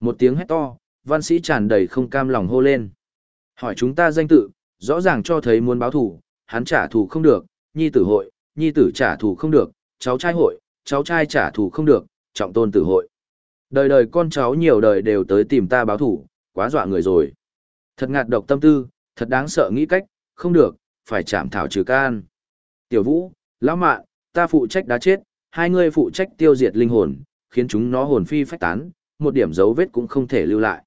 Một tiếng hét to, văn sĩ tràn đầy không cam lòng hô lên. Hỏi chúng ta danh tự, rõ ràng cho thấy muốn báo thủ, hắn trả thù không được, nhi tử hội, nhi tử trả thù không được, cháu trai hội, cháu trai trả thù không được, trọng tôn tử hội. Đời đời con cháu nhiều đời đều tới tìm ta báo thủ, quá dọa người rồi. Thật ngạt độc tâm tư, thật đáng sợ nghĩ cách, không được, phải chạm thảo trừ can. Tiểu vũ, lão mạn, ta phụ trách đá chết, hai ngươi phụ trách tiêu diệt linh hồn, khiến chúng nó hồn phi phách tán, một điểm dấu vết cũng không thể lưu lại.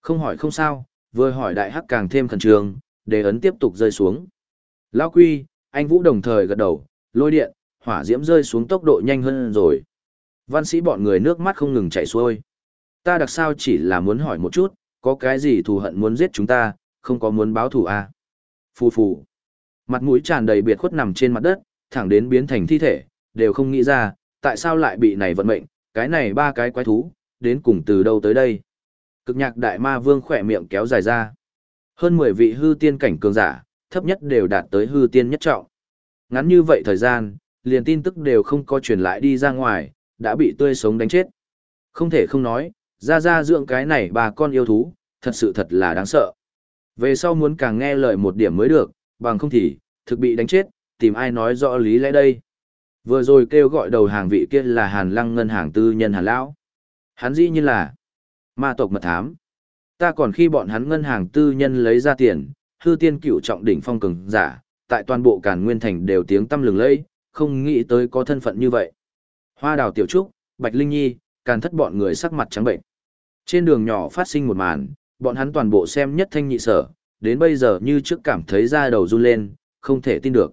Không hỏi không sao, vừa hỏi đại hắc càng thêm khẩn trương, đề ấn tiếp tục rơi xuống. Lão quy, anh Vũ đồng thời gật đầu, lôi điện, hỏa diễm rơi xuống tốc độ nhanh hơn rồi. Văn sĩ bọn người nước mắt không ngừng chảy xuôi. Ta đặc sao chỉ là muốn hỏi một chút, có cái gì thù hận muốn giết chúng ta, không có muốn báo thù à? Phù phù. Mặt mũi tràn đầy biệt khuất nằm trên mặt đất, thẳng đến biến thành thi thể, đều không nghĩ ra, tại sao lại bị này vận mệnh, cái này ba cái quái thú, đến cùng từ đâu tới đây. Cực nhạc đại ma vương khỏe miệng kéo dài ra. Hơn 10 vị hư tiên cảnh cường giả, thấp nhất đều đạt tới hư tiên nhất trọng. Ngắn như vậy thời gian, liền tin tức đều không có truyền lại đi ra ngoài, đã bị tươi sống đánh chết. Không thể không nói, ra ra dưỡng cái này bà con yêu thú, thật sự thật là đáng sợ. Về sau muốn càng nghe lời một điểm mới được, bằng không thì, thực bị đánh chết, tìm ai nói rõ lý lẽ đây. Vừa rồi kêu gọi đầu hàng vị kia là Hàn Lăng ngân hàng tư nhân Hàn Lão. Hắn dĩ như là ma tộc mật thám. Ta còn khi bọn hắn ngân hàng tư nhân lấy ra tiền, hư tiên cựu trọng đỉnh phong cường giả, tại toàn bộ Càn Nguyên Thành đều tiếng tâm lừng lẫy, không nghĩ tới có thân phận như vậy. Hoa đào tiểu trúc, Bạch Linh Nhi, càn thất bọn người sắc mặt trắng bệnh. Trên đường nhỏ phát sinh một màn, bọn hắn toàn bộ xem nhất thanh nhị sở, đến bây giờ như trước cảm thấy da đầu run lên, không thể tin được.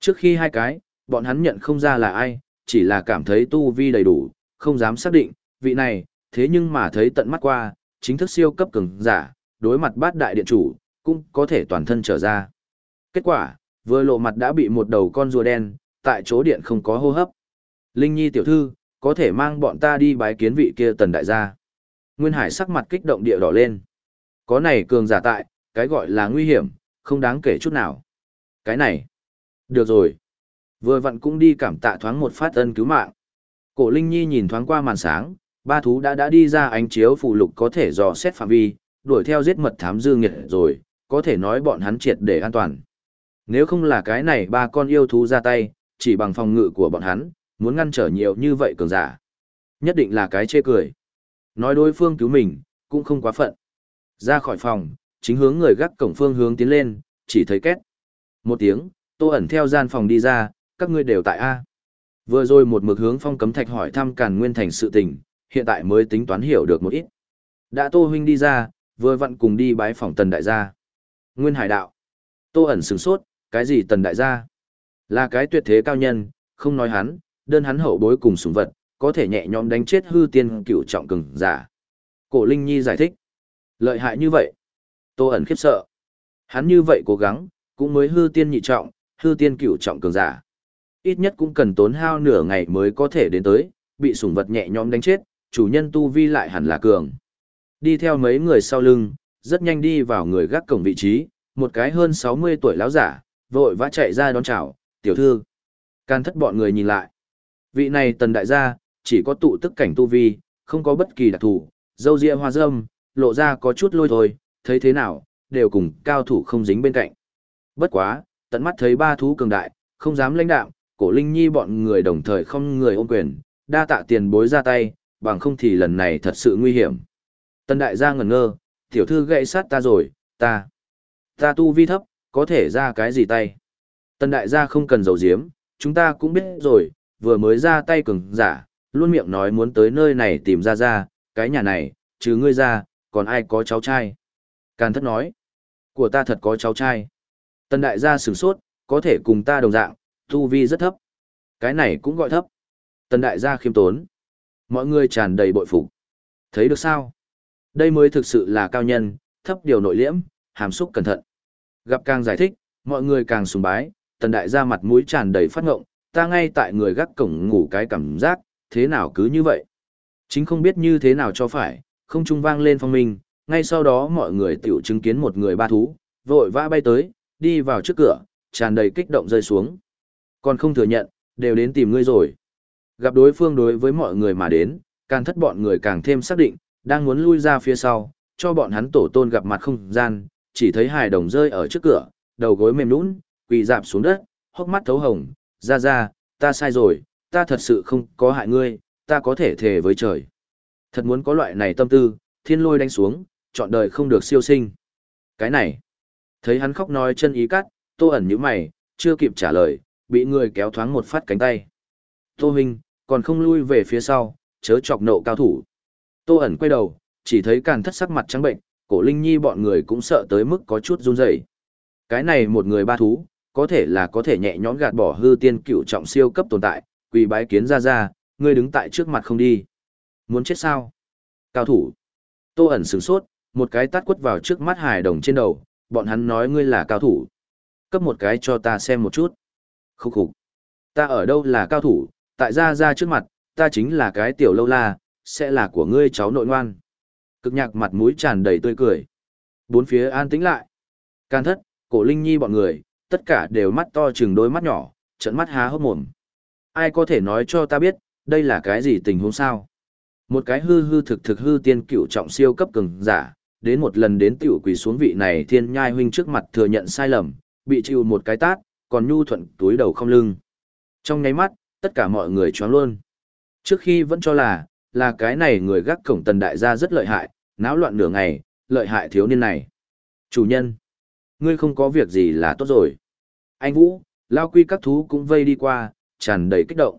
Trước khi hai cái, bọn hắn nhận không ra là ai, chỉ là cảm thấy tu vi đầy đủ, không dám xác định, vị này, thế nhưng mà thấy tận mắt qua, chính thức siêu cấp cường giả, đối mặt bát đại điện chủ, cũng có thể toàn thân trở ra. Kết quả, vừa lộ mặt đã bị một đầu con rùa đen, tại chỗ điện không có hô hấp. Linh Nhi tiểu thư, có thể mang bọn ta đi bái kiến vị kia tần đại gia. Nguyên Hải sắc mặt kích động địa đỏ lên. Có này cường giả tại, cái gọi là nguy hiểm, không đáng kể chút nào. Cái này, được rồi. Vừa vặn cũng đi cảm tạ thoáng một phát ân cứu mạng. Cổ Linh Nhi nhìn thoáng qua màn sáng, ba thú đã đã đi ra ánh chiếu phụ lục có thể dò xét phạm vi, đuổi theo giết mật thám dư nghiệt rồi, có thể nói bọn hắn triệt để an toàn. Nếu không là cái này ba con yêu thú ra tay, chỉ bằng phòng ngự của bọn hắn, muốn ngăn trở nhiều như vậy cường giả. Nhất định là cái chê cười. Nói đối phương cứu mình, cũng không quá phận. Ra khỏi phòng, chính hướng người gác cổng phương hướng tiến lên, chỉ thấy két. Một tiếng, tô ẩn theo gian phòng đi ra, các ngươi đều tại A. Vừa rồi một mực hướng phong cấm thạch hỏi thăm càn nguyên thành sự tình, hiện tại mới tính toán hiểu được một ít. Đã tô huynh đi ra, vừa vặn cùng đi bái phòng tần đại gia. Nguyên hải đạo. Tô ẩn sửng sốt, cái gì tần đại gia? Là cái tuyệt thế cao nhân, không nói hắn, đơn hắn hậu bối cùng súng vật, có thể nhẹ nhõm đánh chết hư tiên cựu trọng cường giả. Cổ Linh Nhi giải thích. Lợi hại như vậy. Tô ẩn khiếp sợ. Hắn như vậy cố gắng, cũng mới hư tiên nhị trọng, hư tiên cựu trọng cường giả. Ít nhất cũng cần tốn hao nửa ngày mới có thể đến tới, bị sủng vật nhẹ nhõm đánh chết, chủ nhân tu vi lại hẳn là cường. Đi theo mấy người sau lưng, rất nhanh đi vào người gác cổng vị trí, một cái hơn 60 tuổi lão giả, vội vã chạy ra đón chào, tiểu thư. Can thất bọn người nhìn lại. Vị này tần đại gia, chỉ có tụ tức cảnh tu vi, không có bất kỳ đặc thù, dâu ria hoa dâm, lộ ra có chút lôi thôi, thấy thế nào, đều cùng cao thủ không dính bên cạnh. Bất quá, tận mắt thấy ba thú cường đại, không dám lãnh đạo, cổ linh nhi bọn người đồng thời không người ôm quyền, đa tạ tiền bối ra tay, bằng không thì lần này thật sự nguy hiểm. Tần đại gia ngẩn ngơ, tiểu thư gậy sát ta rồi, ta, ta tu vi thấp, có thể ra cái gì tay. Tần đại gia không cần dầu diếm, chúng ta cũng biết rồi, vừa mới ra tay cường giả, luôn miệng nói muốn tới nơi này tìm ra ra, cái nhà này, chứ ngươi ra, còn ai có cháu trai. Càn thất nói, của ta thật có cháu trai. Tần đại gia sửng sốt, có thể cùng ta đồng dạng, tu vi rất thấp. Cái này cũng gọi thấp. Tần đại gia khiêm tốn. Mọi người tràn đầy bội phục. Thấy được sao? Đây mới thực sự là cao nhân, thấp điều nội liễm, hàm xúc cẩn thận. Gặp càng giải thích, mọi người càng sùng bái, tần đại gia mặt mũi tràn đầy phát ngộng, ta ngay tại người gác cổng ngủ cái cảm giác, thế nào cứ như vậy. Chính không biết như thế nào cho phải, không trung vang lên phong minh, ngay sau đó mọi người tiểu chứng kiến một người ba thú, vội vã bay tới, đi vào trước cửa, tràn đầy kích động rơi xuống. Còn không thừa nhận, đều đến tìm ngươi rồi. Gặp đối phương đối với mọi người mà đến, càng thất bọn người càng thêm xác định, Đang muốn lui ra phía sau, cho bọn hắn tổ tôn gặp mặt không gian, chỉ thấy hài đồng rơi ở trước cửa, đầu gối mềm nũng, quỳ dạp xuống đất, hốc mắt thấu hồng, ra ra, ta sai rồi, ta thật sự không có hại ngươi, ta có thể thề với trời. Thật muốn có loại này tâm tư, thiên lôi đánh xuống, chọn đời không được siêu sinh. Cái này, thấy hắn khóc nói chân ý cắt, tô ẩn như mày, chưa kịp trả lời, bị người kéo thoáng một phát cánh tay. Tô huynh, còn không lui về phía sau, chớ chọc nộ cao thủ. Tô ẩn quay đầu, chỉ thấy càn thất sắc mặt trắng bệnh, cổ linh nhi bọn người cũng sợ tới mức có chút run rẩy. Cái này một người ba thú, có thể là có thể nhẹ nhõm gạt bỏ hư tiên cựu trọng siêu cấp tồn tại, quỳ bái kiến ra ra, ngươi đứng tại trước mặt không đi. Muốn chết sao? Cao thủ. Tô ẩn sửng sốt, một cái tát quất vào trước mắt hài đồng trên đầu, bọn hắn nói ngươi là cao thủ. Cấp một cái cho ta xem một chút. Khúc khục. Ta ở đâu là cao thủ, tại ra ra trước mặt, ta chính là cái tiểu lâu la, sẽ là của ngươi cháu nội ngoan. Cực nhạc mặt mũi tràn đầy tươi cười. Bốn phía an tĩnh lại. Can thất, cổ linh nhi bọn người, tất cả đều mắt to chừng đôi mắt nhỏ, trận mắt há hốc mồm. Ai có thể nói cho ta biết, đây là cái gì tình huống sao? Một cái hư hư thực thực hư tiên cựu trọng siêu cấp cường giả, đến một lần đến tiểu quỳ xuống vị này thiên nhai huynh trước mặt thừa nhận sai lầm, bị chịu một cái tát, còn nhu thuận túi đầu không lưng. Trong nháy mắt, tất cả mọi người choáng luôn. Trước khi vẫn cho là, là cái này người gác cổng tần đại gia rất lợi hại, náo loạn nửa ngày, lợi hại thiếu niên này. Chủ nhân, ngươi không có việc gì là tốt rồi. Anh Vũ, lao quy các thú cũng vây đi qua, tràn đầy kích động.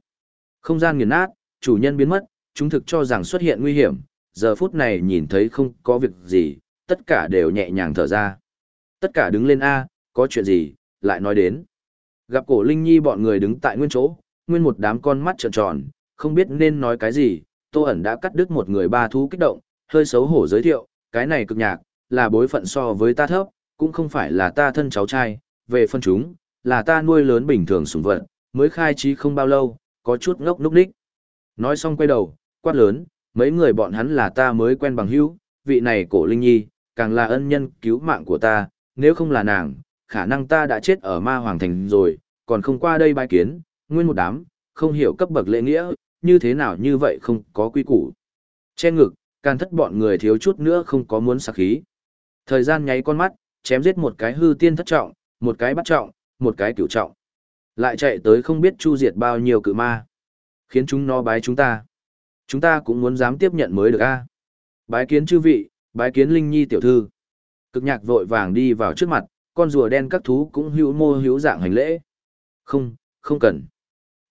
Không gian nghiền nát, chủ nhân biến mất, chúng thực cho rằng xuất hiện nguy hiểm, giờ phút này nhìn thấy không có việc gì, tất cả đều nhẹ nhàng thở ra. Tất cả đứng lên A, có chuyện gì, lại nói đến. Gặp cổ Linh Nhi bọn người đứng tại nguyên chỗ, nguyên một đám con mắt trợn tròn, không biết nên nói cái gì, Tô ẩn đã cắt đứt một người ba thú kích động, hơi xấu hổ giới thiệu, cái này cực nhạc, là bối phận so với ta thấp, cũng không phải là ta thân cháu trai, về phân chúng, là ta nuôi lớn bình thường sủng vật, mới khai trí không bao lâu, có chút ngốc núc đích. Nói xong quay đầu, quát lớn, mấy người bọn hắn là ta mới quen bằng hữu, vị này cổ linh nhi, càng là ân nhân cứu mạng của ta, nếu không là nàng, khả năng ta đã chết ở ma hoàng thành rồi, còn không qua đây bài kiến, nguyên một đám, không hiểu cấp bậc lễ nghĩa, như thế nào như vậy không có quy củ. Che ngực, can thất bọn người thiếu chút nữa không có muốn sạc khí. Thời gian nháy con mắt, chém giết một cái hư tiên thất trọng, một cái bắt trọng, một cái cửu trọng. Lại chạy tới không biết chu diệt bao nhiêu cự ma. Khiến chúng nó bái chúng ta. Chúng ta cũng muốn dám tiếp nhận mới được a. Bái kiến chư vị, bái kiến Linh Nhi tiểu thư. Cực nhạc vội vàng đi vào trước mặt, con rùa đen các thú cũng hữu mô hữu dạng hành lễ. Không, không cần.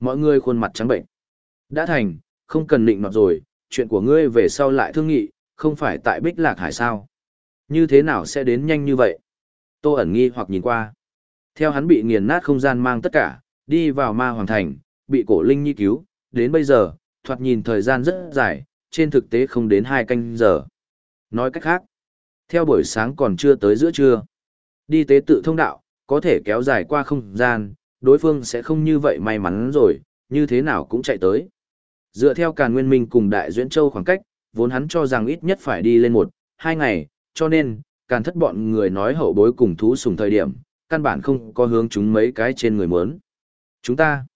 Mọi người khuôn mặt trắng bệnh. Đã thành, không cần định nọt rồi, chuyện của ngươi về sau lại thương nghị, không phải tại Bích Lạc Hải sao. Như thế nào sẽ đến nhanh như vậy? Tô ẩn nghi hoặc nhìn qua. Theo hắn bị nghiền nát không gian mang tất cả, đi vào ma hoàng thành, bị cổ linh nhi cứu, đến bây giờ, thoạt nhìn thời gian rất dài, trên thực tế không đến hai canh giờ. Nói cách khác, theo buổi sáng còn chưa tới giữa trưa, đi tế tự thông đạo, có thể kéo dài qua không gian, đối phương sẽ không như vậy may mắn rồi, như thế nào cũng chạy tới. Dựa theo Càn Nguyên Minh cùng Đại Duyễn Châu khoảng cách, vốn hắn cho rằng ít nhất phải đi lên một, hai ngày, cho nên, Càn thất bọn người nói hậu bối cùng thú sùng thời điểm, căn bản không có hướng chúng mấy cái trên người muốn. Chúng ta,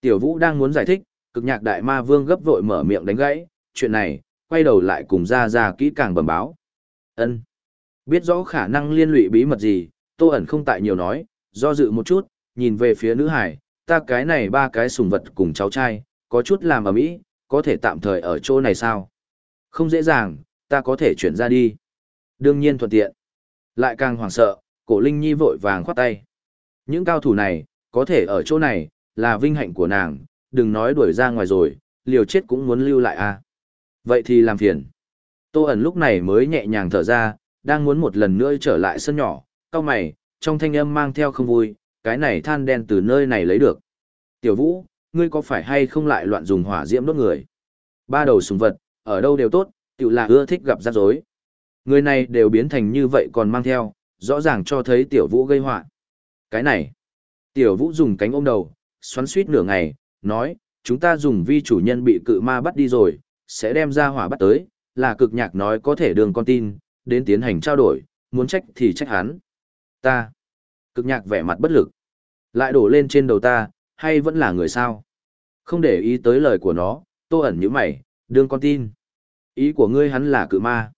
Tiểu Vũ đang muốn giải thích, cực nhạc đại ma vương gấp vội mở miệng đánh gãy, chuyện này, quay đầu lại cùng ra ra kỹ càng bẩm báo. ân Biết rõ khả năng liên lụy bí mật gì, tô ẩn không tại nhiều nói, do dự một chút, nhìn về phía nữ hải, ta cái này ba cái sùng vật cùng cháu trai, có chút làm ở mỹ, có thể tạm thời ở chỗ này sao? Không dễ dàng, ta có thể chuyển ra đi. Đương nhiên thuận tiện. Lại càng hoảng sợ, cổ Linh Nhi vội vàng khoát tay. Những cao thủ này, có thể ở chỗ này, là vinh hạnh của nàng, đừng nói đuổi ra ngoài rồi, liều chết cũng muốn lưu lại à. Vậy thì làm phiền. Tô ẩn lúc này mới nhẹ nhàng thở ra, đang muốn một lần nữa trở lại sân nhỏ, cao mày, trong thanh âm mang theo không vui, cái này than đen từ nơi này lấy được. Tiểu vũ, ngươi có phải hay không lại loạn dùng hỏa diễm đốt người? Ba đầu sùng vật, ở đâu đều tốt, tiểu là ưa thích gặp rắc rối. Người này đều biến thành như vậy còn mang theo, rõ ràng cho thấy tiểu vũ gây họa. Cái này, tiểu vũ dùng cánh ôm đầu, xoắn suýt nửa ngày, nói, chúng ta dùng vi chủ nhân bị cự ma bắt đi rồi, sẽ đem ra hỏa bắt tới, là cực nhạc nói có thể đường con tin, đến tiến hành trao đổi, muốn trách thì trách hắn. Ta, cực nhạc vẻ mặt bất lực, lại đổ lên trên đầu ta, hay vẫn là người sao? Không để ý tới lời của nó, tô ẩn như mày, đương con tin. Ý của ngươi hắn là cự ma.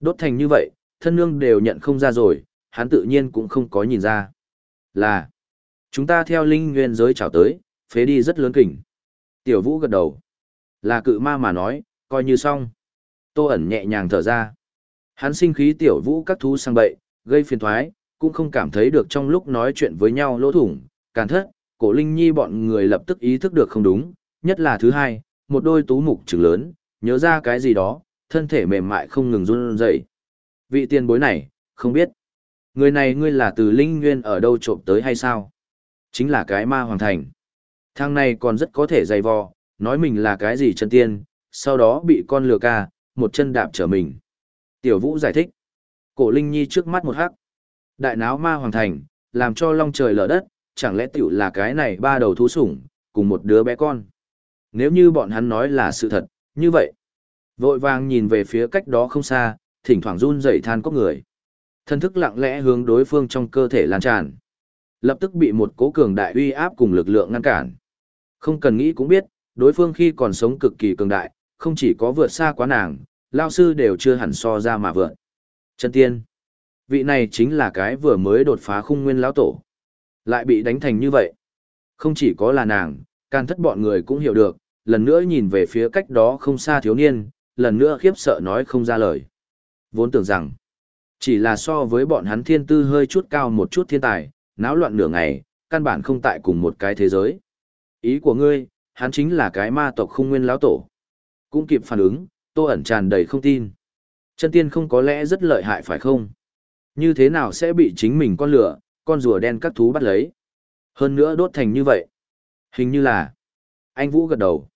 Đốt thành như vậy, thân nương đều nhận không ra rồi, hắn tự nhiên cũng không có nhìn ra. Là, chúng ta theo linh nguyên giới trào tới, phế đi rất lớn kỉnh. Tiểu vũ gật đầu. Là cự ma mà nói, coi như xong. Tô ẩn nhẹ nhàng thở ra. Hắn sinh khí tiểu vũ các thú sang bậy, gây phiền thoái, cũng không cảm thấy được trong lúc nói chuyện với nhau lỗ thủng, càn thất, cổ linh nhi bọn người lập tức ý thức được không đúng, nhất là thứ hai, một đôi tú mục trừng lớn, nhớ ra cái gì đó, thân thể mềm mại không ngừng run rẩy. Vị tiền bối này, không biết. Người này ngươi là từ linh nguyên ở đâu trộm tới hay sao? Chính là cái ma hoàng thành. Thằng này còn rất có thể dày vò, nói mình là cái gì chân tiên, sau đó bị con lừa ca, một chân đạp trở mình. Tiểu vũ giải thích. Cổ Linh Nhi trước mắt một hắc. Đại náo ma hoàng thành, làm cho long trời lở đất, chẳng lẽ tiểu là cái này ba đầu thú sủng, cùng một đứa bé con. Nếu như bọn hắn nói là sự thật, như vậy. Vội vàng nhìn về phía cách đó không xa, thỉnh thoảng run rẩy than có người. Thân thức lặng lẽ hướng đối phương trong cơ thể lan tràn. Lập tức bị một cố cường đại uy áp cùng lực lượng ngăn cản. Không cần nghĩ cũng biết, đối phương khi còn sống cực kỳ cường đại, không chỉ có vượt xa quá nàng, lao sư đều chưa hẳn so ra mà vượt. Chân tiên. Vị này chính là cái vừa mới đột phá khung nguyên lão tổ. Lại bị đánh thành như vậy. Không chỉ có là nàng, can thất bọn người cũng hiểu được, lần nữa nhìn về phía cách đó không xa thiếu niên, lần nữa khiếp sợ nói không ra lời. Vốn tưởng rằng, chỉ là so với bọn hắn thiên tư hơi chút cao một chút thiên tài, náo loạn nửa ngày, căn bản không tại cùng một cái thế giới. Ý của ngươi, hắn chính là cái ma tộc không nguyên lão tổ. Cũng kịp phản ứng, tô ẩn tràn đầy không tin. Chân tiên không có lẽ rất lợi hại phải không? Như thế nào sẽ bị chính mình con lửa, con rùa đen các thú bắt lấy? Hơn nữa đốt thành như vậy. Hình như là... Anh Vũ gật đầu.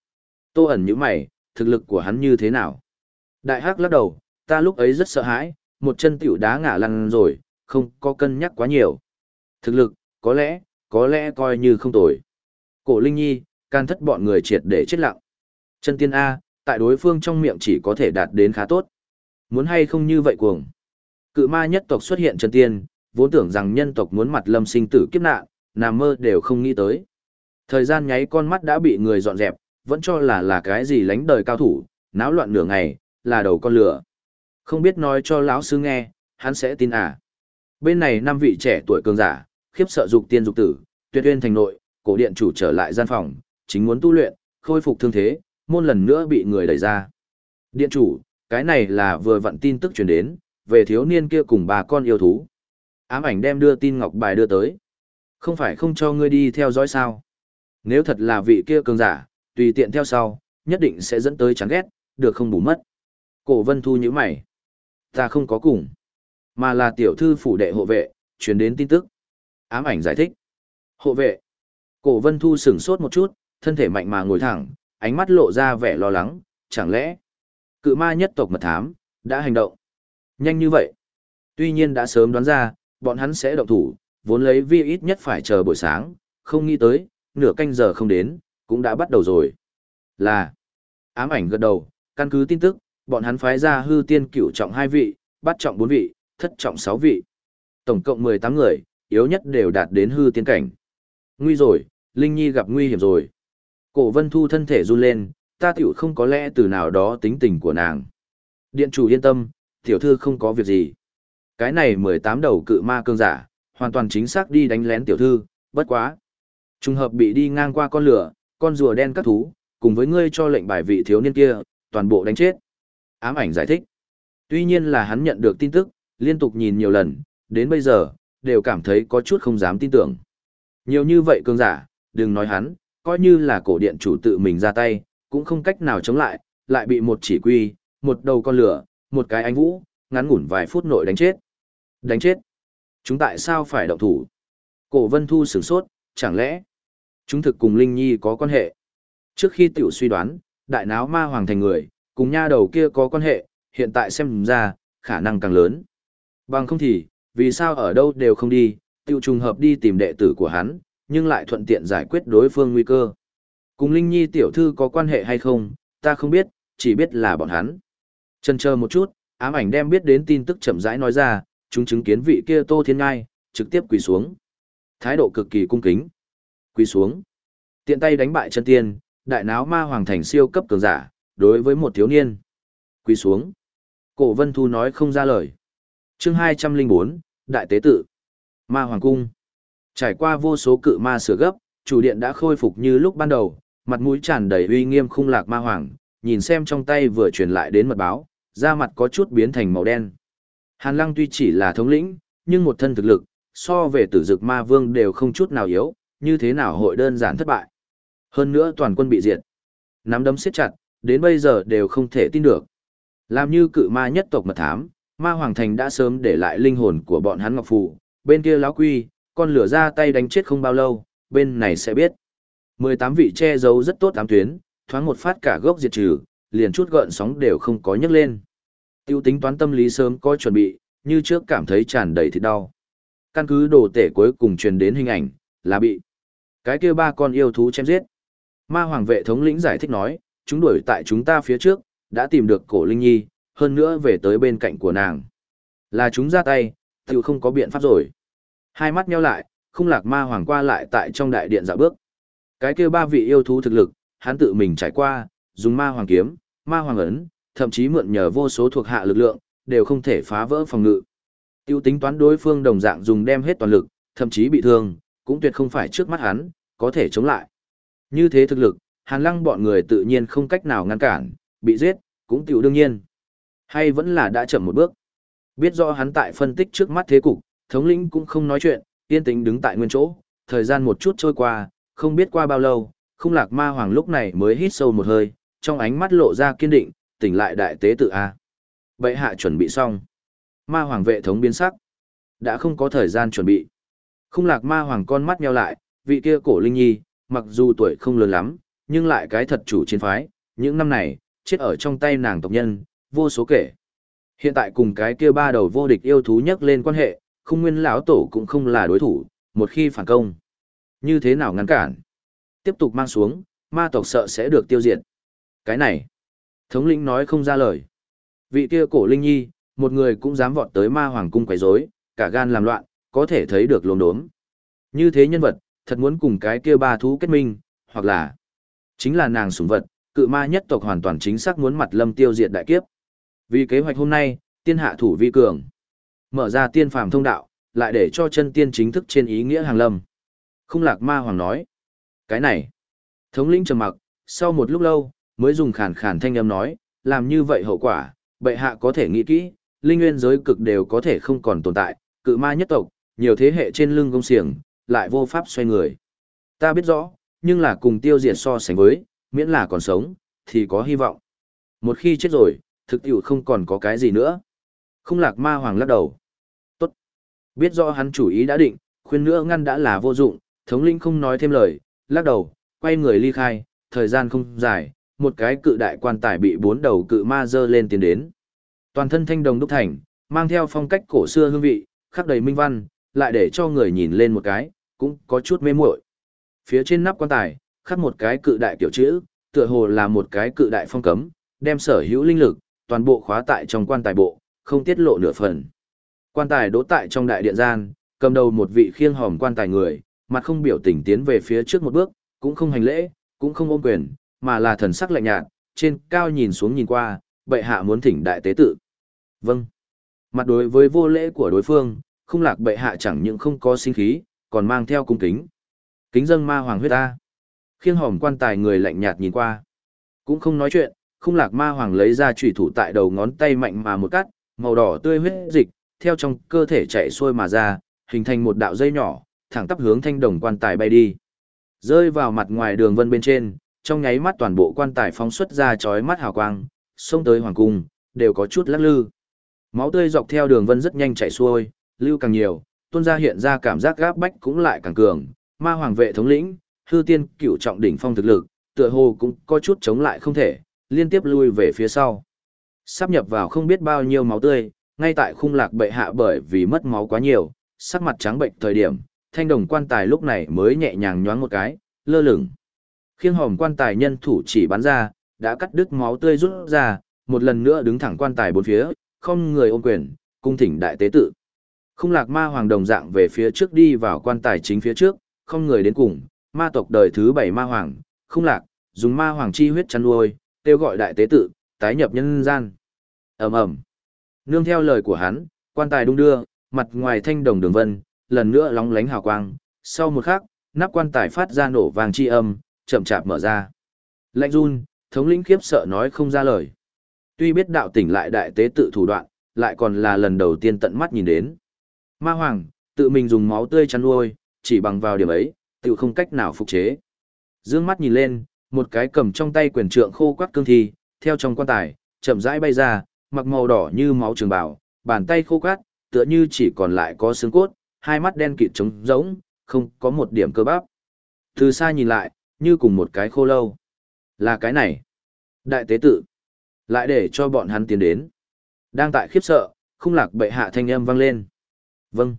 Tô ẩn như mày, thực lực của hắn như thế nào? Đại hắc lắc đầu, ta lúc ấy rất sợ hãi, một chân tiểu đá ngã lăn rồi, không có cân nhắc quá nhiều. Thực lực, có lẽ, có lẽ coi như không tồi. Cổ Linh Nhi, can thất bọn người triệt để chết lặng. Chân tiên A, tại đối phương trong miệng chỉ có thể đạt đến khá tốt. Muốn hay không như vậy cuồng. Cự ma nhất tộc xuất hiện chân tiên, vốn tưởng rằng nhân tộc muốn mặt lâm sinh tử kiếp nạn, nằm mơ đều không nghĩ tới. Thời gian nháy con mắt đã bị người dọn dẹp, vẫn cho là là cái gì lánh đời cao thủ, náo loạn nửa ngày, là đầu con lửa. Không biết nói cho lão sư nghe, hắn sẽ tin à. Bên này năm vị trẻ tuổi cường giả, khiếp sợ dục tiên dục tử, tuyệt uyên thành nội, cổ điện chủ trở lại gian phòng, chính muốn tu luyện, khôi phục thương thế, môn lần nữa bị người đẩy ra. Điện chủ, cái này là vừa vặn tin tức truyền đến, về thiếu niên kia cùng bà con yêu thú. Ám ảnh đem đưa tin ngọc bài đưa tới. Không phải không cho ngươi đi theo dõi sao. Nếu thật là vị kia cường giả, tùy tiện theo sau, nhất định sẽ dẫn tới chán ghét, được không bù mất. Cổ vân thu như mày. Ta không có cùng. Mà là tiểu thư phủ đệ hộ vệ, truyền đến tin tức. Ám ảnh giải thích. Hộ vệ. Cổ vân thu sửng sốt một chút, thân thể mạnh mà ngồi thẳng, ánh mắt lộ ra vẻ lo lắng, chẳng lẽ cự ma nhất tộc mật thám đã hành động nhanh như vậy. Tuy nhiên đã sớm đoán ra bọn hắn sẽ động thủ vốn lấy vi ít nhất phải chờ buổi sáng không nghĩ tới nửa canh giờ không đến cũng đã bắt đầu rồi. Là ám ảnh gật đầu căn cứ tin tức bọn hắn phái ra hư tiên cửu trọng hai vị bắt trọng bốn vị thất trọng sáu vị. Tổng cộng mười tám người yếu nhất đều đạt đến hư tiên cảnh. Nguy rồi linh nhi gặp nguy hiểm rồi. Cổ vân thu thân thể run lên, ta tiểu không có lẽ từ nào đó tính tình của nàng. Điện chủ yên tâm, tiểu thư không có việc gì. Cái này mười tám đầu cự ma cương giả, hoàn toàn chính xác đi đánh lén tiểu thư, bất quá. Trùng hợp bị đi ngang qua con lửa, con rùa đen các thú, cùng với ngươi cho lệnh bài vị thiếu niên kia, toàn bộ đánh chết. Ám ảnh giải thích. Tuy nhiên là hắn nhận được tin tức, liên tục nhìn nhiều lần, đến bây giờ, đều cảm thấy có chút không dám tin tưởng. Nhiều như vậy cương giả, đừng nói hắn, coi như là cổ điện chủ tự mình ra tay, cũng không cách nào chống lại, lại bị một chỉ quy, một đầu con lửa, một cái ánh vũ, ngắn ngủn vài phút nội đánh chết. Đánh chết? Chúng tại sao phải động thủ? Cổ Vân Thu sửng sốt, chẳng lẽ chúng thực cùng Linh Nhi có quan hệ? Trước khi tiểu suy đoán, đại náo ma hoàng thành người, cùng nha đầu kia có quan hệ, hiện tại xem ra, khả năng càng lớn. Bằng không thì, vì sao ở đâu đều không đi, tiêu trùng hợp đi tìm đệ tử của hắn, nhưng lại thuận tiện giải quyết đối phương nguy cơ. Cùng Linh Nhi tiểu thư có quan hệ hay không, ta không biết, chỉ biết là bọn hắn. Chân chờ một chút, ám ảnh đem biết đến tin tức chậm rãi nói ra, chúng chứng kiến vị kia Tô Thiên Ngai, trực tiếp quỳ xuống. Thái độ cực kỳ cung kính. Quỳ xuống. Tiện tay đánh bại chân tiên, đại náo ma hoàng thành siêu cấp cường giả, đối với một thiếu niên. Quỳ xuống. Cổ Vân Thu nói không ra lời. chương 204, Đại Tế Tự. Ma Hoàng Cung. Trải qua vô số cự ma sửa gấp, chủ điện đã khôi phục như lúc ban đầu, mặt mũi tràn đầy uy nghiêm khung lạc ma hoàng, nhìn xem trong tay vừa truyền lại đến mật báo, da mặt có chút biến thành màu đen. Hàn Lăng tuy chỉ là thống lĩnh, nhưng một thân thực lực, so về tử dực ma vương đều không chút nào yếu, như thế nào hội đơn giản thất bại. Hơn nữa toàn quân bị diệt. Nắm đấm siết chặt, đến bây giờ đều không thể tin được. Làm như cự ma nhất tộc mật thám, ma hoàng thành đã sớm để lại linh hồn của bọn hắn ngọc phù, bên kia lão quy, con lửa ra tay đánh chết không bao lâu, bên này sẽ biết. 18 vị che giấu rất tốt ám tuyến, thoáng một phát cả gốc diệt trừ, liền chút gợn sóng đều không có nhấc lên. Tiêu tính toán tâm lý sớm có chuẩn bị, như trước cảm thấy tràn đầy thịt đau. Căn cứ đồ tể cuối cùng truyền đến hình ảnh, là bị. Cái kia ba con yêu thú chém giết. Ma hoàng vệ thống lĩnh giải thích nói, chúng đuổi tại chúng ta phía trước, đã tìm được cổ Linh Nhi, hơn nữa về tới bên cạnh của nàng. Là chúng ra tay, tự không có biện pháp rồi. Hai mắt nheo lại, không lạc ma hoàng qua lại tại trong đại điện dạo bước. Cái kia ba vị yêu thú thực lực, hắn tự mình trải qua, dùng ma hoàng kiếm, ma hoàng ấn, thậm chí mượn nhờ vô số thuộc hạ lực lượng, đều không thể phá vỡ phòng ngự. Tiêu tính toán đối phương đồng dạng dùng đem hết toàn lực, thậm chí bị thương, cũng tuyệt không phải trước mắt hắn, có thể chống lại. Như thế thực lực, hàn lăng bọn người tự nhiên không cách nào ngăn cản, bị giết, cũng tiểu đương nhiên. Hay vẫn là đã chậm một bước. Biết rõ hắn tại phân tích trước mắt thế cục, thống lĩnh cũng không nói chuyện, yên tĩnh đứng tại nguyên chỗ, thời gian một chút trôi qua, không biết qua bao lâu, không lạc ma hoàng lúc này mới hít sâu một hơi, trong ánh mắt lộ ra kiên định, tỉnh lại đại tế tự A. Bệ hạ chuẩn bị xong. Ma hoàng vệ thống biến sắc. Đã không có thời gian chuẩn bị. Không lạc ma hoàng con mắt nheo lại, vị kia cổ linh nhi, mặc dù tuổi không lớn lắm, nhưng lại cái thật chủ chiến phái, những năm này, chết ở trong tay nàng tộc nhân, vô số kể. Hiện tại cùng cái kia ba đầu vô địch yêu thú nhắc lên quan hệ, không nguyên lão tổ cũng không là đối thủ, một khi phản công. Như thế nào ngăn cản? Tiếp tục mang xuống, ma tộc sợ sẽ được tiêu diệt. Cái này, thống lĩnh nói không ra lời. Vị kia cổ linh nhi, một người cũng dám vọt tới ma hoàng cung quấy rối, cả gan làm loạn, có thể thấy được lồn đốm. Như thế nhân vật, thật muốn cùng cái kia ba thú kết minh, hoặc là chính là nàng sủng vật, cự ma nhất tộc hoàn toàn chính xác muốn mặt lâm tiêu diệt đại kiếp. Vì kế hoạch hôm nay, tiên hạ thủ vi cường, mở ra tiên phàm thông đạo, lại để cho chân tiên chính thức trên ý nghĩa hàng lâm. Không lạc ma hoàng nói. Cái này. Thống lĩnh trầm mặc, sau một lúc lâu, mới dùng khàn khàn thanh âm nói, làm như vậy hậu quả, bệ hạ có thể nghĩ kỹ, linh nguyên giới cực đều có thể không còn tồn tại, cự ma nhất tộc, nhiều thế hệ trên lưng công xiềng, lại vô pháp xoay người. Ta biết rõ, nhưng là cùng tiêu diệt so sánh với, miễn là còn sống, thì có hy vọng. Một khi chết rồi, thực tiểu không còn có cái gì nữa. Không lạc ma hoàng lắc đầu. Tốt. Biết rõ hắn chủ ý đã định, khuyên nữa ngăn đã là vô dụng, thống linh không nói thêm lời, lắc đầu, quay người ly khai, thời gian không dài, một cái cự đại quan tài bị bốn đầu cự ma dơ lên tiến đến. Toàn thân thanh đồng đúc thành, mang theo phong cách cổ xưa hương vị, khắc đầy minh văn, lại để cho người nhìn lên một cái, cũng có chút mê muội. Phía trên nắp quan tài, khắc một cái cự đại kiểu chữ, tựa hồ là một cái cự đại phong cấm, đem sở hữu linh lực, toàn bộ khóa tại trong quan tài bộ, không tiết lộ nửa phần. Quan tài đỗ tại trong đại điện gian, cầm đầu một vị khiêng hòm quan tài người, mặt không biểu tình tiến về phía trước một bước, cũng không hành lễ, cũng không ôm quyền, mà là thần sắc lạnh nhạt, trên cao nhìn xuống nhìn qua, bệ hạ muốn thỉnh đại tế tự. Vâng. Mặt đối với vô lễ của đối phương, không lạc bệ hạ chẳng những không có sinh khí, còn mang theo cung kính. Kính dâng ma hoàng huyết ta. Khiêng hòm quan tài người lạnh nhạt nhìn qua. Cũng không nói chuyện, không lạc ma hoàng lấy ra trùy thủ tại đầu ngón tay mạnh mà một cắt, màu đỏ tươi huyết dịch, theo trong cơ thể chạy xuôi mà ra, hình thành một đạo dây nhỏ, thẳng tắp hướng thanh đồng quan tài bay đi. Rơi vào mặt ngoài đường vân bên trên, trong nháy mắt toàn bộ quan tài phóng xuất ra chói mắt hào quang, xông tới hoàng cung, đều có chút lắc lư. Máu tươi dọc theo đường vân rất nhanh chảy xuôi, lưu càng nhiều, tuôn ra hiện ra cảm giác gáp bách cũng lại càng cường, ma hoàng vệ thống lĩnh, hư tiên cửu trọng đỉnh phong thực lực, tựa hồ cũng có chút chống lại không thể, liên tiếp lui về phía sau. Sắp nhập vào không biết bao nhiêu máu tươi, ngay tại khung lạc bệ hạ bởi vì mất máu quá nhiều, sắc mặt trắng bệnh thời điểm, thanh đồng quan tài lúc này mới nhẹ nhàng nhoáng một cái, lơ lửng. Khiêng hòm quan tài nhân thủ chỉ bắn ra, đã cắt đứt máu tươi rút ra, một lần nữa đứng thẳng quan tài bốn phía, không người ôm quyền, cung thỉnh đại tế tự. Không lạc ma hoàng đồng dạng về phía trước đi vào quan tài chính phía trước, không người đến cùng, ma tộc đời thứ bảy ma hoàng, không lạc, dùng ma hoàng chi huyết chăn nuôi, kêu gọi đại tế tự, tái nhập nhân gian. ầm ầm Nương theo lời của hắn, quan tài đung đưa, mặt ngoài thanh đồng đường vân, lần nữa lóng lánh hào quang, sau một khắc, nắp quan tài phát ra nổ vàng chi âm, chậm chạp mở ra. Lạnh run, thống lĩnh khiếp sợ nói không ra lời. Tuy biết đạo tỉnh lại đại tế tự thủ đoạn, lại còn là lần đầu tiên tận mắt nhìn đến. Ma Hoàng, tự mình dùng máu tươi chăn nuôi, chỉ bằng vào điểm ấy, tự không cách nào phục chế. Dương mắt nhìn lên, một cái cầm trong tay quyền trượng khô quắt cương thi, theo trong quan tài, chậm rãi bay ra, mặc màu đỏ như máu trường bào, bàn tay khô quắt, tựa như chỉ còn lại có xương cốt, hai mắt đen kịt trống rỗng, không có một điểm cơ bắp. Từ xa nhìn lại, như cùng một cái khô lâu. Là cái này. Đại tế tự. Lại để cho bọn hắn tiến đến. Đang tại khiếp sợ, không lạc bệ hạ thanh âm vang lên. Vâng.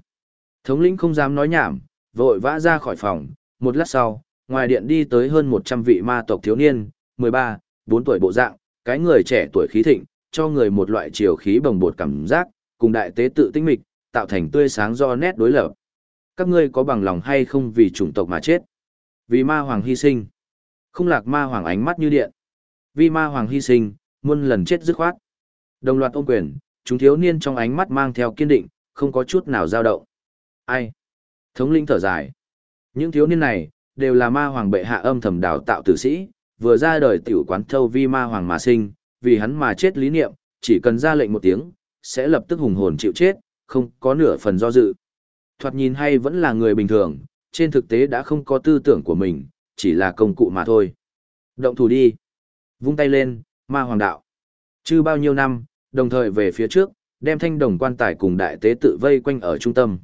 Thống lĩnh không dám nói nhảm, vội vã ra khỏi phòng. Một lát sau, ngoài điện đi tới hơn 100 vị ma tộc thiếu niên, 13, 4 tuổi bộ dạng, cái người trẻ tuổi khí thịnh, cho người một loại chiều khí bồng bột cảm giác, cùng đại tế tự tinh mịch, tạo thành tươi sáng do nét đối lập. Các ngươi có bằng lòng hay không vì chủng tộc mà chết? Vì ma hoàng hy sinh. Không lạc ma hoàng ánh mắt như điện. Vì ma hoàng hy sinh, muôn lần chết dứt khoát. Đồng loạt ôm quyền, chúng thiếu niên trong ánh mắt mang theo kiên định, không có chút nào dao động. Ai? Thống linh thở dài. Những thiếu niên này, đều là ma hoàng bệ hạ âm thầm đào tạo tử sĩ, vừa ra đời tiểu quán thâu vi ma hoàng mà sinh, vì hắn mà chết lý niệm, chỉ cần ra lệnh một tiếng, sẽ lập tức hùng hồn chịu chết, không có nửa phần do dự. Thoạt nhìn hay vẫn là người bình thường, trên thực tế đã không có tư tưởng của mình, chỉ là công cụ mà thôi. Động thủ đi. Vung tay lên, ma hoàng đạo. Chứ bao nhiêu năm, đồng thời về phía trước, đem thanh đồng quan tài cùng đại tế tự vây quanh ở trung tâm.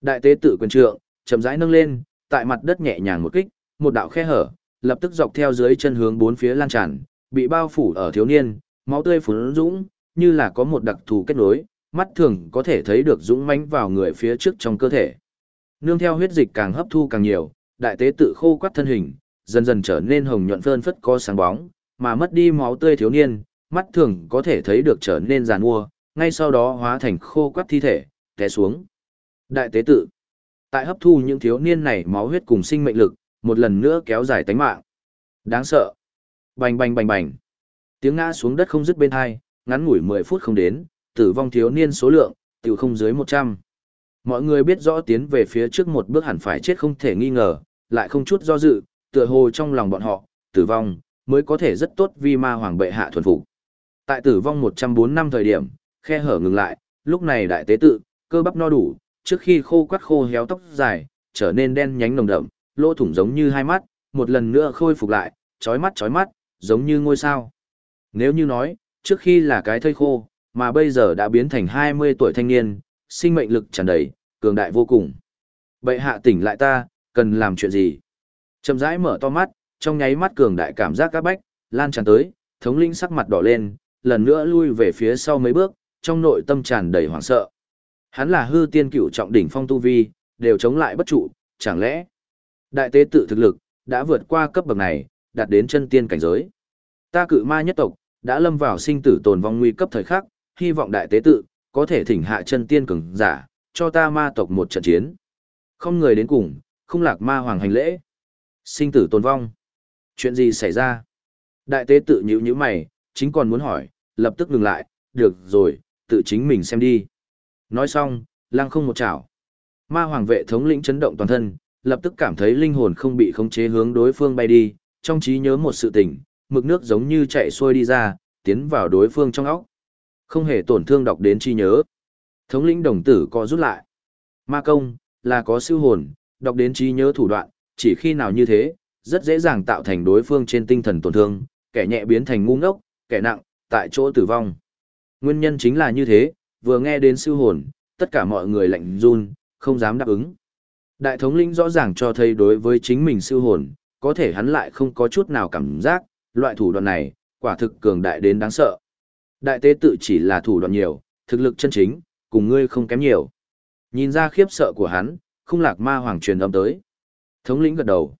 Đại tế tự quyền trượng, chậm rãi nâng lên, tại mặt đất nhẹ nhàng một kích, một đạo khe hở, lập tức dọc theo dưới chân hướng bốn phía lan tràn, bị bao phủ ở thiếu niên, máu tươi phun dũng, như là có một đặc thù kết nối, mắt thường có thể thấy được dũng mãnh vào người phía trước trong cơ thể. Nương theo huyết dịch càng hấp thu càng nhiều, đại tế tự khô quắt thân hình, dần dần trở nên hồng nhuận phơn phất có sáng bóng, mà mất đi máu tươi thiếu niên, mắt thường có thể thấy được trở nên giàn mua, ngay sau đó hóa thành khô quắt thi thể, té xuống. Đại tế tự, tại hấp thu những thiếu niên này máu huyết cùng sinh mệnh lực, một lần nữa kéo dài tánh mạng. Đáng sợ. Bành bành bành bành. Tiếng ngã xuống đất không dứt bên hai, ngắn ngủi 10 phút không đến, tử vong thiếu niên số lượng, tiểu không dưới 100. Mọi người biết rõ tiến về phía trước một bước hẳn phải chết không thể nghi ngờ, lại không chút do dự, tựa hồ trong lòng bọn họ, tử vong, mới có thể rất tốt vì ma hoàng bệ hạ thuần phục. Tại tử vong 104 năm thời điểm, khe hở ngừng lại, lúc này đại tế tự, cơ bắp no đủ, trước khi khô quắt khô héo tóc dài, trở nên đen nhánh nồng đậm, lỗ thủng giống như hai mắt, một lần nữa khôi phục lại, chói mắt chói mắt, giống như ngôi sao. Nếu như nói, trước khi là cái thây khô, mà bây giờ đã biến thành 20 tuổi thanh niên, sinh mệnh lực tràn đầy, cường đại vô cùng. Bệ hạ tỉnh lại ta, cần làm chuyện gì? Chậm rãi mở to mắt, trong nháy mắt cường đại cảm giác các bách, lan tràn tới, thống linh sắc mặt đỏ lên, lần nữa lui về phía sau mấy bước, trong nội tâm tràn đầy hoảng sợ. Hắn là hư tiên cửu trọng đỉnh phong tu vi, đều chống lại bất trụ, chẳng lẽ đại tế tự thực lực đã vượt qua cấp bậc này, đạt đến chân tiên cảnh giới. Ta cự ma nhất tộc đã lâm vào sinh tử tồn vong nguy cấp thời khắc, hy vọng đại tế tự có thể thỉnh hạ chân tiên cường giả, cho ta ma tộc một trận chiến. Không người đến cùng, không lạc ma hoàng hành lễ. Sinh tử tồn vong. Chuyện gì xảy ra? Đại tế tự nhữ nhíu mày, chính còn muốn hỏi, lập tức ngừng lại, được rồi, tự chính mình xem đi. Nói xong, lăng không một chảo. Ma hoàng vệ thống lĩnh chấn động toàn thân, lập tức cảm thấy linh hồn không bị khống chế hướng đối phương bay đi, trong trí nhớ một sự tình, mực nước giống như chạy xuôi đi ra, tiến vào đối phương trong óc. Không hề tổn thương đọc đến trí nhớ. Thống lĩnh đồng tử có rút lại. Ma công, là có siêu hồn, đọc đến trí nhớ thủ đoạn, chỉ khi nào như thế, rất dễ dàng tạo thành đối phương trên tinh thần tổn thương, kẻ nhẹ biến thành ngu ngốc, kẻ nặng, tại chỗ tử vong. Nguyên nhân chính là như thế, vừa nghe đến siêu hồn, tất cả mọi người lạnh run, không dám đáp ứng. Đại thống lĩnh rõ ràng cho thấy đối với chính mình siêu hồn, có thể hắn lại không có chút nào cảm giác, loại thủ đoạn này, quả thực cường đại đến đáng sợ. Đại tế tự chỉ là thủ đoạn nhiều, thực lực chân chính, cùng ngươi không kém nhiều. Nhìn ra khiếp sợ của hắn, không lạc ma hoàng truyền âm tới. Thống lĩnh gật đầu.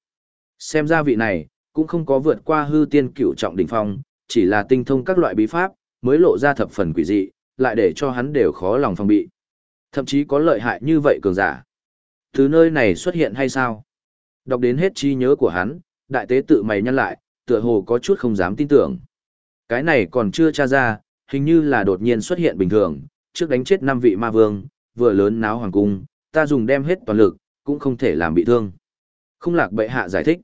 Xem ra vị này, cũng không có vượt qua hư tiên cửu trọng đỉnh phong, chỉ là tinh thông các loại bí pháp, mới lộ ra thập phần quỷ dị, lại để cho hắn đều khó lòng phòng bị. Thậm chí có lợi hại như vậy cường giả. Từ nơi này xuất hiện hay sao? Đọc đến hết trí nhớ của hắn, đại tế tự mày nhăn lại, tựa hồ có chút không dám tin tưởng. Cái này còn chưa tra ra, hình như là đột nhiên xuất hiện bình thường, trước đánh chết năm vị ma vương, vừa lớn náo hoàng cung, ta dùng đem hết toàn lực, cũng không thể làm bị thương. Không lạc bệ hạ giải thích.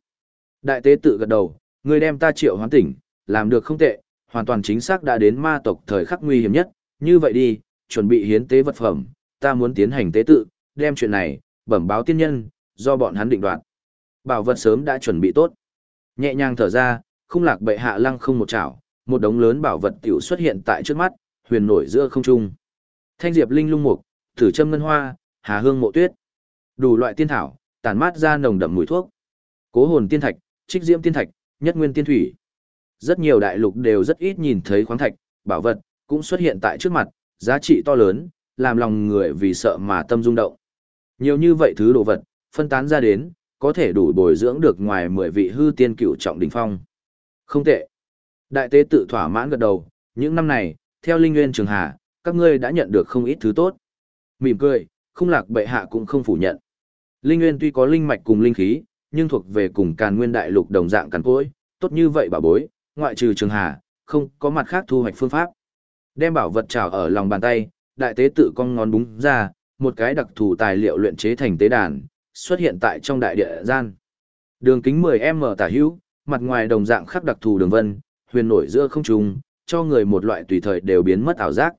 Đại tế tự gật đầu, người đem ta triệu hoán tỉnh, làm được không tệ, hoàn toàn chính xác đã đến ma tộc thời khắc nguy hiểm nhất, như vậy đi, chuẩn bị hiến tế vật phẩm, ta muốn tiến hành tế tự, đem chuyện này, bẩm báo tiên nhân, do bọn hắn định đoạt. Bảo vật sớm đã chuẩn bị tốt. Nhẹ nhàng thở ra, không lạc bệ hạ lăng không một chảo, một đống lớn bảo vật tiểu xuất hiện tại trước mắt, huyền nổi giữa không trung. Thanh diệp linh lung mục, thử châm ngân hoa, hà hương mộ tuyết. Đủ loại tiên thảo, tản mát ra nồng đậm mùi thuốc. Cố hồn tiên thạch, trích diễm tiên thạch, nhất nguyên tiên thủy. Rất nhiều đại lục đều rất ít nhìn thấy khoáng thạch, bảo vật, cũng xuất hiện tại trước mặt, giá trị to lớn, làm lòng người vì sợ mà tâm rung động. Nhiều như vậy thứ đồ vật, phân tán ra đến, có thể đủ bồi dưỡng được ngoài 10 vị hư tiên cựu trọng đỉnh phong. Không tệ. Đại tế tự thỏa mãn gật đầu, những năm này, theo Linh Nguyên Trường Hà, các ngươi đã nhận được không ít thứ tốt. Mỉm cười, không lạc bệ hạ cũng không phủ nhận. Linh Nguyên tuy có linh mạch cùng linh khí, nhưng thuộc về cùng càn nguyên đại lục đồng dạng càn cối, tốt như vậy bà bối, ngoại trừ Trường Hà, không có mặt khác thu hoạch phương pháp. Đem bảo vật trào ở lòng bàn tay, đại tế tự cong ngón búng ra, một cái đặc thù tài liệu luyện chế thành tế đàn, xuất hiện tại trong đại địa gian. Đường kính 10m tả hữu, mặt ngoài đồng dạng khắc đặc thù đường vân, huyền nổi giữa không trung, cho người một loại tùy thời đều biến mất ảo giác.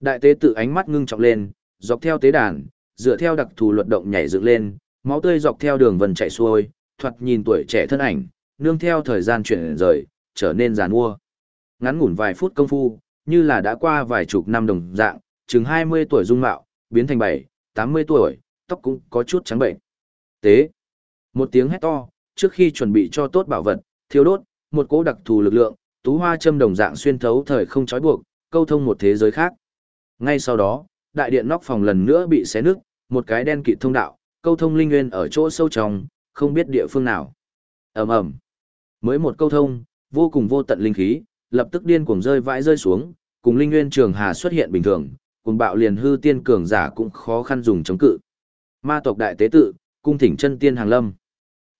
Đại tế tự ánh mắt ngưng trọng lên, dọc theo tế đàn, dựa theo đặc thù luật động nhảy dựng lên, máu tươi dọc theo đường vần chảy xuôi, thoạt nhìn tuổi trẻ thân ảnh, nương theo thời gian chuyển rời, trở nên giàn mua. Ngắn ngủn vài phút công phu, như là đã qua vài chục năm đồng dạng, chừng 20 tuổi dung mạo, biến thành 7, 80 tuổi, tóc cũng có chút trắng bệnh. Tế. Một tiếng hét to, trước khi chuẩn bị cho tốt bảo vật, thiếu đốt, một cỗ đặc thù lực lượng, tú hoa châm đồng dạng xuyên thấu thời không trói buộc, câu thông một thế giới khác. Ngay sau đó, đại điện nóc phòng lần nữa bị xé nứt, một cái đen kịt thông đạo, câu thông linh nguyên ở chỗ sâu trong, không biết địa phương nào. Ầm ầm. Mới một câu thông, vô cùng vô tận linh khí, lập tức điên cuồng rơi vãi rơi xuống, cùng linh nguyên trường hà xuất hiện bình thường, cùng bạo liền hư tiên cường giả cũng khó khăn dùng chống cự. Ma tộc đại tế tự, cung thỉnh chân tiên hàng lâm.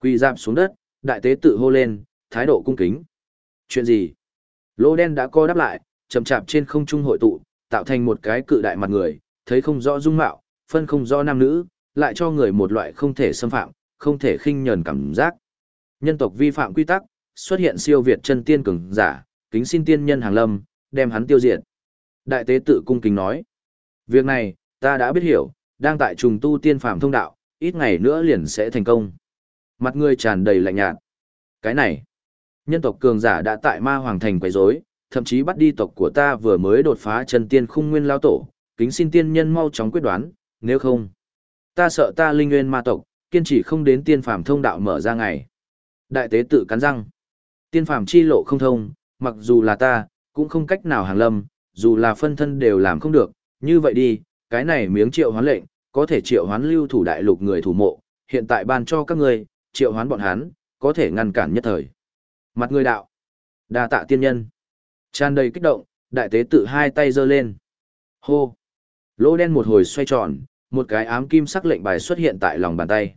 Quỳ dạp xuống đất, đại tế tự hô lên, thái độ cung kính. Chuyện gì? Lô đen đã co đáp lại, chậm chạp trên không trung hội tụ, tạo thành một cái cự đại mặt người, thấy không rõ dung mạo, phân không rõ nam nữ, lại cho người một loại không thể xâm phạm, không thể khinh nhờn cảm giác. Nhân tộc vi phạm quy tắc, xuất hiện siêu việt chân tiên cường giả, kính xin tiên nhân hàng lâm, đem hắn tiêu diệt. Đại tế tự cung kính nói, việc này, ta đã biết hiểu, đang tại trùng tu tiên phạm thông đạo, ít ngày nữa liền sẽ thành công. Mặt người tràn đầy lạnh nhạt. Cái này, nhân tộc cường giả đã tại ma hoàng thành quấy rối, thậm chí bắt đi tộc của ta vừa mới đột phá chân tiên khung nguyên lao tổ, kính xin tiên nhân mau chóng quyết đoán, nếu không, ta sợ ta linh nguyên ma tộc, kiên trì không đến tiên phàm thông đạo mở ra ngày. Đại tế tự cắn răng. Tiên phàm chi lộ không thông, mặc dù là ta, cũng không cách nào hàng lâm, dù là phân thân đều làm không được, như vậy đi, cái này miếng triệu hoán lệnh, có thể triệu hoán lưu thủ đại lục người thủ mộ, hiện tại ban cho các ngươi, triệu hoán bọn hắn, có thể ngăn cản nhất thời. Mặt người đạo, đa tạ tiên nhân. Tràn đầy kích động, đại tế tự hai tay giơ lên. Hô! Lỗ đen một hồi xoay tròn, một cái ám kim sắc lệnh bài xuất hiện tại lòng bàn tay.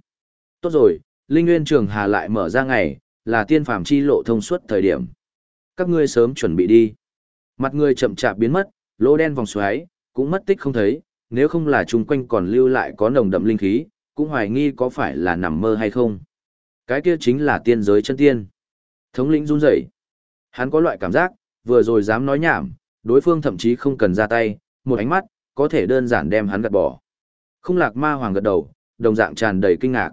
Tốt rồi, Linh Nguyên Trường Hà lại mở ra ngày, là tiên phàm chi lộ thông suốt thời điểm. Các ngươi sớm chuẩn bị đi. Mặt người chậm chạp biến mất, lỗ đen vòng xoáy, cũng mất tích không thấy, nếu không là chung quanh còn lưu lại có nồng đậm linh khí, cũng hoài nghi có phải là nằm mơ hay không. Cái kia chính là tiên giới chân tiên. Thống lĩnh run rẩy. Hắn có loại cảm giác, vừa rồi dám nói nhảm, đối phương thậm chí không cần ra tay, một ánh mắt, có thể đơn giản đem hắn gạt bỏ. Không lạc ma hoàng gật đầu, đồng dạng tràn đầy kinh ngạc.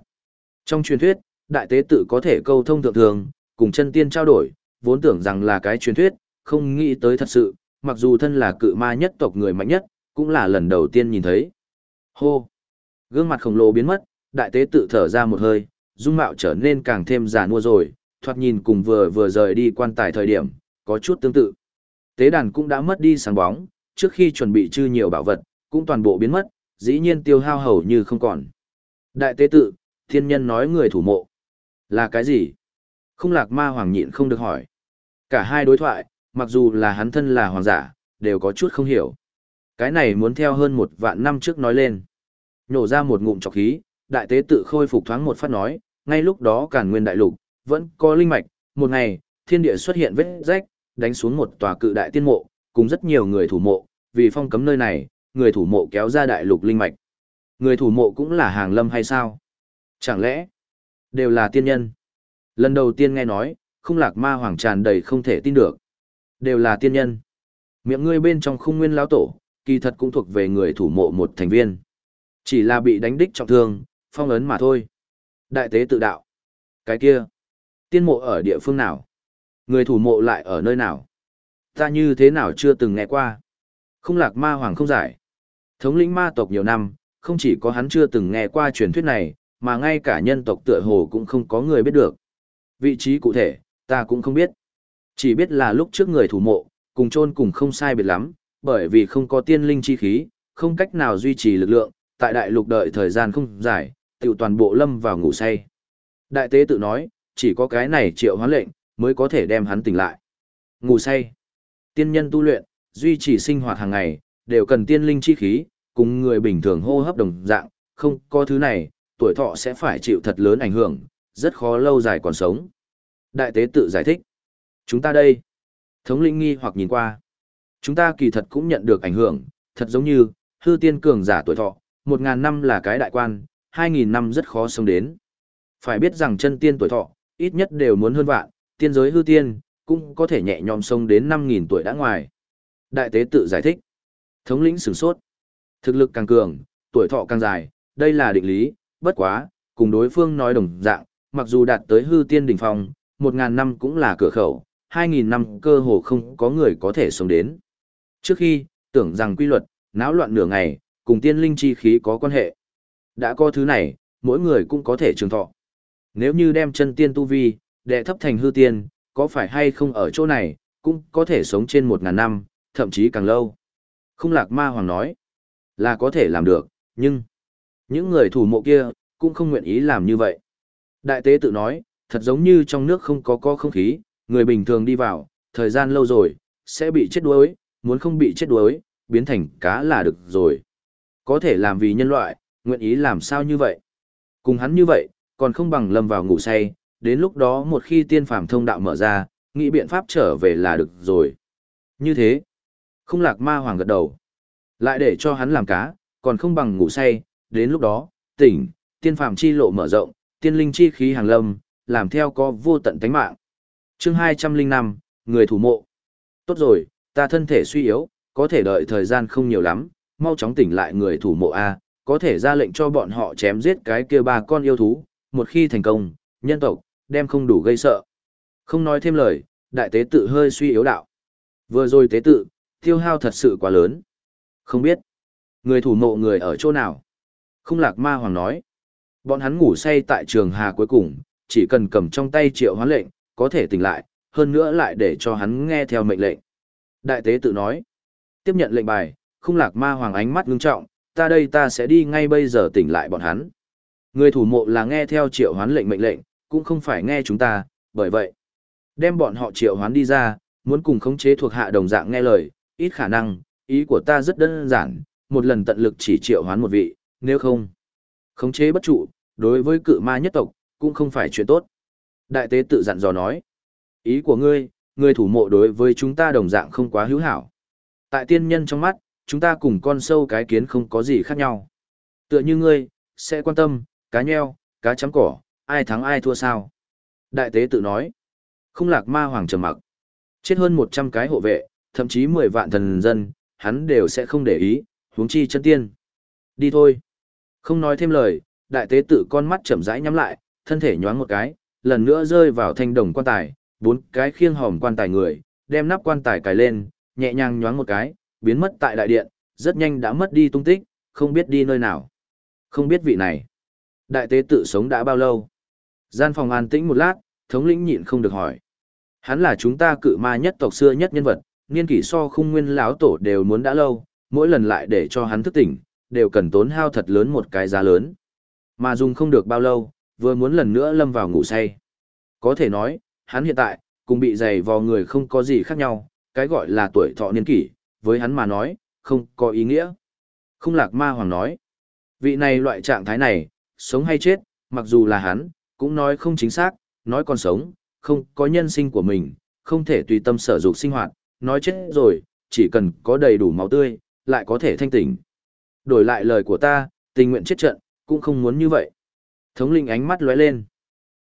Trong truyền thuyết, đại tế tự có thể câu thông thượng thường, cùng chân tiên trao đổi, vốn tưởng rằng là cái truyền thuyết, không nghĩ tới thật sự, mặc dù thân là cự ma nhất tộc người mạnh nhất, cũng là lần đầu tiên nhìn thấy. Hô! Gương mặt khổng lồ biến mất, đại tế tự thở ra một hơi, dung mạo trở nên càng thêm già nua rồi, thoạt nhìn cùng vừa vừa rời đi quan tài thời điểm, có chút tương tự. Tế đàn cũng đã mất đi sáng bóng, trước khi chuẩn bị chư nhiều bảo vật, cũng toàn bộ biến mất, dĩ nhiên tiêu hao hầu như không còn. Đại tế tự, thiên nhân nói người thủ mộ. Là cái gì? Không lạc ma hoàng nhịn không được hỏi. Cả hai đối thoại, mặc dù là hắn thân là hoàng giả, đều có chút không hiểu. Cái này muốn theo hơn một vạn năm trước nói lên. Nhổ ra một ngụm trọc khí, đại tế tự khôi phục thoáng một phát nói, ngay lúc đó cản nguyên đại lục, vẫn có linh mạch, một ngày, thiên địa xuất hiện vết rách, đánh xuống một tòa cự đại tiên mộ, cùng rất nhiều người thủ mộ, vì phong cấm nơi này, người thủ mộ kéo ra đại lục linh mạch. Người thủ mộ cũng là hàng lâm hay sao? Chẳng lẽ, đều là tiên nhân? Lần đầu tiên nghe nói, không lạc ma hoàng tràn đầy không thể tin được. Đều là tiên nhân. Miệng ngươi bên trong khung nguyên lão tổ, kỳ thật cũng thuộc về người thủ mộ một thành viên. Chỉ là bị đánh đích trọng thương, phong ấn mà thôi. Đại tế tự đạo. Cái kia, tiên mộ ở địa phương nào? Người thủ mộ lại ở nơi nào? Ta như thế nào chưa từng nghe qua? Không lạc ma hoàng không giải. Thống lĩnh ma tộc nhiều năm, không chỉ có hắn chưa từng nghe qua truyền thuyết này, mà ngay cả nhân tộc tựa hồ cũng không có người biết được. Vị trí cụ thể, ta cũng không biết. Chỉ biết là lúc trước người thủ mộ, cùng chôn cùng không sai biệt lắm, bởi vì không có tiên linh chi khí, không cách nào duy trì lực lượng, tại đại lục đợi thời gian không dài, tiểu toàn bộ lâm vào ngủ say. Đại tế tự nói, chỉ có cái này triệu hoán lệnh, mới có thể đem hắn tỉnh lại. Ngủ say. Tiên nhân tu luyện, duy trì sinh hoạt hàng ngày, đều cần tiên linh chi khí, cùng người bình thường hô hấp đồng dạng, không có thứ này, tuổi thọ sẽ phải chịu thật lớn ảnh hưởng, rất khó lâu dài còn sống. Đại tế tự giải thích. Chúng ta đây. Thống lĩnh nghi hoặc nhìn qua. Chúng ta kỳ thật cũng nhận được ảnh hưởng, thật giống như, hư tiên cường giả tuổi thọ, một ngàn năm là cái đại quan, hai nghìn năm rất khó sống đến. Phải biết rằng chân tiên tuổi thọ, ít nhất đều muốn hơn vạn, tiên giới hư tiên, cũng có thể nhẹ nhõm sống đến năm nghìn tuổi đã ngoài. Đại tế tự giải thích. Thống lĩnh sửng sốt. Thực lực càng cường, tuổi thọ càng dài, đây là định lý, bất quá, cùng đối phương nói đồng dạng, mặc dù đạt tới hư tiên đỉnh phong, một ngàn năm cũng là cửa khẩu, hai nghìn năm cơ hồ không có người có thể sống đến. Trước khi, tưởng rằng quy luật, náo loạn nửa ngày, cùng tiên linh chi khí có quan hệ. Đã có thứ này, mỗi người cũng có thể trường thọ. Nếu như đem chân tiên tu vi, đệ thấp thành hư tiên, có phải hay không ở chỗ này, cũng có thể sống trên một ngàn năm, thậm chí càng lâu. Không lạc ma hoàng nói, là có thể làm được, nhưng những người thủ mộ kia, cũng không nguyện ý làm như vậy. Đại tế tự nói, thật giống như trong nước không có co không khí, người bình thường đi vào, thời gian lâu rồi, sẽ bị chết đuối, muốn không bị chết đuối, biến thành cá là được rồi. Có thể làm vì nhân loại, nguyện ý làm sao như vậy. Cùng hắn như vậy, còn không bằng lâm vào ngủ say, đến lúc đó một khi tiên phàm thông đạo mở ra, nghĩ biện pháp trở về là được rồi. Như thế, không lạc ma hoàng gật đầu. Lại để cho hắn làm cá, còn không bằng ngủ say, đến lúc đó, tỉnh, tiên phàm chi lộ mở rộng, tiên linh chi khí hàng lâm, làm theo có vô tận tánh mạng. chương 205, người thủ mộ. Tốt rồi, ta thân thể suy yếu, có thể đợi thời gian không nhiều lắm, mau chóng tỉnh lại người thủ mộ A, có thể ra lệnh cho bọn họ chém giết cái kia ba con yêu thú, một khi thành công, nhân tộc, đem không đủ gây sợ. Không nói thêm lời, đại tế tự hơi suy yếu đạo. Vừa rồi tế tự, tiêu hao thật sự quá lớn. Không biết, người thủ mộ người ở chỗ nào? Không lạc ma hoàng nói. Bọn hắn ngủ say tại trường hà cuối cùng, chỉ cần cầm trong tay triệu hoán lệnh, có thể tỉnh lại, hơn nữa lại để cho hắn nghe theo mệnh lệnh. Đại tế tự nói. Tiếp nhận lệnh bài, không lạc ma hoàng ánh mắt ngưng trọng, ta đây ta sẽ đi ngay bây giờ tỉnh lại bọn hắn. Người thủ mộ là nghe theo triệu hoán lệnh mệnh lệnh, cũng không phải nghe chúng ta, bởi vậy. Đem bọn họ triệu hoán đi ra, muốn cùng khống chế thuộc hạ đồng dạng nghe lời, ít khả năng, ý của ta rất đơn giản, một lần tận lực chỉ triệu hoán một vị, nếu không. Khống chế bất trụ, đối với cự ma nhất tộc, cũng không phải chuyện tốt. Đại tế tự dặn dò nói, ý của ngươi, ngươi thủ mộ đối với chúng ta đồng dạng không quá hữu hảo. Tại tiên nhân trong mắt, chúng ta cùng con sâu cái kiến không có gì khác nhau. Tựa như ngươi, sẽ quan tâm, cá nheo, cá chấm cỏ, ai thắng ai thua sao. Đại tế tự nói, không lạc ma hoàng trầm mặc. Chết hơn 100 cái hộ vệ, thậm chí 10 vạn thần dân, hắn đều sẽ không để ý, huống chi chân tiên. Đi thôi. Không nói thêm lời, đại tế tự con mắt chậm rãi nhắm lại, thân thể nhoáng một cái, lần nữa rơi vào thanh đồng quan tài, bốn cái khiêng hòm quan tài người, đem nắp quan tài cài lên, nhẹ nhàng nhoáng một cái, biến mất tại đại điện, rất nhanh đã mất đi tung tích, không biết đi nơi nào. Không biết vị này. Đại tế tự sống đã bao lâu? Gian phòng an tĩnh một lát, thống lĩnh nhịn không được hỏi. Hắn là chúng ta cự ma nhất tộc xưa nhất nhân vật, niên kỷ so khung nguyên lão tổ đều muốn đã lâu, mỗi lần lại để cho hắn thức tỉnh, đều cần tốn hao thật lớn một cái giá lớn. Mà dùng không được bao lâu, vừa muốn lần nữa lâm vào ngủ say. Có thể nói, hắn hiện tại, cùng bị dày vò người không có gì khác nhau, cái gọi là tuổi thọ niên kỷ, với hắn mà nói, không có ý nghĩa. Không lạc ma hoàng nói, vị này loại trạng thái này, sống hay chết, mặc dù là hắn, cũng nói không chính xác, nói còn sống, không có nhân sinh của mình, không thể tùy tâm sở dục sinh hoạt, nói chết rồi, chỉ cần có đầy đủ máu tươi, lại có thể thanh tỉnh. Đổi lại lời của ta, tình nguyện chết trận, cũng không muốn như vậy. Thống linh ánh mắt lóe lên.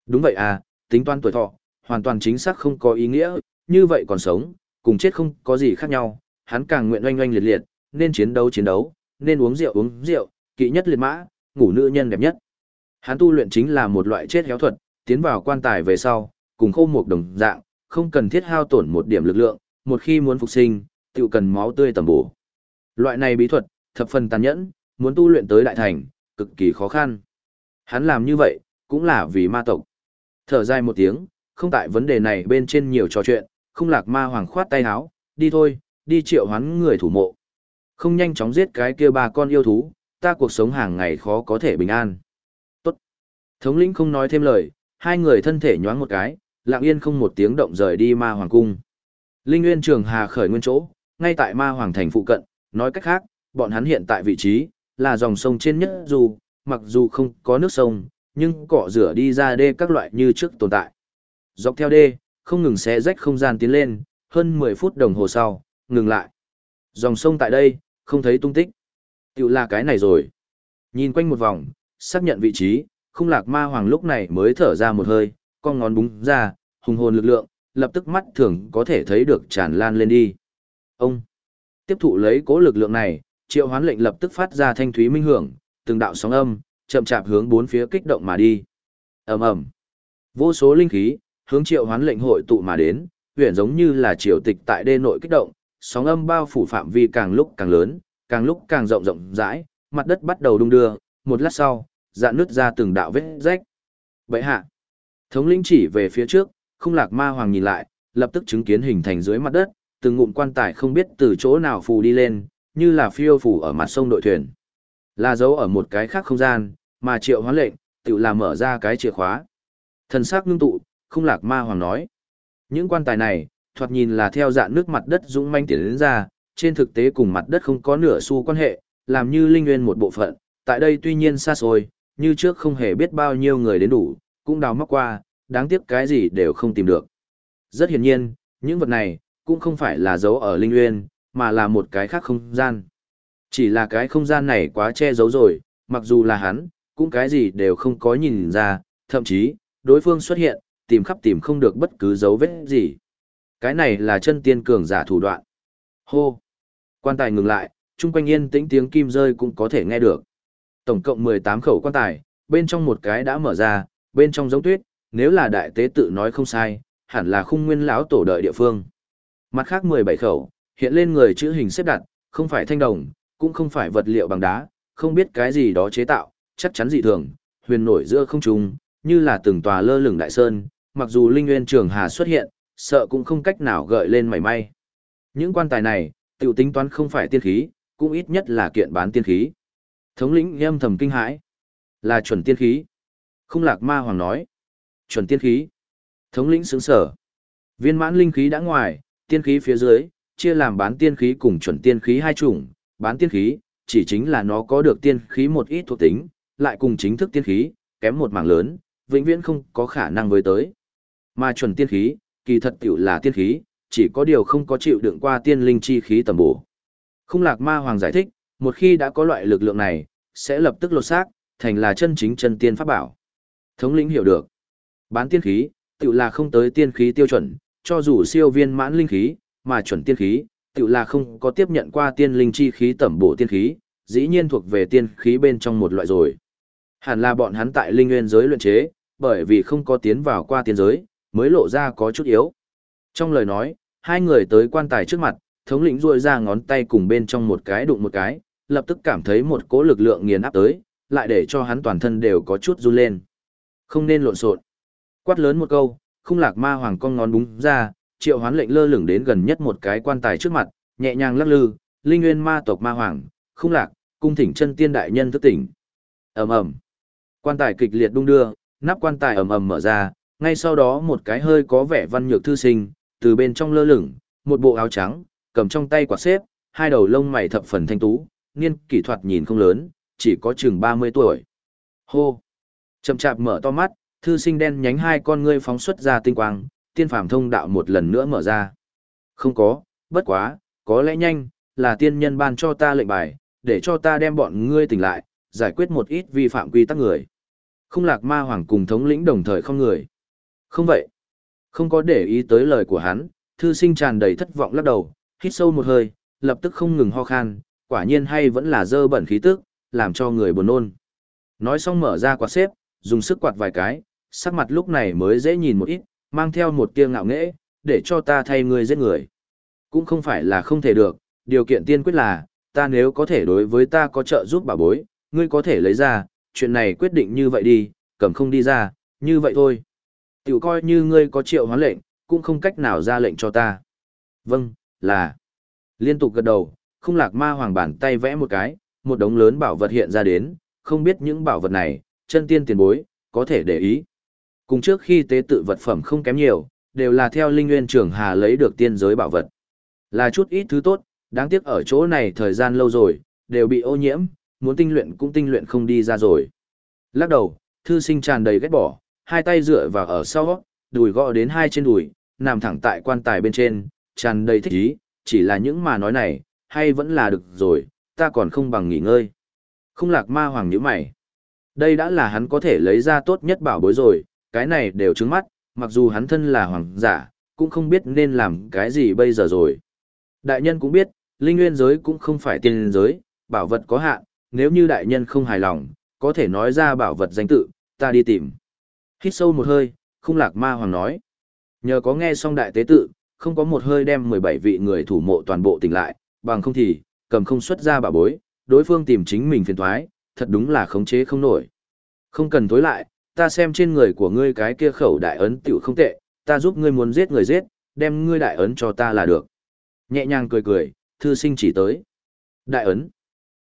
Đúng vậy à, tính toán tuổi thọ, hoàn toàn chính xác không có ý nghĩa, như vậy còn sống, cùng chết không có gì khác nhau, hắn càng nguyện oanh oanh liệt liệt, nên chiến đấu chiến đấu, nên uống rượu uống rượu, kỵ nhất liệt mã, ngủ nữ nhân đẹp nhất. Hắn tu luyện chính là một loại chết héo thuật, tiến vào quan tài về sau, cùng khô một đồng dạng, không cần thiết hao tổn một điểm lực lượng, một khi muốn phục sinh, tự cần máu tươi tầm bổ. Loại này bí thuật, thập phần tàn nhẫn, muốn tu luyện tới đại thành, cực kỳ khó khăn. Hắn làm như vậy, cũng là vì ma tộc. Thở dài một tiếng, không tại vấn đề này bên trên nhiều trò chuyện, không lạc ma hoàng khoát tay áo, đi thôi, đi triệu hoán người thủ mộ. Không nhanh chóng giết cái kia ba con yêu thú, ta cuộc sống hàng ngày khó có thể bình an. Thống lĩnh không nói thêm lời, hai người thân thể nhoáng một cái, lặng yên không một tiếng động rời đi ma hoàng cung. Linh Nguyên Trường Hà khởi nguyên chỗ, ngay tại ma hoàng thành phụ cận, nói cách khác, bọn hắn hiện tại vị trí, là dòng sông trên nhất dù, mặc dù không có nước sông, nhưng cọ rửa đi ra đê các loại như trước tồn tại. Dọc theo đê, không ngừng xé rách không gian tiến lên, hơn 10 phút đồng hồ sau, ngừng lại. Dòng sông tại đây, không thấy tung tích. Tiểu là cái này rồi. Nhìn quanh một vòng, xác nhận vị trí, không lạc ma hoàng lúc này mới thở ra một hơi, con ngón búng ra, hùng hồn lực lượng, lập tức mắt thường có thể thấy được tràn lan lên đi. Ông tiếp thụ lấy cố lực lượng này, triệu hoán lệnh lập tức phát ra thanh thúy minh hưởng, từng đạo sóng âm, chậm chạp hướng bốn phía kích động mà đi. ầm ầm, vô số linh khí hướng triệu hoán lệnh hội tụ mà đến, huyền giống như là triều tịch tại đê nội kích động, sóng âm bao phủ phạm vi càng lúc càng lớn, càng lúc càng rộng rộng rãi, mặt đất bắt đầu đung đưa, một lát sau, dạn nứt ra từng đạo vết rách. Bệ hạ, thống lĩnh chỉ về phía trước, không lạc ma hoàng nhìn lại, lập tức chứng kiến hình thành dưới mặt đất, từng ngụm quan tài không biết từ chỗ nào phù đi lên, như là phiêu phù ở mặt sông đội thuyền. Là dấu ở một cái khác không gian, mà triệu hoán lệnh, tự là mở ra cái chìa khóa. Thần sắc ngưng tụ, không lạc ma hoàng nói. Những quan tài này, thoạt nhìn là theo dạng nước mặt đất dũng manh tiến đến ra, trên thực tế cùng mặt đất không có nửa xu quan hệ, làm như linh nguyên một bộ phận, tại đây tuy nhiên xa xôi, như trước không hề biết bao nhiêu người đến đủ, cũng đào móc qua, đáng tiếc cái gì đều không tìm được. Rất hiển nhiên, những vật này, cũng không phải là dấu ở linh nguyên, mà là một cái khác không gian. Chỉ là cái không gian này quá che giấu rồi, mặc dù là hắn, cũng cái gì đều không có nhìn ra, thậm chí, đối phương xuất hiện, tìm khắp tìm không được bất cứ dấu vết gì. Cái này là chân tiên cường giả thủ đoạn. Hô! Quan tài ngừng lại, chung quanh yên tĩnh tiếng kim rơi cũng có thể nghe được. Tổng cộng 18 khẩu quan tài, bên trong một cái đã mở ra, bên trong giống tuyết, nếu là đại tế tự nói không sai, hẳn là khung nguyên lão tổ đợi địa phương. Mặt khác 17 khẩu, hiện lên người chữ hình xếp đặt, không phải thanh đồng, cũng không phải vật liệu bằng đá, không biết cái gì đó chế tạo, chắc chắn dị thường, huyền nổi giữa không trung, như là từng tòa lơ lửng đại sơn, mặc dù linh nguyên trường hà xuất hiện, sợ cũng không cách nào gợi lên mảy may. Những quan tài này, tiểu tính toán không phải tiên khí, cũng ít nhất là kiện bán tiên khí. Thống lĩnh nghiêm thầm kinh hãi, là chuẩn tiên khí. Không lạc ma hoàng nói, chuẩn tiên khí. Thống lĩnh sướng sở. Viên mãn linh khí đã ngoài, tiên khí phía dưới, chia làm bán tiên khí cùng chuẩn tiên khí hai chủng. Bán tiên khí, chỉ chính là nó có được tiên khí một ít thuộc tính, lại cùng chính thức tiên khí, kém một mảng lớn, vĩnh viễn không có khả năng với tới. Mà chuẩn tiên khí, kỳ thật tiểu là tiên khí, chỉ có điều không có chịu đựng qua tiên linh chi khí tầm bổ. Không lạc ma hoàng giải thích, một khi đã có loại lực lượng này, sẽ lập tức lột xác, thành là chân chính chân tiên pháp bảo. Thống lĩnh hiểu được. Bán tiên khí, tự là không tới tiên khí tiêu chuẩn, cho dù siêu viên mãn linh khí, mà chuẩn tiên khí, tự là không có tiếp nhận qua tiên linh chi khí tẩm bổ tiên khí, dĩ nhiên thuộc về tiên khí bên trong một loại rồi. Hẳn là bọn hắn tại linh nguyên giới luyện chế, bởi vì không có tiến vào qua tiên giới, mới lộ ra có chút yếu. Trong lời nói, hai người tới quan tài trước mặt, thống lĩnh ruôi ra ngón tay cùng bên trong một cái đụng một cái, lập tức cảm thấy một cỗ lực lượng nghiền áp tới, lại để cho hắn toàn thân đều có chút run lên. Không nên lộn xộn. Quát lớn một câu, không lạc ma hoàng con ngón búng ra, triệu hoán lệnh lơ lửng đến gần nhất một cái quan tài trước mặt, nhẹ nhàng lắc lư, linh nguyên ma tộc ma hoàng, không lạc, cung thỉnh chân tiên đại nhân thức tỉnh. ầm ầm, quan tài kịch liệt đung đưa, nắp quan tài ầm ầm mở ra, ngay sau đó một cái hơi có vẻ văn nhược thư sinh, từ bên trong lơ lửng, một bộ áo trắng, cầm trong tay quạt xếp, hai đầu lông mày thập phần thanh tú, niên kỹ thuật nhìn không lớn, chỉ có chừng 30 tuổi. Hô! Chậm chạp mở to mắt, thư sinh đen nhánh hai con ngươi phóng xuất ra tinh quang, tiên phàm thông đạo một lần nữa mở ra. Không có, bất quá, có lẽ nhanh, là tiên nhân ban cho ta lệnh bài, để cho ta đem bọn ngươi tỉnh lại, giải quyết một ít vi phạm quy tắc người. Không lạc ma hoàng cùng thống lĩnh đồng thời không người. Không vậy. Không có để ý tới lời của hắn, thư sinh tràn đầy thất vọng lắc đầu, hít sâu một hơi, lập tức không ngừng ho khan, quả nhiên hay vẫn là dơ bẩn khí tức, làm cho người buồn nôn. Nói xong mở ra quạt xếp, dùng sức quạt vài cái, sắc mặt lúc này mới dễ nhìn một ít, mang theo một tia ngạo nghễ, để cho ta thay ngươi giết người. Cũng không phải là không thể được, điều kiện tiên quyết là, ta nếu có thể đối với ta có trợ giúp bà bối, ngươi có thể lấy ra, chuyện này quyết định như vậy đi, cầm không đi ra, như vậy thôi. Tiểu coi như ngươi có triệu hóa lệnh, cũng không cách nào ra lệnh cho ta. Vâng, là. Liên tục gật đầu, không lạc ma hoàng bàn tay vẽ một cái, một đống lớn bảo vật hiện ra đến, không biết những bảo vật này, chân tiên tiền bối, có thể để ý. Cùng trước khi tế tự vật phẩm không kém nhiều, đều là theo linh nguyên trưởng hà lấy được tiên giới bảo vật. Là chút ít thứ tốt, đáng tiếc ở chỗ này thời gian lâu rồi, đều bị ô nhiễm, muốn tinh luyện cũng tinh luyện không đi ra rồi. Lắc đầu, thư sinh tràn đầy ghét bỏ, hai tay dựa vào ở sau, đùi gõ đến hai trên đùi, nằm thẳng tại quan tài bên trên, tràn đầy thích ý, chỉ là những mà nói này, hay vẫn là được rồi, ta còn không bằng nghỉ ngơi. Không lạc ma hoàng nhíu mày. Đây đã là hắn có thể lấy ra tốt nhất bảo bối rồi, cái này đều trứng mắt, mặc dù hắn thân là hoàng giả, cũng không biết nên làm cái gì bây giờ rồi. Đại nhân cũng biết, linh nguyên giới cũng không phải tiên giới, bảo vật có hạn, nếu như đại nhân không hài lòng, có thể nói ra bảo vật danh tự, ta đi tìm. Hít sâu một hơi, không lạc ma hoàng nói. Nhờ có nghe xong đại tế tự, không có một hơi đem 17 vị người thủ mộ toàn bộ tỉnh lại, bằng không thì, cầm không xuất ra bà bối, đối phương tìm chính mình phiền thoái, thật đúng là khống chế không nổi. Không cần tối lại, ta xem trên người của ngươi cái kia khẩu đại ấn tiểu không tệ, ta giúp ngươi muốn giết người giết, đem ngươi đại ấn cho ta là được. Nhẹ nhàng cười cười, thư sinh chỉ tới. Đại ấn.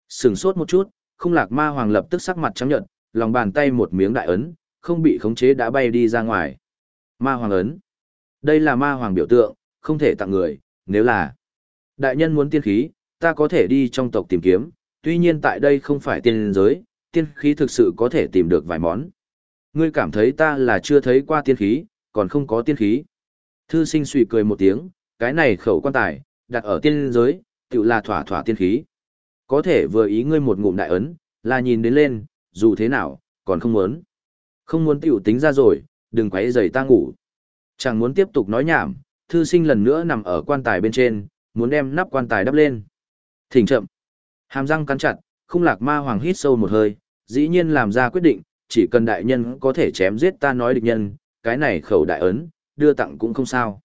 Sừng sốt một chút, không lạc ma hoàng lập tức sắc mặt trắng nhợt, lòng bàn tay một miếng đại ấn, không bị khống chế đã bay đi ra ngoài. Ma hoàng ấn. Đây là ma hoàng biểu tượng, không thể tặng người, nếu là đại nhân muốn tiên khí, ta có thể đi trong tộc tìm kiếm, tuy nhiên tại đây không phải tiên giới, tiên khí thực sự có thể tìm được vài món. Ngươi cảm thấy ta là chưa thấy qua tiên khí, còn không có tiên khí. Thư sinh suy cười một tiếng, cái này khẩu quan tài, đặt ở tiên giới, tự là thỏa thỏa tiên khí. Có thể vừa ý ngươi một ngụm đại ấn, là nhìn đến lên, dù thế nào, còn không muốn. Không muốn tiểu tính ra rồi, đừng quấy rầy ta ngủ. Chẳng muốn tiếp tục nói nhảm, thư sinh lần nữa nằm ở quan tài bên trên, muốn đem nắp quan tài đắp lên. Thỉnh chậm. Hàm răng cắn chặt, không lạc ma hoàng hít sâu một hơi, dĩ nhiên làm ra quyết định, chỉ cần đại nhân có thể chém giết ta nói địch nhân, cái này khẩu đại ấn, đưa tặng cũng không sao.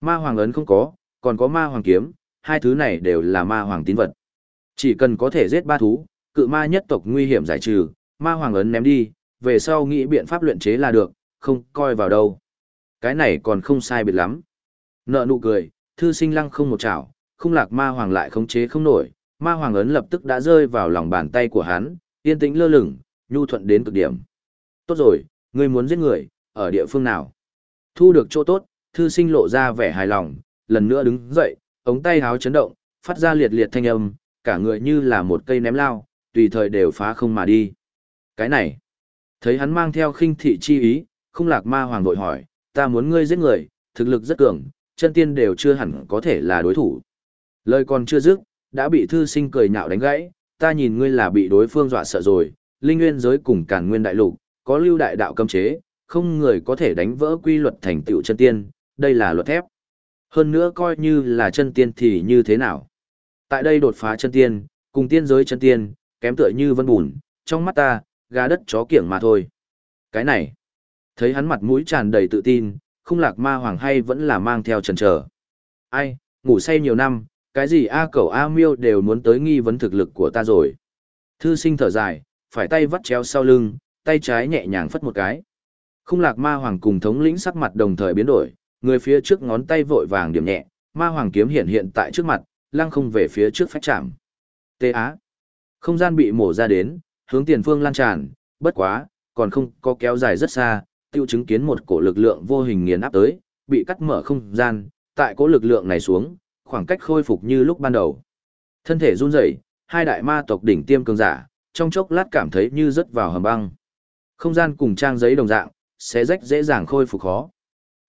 Ma hoàng ấn không có, còn có ma hoàng kiếm, hai thứ này đều là ma hoàng tín vật. Chỉ cần có thể giết ba thú, cự ma nhất tộc nguy hiểm giải trừ, ma hoàng ấn ném đi, về sau nghĩ biện pháp luyện chế là được, không coi vào đâu. Cái này còn không sai biệt lắm. Nợ nụ cười, thư sinh lăng không một chảo, không lạc ma hoàng lại khống chế không nổi, ma hoàng ấn lập tức đã rơi vào lòng bàn tay của hắn, yên tĩnh lơ lửng, nhu thuận đến cực điểm. Tốt rồi, ngươi muốn giết người, ở địa phương nào? Thu được chỗ tốt, thư sinh lộ ra vẻ hài lòng, lần nữa đứng dậy, ống tay háo chấn động, phát ra liệt liệt thanh âm, cả người như là một cây ném lao, tùy thời đều phá không mà đi. Cái này, thấy hắn mang theo khinh thị chi ý, không lạc ma hoàng vội hỏi, ta muốn ngươi giết người, thực lực rất cường, chân tiên đều chưa hẳn có thể là đối thủ. Lời còn chưa dứt, đã bị thư sinh cười nhạo đánh gãy, ta nhìn ngươi là bị đối phương dọa sợ rồi, linh nguyên giới cùng càn nguyên đại lục, có lưu đại đạo cấm chế, không người có thể đánh vỡ quy luật thành tựu chân tiên, đây là luật thép. Hơn nữa coi như là chân tiên thì như thế nào? Tại đây đột phá chân tiên, cùng tiên giới chân tiên, kém tựa như vân bùn, trong mắt ta, gà đất chó kiểng mà thôi. Cái này, thấy hắn mặt mũi tràn đầy tự tin, không lạc ma hoàng hay vẫn là mang theo trần trở. Ai, ngủ say nhiều năm, cái gì A cẩu A miêu đều muốn tới nghi vấn thực lực của ta rồi. Thư sinh thở dài, phải tay vắt chéo sau lưng, tay trái nhẹ nhàng phất một cái. Không lạc ma hoàng cùng thống lĩnh sắc mặt đồng thời biến đổi, người phía trước ngón tay vội vàng điểm nhẹ, ma hoàng kiếm hiện hiện tại trước mặt, lăng không về phía trước phách chạm. Tê á. Không gian bị mổ ra đến, hướng tiền phương lan tràn, bất quá, còn không có kéo dài rất xa, tiêu chứng kiến một cổ lực lượng vô hình nghiền áp tới, bị cắt mở không gian, tại cổ lực lượng này xuống, khoảng cách khôi phục như lúc ban đầu. Thân thể run rẩy, hai đại ma tộc đỉnh tiêm cường giả, trong chốc lát cảm thấy như rớt vào hầm băng. Không gian cùng trang giấy đồng dạng, sẽ rách dễ dàng khôi phục khó.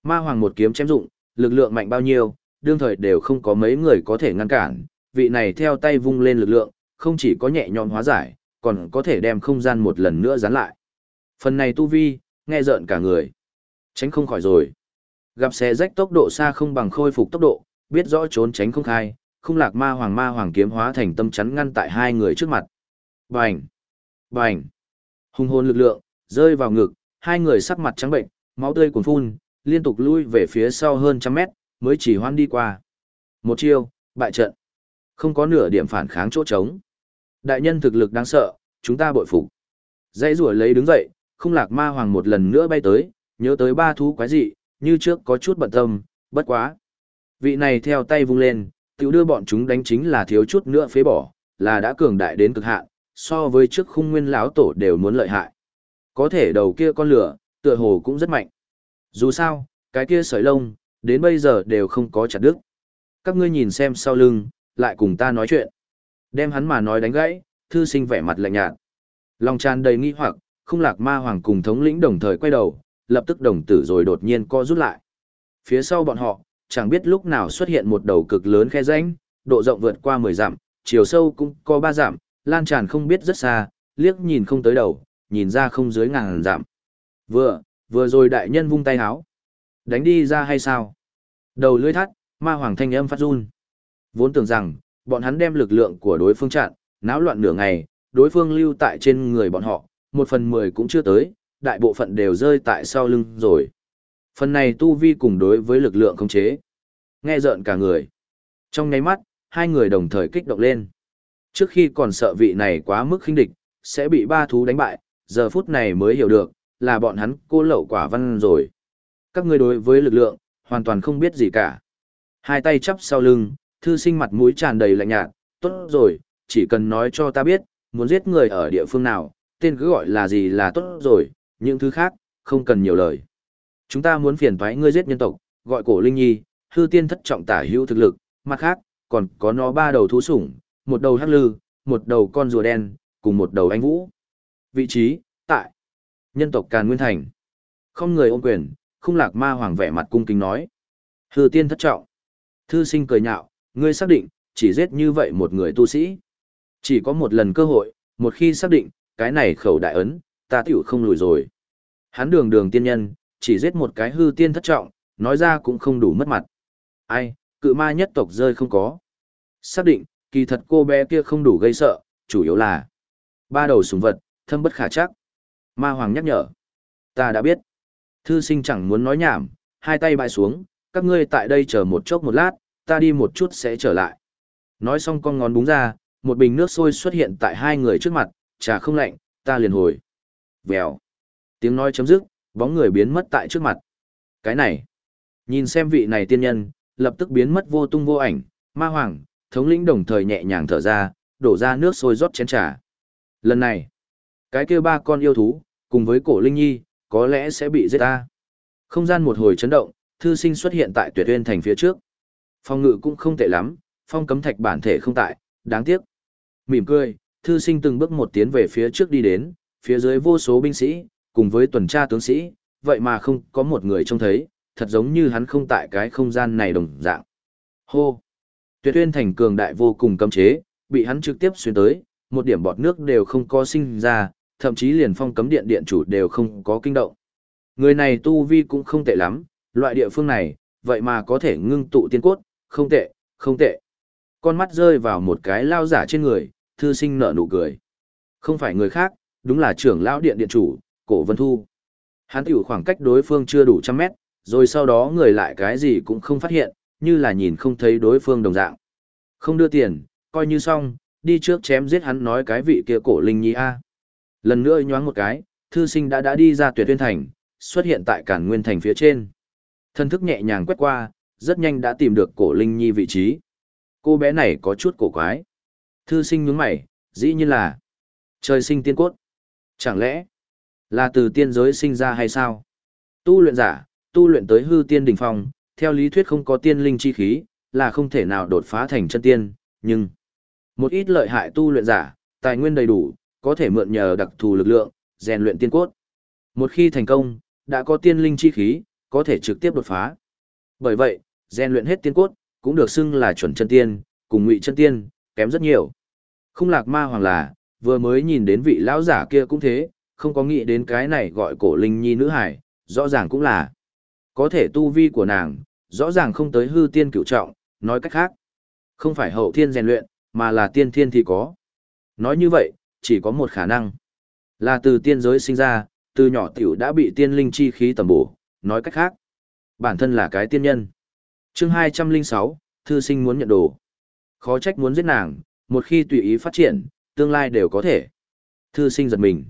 Ma hoàng một kiếm chém dụng, lực lượng mạnh bao nhiêu, đương thời đều không có mấy người có thể ngăn cản, vị này theo tay vung lên lực lượng, không chỉ có nhẹ nhõm hóa giải, còn có thể đem không gian một lần nữa dán lại. Phần này tu vi, nghe rợn cả người. Tránh không khỏi rồi. Gặp xe rách tốc độ xa không bằng khôi phục tốc độ, biết rõ trốn tránh không khai, không lạc ma hoàng ma hoàng kiếm hóa thành tâm chắn ngăn tại hai người trước mặt. Bành! Bành! Hùng hồn lực lượng, rơi vào ngực, hai người sắc mặt trắng bệnh, máu tươi cuồn phun, liên tục lui về phía sau hơn trăm mét, mới chỉ hoan đi qua. Một chiêu, bại trận. Không có nửa điểm phản kháng chỗ trống. Đại nhân thực lực đáng sợ, chúng ta bội phục. Dãy rủa lấy đứng dậy, không lạc ma hoàng một lần nữa bay tới, nhớ tới ba thú quái dị, như trước có chút bận tâm, bất quá. Vị này theo tay vung lên, tự đưa bọn chúng đánh chính là thiếu chút nữa phế bỏ, là đã cường đại đến cực hạn, so với trước khung nguyên lão tổ đều muốn lợi hại. Có thể đầu kia con lửa, tựa hồ cũng rất mạnh. Dù sao, cái kia sợi lông, đến bây giờ đều không có chặt đứt. Các ngươi nhìn xem sau lưng, lại cùng ta nói chuyện. Đem hắn mà nói đánh gãy, thư sinh vẻ mặt lạnh nhạt. Lòng tràn đầy nghi hoặc, không lạc ma hoàng cùng thống lĩnh đồng thời quay đầu, lập tức đồng tử rồi đột nhiên co rút lại. Phía sau bọn họ, chẳng biết lúc nào xuất hiện một đầu cực lớn khe rãnh, độ rộng vượt qua 10 dặm, chiều sâu cũng có 3 dặm, lan tràn không biết rất xa, liếc nhìn không tới đầu, nhìn ra không dưới ngàn dặm. Vừa, vừa rồi đại nhân vung tay háo. Đánh đi ra hay sao? Đầu lưỡi thắt, ma hoàng thanh âm phát run. Vốn tưởng rằng, bọn hắn đem lực lượng của đối phương chặn, náo loạn nửa ngày, đối phương lưu tại trên người bọn họ, một phần mười cũng chưa tới, đại bộ phận đều rơi tại sau lưng rồi. Phần này tu vi cùng đối với lực lượng khống chế. Nghe rợn cả người. Trong nháy mắt, hai người đồng thời kích động lên. Trước khi còn sợ vị này quá mức khinh địch, sẽ bị ba thú đánh bại, giờ phút này mới hiểu được, là bọn hắn cô lậu quả văn rồi. Các ngươi đối với lực lượng, hoàn toàn không biết gì cả. Hai tay chắp sau lưng, thư sinh mặt mũi tràn đầy lạnh nhạt, tốt rồi, chỉ cần nói cho ta biết, muốn giết người ở địa phương nào, tên cứ gọi là gì là tốt rồi, những thứ khác, không cần nhiều lời. Chúng ta muốn phiền thoái ngươi giết nhân tộc, gọi cổ Linh Nhi, hư tiên thất trọng tả hữu thực lực, mặt khác, còn có nó ba đầu thú sủng, một đầu hắc lư, một đầu con rùa đen, cùng một đầu anh vũ. Vị trí, tại nhân tộc Càn Nguyên Thành. Không người ôm quyền, không lạc ma hoàng vẻ mặt cung kính nói. Hư tiên thất trọng. Thư sinh cười nhạo, ngươi xác định, chỉ giết như vậy một người tu sĩ. Chỉ có một lần cơ hội, một khi xác định, cái này khẩu đại ấn, ta tiểu không lùi rồi. Hắn đường đường tiên nhân, chỉ giết một cái hư tiên thất trọng, nói ra cũng không đủ mất mặt. Ai, cự ma nhất tộc rơi không có. Xác định, kỳ thật cô bé kia không đủ gây sợ, chủ yếu là ba đầu súng vật, thâm bất khả chắc. Ma Hoàng nhắc nhở. Ta đã biết. Thư sinh chẳng muốn nói nhảm, hai tay bại xuống, các ngươi tại đây chờ một chốc một lát, ta đi một chút sẽ trở lại. Nói xong con ngón búng ra, một bình nước sôi xuất hiện tại hai người trước mặt, trà không lạnh, ta liền hồi. Vèo. Tiếng nói chấm dứt, bóng người biến mất tại trước mặt. Cái này. Nhìn xem vị này tiên nhân, lập tức biến mất vô tung vô ảnh, ma hoàng, thống lĩnh đồng thời nhẹ nhàng thở ra, đổ ra nước sôi rót chén trà. Lần này, cái kia ba con yêu thú, cùng với cổ linh nhi, có lẽ sẽ bị giết ta. Không gian một hồi chấn động, thư sinh xuất hiện tại tuyệt uyên thành phía trước. Phong ngự cũng không tệ lắm, phong cấm thạch bản thể không tại, đáng tiếc. Mỉm cười, thư sinh từng bước một tiến về phía trước đi đến, phía dưới vô số binh sĩ, cùng với tuần tra tướng sĩ, vậy mà không có một người trông thấy, thật giống như hắn không tại cái không gian này đồng dạng. Hô! Tuyệt uyên thành cường đại vô cùng cấm chế, bị hắn trực tiếp xuyên tới, một điểm bọt nước đều không có sinh ra, thậm chí liền phong cấm điện điện chủ đều không có kinh động. Người này tu vi cũng không tệ lắm, loại địa phương này, vậy mà có thể ngưng tụ tiên cốt, không tệ, không tệ. Con mắt rơi vào một cái lao giả trên người, thư sinh nở nụ cười. Không phải người khác, đúng là trưởng lão điện điện chủ, cổ vân thu. Hắn tiểu khoảng cách đối phương chưa đủ trăm mét, rồi sau đó người lại cái gì cũng không phát hiện, như là nhìn không thấy đối phương đồng dạng. Không đưa tiền, coi như xong, đi trước chém giết hắn nói cái vị kia cổ linh nhi a. Lần nữa nhoáng một cái, thư sinh đã đã đi ra tuyệt tuyên thành, xuất hiện tại cản nguyên thành phía trên. Thân thức nhẹ nhàng quét qua, rất nhanh đã tìm được cổ linh nhi vị trí. Cô bé này có chút cổ quái. Thư sinh nhướng mày, dĩ nhiên là trời sinh tiên cốt. Chẳng lẽ là từ tiên giới sinh ra hay sao? Tu luyện giả, tu luyện tới hư tiên đỉnh phong, theo lý thuyết không có tiên linh chi khí, là không thể nào đột phá thành chân tiên, nhưng một ít lợi hại tu luyện giả, tài nguyên đầy đủ, có thể mượn nhờ đặc thù lực lượng, rèn luyện tiên cốt. Một khi thành công, đã có tiên linh chi khí, có thể trực tiếp đột phá. Bởi vậy, rèn luyện hết tiên cốt, cũng được xưng là chuẩn chân tiên, cùng ngụy chân tiên, kém rất nhiều. Không lạc ma hoàng là, vừa mới nhìn đến vị lão giả kia cũng thế, không có nghĩ đến cái này gọi cổ linh nhi nữ hải, rõ ràng cũng là. Có thể tu vi của nàng, rõ ràng không tới hư tiên cửu trọng, nói cách khác. Không phải hậu thiên rèn luyện, mà là tiên thiên thì có. Nói như vậy, chỉ có một khả năng. Là từ tiên giới sinh ra, từ nhỏ tiểu đã bị tiên linh chi khí tầm bổ, nói cách khác. Bản thân là cái tiên nhân. chương 206, thư sinh muốn nhận đồ. Khó trách muốn giết nàng, một khi tùy ý phát triển, tương lai đều có thể. Thư sinh giật mình.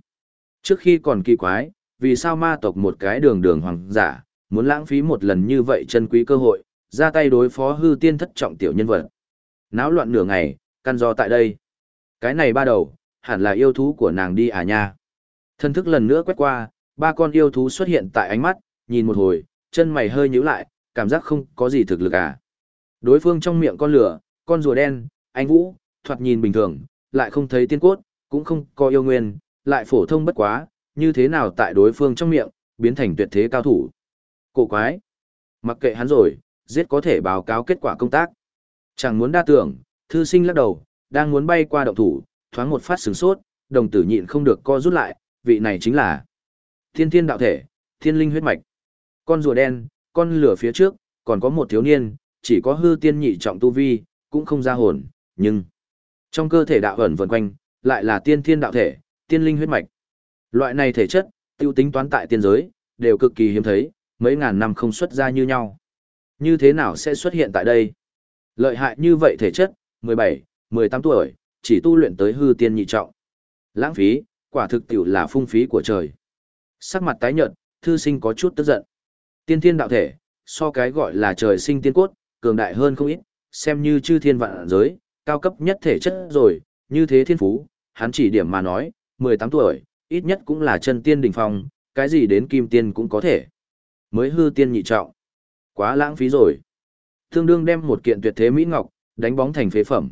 Trước khi còn kỳ quái, vì sao ma tộc một cái đường đường hoàng giả, muốn lãng phí một lần như vậy chân quý cơ hội, ra tay đối phó hư tiên thất trọng tiểu nhân vật. Náo loạn nửa ngày, căn do tại đây. Cái này ba đầu, hẳn là yêu thú của nàng đi à nha. Thân thức lần nữa quét qua, ba con yêu thú xuất hiện tại ánh mắt, nhìn một hồi, chân mày hơi nhíu lại, cảm giác không có gì thực lực à. Đối phương trong miệng con lửa, con rùa đen, anh vũ, thoạt nhìn bình thường, lại không thấy tiên cốt, cũng không có yêu nguyên, lại phổ thông bất quá, như thế nào tại đối phương trong miệng, biến thành tuyệt thế cao thủ. Cổ quái. Mặc kệ hắn rồi, giết có thể báo cáo kết quả công tác. Chẳng muốn đa tưởng, thư sinh lắc đầu, đang muốn bay qua động thủ, thoáng một phát sửng sốt, đồng tử nhịn không được co rút lại, vị này chính là thiên thiên đạo thể, thiên linh huyết mạch. Con rùa đen, con lửa phía trước, còn có một thiếu niên, chỉ có hư tiên nhị trọng tu vi, cũng không ra hồn, nhưng trong cơ thể đạo ẩn vần quanh, lại là tiên thiên đạo thể, tiên linh huyết mạch. Loại này thể chất, tiêu tính toán tại tiên giới, đều cực kỳ hiếm thấy, mấy ngàn năm không xuất ra như nhau. Như thế nào sẽ xuất hiện tại đây? Lợi hại như vậy thể chất, 17, 18 tuổi, chỉ tu luyện tới hư tiên nhị trọng. Lãng phí, quả thực tiểu là phung phí của trời. Sắc mặt tái nhợt, thư sinh có chút tức giận. Tiên thiên đạo thể, so cái gọi là trời sinh tiên cốt, cường đại hơn không ít, xem như chư thiên vạn giới, cao cấp nhất thể chất rồi, như thế thiên phú, hắn chỉ điểm mà nói, 18 tuổi, ít nhất cũng là chân tiên đỉnh phong, cái gì đến kim tiên cũng có thể. Mới hư tiên nhị trọng. Quá lãng phí rồi. Tương đương đem một kiện tuyệt thế mỹ ngọc, đánh bóng thành phế phẩm.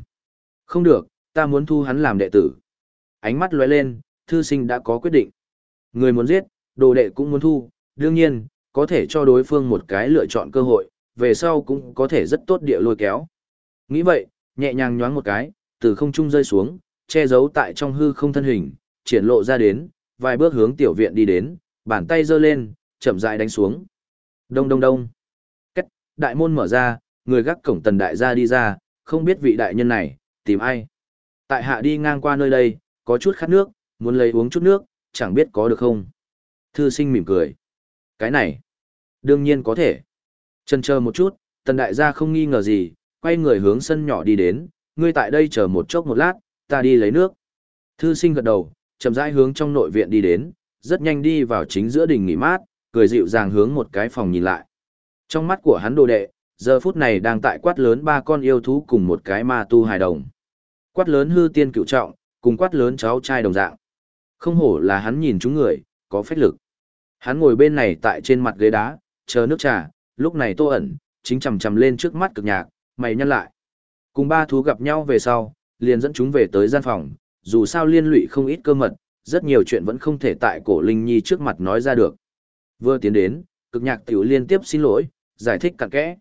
Không được, ta muốn thu hắn làm đệ tử. Ánh mắt lóe lên, thư sinh đã có quyết định. Người muốn giết, đồ đệ cũng muốn thu, đương nhiên, có thể cho đối phương một cái lựa chọn cơ hội, về sau cũng có thể rất tốt địa lôi kéo. Nghĩ vậy, nhẹ nhàng nhoáng một cái, từ không trung rơi xuống, che giấu tại trong hư không thân hình, triển lộ ra đến, vài bước hướng tiểu viện đi đến, bàn tay giơ lên, chậm rãi đánh xuống. Đông đông đông. Cách, đại môn mở ra, người gác cổng tần đại gia đi ra, không biết vị đại nhân này, tìm ai. Tại hạ đi ngang qua nơi đây, có chút khát nước, muốn lấy uống chút nước, chẳng biết có được không. Thư sinh mỉm cười. Cái này, đương nhiên có thể. Chân chờ một chút, tần đại gia không nghi ngờ gì, quay người hướng sân nhỏ đi đến, ngươi tại đây chờ một chốc một lát, ta đi lấy nước. Thư sinh gật đầu, chậm rãi hướng trong nội viện đi đến, rất nhanh đi vào chính giữa đình nghỉ mát, cười dịu dàng hướng một cái phòng nhìn lại. Trong mắt của hắn đồ đệ, giờ phút này đang tại quát lớn ba con yêu thú cùng một cái ma tu hài đồng. Quát lớn hư tiên cựu trọng, cùng quát lớn cháu trai đồng dạng. Không hổ là hắn nhìn chúng người, có phách lực. Hắn ngồi bên này tại trên mặt ghế đá, chờ nước trà, lúc này tô ẩn, chính chầm chầm lên trước mắt cực nhạc, mày nhăn lại. Cùng ba thú gặp nhau về sau, liền dẫn chúng về tới gian phòng, dù sao liên lụy không ít cơ mật, rất nhiều chuyện vẫn không thể tại cổ Linh Nhi trước mặt nói ra được. Vừa tiến đến, cực nhạc tiểu liên tiếp xin lỗi, giải thích cặn kẽ.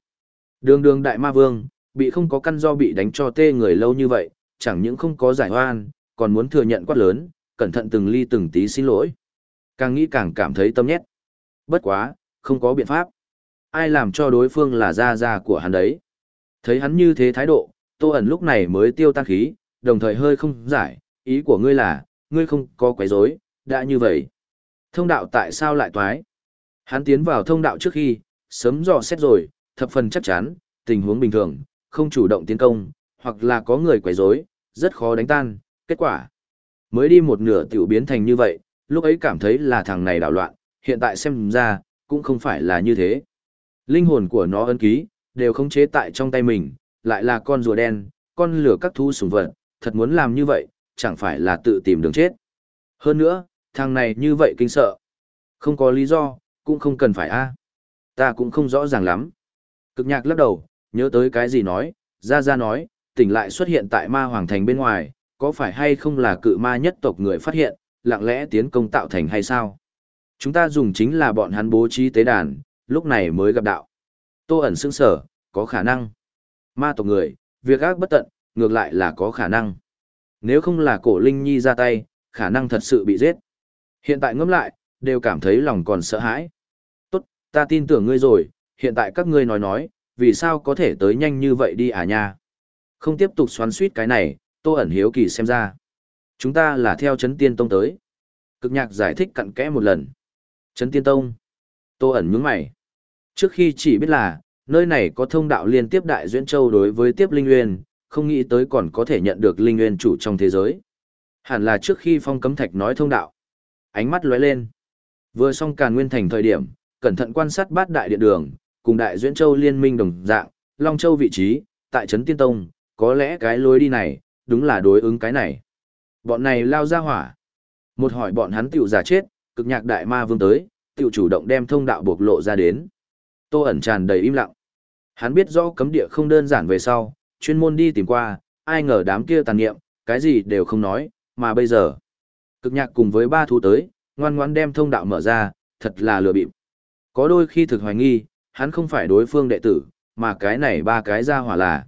Đường đường đại ma vương, bị không có căn do bị đánh cho tê người lâu như vậy, chẳng những không có giải oan, còn muốn thừa nhận quát lớn, cẩn thận từng ly từng tí xin lỗi. Càng nghĩ càng cảm thấy tâm nhét. Bất quá, không có biện pháp. Ai làm cho đối phương là gia gia của hắn đấy. Thấy hắn như thế thái độ, tô ẩn lúc này mới tiêu tan khí, đồng thời hơi không giải, ý của ngươi là, ngươi không có quấy rối, đã như vậy. Thông đạo tại sao lại toái? Hắn tiến vào thông đạo trước khi, sớm dò xét rồi, thập phần chắc chắn, tình huống bình thường, không chủ động tiến công, hoặc là có người quấy rối, rất khó đánh tan, kết quả. Mới đi một nửa tiểu biến thành như vậy, lúc ấy cảm thấy là thằng này đảo loạn, hiện tại xem ra, cũng không phải là như thế. Linh hồn của nó ân ký, đều khống chế tại trong tay mình, lại là con rùa đen, con lửa các thú sủng vật, thật muốn làm như vậy, chẳng phải là tự tìm đường chết. Hơn nữa, thằng này như vậy kinh sợ. Không có lý do, cũng không cần phải a. Ta cũng không rõ ràng lắm. Cực nhạc lắc đầu, nhớ tới cái gì nói, ra ra nói, tỉnh lại xuất hiện tại ma hoàng thành bên ngoài, có phải hay không là cự ma nhất tộc người phát hiện, lặng lẽ tiến công tạo thành hay sao? Chúng ta dùng chính là bọn hắn bố trí tế đàn, lúc này mới gặp đạo. Tô ẩn sững sở, có khả năng. Ma tộc người, việc ác bất tận, ngược lại là có khả năng. Nếu không là cổ Linh Nhi ra tay, khả năng thật sự bị giết. Hiện tại ngẫm lại, đều cảm thấy lòng còn sợ hãi. Tốt, ta tin tưởng ngươi rồi, hiện tại các ngươi nói nói, vì sao có thể tới nhanh như vậy đi à nha. Không tiếp tục xoắn suýt cái này, tô ẩn hiếu kỳ xem ra. Chúng ta là theo chấn tiên tông tới. Cực nhạc giải thích cặn kẽ một lần. Chấn tiên tông. Tô ẩn nhướng mày. Trước khi chỉ biết là, nơi này có thông đạo liên tiếp đại duyên châu đối với tiếp linh nguyên, không nghĩ tới còn có thể nhận được linh nguyên chủ trong thế giới. Hẳn là trước khi phong cấm thạch nói thông đạo. Ánh mắt lóe lên. Vừa xong càn nguyên thành thời điểm, cẩn thận quan sát bát đại điện đường, cùng đại duyên châu liên minh đồng dạng, Long Châu vị trí, tại Trấn Tiên Tông, có lẽ cái lối đi này, đúng là đối ứng cái này. Bọn này lao ra hỏa. Một hỏi bọn hắn tiểu giả chết, cực nhạc đại ma vương tới, tiểu chủ động đem thông đạo bộc lộ ra đến. Tô ẩn tràn đầy im lặng. Hắn biết rõ cấm địa không đơn giản về sau, chuyên môn đi tìm qua, ai ngờ đám kia tàn nghiệm, cái gì đều không nói, mà bây giờ. Cực nhạc cùng với ba thú tới, ngoan ngoãn đem thông đạo mở ra, thật là lừa bịp. Có đôi khi thực hoài nghi, hắn không phải đối phương đệ tử, mà cái này ba cái ra hỏa là.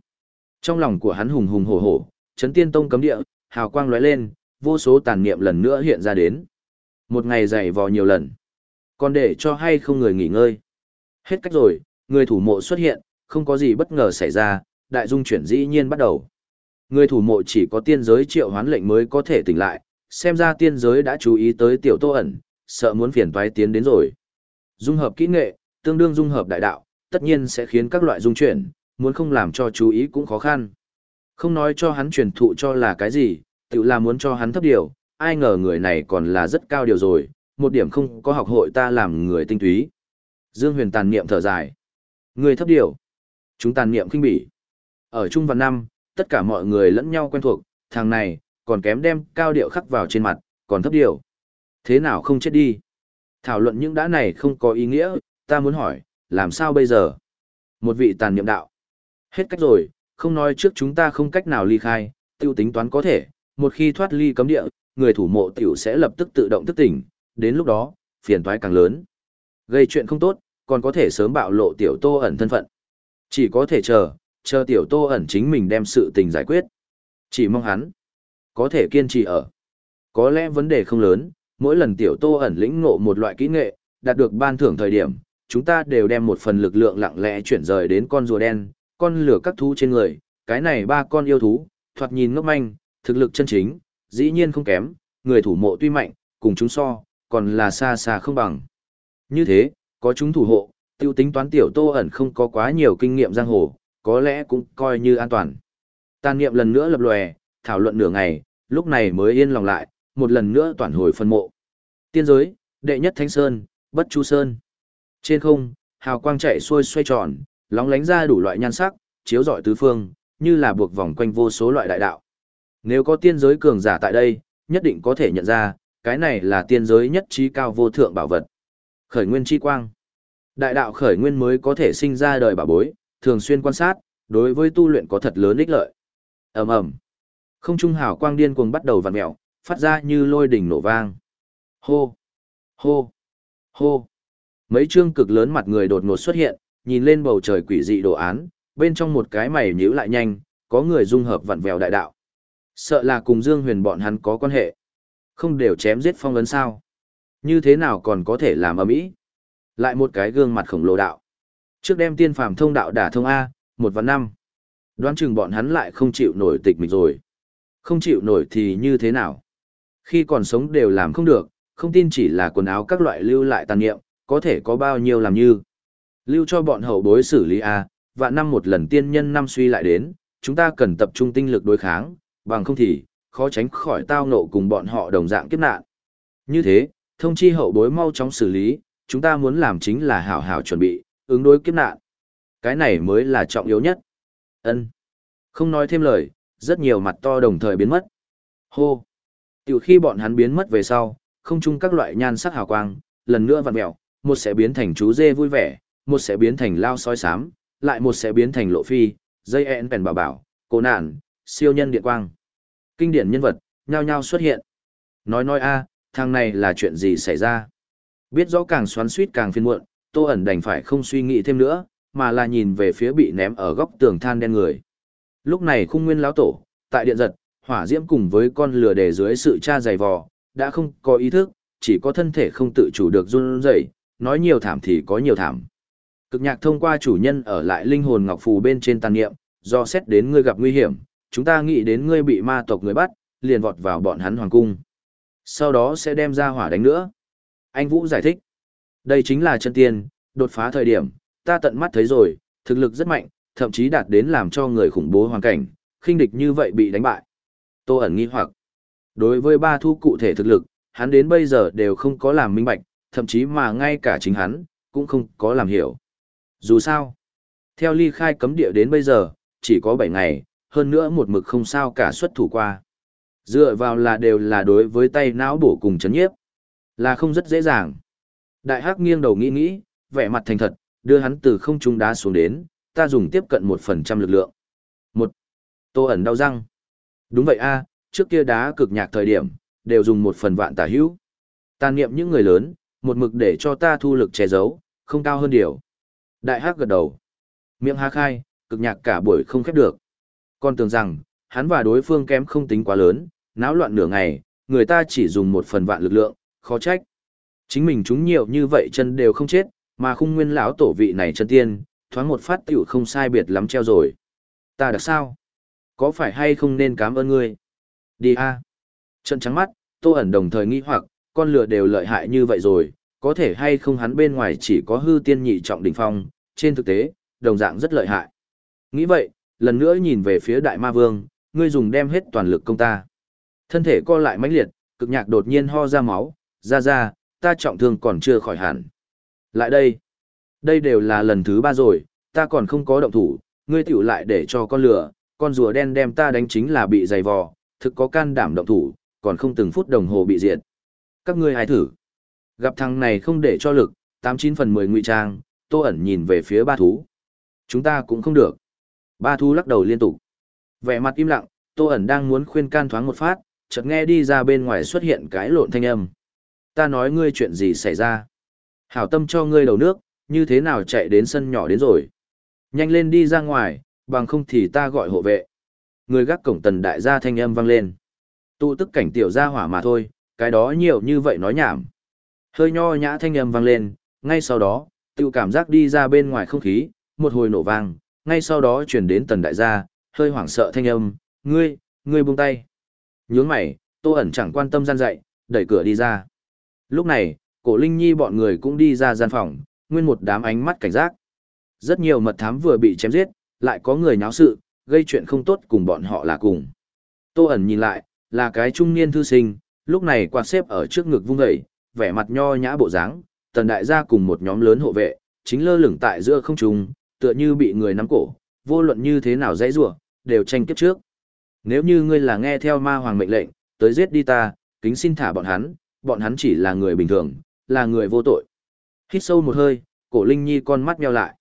Trong lòng của hắn hùng hùng hổ hổ, chấn tiên tông cấm địa, hào quang lóe lên, vô số tàn niệm lần nữa hiện ra đến. Một ngày dày vò nhiều lần. Còn để cho hay không người nghỉ ngơi. Hết cách rồi, người thủ mộ xuất hiện, không có gì bất ngờ xảy ra, đại dung chuyển dĩ nhiên bắt đầu. Người thủ mộ chỉ có tiên giới triệu hoán lệnh mới có thể tỉnh lại, xem ra tiên giới đã chú ý tới tiểu tô ẩn, sợ muốn phiền toái tiến đến rồi. Dung hợp kỹ nghệ, tương đương dung hợp đại đạo, tất nhiên sẽ khiến các loại dung chuyển, muốn không làm cho chú ý cũng khó khăn. Không nói cho hắn truyền thụ cho là cái gì, tự là muốn cho hắn thấp điều, ai ngờ người này còn là rất cao điều rồi, một điểm không có học hội ta làm người tinh túy. Dương huyền tàn niệm thở dài. Người thấp điều. Chúng tàn niệm kinh bỉ. Ở Chung Văn Năm, tất cả mọi người lẫn nhau quen thuộc, thằng này, còn kém đem cao điệu khắc vào trên mặt, còn thấp điều. Thế nào không chết đi? Thảo luận những đã này không có ý nghĩa, ta muốn hỏi, làm sao bây giờ? Một vị tàn niệm đạo. Hết cách rồi, không nói trước chúng ta không cách nào ly khai, tiêu tính toán có thể, một khi thoát ly cấm địa, người thủ mộ tiểu sẽ lập tức tự động thức tỉnh, đến lúc đó, phiền toái càng lớn. Gây chuyện không tốt, còn có thể sớm bạo lộ tiểu tô ẩn thân phận. Chỉ có thể chờ, chờ tiểu tô ẩn chính mình đem sự tình giải quyết. Chỉ mong hắn, có thể kiên trì ở. Có lẽ vấn đề không lớn, mỗi lần tiểu tô ẩn lĩnh ngộ một loại kỹ nghệ, đạt được ban thưởng thời điểm, chúng ta đều đem một phần lực lượng lặng lẽ chuyển rời đến con rùa đen, con lửa các thú trên người, cái này ba con yêu thú, thoạt nhìn ngốc manh, thực lực chân chính, dĩ nhiên không kém, người thủ mộ tuy mạnh, cùng chúng so, còn là xa xa không bằng. Như thế, có chúng thủ hộ, tiêu tính toán tiểu tô ẩn không có quá nhiều kinh nghiệm giang hồ, có lẽ cũng coi như an toàn. Tàn niệm lần nữa lập lòe, thảo luận nửa ngày, lúc này mới yên lòng lại, một lần nữa toàn hồi phân mộ. Tiên giới, đệ nhất Thánh Sơn, Bất Chu Sơn. Trên không, hào quang chạy xuôi xoay tròn, lóng lánh ra đủ loại nhan sắc, chiếu rọi tứ phương, như là buộc vòng quanh vô số loại đại đạo. Nếu có tiên giới cường giả tại đây, nhất định có thể nhận ra, cái này là tiên giới nhất trí cao vô thượng bảo vật. Khởi nguyên chi quang. Đại đạo khởi nguyên mới có thể sinh ra đời bảo bối, thường xuyên quan sát, đối với tu luyện có thật lớn ích lợi. Ầm ầm. Không trung hào quang điên cuồng bắt đầu vặn mèo, phát ra như lôi đỉnh nổ vang. Hô, hô, hô. Mấy chương cực lớn mặt người đột ngột xuất hiện, nhìn lên bầu trời quỷ dị đồ án, bên trong một cái mày nhíu lại nhanh, có người dung hợp vặn vẹo đại đạo. Sợ là cùng Dương Huyền bọn hắn có quan hệ. Không đều chém giết phong ấn sao? Như thế nào còn có thể làm ầm ĩ? Lại một cái gương mặt khổng lồ đạo. Trước đem tiên phàm thông đạo đả thông A, một và năm. Đoán chừng bọn hắn lại không chịu nổi tịch mình rồi. Không chịu nổi thì như thế nào? Khi còn sống đều làm không được, không tin chỉ là quần áo các loại lưu lại tàn nghiệm, có thể có bao nhiêu làm như. Lưu cho bọn hậu bối xử lý A, và năm một lần tiên nhân năm suy lại đến, chúng ta cần tập trung tinh lực đối kháng, bằng không thì, khó tránh khỏi tao nộ cùng bọn họ đồng dạng kiếp nạn. Như thế, thông chi hậu bối mau chóng xử lý, chúng ta muốn làm chính là hảo hảo chuẩn bị, ứng đối kiếp nạn. Cái này mới là trọng yếu nhất. Ân. Không nói thêm lời, rất nhiều mặt to đồng thời biến mất. Hô. Tiểu khi bọn hắn biến mất về sau, không chung các loại nhan sắc hào quang, lần nữa vặn mèo, một sẽ biến thành chú dê vui vẻ, một sẽ biến thành lao sói sám, lại một sẽ biến thành lộ phi, dây ẹn bèn bảo bảo, cổ nạn, siêu nhân điện quang. Kinh điển nhân vật, nhao nhao xuất hiện. Nói nói a, thằng này là chuyện gì xảy ra? Biết rõ càng xoắn suýt càng phiền muộn, Tô ẩn đành phải không suy nghĩ thêm nữa, mà là nhìn về phía bị ném ở góc tường than đen người. Lúc này khung nguyên lão tổ, tại điện giật, hỏa diễm cùng với con lửa để dưới sự tra dày vò, đã không có ý thức, chỉ có thân thể không tự chủ được run rẩy, nói nhiều thảm thì có nhiều thảm. Cực nhạc thông qua chủ nhân ở lại linh hồn ngọc phù bên trên tàn niệm, do xét đến ngươi gặp nguy hiểm, chúng ta nghĩ đến ngươi bị ma tộc người bắt, liền vọt vào bọn hắn hoàng cung. Sau đó sẽ đem ra hỏa đánh nữa. Anh Vũ giải thích. Đây chính là chân tiên, đột phá thời điểm, ta tận mắt thấy rồi, thực lực rất mạnh, thậm chí đạt đến làm cho người khủng bố hoàn cảnh, khinh địch như vậy bị đánh bại. Tô ẩn nghi hoặc. Đối với ba thu cụ thể thực lực, hắn đến bây giờ đều không có làm minh bạch, thậm chí mà ngay cả chính hắn, cũng không có làm hiểu. Dù sao, theo ly khai cấm địa đến bây giờ, chỉ có 7 ngày, hơn nữa một mực không sao cả xuất thủ qua. Dựa vào là đều là đối với tay não bổ cùng chấn nhiếp. Là không rất dễ dàng. Đại hắc nghiêng đầu nghĩ nghĩ, vẻ mặt thành thật, đưa hắn từ không trung đá xuống đến, ta dùng tiếp cận một phần trăm lực lượng. Một, Tô ẩn đau răng. Đúng vậy a, trước kia đá cực nhạc thời điểm, đều dùng một phần vạn tả hữu. Tàn niệm những người lớn, một mực để cho ta thu lực che giấu, không cao hơn điều. Đại hắc gật đầu. Miệng há khai, cực nhạc cả buổi không khép được. Con tưởng rằng, hắn và đối phương kém không tính quá lớn, náo loạn nửa ngày, người ta chỉ dùng một phần vạn lực lượng, khó trách. Chính mình chúng nhiều như vậy chân đều không chết, mà khung nguyên lão tổ vị này chân tiên, thoáng một phát tiểu không sai biệt lắm treo rồi. Ta được sao? Có phải hay không nên cảm ơn ngươi? Đi a. Trận trắng mắt, tô ẩn đồng thời nghĩ hoặc, con lừa đều lợi hại như vậy rồi, có thể hay không hắn bên ngoài chỉ có hư tiên nhị trọng đỉnh phong, trên thực tế, đồng dạng rất lợi hại. Nghĩ vậy, lần nữa nhìn về phía đại ma vương, ngươi dùng đem hết toàn lực công ta. Thân thể co lại mãnh liệt, cực nhạc đột nhiên ho ra máu, ra ra, ta trọng thương còn chưa khỏi hẳn. Lại đây. Đây đều là lần thứ ba rồi, ta còn không có động thủ, ngươi tiểu lại để cho con lửa, con rùa đen đem ta đánh chính là bị giày vò, thực có can đảm động thủ, còn không từng phút đồng hồ bị diệt. Các ngươi hãy thử. Gặp thằng này không để cho lực, 89 phần 10 ngụy trang, tô ẩn nhìn về phía ba thú. Chúng ta cũng không được. Ba thú lắc đầu liên tục. Vẻ mặt im lặng, tô ẩn đang muốn khuyên can thoáng một phát, chợt nghe đi ra bên ngoài xuất hiện cái lộn thanh âm. Ta nói ngươi chuyện gì xảy ra? Hảo tâm cho ngươi đầu nước, như thế nào chạy đến sân nhỏ đến rồi? Nhanh lên đi ra ngoài, bằng không thì ta gọi hộ vệ. Người gác cổng tần đại gia thanh âm vang lên. Tụ tức cảnh tiểu gia hỏa mà thôi, cái đó nhiều như vậy nói nhảm. Hơi nho nhã thanh âm vang lên, ngay sau đó, tự cảm giác đi ra bên ngoài không khí, một hồi nổ vang, ngay sau đó chuyển đến tần đại gia, hơi hoảng sợ thanh âm, ngươi, ngươi buông tay. Nhướng mày, tô ẩn chẳng quan tâm gian dạy, đẩy cửa đi ra. Lúc này, cổ Linh Nhi bọn người cũng đi ra gian phòng, nguyên một đám ánh mắt cảnh giác. Rất nhiều mật thám vừa bị chém giết, lại có người nháo sự, gây chuyện không tốt cùng bọn họ là cùng. Tô ẩn nhìn lại, là cái trung niên thư sinh, lúc này quạt xếp ở trước ngực vung dậy, vẻ mặt nho nhã bộ dáng, tần đại gia cùng một nhóm lớn hộ vệ, chính lơ lửng tại giữa không trung, tựa như bị người nắm cổ, vô luận như thế nào dãy rủa, đều tranh kiếp trước. Nếu như ngươi là nghe theo ma hoàng mệnh lệnh, tới giết đi ta, kính xin thả bọn hắn, bọn hắn chỉ là người bình thường, là người vô tội. Hít sâu một hơi, cổ Linh Nhi con mắt nheo lại.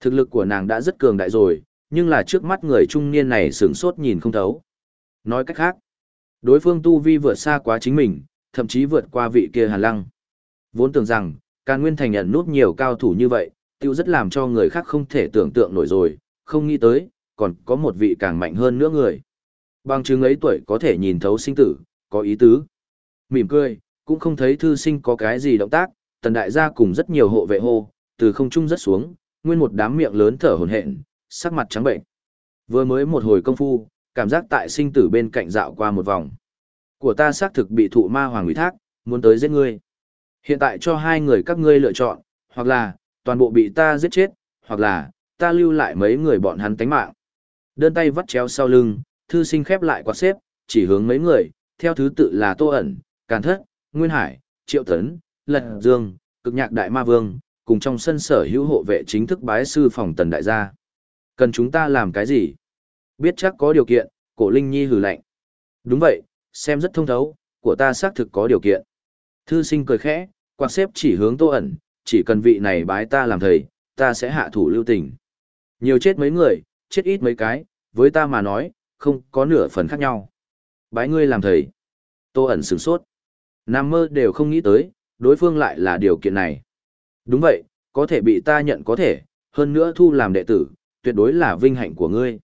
Thực lực của nàng đã rất cường đại rồi, nhưng là trước mắt người trung niên này sửng sốt nhìn không thấu. Nói cách khác, đối phương tu vi vượt xa quá chính mình, thậm chí vượt qua vị kia Hàn Lăng. Vốn tưởng rằng, Càn Nguyên Thành nhận nút nhiều cao thủ như vậy, tiêu rất làm cho người khác không thể tưởng tượng nổi rồi, không nghĩ tới, còn có một vị càng mạnh hơn nữa người. Bằng chứng ấy tuổi có thể nhìn thấu sinh tử, có ý tứ. Mỉm cười, cũng không thấy thư sinh có cái gì động tác, tần đại gia cùng rất nhiều hộ vệ hô, từ không trung rất xuống, nguyên một đám miệng lớn thở hổn hển, sắc mặt trắng bệnh. Vừa mới một hồi công phu, cảm giác tại sinh tử bên cạnh dạo qua một vòng. Của ta xác thực bị thụ ma hoàng ủy thác, muốn tới giết ngươi. Hiện tại cho hai người các ngươi lựa chọn, hoặc là, toàn bộ bị ta giết chết, hoặc là, ta lưu lại mấy người bọn hắn tánh mạng. Đơn tay vắt chéo sau lưng, thư sinh khép lại quạt xếp, chỉ hướng mấy người, theo thứ tự là Tô ẩn, Càn Thất, Nguyên Hải, Triệu Tấn, Lật Dương, Cực Nhạc Đại Ma Vương, cùng trong sân sở hữu hộ vệ chính thức bái sư phòng tần đại gia. Cần chúng ta làm cái gì? Biết chắc có điều kiện, cổ Linh Nhi hừ lạnh. Đúng vậy, xem rất thông thấu, của ta xác thực có điều kiện. Thư sinh cười khẽ, quạt xếp chỉ hướng Tô ẩn, chỉ cần vị này bái ta làm thầy, ta sẽ hạ thủ lưu tình. Nhiều chết mấy người, chết ít mấy cái, với ta mà nói, không có nửa phần khác nhau. Bái ngươi làm thầy. Tô ẩn sửng sốt. Nam mơ đều không nghĩ tới, đối phương lại là điều kiện này. Đúng vậy, có thể bị ta nhận có thể, hơn nữa thu làm đệ tử, tuyệt đối là vinh hạnh của ngươi.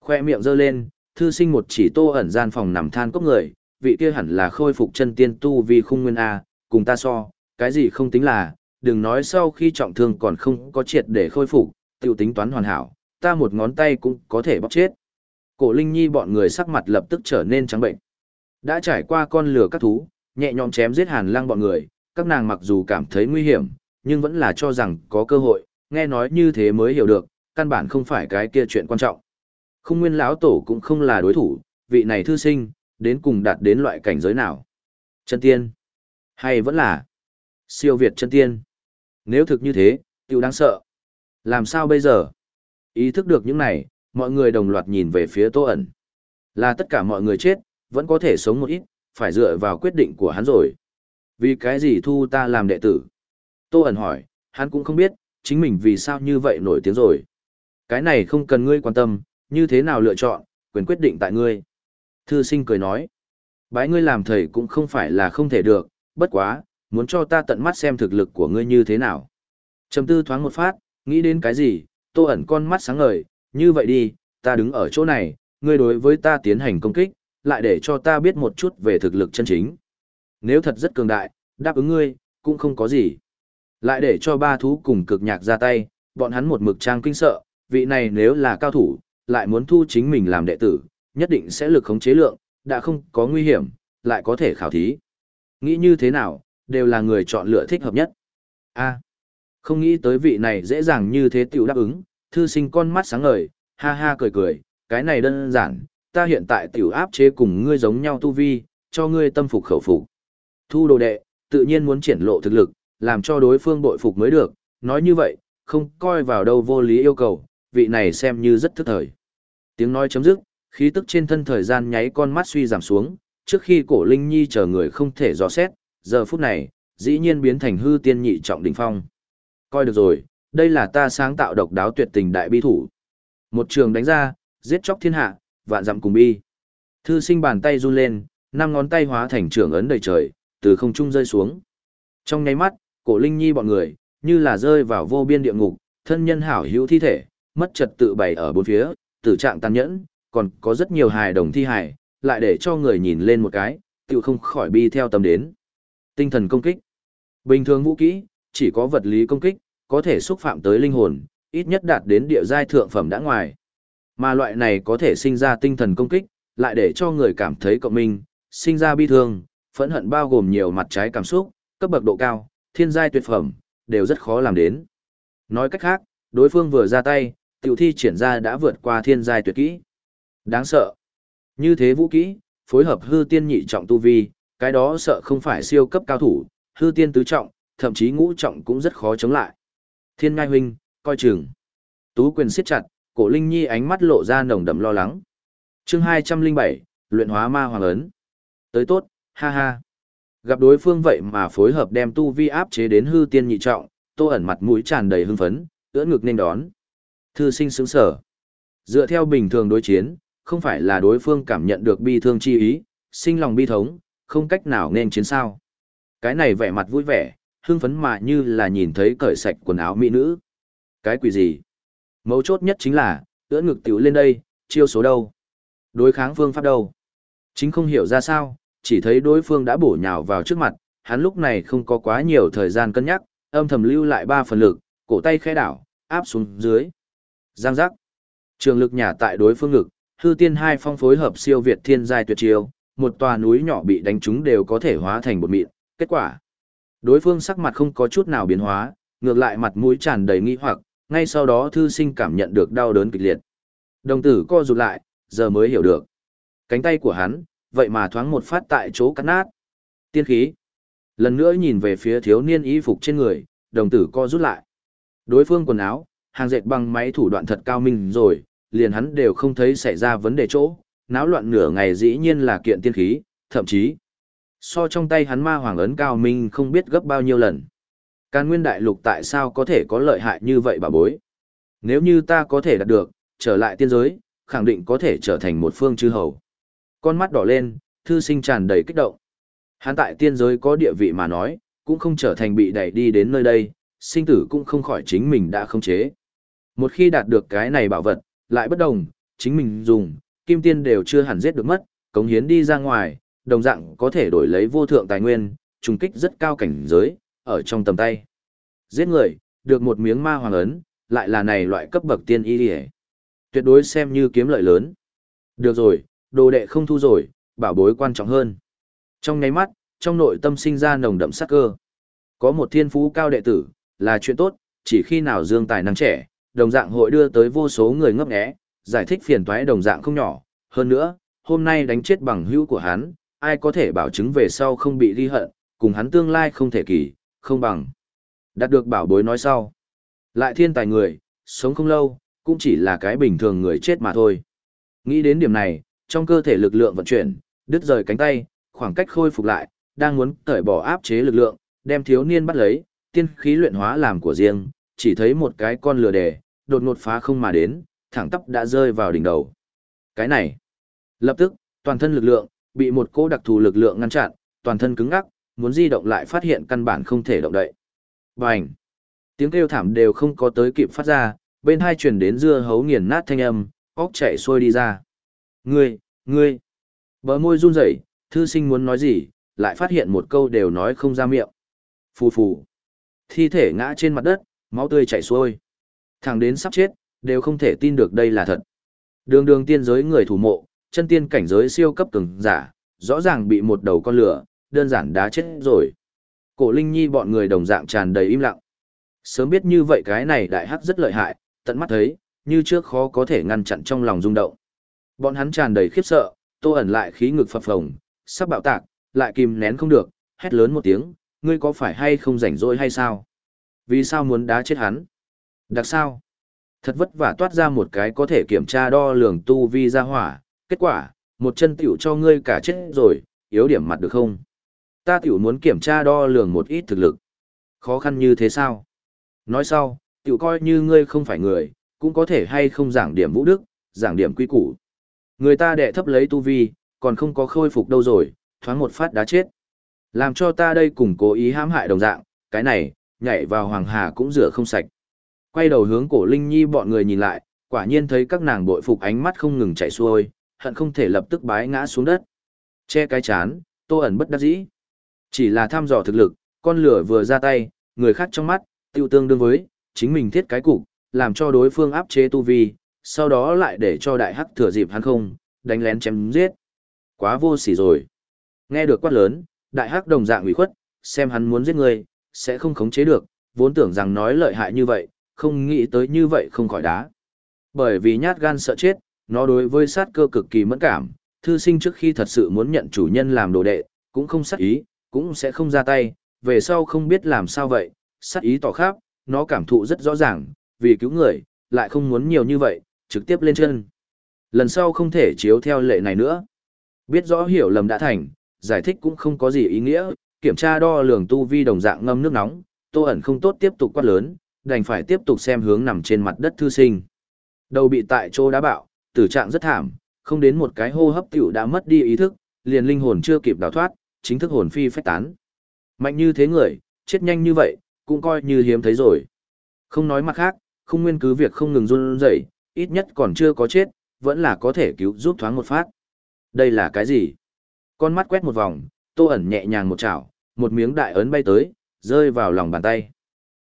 Khoe miệng giơ lên, thư sinh một chỉ tô ẩn gian phòng nằm than cốc người, vị kia hẳn là khôi phục chân tiên tu vì khung nguyên A, cùng ta so, cái gì không tính là, đừng nói sau khi trọng thương còn không có triệt để khôi phục, tiểu tính toán hoàn hảo, ta một ngón tay cũng có thể bóc chết. Cổ Linh Nhi bọn người sắc mặt lập tức trở nên trắng bệnh. Đã trải qua con lửa các thú, nhẹ nhõm chém giết Hàn Lăng bọn người, các nàng mặc dù cảm thấy nguy hiểm, nhưng vẫn là cho rằng có cơ hội, nghe nói như thế mới hiểu được, căn bản không phải cái kia chuyện quan trọng. Không nguyên lão tổ cũng không là đối thủ, vị này thư sinh, đến cùng đạt đến loại cảnh giới nào. Chân tiên, hay vẫn là siêu việt chân tiên. Nếu thực như thế, tiêu đáng sợ. Làm sao bây giờ? Ý thức được những này, mọi người đồng loạt nhìn về phía Tô ẩn. Là tất cả mọi người chết, vẫn có thể sống một ít, phải dựa vào quyết định của hắn rồi. Vì cái gì thu ta làm đệ tử? Tô ẩn hỏi, hắn cũng không biết, chính mình vì sao như vậy nổi tiếng rồi. Cái này không cần ngươi quan tâm, như thế nào lựa chọn, quyền quyết định tại ngươi. Thư sinh cười nói, bái ngươi làm thầy cũng không phải là không thể được, bất quá, muốn cho ta tận mắt xem thực lực của ngươi như thế nào. Trầm tư thoáng một phát, nghĩ đến cái gì, tô ẩn con mắt sáng ngời, như vậy đi, ta đứng ở chỗ này, ngươi đối với ta tiến hành công kích, lại để cho ta biết một chút về thực lực chân chính. Nếu thật rất cường đại, đáp ứng ngươi, cũng không có gì. Lại để cho ba thú cùng cực nhạc ra tay, bọn hắn một mực trang kinh sợ, vị này nếu là cao thủ, lại muốn thu chính mình làm đệ tử, nhất định sẽ lực khống chế lượng, đã không có nguy hiểm, lại có thể khảo thí. Nghĩ như thế nào, đều là người chọn lựa thích hợp nhất. A, không nghĩ tới vị này dễ dàng như thế tiểu đáp ứng, thư sinh con mắt sáng ngời, ha ha cười cười, cái này đơn giản, ta hiện tại tiểu áp chế cùng ngươi giống nhau tu vi, cho ngươi tâm phục khẩu phục. Thu đồ đệ, tự nhiên muốn triển lộ thực lực, làm cho đối phương bội phục mới được, nói như vậy, không coi vào đâu vô lý yêu cầu, vị này xem như rất thức thời. Tiếng nói chấm dứt, khí tức trên thân thời gian nháy con mắt suy giảm xuống, trước khi cổ Linh Nhi chờ người không thể dò xét, giờ phút này, dĩ nhiên biến thành hư tiên nhị trọng đỉnh phong. Coi được rồi, đây là ta sáng tạo độc đáo tuyệt tình đại bi thủ. Một trường đánh ra, giết chóc thiên hạ, vạn dặm cùng bi. Thư sinh bàn tay run lên, năm ngón tay hóa thành trường ấn đầy trời, từ không trung rơi xuống. Trong nháy mắt, cổ linh nhi bọn người, như là rơi vào vô biên địa ngục, thân nhân hảo hữu thi thể, mất trật tự bày ở bốn phía, tử trạng tàn nhẫn, còn có rất nhiều hài đồng thi hài, lại để cho người nhìn lên một cái, tự không khỏi bi theo tâm đến. Tinh thần công kích. Bình thường vũ kỹ, chỉ có vật lý công kích, có thể xúc phạm tới linh hồn, ít nhất đạt đến địa giai thượng phẩm đã ngoài. Mà loại này có thể sinh ra tinh thần công kích, lại để cho người cảm thấy cộng minh, sinh ra bi thương, phẫn hận bao gồm nhiều mặt trái cảm xúc, cấp bậc độ cao, thiên giai tuyệt phẩm, đều rất khó làm đến. Nói cách khác, đối phương vừa ra tay, tiểu thi triển ra đã vượt qua thiên giai tuyệt kỹ. Đáng sợ. Như thế vũ kỹ, phối hợp hư tiên nhị trọng tu vi, cái đó sợ không phải siêu cấp cao thủ, hư tiên tứ trọng, thậm chí ngũ trọng cũng rất khó chống lại. Thiên ngai huynh, coi chừng. Tú quyền siết chặt, cổ linh nhi ánh mắt lộ ra nồng đậm lo lắng. chương 207, luyện hóa ma hoàng ấn. Tới tốt, ha ha. Gặp đối phương vậy mà phối hợp đem tu vi áp chế đến hư tiên nhị trọng, tô ẩn mặt mũi tràn đầy hưng phấn, ưỡn ngực nên đón. Thư sinh sướng sở. Dựa theo bình thường đối chiến, không phải là đối phương cảm nhận được bi thương chi ý, sinh lòng bi thống, không cách nào nên chiến sao. Cái này vẻ mặt vui vẻ, hưng phấn mà như là nhìn thấy cởi sạch quần áo mỹ nữ. Cái quỷ gì? Mấu chốt nhất chính là, ưỡn ngực tiểu lên đây, chiêu số đâu? Đối kháng phương pháp đâu? Chính không hiểu ra sao, chỉ thấy đối phương đã bổ nhào vào trước mặt, hắn lúc này không có quá nhiều thời gian cân nhắc, âm thầm lưu lại ba phần lực, cổ tay khẽ đảo, áp xuống dưới. Giang giác. Trường lực nhả tại đối phương ngực, hư tiên hai phong phối hợp siêu việt thiên giai tuyệt chiêu, một tòa núi nhỏ bị đánh trúng đều có thể hóa thành bột mịn. Kết quả, đối phương sắc mặt không có chút nào biến hóa, ngược lại mặt mũi tràn đầy nghi hoặc, ngay sau đó thư sinh cảm nhận được đau đớn kịch liệt. Đồng tử co rụt lại, giờ mới hiểu được. Cánh tay của hắn, vậy mà thoáng một phát tại chỗ cắt nát. Tiên khí. Lần nữa nhìn về phía thiếu niên y phục trên người, đồng tử co rút lại. Đối phương quần áo, hàng dệt bằng máy thủ đoạn thật cao minh rồi, liền hắn đều không thấy xảy ra vấn đề chỗ, náo loạn nửa ngày dĩ nhiên là kiện tiên khí, thậm chí so trong tay hắn ma hoàng ấn cao minh không biết gấp bao nhiêu lần. Càn nguyên đại lục tại sao có thể có lợi hại như vậy bà bối? Nếu như ta có thể đạt được, trở lại tiên giới, khẳng định có thể trở thành một phương chư hầu. Con mắt đỏ lên, thư sinh tràn đầy kích động. Hắn tại tiên giới có địa vị mà nói, cũng không trở thành bị đẩy đi đến nơi đây, sinh tử cũng không khỏi chính mình đã không chế. Một khi đạt được cái này bảo vật, lại bất đồng, chính mình dùng, kim tiên đều chưa hẳn giết được mất, cống hiến đi ra ngoài, đồng dạng có thể đổi lấy vô thượng tài nguyên, trùng kích rất cao cảnh giới, ở trong tầm tay. Giết người, được một miếng ma hoàng ấn, lại là này loại cấp bậc tiên y đi Tuyệt đối xem như kiếm lợi lớn. Được rồi, đồ đệ không thu rồi, bảo bối quan trọng hơn. Trong nháy mắt, trong nội tâm sinh ra nồng đậm sắc cơ. Có một thiên phú cao đệ tử, là chuyện tốt, chỉ khi nào dương tài năng trẻ, đồng dạng hội đưa tới vô số người ngấp nghé, giải thích phiền toái đồng dạng không nhỏ. Hơn nữa, hôm nay đánh chết bằng hữu của hắn, ai có thể bảo chứng về sau không bị ghi hận, cùng hắn tương lai không thể kỳ, không bằng. Đạt được bảo bối nói sau. Lại thiên tài người, sống không lâu, cũng chỉ là cái bình thường người chết mà thôi. Nghĩ đến điểm này, trong cơ thể lực lượng vận chuyển, đứt rời cánh tay, khoảng cách khôi phục lại, đang muốn cởi bỏ áp chế lực lượng, đem thiếu niên bắt lấy, tiên khí luyện hóa làm của riêng, chỉ thấy một cái con lừa đề, đột ngột phá không mà đến, thẳng tắp đã rơi vào đỉnh đầu. Cái này, lập tức, toàn thân lực lượng, bị một cô đặc thù lực lượng ngăn chặn, toàn thân cứng ngắc, muốn di động lại phát hiện căn bản không thể động đậy. Bành! Tiếng kêu thảm đều không có tới kịp phát ra, bên hai truyền đến dưa hấu nghiền nát thanh âm, óc chạy xuôi đi ra. Ngươi, ngươi! Bờ môi run rẩy, thư sinh muốn nói gì, lại phát hiện một câu đều nói không ra miệng. Phù phù! Thi thể ngã trên mặt đất, máu tươi chảy xuôi. Thằng đến sắp chết, đều không thể tin được đây là thật. Đường đường tiên giới người thủ mộ, chân tiên cảnh giới siêu cấp cường giả, rõ ràng bị một đầu con lửa, đơn giản đá chết rồi. Cổ Linh Nhi bọn người đồng dạng tràn đầy im lặng. Sớm biết như vậy cái này đại hắc rất lợi hại, tận mắt thấy, như trước khó có thể ngăn chặn trong lòng rung động. Bọn hắn tràn đầy khiếp sợ, tô ẩn lại khí ngực phập phồng, sắp bạo tạc, lại kìm nén không được, hét lớn một tiếng, ngươi có phải hay không rảnh rỗi hay sao? Vì sao muốn đá chết hắn? Đặc sao? Thật vất vả toát ra một cái có thể kiểm tra đo lường tu vi ra hỏa, kết quả, một chân tiểu cho ngươi cả chết rồi, yếu điểm mặt được không? Ta tiểu muốn kiểm tra đo lường một ít thực lực. Khó khăn như thế sao? Nói sau, tiểu coi như ngươi không phải người, cũng có thể hay không giảng điểm vũ đức, giảng điểm quy củ. Người ta đệ thấp lấy tu vi, còn không có khôi phục đâu rồi, thoáng một phát đá chết. Làm cho ta đây cùng cố ý hãm hại đồng dạng, cái này, nhảy vào hoàng hà cũng rửa không sạch. Quay đầu hướng cổ Linh Nhi bọn người nhìn lại, quả nhiên thấy các nàng bội phục ánh mắt không ngừng chạy xuôi, hận không thể lập tức bái ngã xuống đất. Che cái chán, tô ẩn bất đắc dĩ. Chỉ là thăm dò thực lực, con lửa vừa ra tay, người khác trong mắt, tiêu tương đương với, chính mình thiết cái cục, làm cho đối phương áp chế tu vi, sau đó lại để cho đại hắc thừa dịp hắn không, đánh lén chém giết. Quá vô sỉ rồi. Nghe được quát lớn, đại hắc đồng dạng ủy khuất, xem hắn muốn giết người, sẽ không khống chế được, vốn tưởng rằng nói lợi hại như vậy, không nghĩ tới như vậy không khỏi đá. Bởi vì nhát gan sợ chết, nó đối với sát cơ cực kỳ mẫn cảm, thư sinh trước khi thật sự muốn nhận chủ nhân làm đồ đệ, cũng không sát ý, cũng sẽ không ra tay, về sau không biết làm sao vậy, sát ý tỏ khắp, nó cảm thụ rất rõ ràng, vì cứu người, lại không muốn nhiều như vậy, trực tiếp lên chân. Lần sau không thể chiếu theo lệ này nữa. Biết rõ hiểu lầm đã thành, giải thích cũng không có gì ý nghĩa, kiểm tra đo lường tu vi đồng dạng ngâm nước nóng, tô ẩn không tốt tiếp tục quát lớn, đành phải tiếp tục xem hướng nằm trên mặt đất thư sinh. Đầu bị tại chỗ đá bạo, tử trạng rất thảm, không đến một cái hô hấp tiểu đã mất đi ý thức, liền linh hồn chưa kịp đào thoát, chính thức hồn phi phách tán. Mạnh như thế người, chết nhanh như vậy, cũng coi như hiếm thấy rồi. Không nói mặt khác, không nguyên cứ việc không ngừng run rẩy, ít nhất còn chưa có chết, vẫn là có thể cứu giúp thoáng một phát. Đây là cái gì? Con mắt quét một vòng, tô ẩn nhẹ nhàng một chảo, một miếng đại ấn bay tới, rơi vào lòng bàn tay.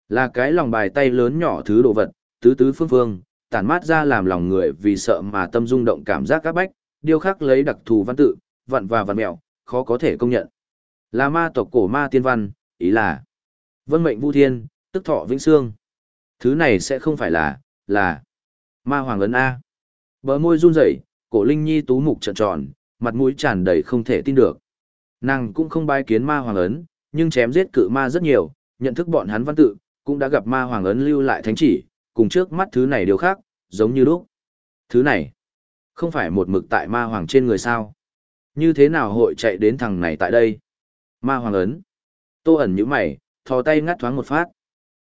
Là cái lòng bài tay lớn nhỏ thứ đồ vật, tứ tứ phương phương, tản mát ra làm lòng người vì sợ mà tâm rung động cảm giác các bách, điêu khắc lấy đặc thù văn tự, vặn và vặn mẹo, khó có thể công nhận. Là ma tộc cổ ma tiên văn, ý là vân mệnh vu thiên, tức thọ vĩnh xương. Thứ này sẽ không phải là, là ma hoàng ấn A. Bờ môi run rẩy, cổ linh nhi tú mục trợn tròn, mặt mũi tràn đầy không thể tin được. Nàng cũng không bái kiến ma hoàng ấn, nhưng chém giết cự ma rất nhiều, nhận thức bọn hắn văn tự, cũng đã gặp ma hoàng ấn lưu lại thánh chỉ, cùng trước mắt thứ này điều khác, giống như lúc. Thứ này, không phải một mực tại ma hoàng trên người sao. Như thế nào hội chạy đến thằng này tại đây? Ma hoàng ấn. Tô ẩn như mày, thò tay ngắt thoáng một phát.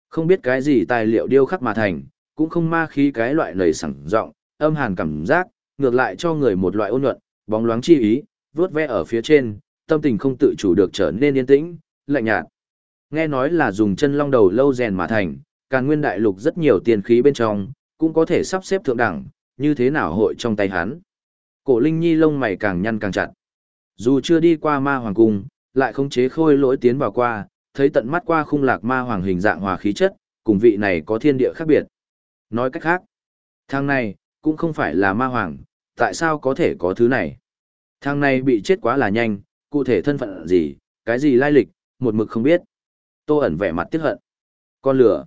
Không biết cái gì tài liệu điêu khắc mà thành, cũng không ma khí cái loại nầy sẵn rộng, âm hàn cảm giác, ngược lại cho người một loại ôn nhuận, bóng loáng chi ý, vướt vẽ ở phía trên, tâm tình không tự chủ được trở nên yên tĩnh, lạnh nhạt. Nghe nói là dùng chân long đầu lâu rèn mà thành, càn nguyên đại lục rất nhiều tiền khí bên trong, cũng có thể sắp xếp thượng đẳng, như thế nào hội trong tay hắn. Cổ Linh Nhi lông mày càng nhăn càng chặt. Dù chưa đi qua ma hoàng cung, lại không chế khôi lỗi tiến vào qua, thấy tận mắt qua khung lạc ma hoàng hình dạng hòa khí chất, cùng vị này có thiên địa khác biệt. Nói cách khác, thằng này, cũng không phải là ma hoàng, tại sao có thể có thứ này? Thằng này bị chết quá là nhanh, cụ thể thân phận gì, cái gì lai lịch, một mực không biết. Tô ẩn vẻ mặt tiếc hận. Con lửa.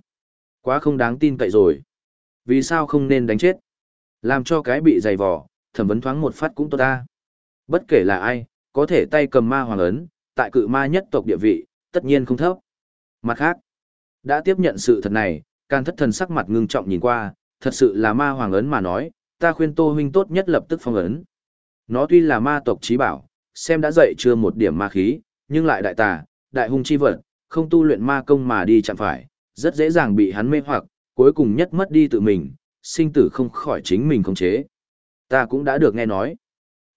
Quá không đáng tin cậy rồi. Vì sao không nên đánh chết? Làm cho cái bị dày vò, thẩm vấn thoáng một phát cũng tốt ta. Bất kể là ai, có thể tay cầm ma hoàng ấn, tại cự ma nhất tộc địa vị, tất nhiên không thấp. Mặt khác, đã tiếp nhận sự thật này, can thất thần sắc mặt ngưng trọng nhìn qua, thật sự là ma hoàng ấn mà nói, ta khuyên tô huynh tốt nhất lập tức phong ấn. Nó tuy là ma tộc trí bảo, xem đã dậy chưa một điểm ma khí, nhưng lại đại tà, đại hung chi vật, không tu luyện ma công mà đi chẳng phải, rất dễ dàng bị hắn mê hoặc, cuối cùng nhất mất đi tự mình, sinh tử không khỏi chính mình khống chế. Ta cũng đã được nghe nói.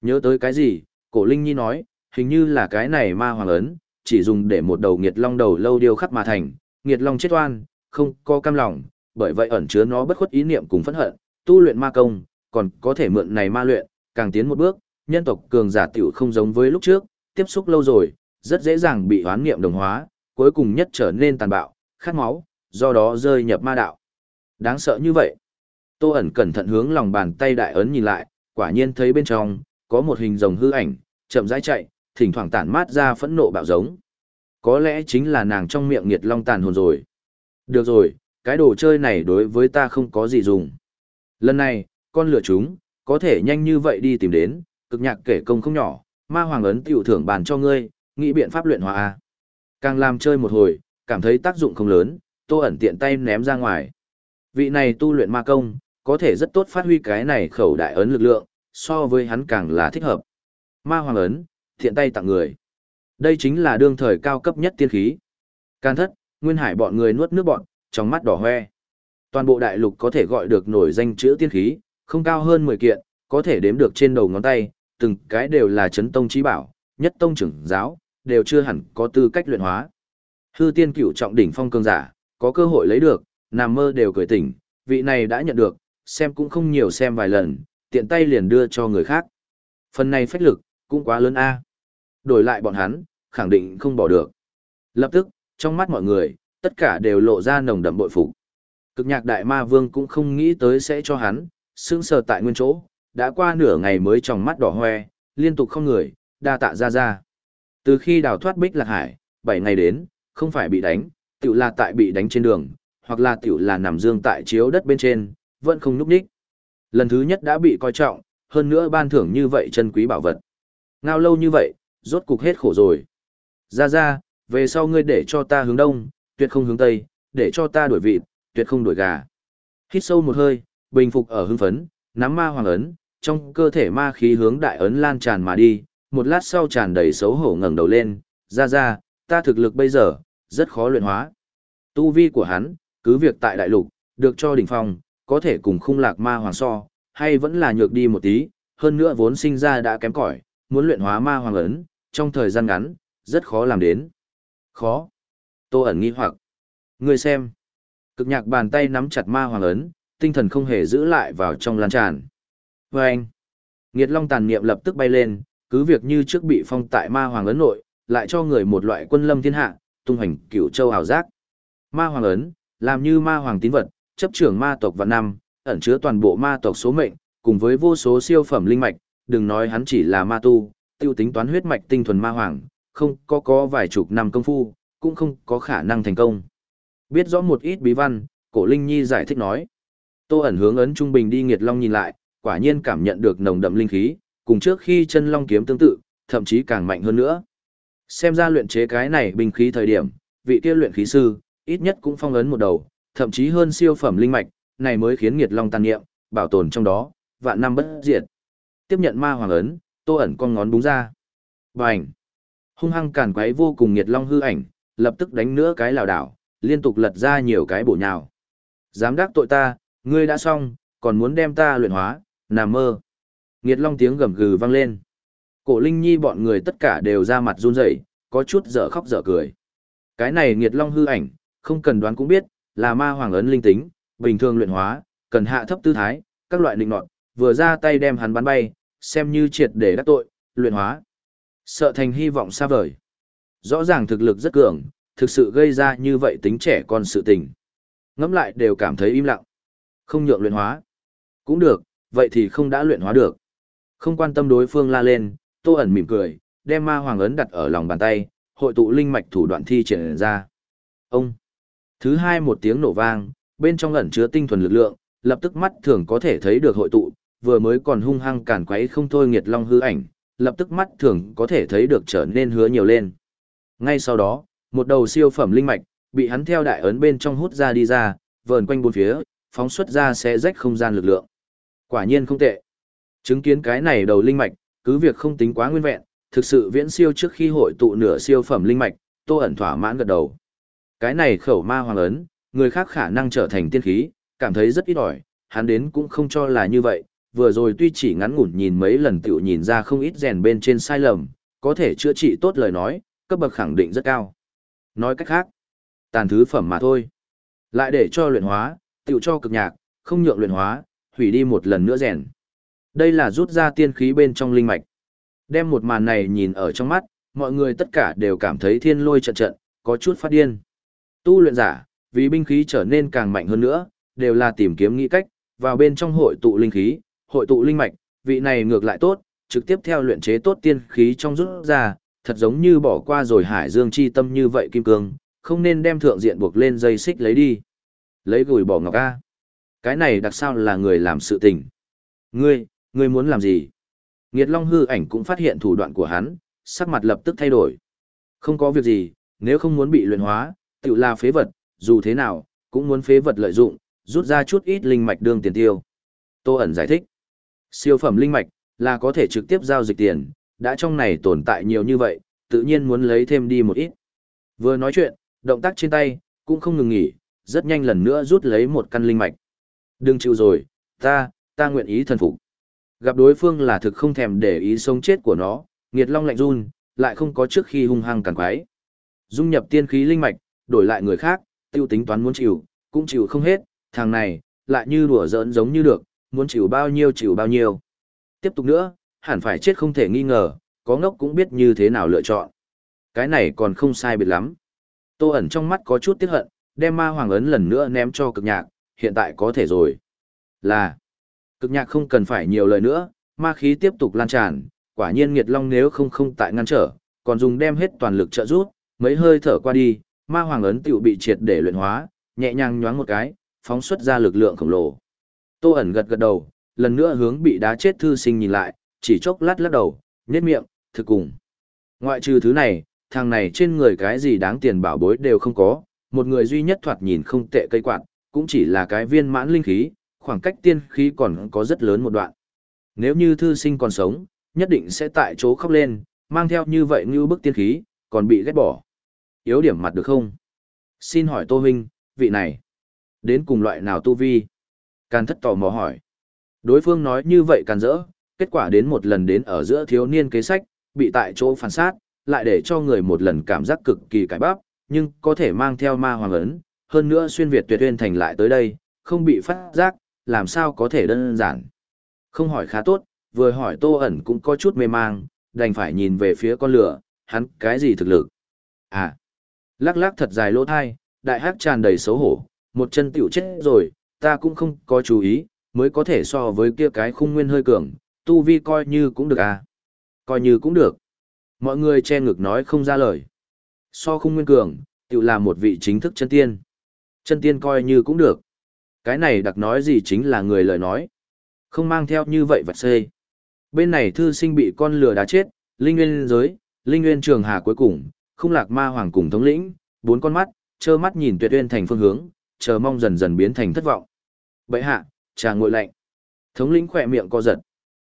Nhớ tới cái gì, cổ Linh Nhi nói, hình như là cái này ma hoàng ấn, chỉ dùng để một đầu nghiệt long đầu lâu điêu khắc mà thành, nghiệt long chết oan, không có cam lòng, bởi vậy ẩn chứa nó bất khuất ý niệm cùng phẫn hận, tu luyện ma công, còn có thể mượn này ma luyện, càng tiến một bước, nhân tộc cường giả tiểu không giống với lúc trước, tiếp xúc lâu rồi, rất dễ dàng bị hoán niệm đồng hóa, cuối cùng nhất trở nên tàn bạo, khát máu, do đó rơi nhập ma đạo. Đáng sợ như vậy. Tô ẩn cẩn thận hướng lòng bàn tay đại ấn nhìn lại, quả nhiên thấy bên trong, có một hình rồng hư ảnh, chậm rãi chạy, thỉnh thoảng tản mát ra phẫn nộ bạo giống. Có lẽ chính là nàng trong miệng nghiệt long tàn hồn rồi. Được rồi, cái đồ chơi này đối với ta không có gì dùng. Lần này, con lửa chúng, có thể nhanh như vậy đi tìm đến, cực nhạc kể công không nhỏ, ma hoàng ấn tiểu thưởng bàn cho ngươi, nghĩ biện pháp luyện hóa a. Càng làm chơi một hồi, cảm thấy tác dụng không lớn, Tô ẩn tiện tay ném ra ngoài. Vị này tu luyện ma công, có thể rất tốt phát huy cái này khẩu đại ấn lực lượng, so với hắn càng là thích hợp. Ma hoàng ấn, thiện tay tặng người. Đây chính là đương thời cao cấp nhất tiên khí. Can thất, nguyên hải bọn người nuốt nước bọn, trong mắt đỏ hoe. Toàn bộ đại lục có thể gọi được nổi danh chữ tiên khí, không cao hơn 10 kiện, có thể đếm được trên đầu ngón tay, từng cái đều là chấn tông trí bảo, nhất tông trưởng giáo, đều chưa hẳn có tư cách luyện hóa. Hư tiên cửu trọng đỉnh phong cường giả, có cơ hội lấy được, nằm mơ đều cười tỉnh, vị này đã nhận được, xem cũng không nhiều xem vài lần, tiện tay liền đưa cho người khác. Phần này phách lực, cũng quá lớn a. Đổi lại bọn hắn, khẳng định không bỏ được. Lập tức, trong mắt mọi người, tất cả đều lộ ra nồng đậm bội phục. Cực nhạc đại ma vương cũng không nghĩ tới sẽ cho hắn, sững sờ tại nguyên chỗ, đã qua nửa ngày mới trong mắt đỏ hoe, liên tục không người, đa tạ ra ra. Từ khi đào thoát bích lạc hải, 7 ngày đến, không phải bị đánh, tiểu là tại bị đánh trên đường, hoặc là tiểu là nằm dương tại chiếu đất bên trên, vẫn không núp đích. Lần thứ nhất đã bị coi trọng, hơn nữa ban thưởng như vậy chân quý bảo vật. Ngao lâu như vậy, rốt cục hết khổ rồi. Ra ra, về sau ngươi để cho ta hướng đông, tuyệt không hướng tây, để cho ta đuổi vịt, tuyệt không đuổi gà. Hít sâu một hơi, bình phục ở hưng phấn, nắm ma hoàng ấn, trong cơ thể ma khí hướng đại ấn lan tràn mà đi, một lát sau tràn đầy xấu hổ ngẩng đầu lên, ra ra, ta thực lực bây giờ, rất khó luyện hóa. Tu vi của hắn, cứ việc tại đại lục, được cho đỉnh phong, có thể cùng khung lạc ma hoàng so, hay vẫn là nhược đi một tí, hơn nữa vốn sinh ra đã kém cỏi, muốn luyện hóa ma hoàng ấn, trong thời gian ngắn, rất khó làm đến. Khó. Tô ẩn nghi hoặc. Người xem. Cực nhạc bàn tay nắm chặt ma hoàng ấn, tinh thần không hề giữ lại vào trong lan tràn. Và anh. Nghiệt long tàn niệm lập tức bay lên, cứ việc như trước bị phong tại ma hoàng ấn nội, lại cho người một loại quân lâm thiên hạ, tung hành cửu châu hào giác. Ma hoàng ấn, làm như ma hoàng tín vật, chấp trưởng ma tộc và năm, ẩn chứa toàn bộ ma tộc số mệnh, cùng với vô số siêu phẩm linh mạch, đừng nói hắn chỉ là ma tu, tiêu tính toán huyết mạch tinh thuần ma hoàng, không có có vài chục năm công phu, cũng không có khả năng thành công. Biết rõ một ít bí văn, cổ Linh Nhi giải thích nói. Tô ẩn hướng ấn trung bình đi nghiệt long nhìn lại, quả nhiên cảm nhận được nồng đậm linh khí, cùng trước khi chân long kiếm tương tự, thậm chí càng mạnh hơn nữa. Xem ra luyện chế cái này binh khí thời điểm, vị kia luyện khí sư, ít nhất cũng phong ấn một đầu, thậm chí hơn siêu phẩm linh mạch, này mới khiến nghiệt long tàn nghiệm, bảo tồn trong đó, vạn năm bất diệt. Tiếp nhận ma hoàng ấn, tô ẩn con ngón búng ra. Bành! Hung hăng càn quấy vô cùng nghiệt long hư ảnh, lập tức đánh nữa cái lào đảo, liên tục lật ra nhiều cái bổ nhào. Dám đắc tội ta, ngươi đã xong, còn muốn đem ta luyện hóa, nằm mơ. Nghiệt long tiếng gầm gừ vang lên. Cổ Linh Nhi bọn người tất cả đều ra mặt run rẩy, có chút dở khóc dở cười. Cái này nghiệt long hư ảnh, không cần đoán cũng biết, là ma hoàng ấn linh tính, bình thường luyện hóa, cần hạ thấp tư thái, các loại định nọt, vừa ra tay đem hắn bắn bay, xem như triệt để đắc tội, luyện hóa. Sợ thành hy vọng xa vời. Rõ ràng thực lực rất cường, thực sự gây ra như vậy tính trẻ con sự tình. Ngẫm lại đều cảm thấy im lặng. Không nhượng luyện hóa. Cũng được, vậy thì không đã luyện hóa được. Không quan tâm đối phương la lên, tô ẩn mỉm cười, đem ma hoàng ấn đặt ở lòng bàn tay, hội tụ linh mạch thủ đoạn thi triển ra. Ông. Thứ hai một tiếng nổ vang, bên trong ẩn chứa tinh thuần lực lượng, lập tức mắt thường có thể thấy được hội tụ, vừa mới còn hung hăng cản quấy không thôi nghiệt long hư ảnh, lập tức mắt thường có thể thấy được trở nên hứa nhiều lên. Ngay sau đó, một đầu siêu phẩm linh mạch, bị hắn theo đại ấn bên trong hút ra đi ra, vờn quanh bốn phía, phóng xuất ra sẽ rách không gian lực lượng. Quả nhiên không tệ. Chứng kiến cái này đầu linh mạch, cứ việc không tính quá nguyên vẹn, thực sự viễn siêu trước khi hội tụ nửa siêu phẩm linh mạch, Tô ẩn thỏa mãn gật đầu. Cái này khẩu ma hoàng ấn, người khác khả năng trở thành tiên khí, cảm thấy rất ít ỏi, hắn đến cũng không cho là như vậy, vừa rồi tuy chỉ ngắn ngủn nhìn mấy lần tiểu nhìn ra không ít rèn bên trên sai lầm, có thể chữa trị tốt lời nói, cấp bậc khẳng định rất cao. Nói cách khác, tàn thứ phẩm mà thôi. Lại để cho luyện hóa, tiểu cho cực nhạc, không nhượng luyện hóa, hủy đi một lần nữa rèn. Đây là rút ra tiên khí bên trong linh mạch. Đem một màn này nhìn ở trong mắt, mọi người tất cả đều cảm thấy thiên lôi trận trận, có chút phát điên. Tu luyện giả, vì binh khí trở nên càng mạnh hơn nữa, đều là tìm kiếm nghĩ cách, vào bên trong hội tụ linh khí, hội tụ linh mạch, vị này ngược lại tốt, trực tiếp theo luyện chế tốt tiên khí trong rút ra, thật giống như bỏ qua rồi hải dương chi tâm như vậy kim cương, không nên đem thượng diện buộc lên dây xích lấy đi. Lấy gùi bỏ ngọc A. Cái này đặc sao là người làm sự tình. Ngươi, ngươi muốn làm gì? Nghiệt Long hư ảnh cũng phát hiện thủ đoạn của hắn, sắc mặt lập tức thay đổi. Không có việc gì, nếu không muốn bị luyện hóa, tự là phế vật, dù thế nào, cũng muốn phế vật lợi dụng, rút ra chút ít linh mạch đương tiền tiêu. Tô ẩn giải thích. Siêu phẩm linh mạch là có thể trực tiếp giao dịch tiền, đã trong này tồn tại nhiều như vậy, tự nhiên muốn lấy thêm đi một ít. Vừa nói chuyện, động tác trên tay cũng không ngừng nghỉ, rất nhanh lần nữa rút lấy một căn linh mạch. Đừng chịu rồi, ta, ta nguyện ý thần phục. Gặp đối phương là thực không thèm để ý sống chết của nó, nghiệt long lạnh run, lại không có trước khi hung hăng càng quái. Dung nhập tiên khí linh mạch, đổi lại người khác, tiêu tính toán muốn chịu, cũng chịu không hết, thằng này, lại như đùa giỡn giống như được, muốn chịu bao nhiêu chịu bao nhiêu. Tiếp tục nữa, hẳn phải chết không thể nghi ngờ, có ngốc cũng biết như thế nào lựa chọn. Cái này còn không sai biệt lắm. Tô ẩn trong mắt có chút tiếc hận, đem ma hoàng ấn lần nữa ném cho cực nhạc, hiện tại có thể rồi. Là, cực nhạc không cần phải nhiều lời nữa, ma khí tiếp tục lan tràn, quả nhiên nghiệt long nếu không không tại ngăn trở, còn dùng đem hết toàn lực trợ giúp, mấy hơi thở qua đi, ma hoàng ấn tiểu bị triệt để luyện hóa, nhẹ nhàng nhoáng một cái, phóng xuất ra lực lượng khổng lồ. Tô ẩn gật gật đầu, lần nữa hướng bị đá chết thư sinh nhìn lại, chỉ chốc lát lắc đầu, nhếch miệng, thực cùng. Ngoại trừ thứ này, thằng này trên người cái gì đáng tiền bảo bối đều không có, một người duy nhất thoạt nhìn không tệ cây quạt, cũng chỉ là cái viên mãn linh khí, khoảng cách tiên khí còn có rất lớn một đoạn. Nếu như thư sinh còn sống, nhất định sẽ tại chỗ khóc lên, mang theo như vậy như bức tiên khí, còn bị ghét bỏ. Yếu điểm mặt được không? Xin hỏi Tô Huynh, vị này, đến cùng loại nào tu vi? Càn thất tò mò hỏi. Đối phương nói như vậy càn rỡ, kết quả đến một lần đến ở giữa thiếu niên kế sách, bị tại chỗ phản sát, lại để cho người một lần cảm giác cực kỳ cải bắp, nhưng có thể mang theo ma hoàng ấn, hơn nữa xuyên Việt tuyệt uyên thành lại tới đây, không bị phát giác, làm sao có thể đơn giản. Không hỏi khá tốt, vừa hỏi tô ẩn cũng có chút mê mang, đành phải nhìn về phía con lửa, hắn cái gì thực lực. À, lắc lắc thật dài lỗ thai, đại hắc tràn đầy xấu hổ, một chân tiểu chết rồi, ta cũng không có chú ý, mới có thể so với kia cái khung nguyên hơi cường, tu vi coi như cũng được à. Coi như cũng được. Mọi người che ngực nói không ra lời. So khung nguyên cường, tiểu là một vị chính thức chân tiên. Chân tiên coi như cũng được. Cái này đặc nói gì chính là người lời nói. Không mang theo như vậy vật xê. Bên này thư sinh bị con lừa đá chết, linh nguyên giới, linh nguyên trường hà cuối cùng, không lạc ma hoàng cùng thống lĩnh, bốn con mắt, trơ mắt nhìn tuyệt uyên thành phương hướng, chờ mong dần dần biến thành thất vọng. Bệ hạ, trà ngội lạnh. Thống lĩnh khỏe miệng co giật.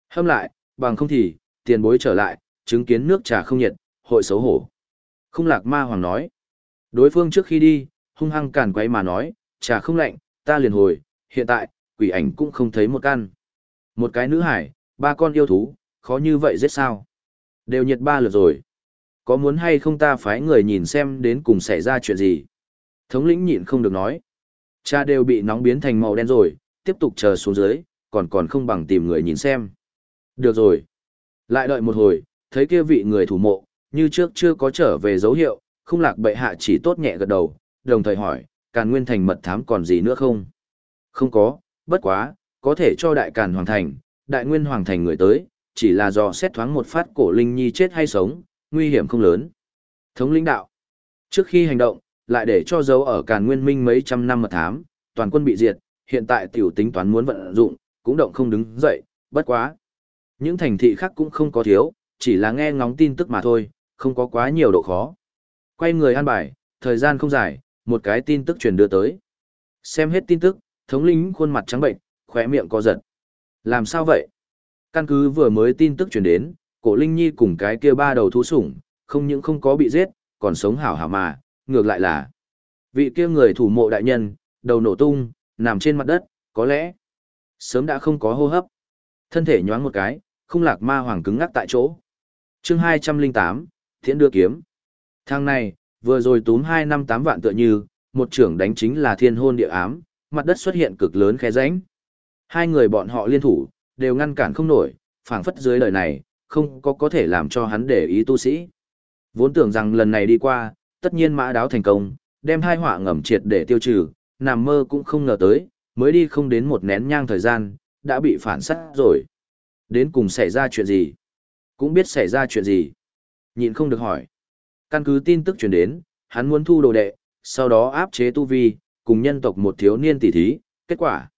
Hâm lại, bằng không thì, tiền bối trở lại, chứng kiến nước trà không nhiệt, hội xấu hổ. Không lạc ma hoàng nói. Đối phương trước khi đi, hung hăng càn quấy mà nói, trà không lạnh, ta liền hồi, hiện tại, quỷ ảnh cũng không thấy một căn. Một cái nữ hải, ba con yêu thú, khó như vậy giết sao? Đều nhiệt ba lượt rồi. Có muốn hay không ta phái người nhìn xem đến cùng xảy ra chuyện gì? Thống lĩnh nhịn không được nói. Cha đều bị nóng biến thành màu đen rồi, tiếp tục chờ xuống dưới, còn còn không bằng tìm người nhìn xem. Được rồi. Lại đợi một hồi, thấy kia vị người thủ mộ, như trước chưa có trở về dấu hiệu, không lạc bệ hạ chỉ tốt nhẹ gật đầu, đồng thời hỏi, càn nguyên thành mật thám còn gì nữa không? Không có, bất quá, có thể cho đại càn hoàng thành, đại nguyên hoàng thành người tới, chỉ là do xét thoáng một phát cổ linh nhi chết hay sống, nguy hiểm không lớn. Thống lĩnh đạo, trước khi hành động, lại để cho dấu ở càn nguyên minh mấy trăm năm mật thám, toàn quân bị diệt, hiện tại tiểu tính toán muốn vận dụng, cũng động không đứng dậy, bất quá. Những thành thị khác cũng không có thiếu, chỉ là nghe ngóng tin tức mà thôi, không có quá nhiều độ khó. Quay người an bài, thời gian không dài, một cái tin tức truyền đưa tới. Xem hết tin tức, thống lĩnh khuôn mặt trắng bệnh, khóe miệng co giật. Làm sao vậy? Căn cứ vừa mới tin tức truyền đến, cổ Linh Nhi cùng cái kia ba đầu thú sủng, không những không có bị giết, còn sống hảo hảo mà, ngược lại là vị kia người thủ mộ đại nhân, đầu nổ tung, nằm trên mặt đất, có lẽ sớm đã không có hô hấp. Thân thể nhoáng một cái, không lạc ma hoàng cứng ngắc tại chỗ. chương 208, Thiện đưa kiếm. Thang này, vừa rồi túm hai năm tám vạn tựa như, một trưởng đánh chính là thiên hôn địa ám, mặt đất xuất hiện cực lớn khe rãnh. Hai người bọn họ liên thủ, đều ngăn cản không nổi, phảng phất dưới đời này, không có có thể làm cho hắn để ý tu sĩ. Vốn tưởng rằng lần này đi qua, tất nhiên mã đáo thành công, đem hai họa ngầm triệt để tiêu trừ, nằm mơ cũng không ngờ tới, mới đi không đến một nén nhang thời gian, đã bị phản sát rồi. Đến cùng xảy ra chuyện gì? Cũng biết xảy ra chuyện gì? Nhịn không được hỏi. Căn cứ tin tức truyền đến, hắn muốn thu đồ đệ, sau đó áp chế tu vi, cùng nhân tộc một thiếu niên tỷ thí, kết quả.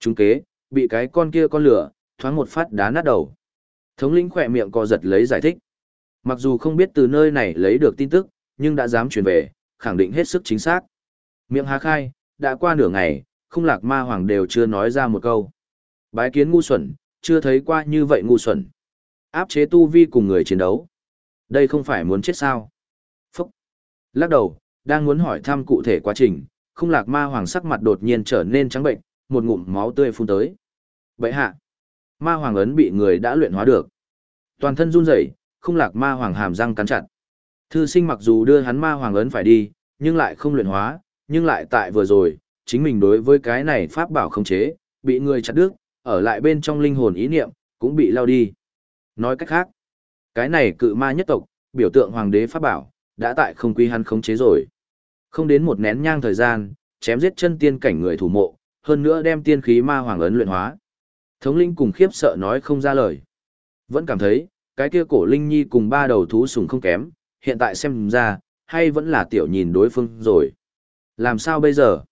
Chúng kế, bị cái con kia con lửa, thoáng một phát đá nát đầu. Thống lĩnh khỏe miệng co giật lấy giải thích. Mặc dù không biết từ nơi này lấy được tin tức, nhưng đã dám truyền về, khẳng định hết sức chính xác. Miệng há khai, đã qua nửa ngày, không lạc ma hoàng đều chưa nói ra một câu. Bái kiến ngu xuẩn, chưa thấy qua như vậy ngu xuẩn. Áp chế tu vi cùng người chiến đấu. Đây không phải muốn chết sao. Lắc đầu, đang muốn hỏi thăm cụ thể quá trình, không lạc ma hoàng sắc mặt đột nhiên trở nên trắng bệnh, một ngụm máu tươi phun tới. Vậy hạ, ma hoàng ấn bị người đã luyện hóa được. Toàn thân run rẩy, không lạc ma hoàng hàm răng cắn chặt. Thư sinh mặc dù đưa hắn ma hoàng ấn phải đi, nhưng lại không luyện hóa, nhưng lại tại vừa rồi, chính mình đối với cái này pháp bảo không chế, bị người chặt đứt, ở lại bên trong linh hồn ý niệm, cũng bị lao đi. Nói cách khác, cái này cự ma nhất tộc, biểu tượng hoàng đế pháp bảo, đã tại không quy hắn khống chế rồi. Không đến một nén nhang thời gian, chém giết chân tiên cảnh người thủ mộ, hơn nữa đem tiên khí ma hoàng ấn luyện hóa. Thống linh cùng khiếp sợ nói không ra lời. Vẫn cảm thấy, cái kia cổ linh nhi cùng ba đầu thú sùng không kém, hiện tại xem ra, hay vẫn là tiểu nhìn đối phương rồi. Làm sao bây giờ?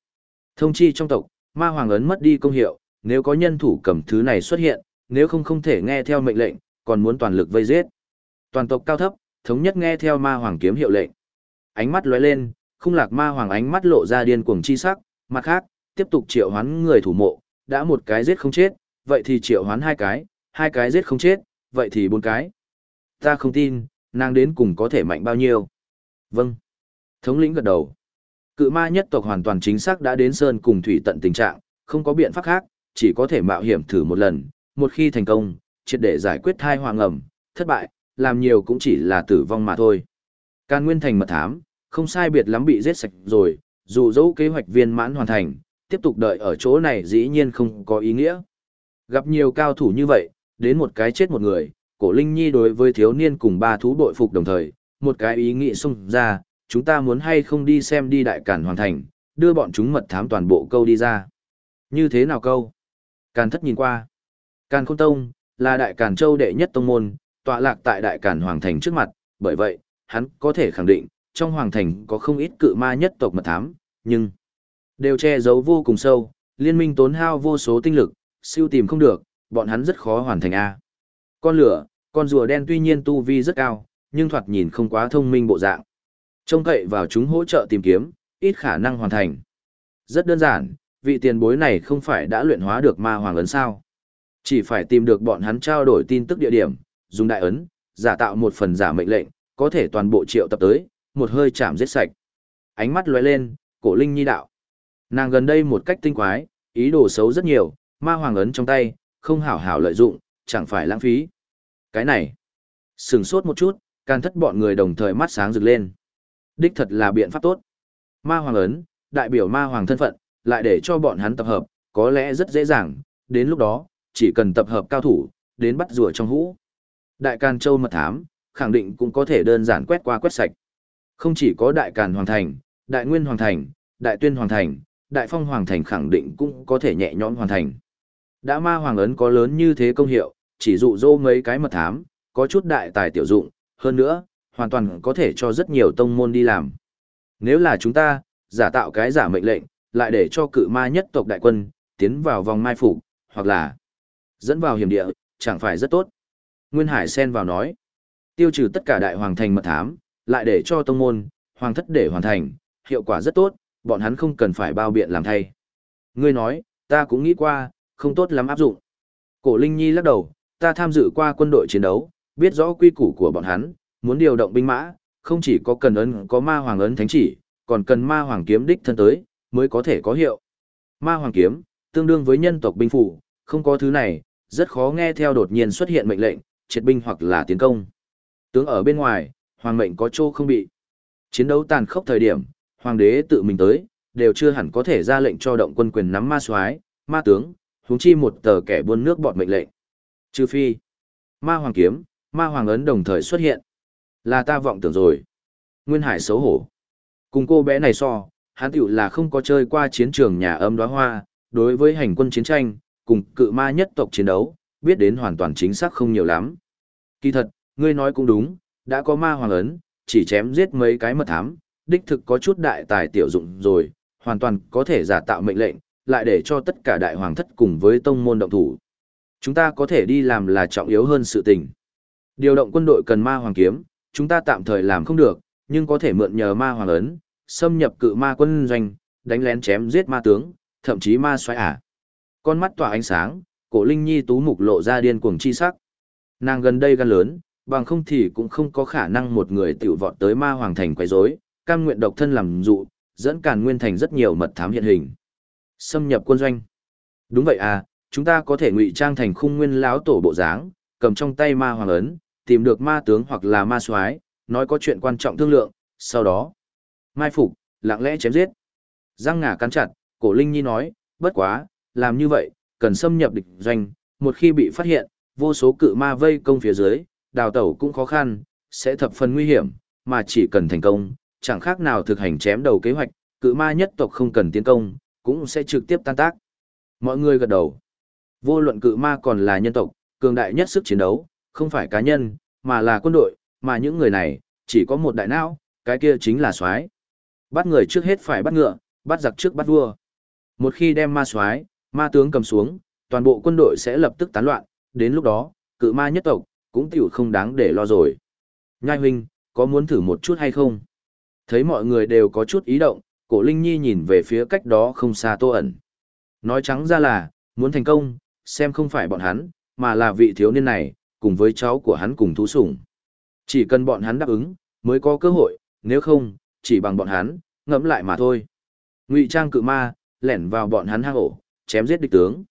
Thông chi trong tộc, ma hoàng ấn mất đi công hiệu, nếu có nhân thủ cầm thứ này xuất hiện, nếu không không thể nghe theo mệnh lệnh, còn muốn toàn lực vây giết. Toàn tộc cao thấp, thống nhất nghe theo ma hoàng kiếm hiệu lệnh. Ánh mắt lóe lên, khung lạc ma hoàng ánh mắt lộ ra điên cuồng chi sắc, mặt khác, tiếp tục triệu hoán người thủ mộ, đã một cái giết không chết, vậy thì triệu hoán hai cái, hai cái giết không chết, vậy thì bốn cái. Ta không tin, nàng đến cùng có thể mạnh bao nhiêu. Vâng. Thống lĩnh gật đầu. Cự ma nhất tộc hoàn toàn chính xác đã đến sơn cùng thủy tận tình trạng, không có biện pháp khác, chỉ có thể mạo hiểm thử một lần, một khi thành công, triệt để giải quyết thai hoàng ẩm, thất bại, làm nhiều cũng chỉ là tử vong mà thôi. Can Nguyên Thành mật thám, không sai biệt lắm bị giết sạch rồi, dù dẫu kế hoạch viên mãn hoàn thành, tiếp tục đợi ở chỗ này dĩ nhiên không có ý nghĩa. Gặp nhiều cao thủ như vậy, đến một cái chết một người, cổ Linh Nhi đối với thiếu niên cùng ba thú bội phục đồng thời, một cái ý nghĩ xung ra, chúng ta muốn hay không đi xem đi đại cản hoàn thành, đưa bọn chúng mật thám toàn bộ câu đi ra. Như thế nào câu? Càn thất nhìn qua. Càn Khôn Tông, là đại càn châu đệ nhất tông môn, tọa lạc tại đại càn hoàng thành trước mặt, bởi vậy, hắn có thể khẳng định, trong hoàng thành có không ít cự ma nhất tộc mật thám, nhưng đều che giấu vô cùng sâu, liên minh tốn hao vô số tinh lực, siêu tìm không được, bọn hắn rất khó hoàn thành A. Con lửa, con rùa đen tuy nhiên tu vi rất cao, nhưng thoạt nhìn không quá thông minh bộ dạng. Trông cậy vào chúng hỗ trợ tìm kiếm, ít khả năng hoàn thành. Rất đơn giản, vị tiền bối này không phải đã luyện hóa được ma hoàng ấn sao. Chỉ phải tìm được bọn hắn trao đổi tin tức địa điểm, dùng đại ấn, giả tạo một phần giả mệnh lệnh, có thể toàn bộ triệu tập tới, một hơi chạm giết sạch. Ánh mắt lóe lên, cổ linh nhi đạo. Nàng gần đây một cách tinh quái, ý đồ xấu rất nhiều, ma hoàng ấn trong tay, không hảo hảo lợi dụng, chẳng phải lãng phí. Cái này, sừng sốt một chút, can thất bọn người đồng thời mắt sáng rực lên. Đích thật là biện pháp tốt. Ma hoàng ấn, đại biểu ma hoàng thân phận, lại để cho bọn hắn tập hợp, có lẽ rất dễ dàng, đến lúc đó, chỉ cần tập hợp cao thủ, đến bắt rùa trong hũ. Đại Càn Châu mật thám, khẳng định cũng có thể đơn giản quét qua quét sạch. Không chỉ có Đại Càn Hoàng Thành, Đại Nguyên Hoàng Thành, Đại Tuyên Hoàng Thành, Đại Phong Hoàng Thành khẳng định cũng có thể nhẹ nhõm hoàn thành. Đã ma hoàng ấn có lớn như thế công hiệu, chỉ dụ dỗ mấy cái mật thám, có chút đại tài tiểu dụng, hơn nữa, hoàn toàn có thể cho rất nhiều tông môn đi làm. Nếu là chúng ta, giả tạo cái giả mệnh lệnh, lại để cho cự ma nhất tộc đại quân, tiến vào vòng mai phủ, hoặc là dẫn vào hiểm địa, chẳng phải rất tốt. Nguyên Hải xen vào nói, tiêu trừ tất cả đại hoàng thành mật thám, lại để cho tông môn, hoàng thất để hoàn thành, hiệu quả rất tốt, bọn hắn không cần phải bao biện làm thay. Ngươi nói, ta cũng nghĩ qua, không tốt lắm áp dụng. Cổ Linh Nhi lắc đầu, ta tham dự qua quân đội chiến đấu, biết rõ quy củ của bọn hắn, muốn điều động binh mã, không chỉ có cần ấn có ma hoàng ấn thánh chỉ, còn cần ma hoàng kiếm đích thân tới, mới có thể có hiệu. Ma hoàng kiếm, tương đương với nhân tộc binh phủ, không có thứ này, rất khó nghe theo đột nhiên xuất hiện mệnh lệnh, triệt binh hoặc là tiến công. Tướng ở bên ngoài, hoàng mệnh có chỗ không bị. Chiến đấu tàn khốc thời điểm, hoàng đế tự mình tới, đều chưa hẳn có thể ra lệnh cho động quân quyền nắm ma soái, ma tướng, huống chi một tờ kẻ buôn nước bọt mệnh lệnh. Trừ phi, ma hoàng kiếm, ma hoàng ấn đồng thời xuất hiện. Là ta vọng tưởng rồi. Nguyên Hải xấu hổ. Cùng cô bé này so, hắn tiểu là không có chơi qua chiến trường nhà âm đóa hoa, đối với hành quân chiến tranh, cùng cự ma nhất tộc chiến đấu, biết đến hoàn toàn chính xác không nhiều lắm. Kỳ thật, ngươi nói cũng đúng, đã có ma hoàng ấn, chỉ chém giết mấy cái mật thám, đích thực có chút đại tài tiểu dụng rồi, hoàn toàn có thể giả tạo mệnh lệnh, lại để cho tất cả đại hoàng thất cùng với tông môn động thủ. Chúng ta có thể đi làm là trọng yếu hơn sự tình. Điều động quân đội cần ma hoàng kiếm, chúng ta tạm thời làm không được, nhưng có thể mượn nhờ ma hoàng ấn, xâm nhập cự ma quân doanh, đánh lén chém giết ma tướng, thậm chí ma xoáy ả. Con mắt tỏa ánh sáng, cổ linh nhi tú mục lộ ra điên cuồng chi sắc. Nàng gần đây gan lớn, bằng không thì cũng không có khả năng một người tiểu vọt tới ma hoàng thành quấy rối, cam nguyện độc thân làm dụ, dẫn càn nguyên thành rất nhiều mật thám hiện hình. Xâm nhập quân doanh. Đúng vậy à, chúng ta có thể ngụy trang thành khung nguyên lão tổ bộ dáng, cầm trong tay ma hoàng ấn, tìm được ma tướng hoặc là ma soái, nói có chuyện quan trọng thương lượng, sau đó mai phục, lặng lẽ chém giết. Giang ngả cắn chặt, cổ linh nhi nói, bất quá, làm như vậy, cần xâm nhập địch doanh, một khi bị phát hiện, vô số cự ma vây công phía dưới, đào tẩu cũng khó khăn, sẽ thập phần nguy hiểm, mà chỉ cần thành công, chẳng khác nào thực hành chém đầu kế hoạch, cự ma nhất tộc không cần tiến công, cũng sẽ trực tiếp tan tác. Mọi người gật đầu. Vô luận cự ma còn là nhân tộc, cường đại nhất sức chiến đấu, không phải cá nhân, mà là quân đội, mà những người này, chỉ có một đại não, cái kia chính là soái. Bắt người trước hết phải bắt ngựa, bắt giặc trước bắt vua. Một khi đem ma soái, ma tướng cầm xuống, toàn bộ quân đội sẽ lập tức tán loạn, đến lúc đó, cự ma nhất tộc, cũng tiểu không đáng để lo rồi. Nhai huynh, có muốn thử một chút hay không? Thấy mọi người đều có chút ý động, cổ Linh Nhi nhìn về phía cách đó không xa tô ẩn. Nói trắng ra là, muốn thành công, xem không phải bọn hắn, mà là vị thiếu niên này, cùng với cháu của hắn cùng thú sủng. Chỉ cần bọn hắn đáp ứng, mới có cơ hội, nếu không, chỉ bằng bọn hắn, ngẫm lại mà thôi. Ngụy trang cự ma, lẻn vào bọn hắn hang ổ, chém giết địch tướng.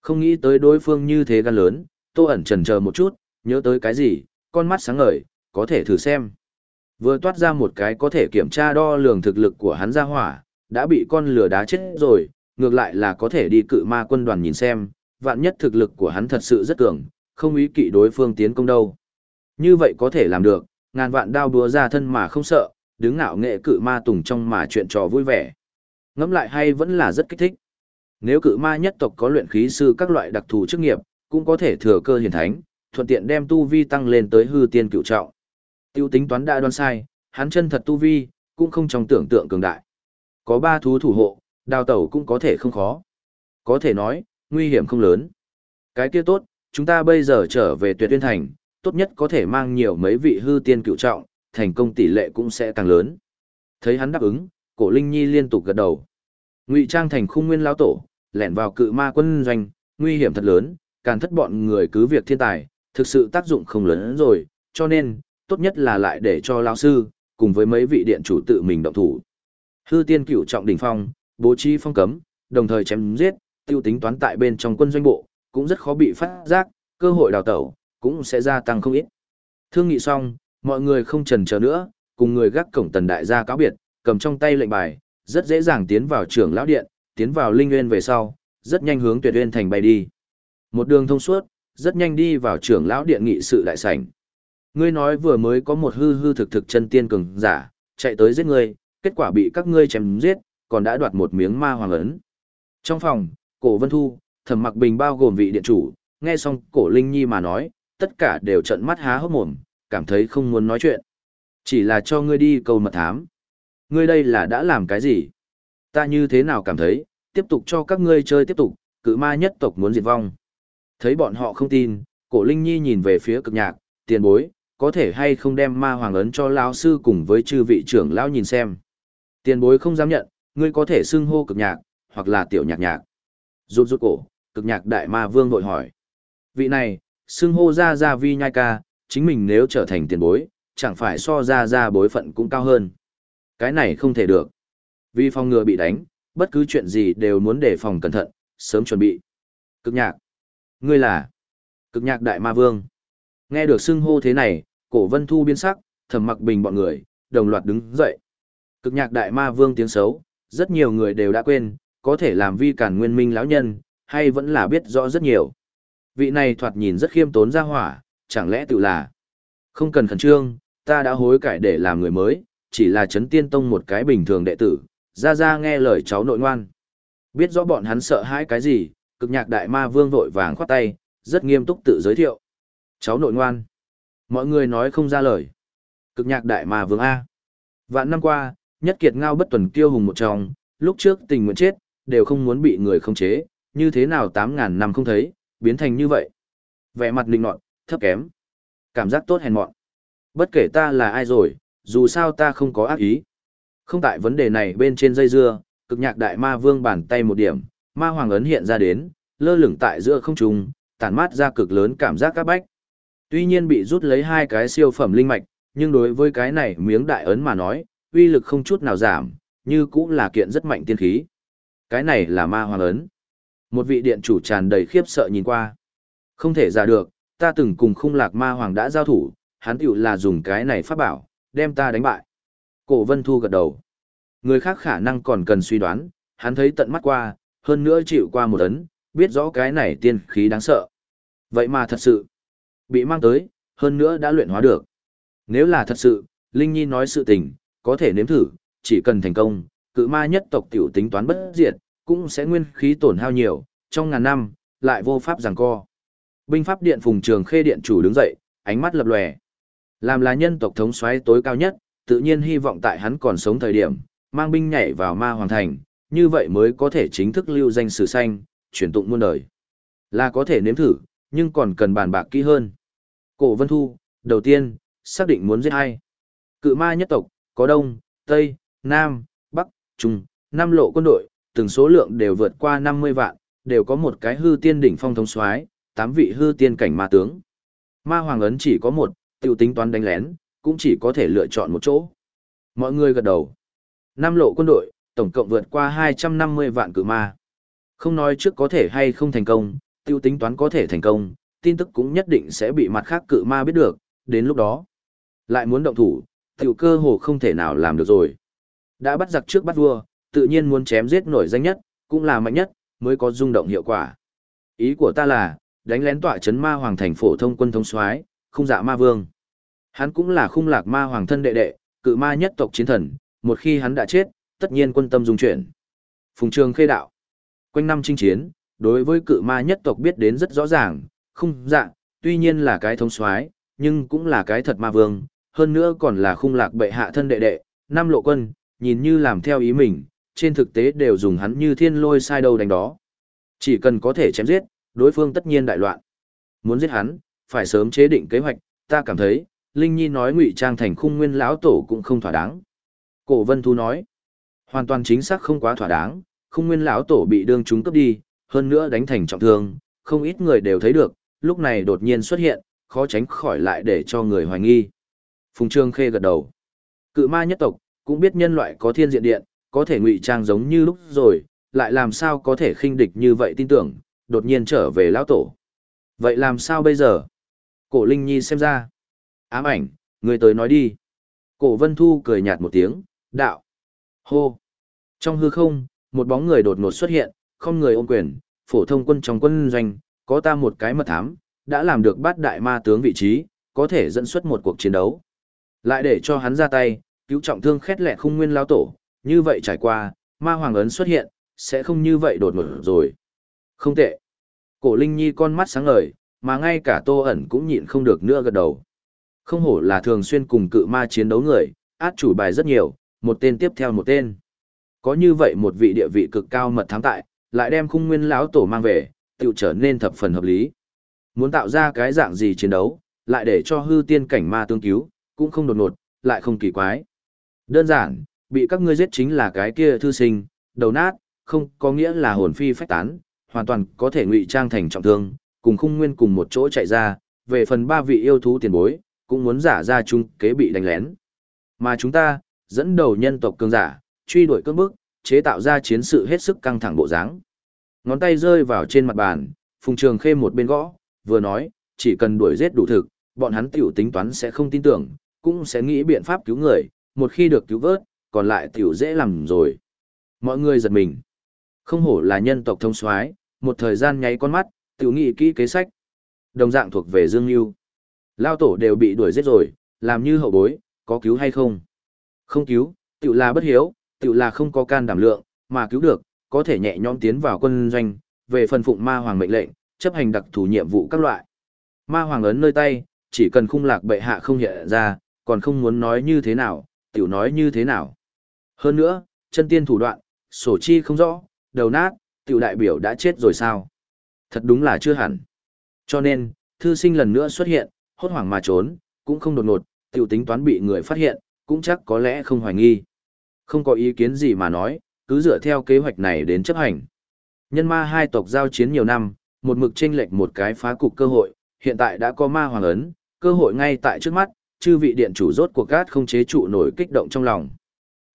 Không nghĩ tới đối phương như thế gan lớn, Tô ẩn chần chờ một chút, nhớ tới cái gì, con mắt sáng ngời, có thể thử xem. Vừa toát ra một cái có thể kiểm tra đo lường thực lực của hắn ra hỏa, đã bị con lửa đá chết rồi, ngược lại là có thể đi cự ma quân đoàn nhìn xem, vạn nhất thực lực của hắn thật sự rất cường, không ý kỵ đối phương tiến công đâu. Như vậy có thể làm được, ngàn vạn đao đúa ra thân mà không sợ, đứng ngạo nghệ cự ma tùng trong mà chuyện trò vui vẻ. Ngẫm lại hay vẫn là rất kích thích. Nếu cự ma nhất tộc có luyện khí sư các loại đặc thù chức nghiệp, cũng có thể thừa cơ hiển thánh, thuận tiện đem tu vi tăng lên tới hư tiên cựu trọng. Tiêu tính toán đã đoán sai, hắn chân thật tu vi, cũng không trong tưởng tượng cường đại. Có ba thú thủ hộ, đào tẩu cũng có thể không khó. Có thể nói, nguy hiểm không lớn. Cái kia tốt, chúng ta bây giờ trở về tuyệt tuyên thành, tốt nhất có thể mang nhiều mấy vị hư tiên cựu trọng, thành công tỷ lệ cũng sẽ càng lớn. Thấy hắn đáp ứng, cổ Linh Nhi liên tục gật đầu. Ngụy trang thành khung nguyên lão tổ, lẻn vào cự ma quân doanh, nguy hiểm thật lớn, càng thất bọn người cứ việc thiên tài, thực sự tác dụng không lớn rồi, cho nên, tốt nhất là lại để cho lão sư, cùng với mấy vị điện chủ tự mình động thủ. Hư tiên cửu trọng đình phong, bố trí phong cấm, đồng thời chém giết, tiêu tính toán tại bên trong quân doanh bộ, cũng rất khó bị phát giác, cơ hội đào tẩu, cũng sẽ gia tăng không ít. Thương nghị xong, mọi người không chần chờ nữa, cùng người gác cổng tần đại gia cáo biệt, cầm trong tay lệnh bài, rất dễ dàng tiến vào trưởng lão điện, tiến vào linh nguyên về sau, rất nhanh hướng Tuyệt nguyên thành bay đi. Một đường thông suốt, rất nhanh đi vào trưởng lão điện nghị sự đại sảnh. Ngươi nói vừa mới có một hư hư thực thực chân tiên cường giả, chạy tới giết ngươi, kết quả bị các ngươi chém giết, còn đã đoạt một miếng ma hoàng ấn. Trong phòng, Cổ Vân Thu, Thẩm Mặc Bình bao gồm vị điện chủ, nghe xong Cổ Linh Nhi mà nói, tất cả đều trợn mắt há hốc mồm, cảm thấy không muốn nói chuyện. Chỉ là cho ngươi đi cầu mật thám. Ngươi đây là đã làm cái gì? Ta như thế nào cảm thấy, tiếp tục cho các ngươi chơi tiếp tục, cự ma nhất tộc muốn diệt vong. Thấy bọn họ không tin, cổ Linh Nhi nhìn về phía cực nhạc, tiền bối, có thể hay không đem ma hoàng ấn cho lão sư cùng với chư vị trưởng lão nhìn xem. Tiền bối không dám nhận, ngươi có thể xưng hô cực nhạc, hoặc là tiểu nhạc nhạc. Rút rút cổ, cực nhạc đại ma vương vội hỏi. Vị này, xưng hô ra ra vi nhai ca, chính mình nếu trở thành tiền bối, chẳng phải so ra ra bối phận cũng cao hơn. Cái này không thể được. Vì phòng ngừa bị đánh, bất cứ chuyện gì đều muốn đề phòng cẩn thận, sớm chuẩn bị. Cực nhạc. Ngươi là cực nhạc đại ma vương. Nghe được xưng hô thế này, cổ vân thu biến sắc, thầm mặc bình bọn người, đồng loạt đứng dậy. Cực nhạc đại ma vương tiếng xấu, rất nhiều người đều đã quên, có thể làm vi cản nguyên minh lão nhân, hay vẫn là biết rõ rất nhiều. Vị này thoạt nhìn rất khiêm tốn ra hỏa, chẳng lẽ tự là. Không cần khẩn trương, ta đã hối cải để làm người mới, chỉ là chấn tiên tông một cái bình thường đệ tử, ra ra nghe lời cháu nội ngoan. Biết rõ bọn hắn sợ hãi cái gì, cực nhạc đại ma vương vội vàng khoát tay, rất nghiêm túc tự giới thiệu. Cháu nội ngoan. Mọi người nói không ra lời. Cực nhạc đại ma vương A. Vạn năm qua, nhất kiệt ngao bất tuần kiêu hùng một trong, lúc trước tình nguyện chết, đều không muốn bị người không chế, như thế nào 8.000 năm không thấy, biến thành như vậy. Vẻ mặt linh nọt, thấp kém. Cảm giác tốt hèn mọn. Bất kể ta là ai rồi, dù sao ta không có ác ý. Không tại vấn đề này bên trên dây dưa, cực nhạc đại ma vương bàn tay một điểm, ma hoàng ấn hiện ra đến, lơ lửng tại giữa không trung, tản mát ra cực lớn cảm giác các bách. Tuy nhiên bị rút lấy hai cái siêu phẩm linh mạch, nhưng đối với cái này miếng đại ấn mà nói, uy lực không chút nào giảm, như cũng là kiện rất mạnh tiên khí. Cái này là ma hoàng ấn. Một vị điện chủ tràn đầy khiếp sợ nhìn qua. Không thể ra được, ta từng cùng khung lạc ma hoàng đã giao thủ, hắn tiểu là dùng cái này pháp bảo, đem ta đánh bại. Cổ vân thu gật đầu. Người khác khả năng còn cần suy đoán, hắn thấy tận mắt qua, hơn nữa chịu qua một ấn, biết rõ cái này tiên khí đáng sợ. Vậy mà thật sự, bị mang tới, hơn nữa đã luyện hóa được. Nếu là thật sự, Linh Nhi nói sự tình, có thể nếm thử, chỉ cần thành công, cự ma nhất tộc tiểu tính toán bất diệt, cũng sẽ nguyên khí tổn hao nhiều, trong ngàn năm, lại vô pháp giằng co. Binh pháp điện phùng trường khê điện chủ đứng dậy, ánh mắt lập lòe. Làm là nhân tộc thống soái tối cao nhất, tự nhiên hy vọng tại hắn còn sống thời điểm, mang binh nhảy vào ma hoàng thành, như vậy mới có thể chính thức lưu danh sử xanh, truyền tụng muôn đời. Là có thể nếm thử, nhưng còn cần bàn bạc kỹ hơn. Cổ Vân Thu, đầu tiên, xác định muốn giết ai. Cự ma nhất tộc, có Đông, Tây, Nam, Bắc, Trung, năm lộ quân đội, từng số lượng đều vượt qua 50 vạn, đều có một cái hư tiên đỉnh phong thống soái, tám vị hư tiên cảnh ma tướng. Ma hoàng ấn chỉ có một, tiêu tính toán đánh lén, cũng chỉ có thể lựa chọn một chỗ. Mọi người gật đầu. Năm lộ quân đội, tổng cộng vượt qua 250 vạn cự ma. Không nói trước có thể hay không thành công, tiêu tính toán có thể thành công, tin tức cũng nhất định sẽ bị mặt khác cự ma biết được, đến lúc đó. Lại muốn động thủ, tiểu cơ hồ không thể nào làm được rồi. Đã bắt giặc trước bắt vua, tự nhiên muốn chém giết nổi danh nhất, cũng là mạnh nhất, mới có rung động hiệu quả. Ý của ta là, đánh lén tọa chấn ma hoàng thành phổ thông quân thống soái, khung dạ ma vương. Hắn cũng là khung lạc ma hoàng thân đệ đệ, cự ma nhất tộc chiến thần, một khi hắn đã chết, tất nhiên quân tâm dung chuyển. Phùng Trường khê đạo. Quanh năm chinh chiến, đối với cự ma nhất tộc biết đến rất rõ ràng, khung dạ, tuy nhiên là cái thống soái, nhưng cũng là cái thật ma vương, hơn nữa còn là khung lạc bệ hạ thân đệ đệ, năm lộ quân, nhìn như làm theo ý mình, trên thực tế đều dùng hắn như thiên lôi sai đầu đánh đó. Chỉ cần có thể chém giết, đối phương tất nhiên đại loạn. Muốn giết hắn, phải sớm chế định kế hoạch, ta cảm thấy, Linh Nhi nói ngụy trang thành khung nguyên lão tổ cũng không thỏa đáng. Cổ Vân Thu nói, hoàn toàn chính xác không quá thỏa đáng, khung nguyên lão tổ bị đương chúng cấp đi, hơn nữa đánh thành trọng thương, không ít người đều thấy được, lúc này đột nhiên xuất hiện, khó tránh khỏi lại để cho người hoài nghi. Phùng Trương Khê gật đầu. Cự ma nhất tộc, cũng biết nhân loại có thiên diện điện, có thể ngụy trang giống như lúc rồi, lại làm sao có thể khinh địch như vậy tin tưởng, đột nhiên trở về lão tổ. Vậy làm sao bây giờ? Cổ Linh Nhi xem ra. Ám ảnh, người tới nói đi. Cổ Vân Thu cười nhạt một tiếng, đạo. Hô. Trong hư không, một bóng người đột ngột xuất hiện, không người ôm quyền, phổ thông quân trong quân doanh, có ta một cái mật thám, đã làm được bát đại ma tướng vị trí, có thể dẫn xuất một cuộc chiến đấu. Lại để cho hắn ra tay, cứu trọng thương khét lẹ khung nguyên lao tổ, như vậy trải qua, ma hoàng ấn xuất hiện, sẽ không như vậy đột ngột rồi. Không tệ. Cổ Linh Nhi con mắt sáng ngời, mà ngay cả Tô ẩn cũng nhịn không được nữa gật đầu. Không hổ là thường xuyên cùng cự ma chiến đấu người, át chủ bài rất nhiều, một tên tiếp theo một tên. Có như vậy một vị địa vị cực cao mật thám tại, lại đem khung nguyên lão tổ mang về, tự trở nên thập phần hợp lý. Muốn tạo ra cái dạng gì chiến đấu, lại để cho hư tiên cảnh ma tương cứu, cũng không đột ngột, lại không kỳ quái. Đơn giản, bị các ngươi giết chính là cái kia thư sinh, đầu nát, không có nghĩa là hồn phi phách tán, hoàn toàn có thể ngụy trang thành trọng thương, cùng khung nguyên cùng một chỗ chạy ra, về phần ba vị yêu thú tiền bối, cũng muốn giả ra chung kế bị đánh lén. Mà chúng ta, dẫn đầu nhân tộc cường giả, truy đuổi cơn bức, chế tạo ra chiến sự hết sức căng thẳng bộ dáng. Ngón tay rơi vào trên mặt bàn, Phùng Trường Khê một bên gõ, vừa nói, chỉ cần đuổi giết đủ thực, bọn hắn tiểu tính toán sẽ không tin tưởng, cũng sẽ nghĩ biện pháp cứu người, một khi được cứu vớt, còn lại tiểu dễ làm rồi. Mọi người giật mình. Không hổ là nhân tộc thông soái, một thời gian nháy con mắt, tiểu nghị kỹ kế sách. Đồng dạng thuộc về Dương Nhu. Lao tổ đều bị đuổi giết rồi, làm như hậu bối, có cứu hay không? Không cứu, tiểu là bất hiếu, tiểu là không có can đảm lượng, mà cứu được, có thể nhẹ nhõm tiến vào quân doanh, về phần phụng ma hoàng mệnh lệnh, chấp hành đặc thù nhiệm vụ các loại. Ma hoàng ấn nơi tay, chỉ cần khung lạc bệ hạ không hiện ra, còn không muốn nói như thế nào, tiểu nói như thế nào. Hơn nữa, chân tiên thủ đoạn, sổ chi không rõ, đầu nát, tiểu đại biểu đã chết rồi sao? Thật đúng là chưa hẳn. Cho nên, thư sinh lần nữa xuất hiện, hốt hoảng mà trốn, cũng không đột ngột, tiểu tính toán bị người phát hiện, cũng chắc có lẽ không hoài nghi. Không có ý kiến gì mà nói, cứ dựa theo kế hoạch này đến chấp hành. Nhân ma hai tộc giao chiến nhiều năm, một mực chênh lệch một cái phá cục cơ hội, hiện tại đã có ma hoàng ấn, cơ hội ngay tại trước mắt, chư vị điện chủ rốt cuộc gát không chế trụ nổi kích động trong lòng.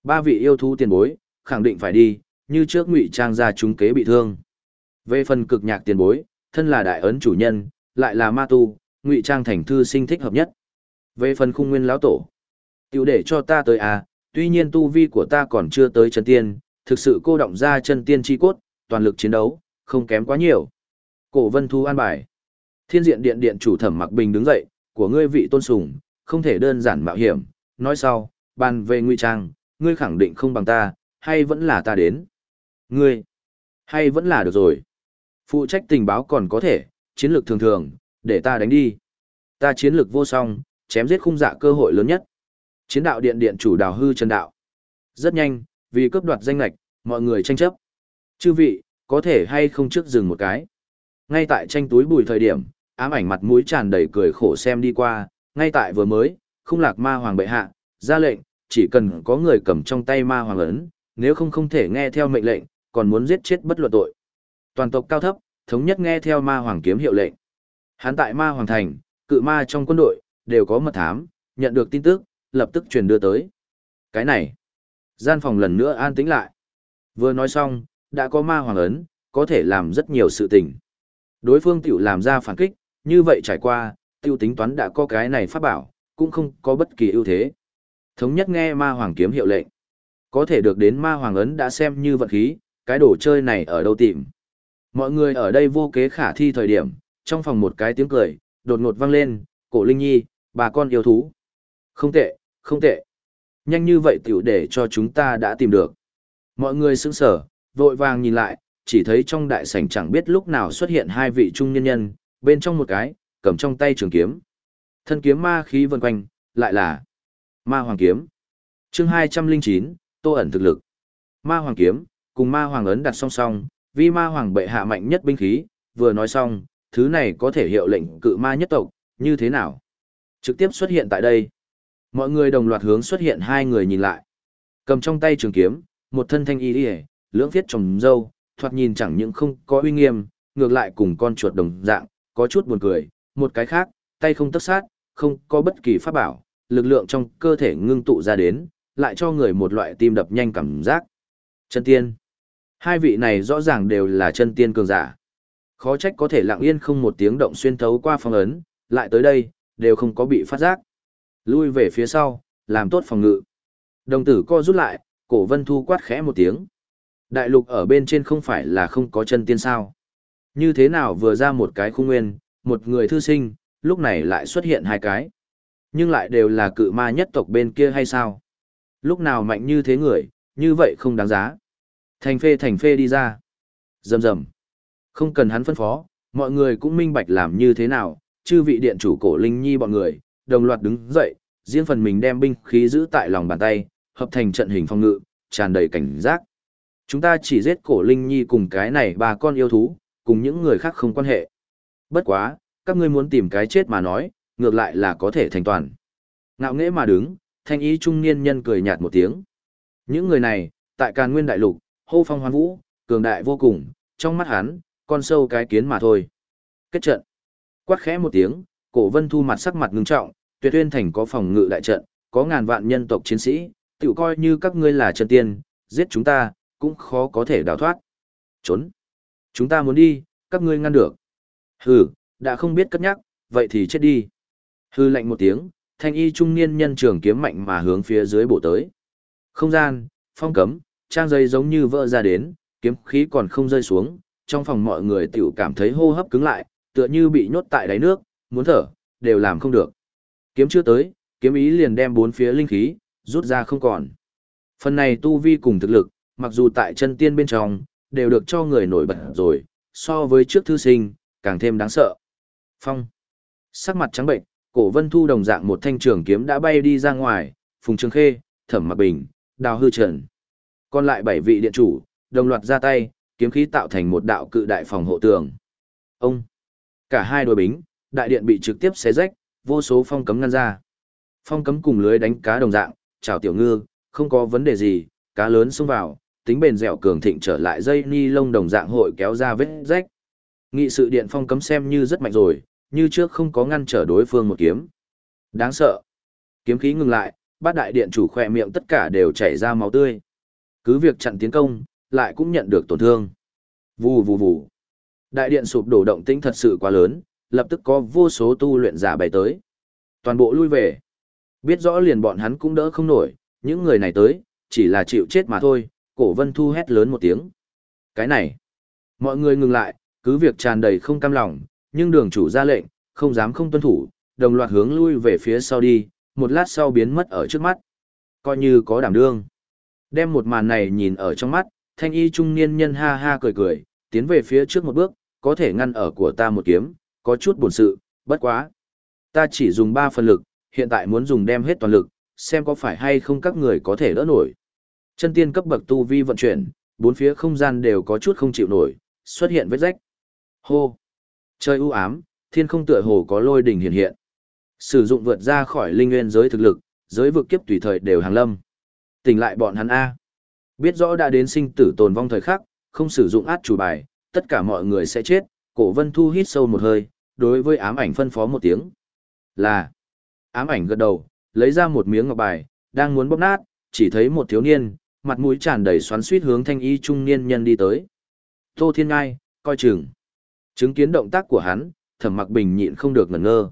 Ba vị yêu thú tiền bối, khẳng định phải đi, như trước ngụy trang ra chúng kế bị thương. Về phần cực nhạc tiền bối, thân là đại ấn chủ nhân, lại là ma tu, ngụy trang thành thư sinh thích hợp nhất. Về phần khung nguyên lão tổ, tiểu để cho ta tới à, tuy nhiên tu vi của ta còn chưa tới chân tiên, thực sự cô động ra chân tiên chi cốt, toàn lực chiến đấu, không kém quá nhiều. Cổ vân thu an bài. Thiên diện điện điện chủ thẩm mặc bình đứng dậy, của ngươi vị tôn sùng, không thể đơn giản mạo hiểm, nói sau, bàn về ngụy trang, ngươi khẳng định không bằng ta, hay vẫn là ta đến. Ngươi, hay vẫn là được rồi. Phụ trách tình báo còn có thể, chiến lược thường thường, để ta đánh đi. Ta chiến lược vô song, chém giết khung dạ cơ hội lớn nhất. Chiến đạo điện điện chủ đào hư trần đạo. Rất nhanh, vì cướp đoạt danh lạch, mọi người tranh chấp. Chư vị, có thể hay không trước dừng một cái. Ngay tại tranh túi bùi thời điểm, ám ảnh mặt mũi tràn đầy cười khổ xem đi qua, ngay tại vừa mới, không lạc ma hoàng bệ hạ, ra lệnh, chỉ cần có người cầm trong tay ma hoàng ấn, nếu không không thể nghe theo mệnh lệnh, còn muốn giết chết bất luận tội. Toàn tộc cao thấp, thống nhất nghe theo ma hoàng kiếm hiệu lệnh. hắn tại ma hoàng thành, cự ma trong quân đội, đều có mật thám, nhận được tin tức, lập tức truyền đưa tới. Cái này, gian phòng lần nữa an tĩnh lại. Vừa nói xong, đã có ma hoàng ấn, có thể làm rất nhiều sự tình. Đối phương tiểu làm ra phản kích, như vậy trải qua, tiêu tính toán đã có cái này phát bảo, cũng không có bất kỳ ưu thế. Thống nhất nghe ma hoàng kiếm hiệu lệnh. Có thể được đến ma hoàng ấn đã xem như vật khí, cái đồ chơi này ở đâu tìm. Mọi người ở đây vô kế khả thi thời điểm, trong phòng một cái tiếng cười, đột ngột vang lên, cổ linh nhi, bà con yêu thú. Không tệ, không tệ. Nhanh như vậy tiểu để cho chúng ta đã tìm được. Mọi người sững sở, vội vàng nhìn lại, chỉ thấy trong đại sảnh chẳng biết lúc nào xuất hiện hai vị trung nhân nhân, bên trong một cái, cầm trong tay trường kiếm. Thân kiếm ma khí vần quanh, lại là ma hoàng kiếm. chương 209, tô ẩn thực lực. Ma hoàng kiếm, cùng ma hoàng ấn đặt song song, Vi ma hoàng bệ hạ mạnh nhất binh khí, vừa nói xong, thứ này có thể hiệu lệnh cự ma nhất tộc, như thế nào? Trực tiếp xuất hiện tại đây. Mọi người đồng loạt hướng xuất hiện hai người nhìn lại. Cầm trong tay trường kiếm, một thân thanh y đi lưỡng viết trồng dâu, thoạt nhìn chẳng những không có uy nghiêm, ngược lại cùng con chuột đồng dạng, có chút buồn cười, một cái khác, tay không tất sát, không có bất kỳ pháp bảo, lực lượng trong cơ thể ngưng tụ ra đến, lại cho người một loại tim đập nhanh cảm giác. Chân tiên. Hai vị này rõ ràng đều là chân tiên cường giả. Khó trách có thể lặng yên không một tiếng động xuyên thấu qua phong ấn, lại tới đây, đều không có bị phát giác. Lui về phía sau, làm tốt phòng ngự. Đồng tử co rút lại, cổ vân thu quát khẽ một tiếng. Đại lục ở bên trên không phải là không có chân tiên sao. Như thế nào vừa ra một cái khung nguyên, một người thư sinh, lúc này lại xuất hiện hai cái. Nhưng lại đều là cự ma nhất tộc bên kia hay sao? Lúc nào mạnh như thế người, như vậy không đáng giá. Thành phê thành phê đi ra. Rầm rầm. Không cần hắn phân phó, mọi người cũng minh bạch làm như thế nào, chư vị điện chủ cổ linh nhi bọn người, đồng loạt đứng dậy, riêng phần mình đem binh khí giữ tại lòng bàn tay, hợp thành trận hình phong ngự, tràn đầy cảnh giác. Chúng ta chỉ giết cổ linh nhi cùng cái này ba con yêu thú, cùng những người khác không quan hệ. Bất quá, các ngươi muốn tìm cái chết mà nói, ngược lại là có thể thành toàn. Ngạo nghễ mà đứng, thanh ý trung niên nhân cười nhạt một tiếng. Những người này, tại Càn Nguyên Đại Lục, hô phong hoán vũ, cường đại vô cùng, trong mắt hắn, con sâu cái kiến mà thôi. Kết trận. Quát khẽ một tiếng, cổ vân thu mặt sắc mặt ngưng trọng, tuyệt tuyên thành có phòng ngự đại trận, có ngàn vạn nhân tộc chiến sĩ, tự coi như các ngươi là chân tiên, giết chúng ta, cũng khó có thể đào thoát. Trốn. Chúng ta muốn đi, các ngươi ngăn được. Hừ, đã không biết cất nhắc, vậy thì chết đi. Hư lạnh một tiếng, thanh y trung niên nhân trường kiếm mạnh mà hướng phía dưới bổ tới. Không gian, phong cấm, trang dây giống như vỡ ra đến, kiếm khí còn không rơi xuống, trong phòng mọi người tiểu cảm thấy hô hấp cứng lại, tựa như bị nhốt tại đáy nước, muốn thở, đều làm không được. Kiếm chưa tới, kiếm ý liền đem bốn phía linh khí, rút ra không còn. Phần này tu vi cùng thực lực, mặc dù tại chân tiên bên trong, đều được cho người nổi bật rồi, so với trước thư sinh, càng thêm đáng sợ. Phong. Sắc mặt trắng bệnh, cổ vân thu đồng dạng một thanh trường kiếm đã bay đi ra ngoài, phùng trường khê, thẩm mặc bình, đào hư trần. Còn lại bảy vị điện chủ, đồng loạt ra tay, kiếm khí tạo thành một đạo cự đại phòng hộ tường. Ông. Cả hai đôi bính, đại điện bị trực tiếp xé rách, vô số phong cấm ngăn ra. Phong cấm cùng lưới đánh cá đồng dạng, chào tiểu ngư, không có vấn đề gì, cá lớn xông vào, tính bền dẻo cường thịnh trở lại dây ni lông đồng dạng hội kéo ra vết rách. Nghị sự điện phong cấm xem như rất mạnh rồi, như trước không có ngăn trở đối phương một kiếm. Đáng sợ. Kiếm khí ngừng lại, bát đại điện chủ khỏe miệng tất cả đều chảy ra máu tươi. Cứ việc chặn tiến công, lại cũng nhận được tổn thương. Vù vù vù. Đại điện sụp đổ động tĩnh thật sự quá lớn, lập tức có vô số tu luyện giả bày tới. Toàn bộ lui về. Biết rõ liền bọn hắn cũng đỡ không nổi, những người này tới, chỉ là chịu chết mà thôi, cổ vân thu hét lớn một tiếng. Cái này, mọi người ngừng lại, cứ việc tràn đầy không cam lòng, nhưng đường chủ ra lệnh, không dám không tuân thủ, đồng loạt hướng lui về phía sau đi, một lát sau biến mất ở trước mắt. Coi như có đảm đương. Đem một màn này nhìn ở trong mắt, thanh y trung niên nhân ha ha cười cười, tiến về phía trước một bước, có thể ngăn ở của ta một kiếm, có chút buồn sự, bất quá. Ta chỉ dùng ba phần lực, hiện tại muốn dùng đem hết toàn lực, xem có phải hay không các người có thể đỡ nổi. Chân tiên cấp bậc tu vi vận chuyển, bốn phía không gian đều có chút không chịu nổi, xuất hiện vết rách. Hô! Trời u ám, thiên không tựa hồ có lôi đỉnh hiện hiện. Sử dụng vượt ra khỏi linh nguyên giới thực lực, giới vực kiếp tùy thời đều hàng lâm. Tỉnh lại bọn hắn A. Biết rõ đã đến sinh tử tồn vong thời khắc, không sử dụng át chủ bài, tất cả mọi người sẽ chết. Cổ vân thu hít sâu một hơi, đối với ám ảnh phân phó một tiếng. Là. Ám ảnh gật đầu, lấy ra một miếng ngọc bài, đang muốn bóp nát, chỉ thấy một thiếu niên, mặt mũi tràn đầy xoắn suýt hướng thanh y trung niên nhân đi tới. Tô Thiên Ngai, coi chừng. Chứng kiến động tác của hắn, thẩm mặc bình nhịn không được ngẩn ngơ.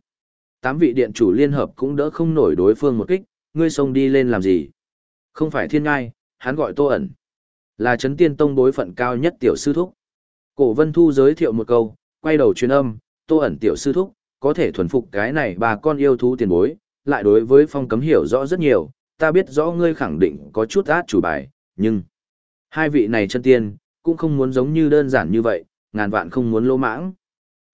Tám vị điện chủ liên hợp cũng đỡ không nổi đối phương một kích, ngươi xông đi lên làm gì? Không phải thiên ngai, hắn gọi tô ẩn. Là chấn tiên tông bối phận cao nhất tiểu sư thúc. Cổ vân thu giới thiệu một câu, quay đầu truyền âm, tô ẩn tiểu sư thúc, có thể thuần phục cái này bà con yêu thú tiền bối, lại đối với phong cấm hiểu rõ rất nhiều, ta biết rõ ngươi khẳng định có chút át chủ bài, nhưng hai vị này chân tiên, cũng không muốn giống như đơn giản như vậy, ngàn vạn không muốn lỗ mãng.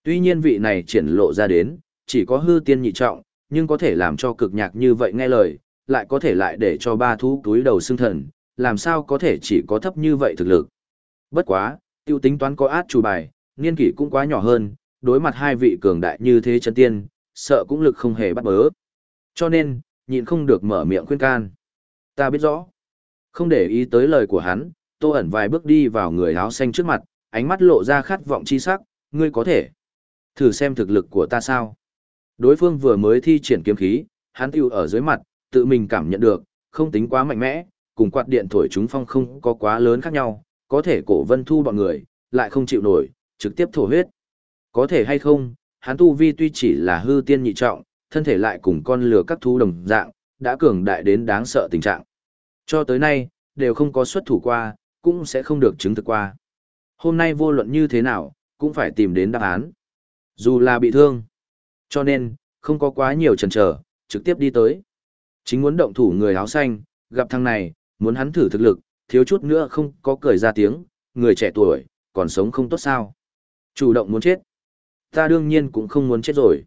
Tuy nhiên vị này triển lộ ra đến, chỉ có hư tiên nhị trọng, nhưng có thể làm cho cực nhạc như vậy nghe lời, lại có thể lại để cho ba thú túi đầu xương thần, làm sao có thể chỉ có thấp như vậy thực lực. Bất quá, tiêu tính toán có át chủ bài, niên kỷ cũng quá nhỏ hơn, đối mặt hai vị cường đại như thế chân tiên, sợ cũng lực không hề bắt bớ. Cho nên, nhịn không được mở miệng khuyên can. Ta biết rõ. Không để ý tới lời của hắn, tô ẩn vài bước đi vào người áo xanh trước mặt, ánh mắt lộ ra khát vọng chi sắc, ngươi có thể thử xem thực lực của ta sao. Đối phương vừa mới thi triển kiếm khí, hắn tiêu ở dưới mặt, tự mình cảm nhận được, không tính quá mạnh mẽ, cùng quạt điện thổi chúng phong không có quá lớn khác nhau, có thể cổ vân thu bọn người, lại không chịu nổi, trực tiếp thổ huyết. Có thể hay không, hắn tu vi tuy chỉ là hư tiên nhị trọng, thân thể lại cùng con lừa các thu đồng dạng, đã cường đại đến đáng sợ tình trạng. Cho tới nay, đều không có xuất thủ qua, cũng sẽ không được chứng thực qua. Hôm nay vô luận như thế nào, cũng phải tìm đến đáp án. Dù là bị thương. Cho nên, không có quá nhiều chần chờ, trực tiếp đi tới. Chính muốn động thủ người áo xanh, gặp thằng này, muốn hắn thử thực lực, thiếu chút nữa không có cười ra tiếng, người trẻ tuổi, còn sống không tốt sao. Chủ động muốn chết. Ta đương nhiên cũng không muốn chết rồi.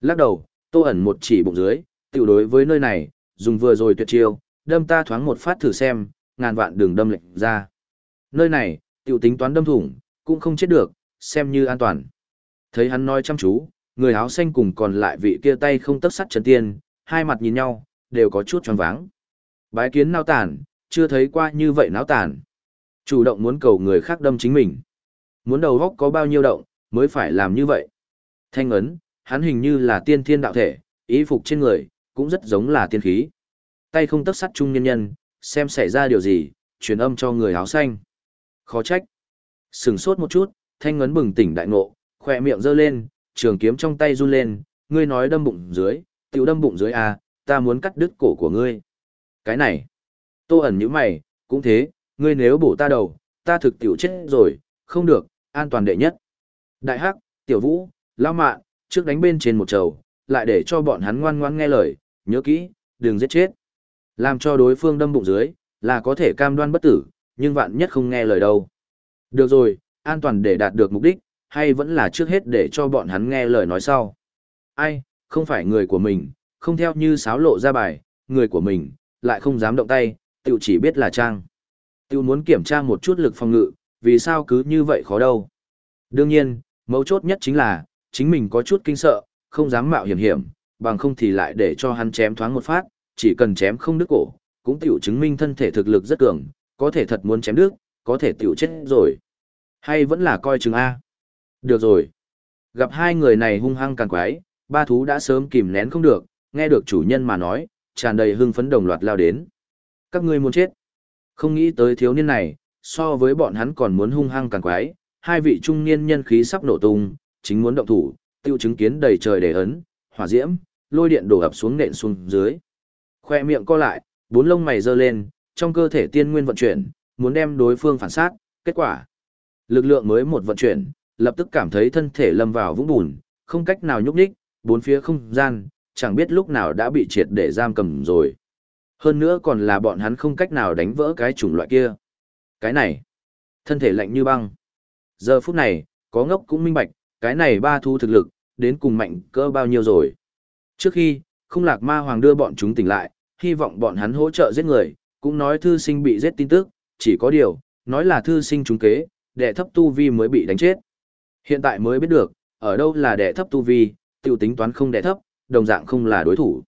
Lắc đầu, tô ẩn một chỉ bụng dưới, tiểu đối với nơi này, dùng vừa rồi tuyệt chiêu, đâm ta thoáng một phát thử xem, ngàn vạn đường đâm lệnh ra. Nơi này, tiểu tính toán đâm thủng, cũng không chết được, xem như an toàn. Thấy hắn nói chăm chú, người áo xanh cùng còn lại vị kia tay không tấc sắt chân tiên, hai mặt nhìn nhau, đều có chút tròn váng. Bái kiến náo tàn, chưa thấy qua như vậy náo tàn. Chủ động muốn cầu người khác đâm chính mình. Muốn đầu góc có bao nhiêu động, mới phải làm như vậy. Thanh ấn, hắn hình như là tiên thiên đạo thể, ý phục trên người, cũng rất giống là tiên khí. Tay không tấc sắt trung nhân nhân, xem xảy ra điều gì, truyền âm cho người áo xanh. Khó trách. Sừng sốt một chút, thanh ngấn bừng tỉnh đại ngộ, khỏe miệng giơ lên, trường kiếm trong tay run lên, ngươi nói đâm bụng dưới, tiểu đâm bụng dưới à, ta muốn cắt đứt cổ của ngươi. Cái này, tô ẩn như mày, cũng thế, ngươi nếu bổ ta đầu, ta thực tiểu chết rồi, không được, an toàn đệ nhất. Đại hắc, tiểu vũ, lao mạn, trước đánh bên trên một trầu, lại để cho bọn hắn ngoan ngoan nghe lời, nhớ kỹ, đừng giết chết. Làm cho đối phương đâm bụng dưới, là có thể cam đoan bất tử, nhưng vạn nhất không nghe lời đâu. Được rồi, an toàn để đạt được mục đích, hay vẫn là trước hết để cho bọn hắn nghe lời nói sau. Ai, không phải người của mình, không theo như sáo lộ ra bài, người của mình, lại không dám động tay, tiểu chỉ biết là trang. Tiểu muốn kiểm tra một chút lực phòng ngự, vì sao cứ như vậy khó đâu. Đương nhiên, mấu chốt nhất chính là, chính mình có chút kinh sợ, không dám mạo hiểm hiểm, bằng không thì lại để cho hắn chém thoáng một phát, chỉ cần chém không đứt cổ, cũng tiểu chứng minh thân thể thực lực rất cường, có thể thật muốn chém đứt, có thể tiểu chết rồi. Hay vẫn là coi chừng A. Được rồi. Gặp hai người này hung hăng càng quái, ba thú đã sớm kìm nén không được, nghe được chủ nhân mà nói, tràn đầy hưng phấn đồng loạt lao đến. Các ngươi muốn chết. Không nghĩ tới thiếu niên này, so với bọn hắn còn muốn hung hăng càng quái, hai vị trung niên nhân khí sắp nổ tung, chính muốn động thủ, tiêu chứng kiến đầy trời để ấn, hỏa diễm, lôi điện đổ ập xuống nện xuống dưới. Khoe miệng co lại, bốn lông mày giơ lên, trong cơ thể tiên nguyên vận chuyển, muốn đem đối phương phản sát, kết quả. Lực lượng mới một vận chuyển, lập tức cảm thấy thân thể lâm vào vũng bùn, không cách nào nhúc nhích, bốn phía không gian, chẳng biết lúc nào đã bị triệt để giam cầm rồi. Hơn nữa còn là bọn hắn không cách nào đánh vỡ cái chủng loại kia. Cái này, thân thể lạnh như băng. Giờ phút này, có ngốc cũng minh bạch, cái này ba thu thực lực, đến cùng mạnh cỡ bao nhiêu rồi. Trước khi, không lạc ma hoàng đưa bọn chúng tỉnh lại, hy vọng bọn hắn hỗ trợ giết người, cũng nói thư sinh bị giết tin tức, chỉ có điều, nói là thư sinh trúng kế, đệ thấp tu vi mới bị đánh chết. Hiện tại mới biết được, ở đâu là đệ thấp tu vi, tiểu tính toán không đệ thấp, đồng dạng không là đối thủ.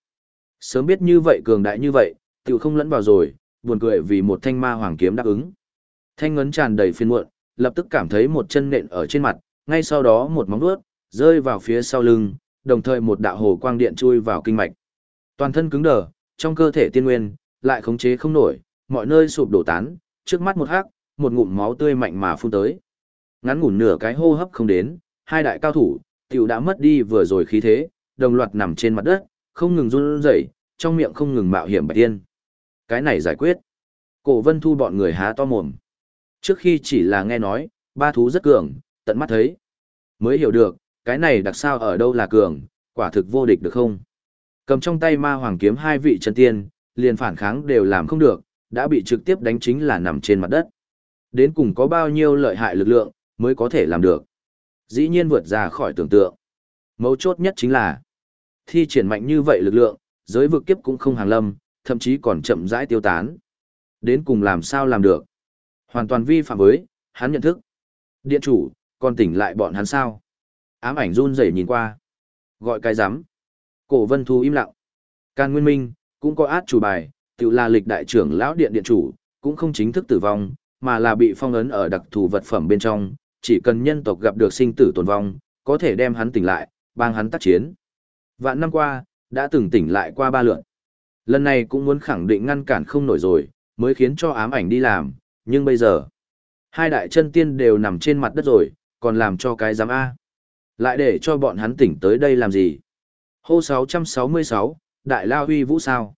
Sớm biết như vậy cường đại như vậy, tiểu không lẫn vào rồi, buồn cười vì một thanh ma hoàng kiếm đáp ứng. Thanh ngấn tràn đầy phiền muộn, lập tức cảm thấy một chân nện ở trên mặt, ngay sau đó một móng vuốt rơi vào phía sau lưng, đồng thời một đạo hồ quang điện chui vào kinh mạch. Toàn thân cứng đờ, trong cơ thể tiên nguyên lại khống chế không nổi, mọi nơi sụp đổ tán, trước mắt một hắc, một ngụm máu tươi mạnh mà phun tới. Ngắn ngủn nửa cái hô hấp không đến, hai đại cao thủ tiểu đã mất đi vừa rồi khí thế, đồng loạt nằm trên mặt đất, không ngừng run rẩy, trong miệng không ngừng mạo hiểm bạch tiên. Cái này giải quyết. Cổ Vân Thu bọn người há to mồm. Trước khi chỉ là nghe nói, ba thú rất cường, tận mắt thấy. Mới hiểu được, cái này đặc sao ở đâu là cường, quả thực vô địch được không? Cầm trong tay ma hoàng kiếm hai vị chân tiên, liền phản kháng đều làm không được, đã bị trực tiếp đánh chính là nằm trên mặt đất. Đến cùng có bao nhiêu lợi hại lực lượng, mới có thể làm được. Dĩ nhiên vượt ra khỏi tưởng tượng. Mấu chốt nhất chính là, thi triển mạnh như vậy lực lượng, giới vực kiếp cũng không hàng lâm, thậm chí còn chậm rãi tiêu tán. Đến cùng làm sao làm được? Hoàn toàn vi phạm với, hắn nhận thức. Điện chủ, còn tỉnh lại bọn hắn sao? Ám ảnh run rẩy nhìn qua. Gọi cái rắm Cổ vân thu im lặng. Can Nguyên Minh, cũng có át chủ bài, tự là lịch đại trưởng lão điện điện chủ, cũng không chính thức tử vong, mà là bị phong ấn ở đặc thù vật phẩm bên trong, chỉ cần nhân tộc gặp được sinh tử tồn vong, có thể đem hắn tỉnh lại, bang hắn tác chiến. Vạn năm qua, đã từng tỉnh lại qua ba lượt. Lần này cũng muốn khẳng định ngăn cản không nổi rồi, mới khiến cho ám ảnh đi làm, nhưng bây giờ, hai đại chân tiên đều nằm trên mặt đất rồi, còn làm cho cái giám A. Lại để cho bọn hắn tỉnh tới đây làm gì? Hô 666, Đại La Huy Vũ sao?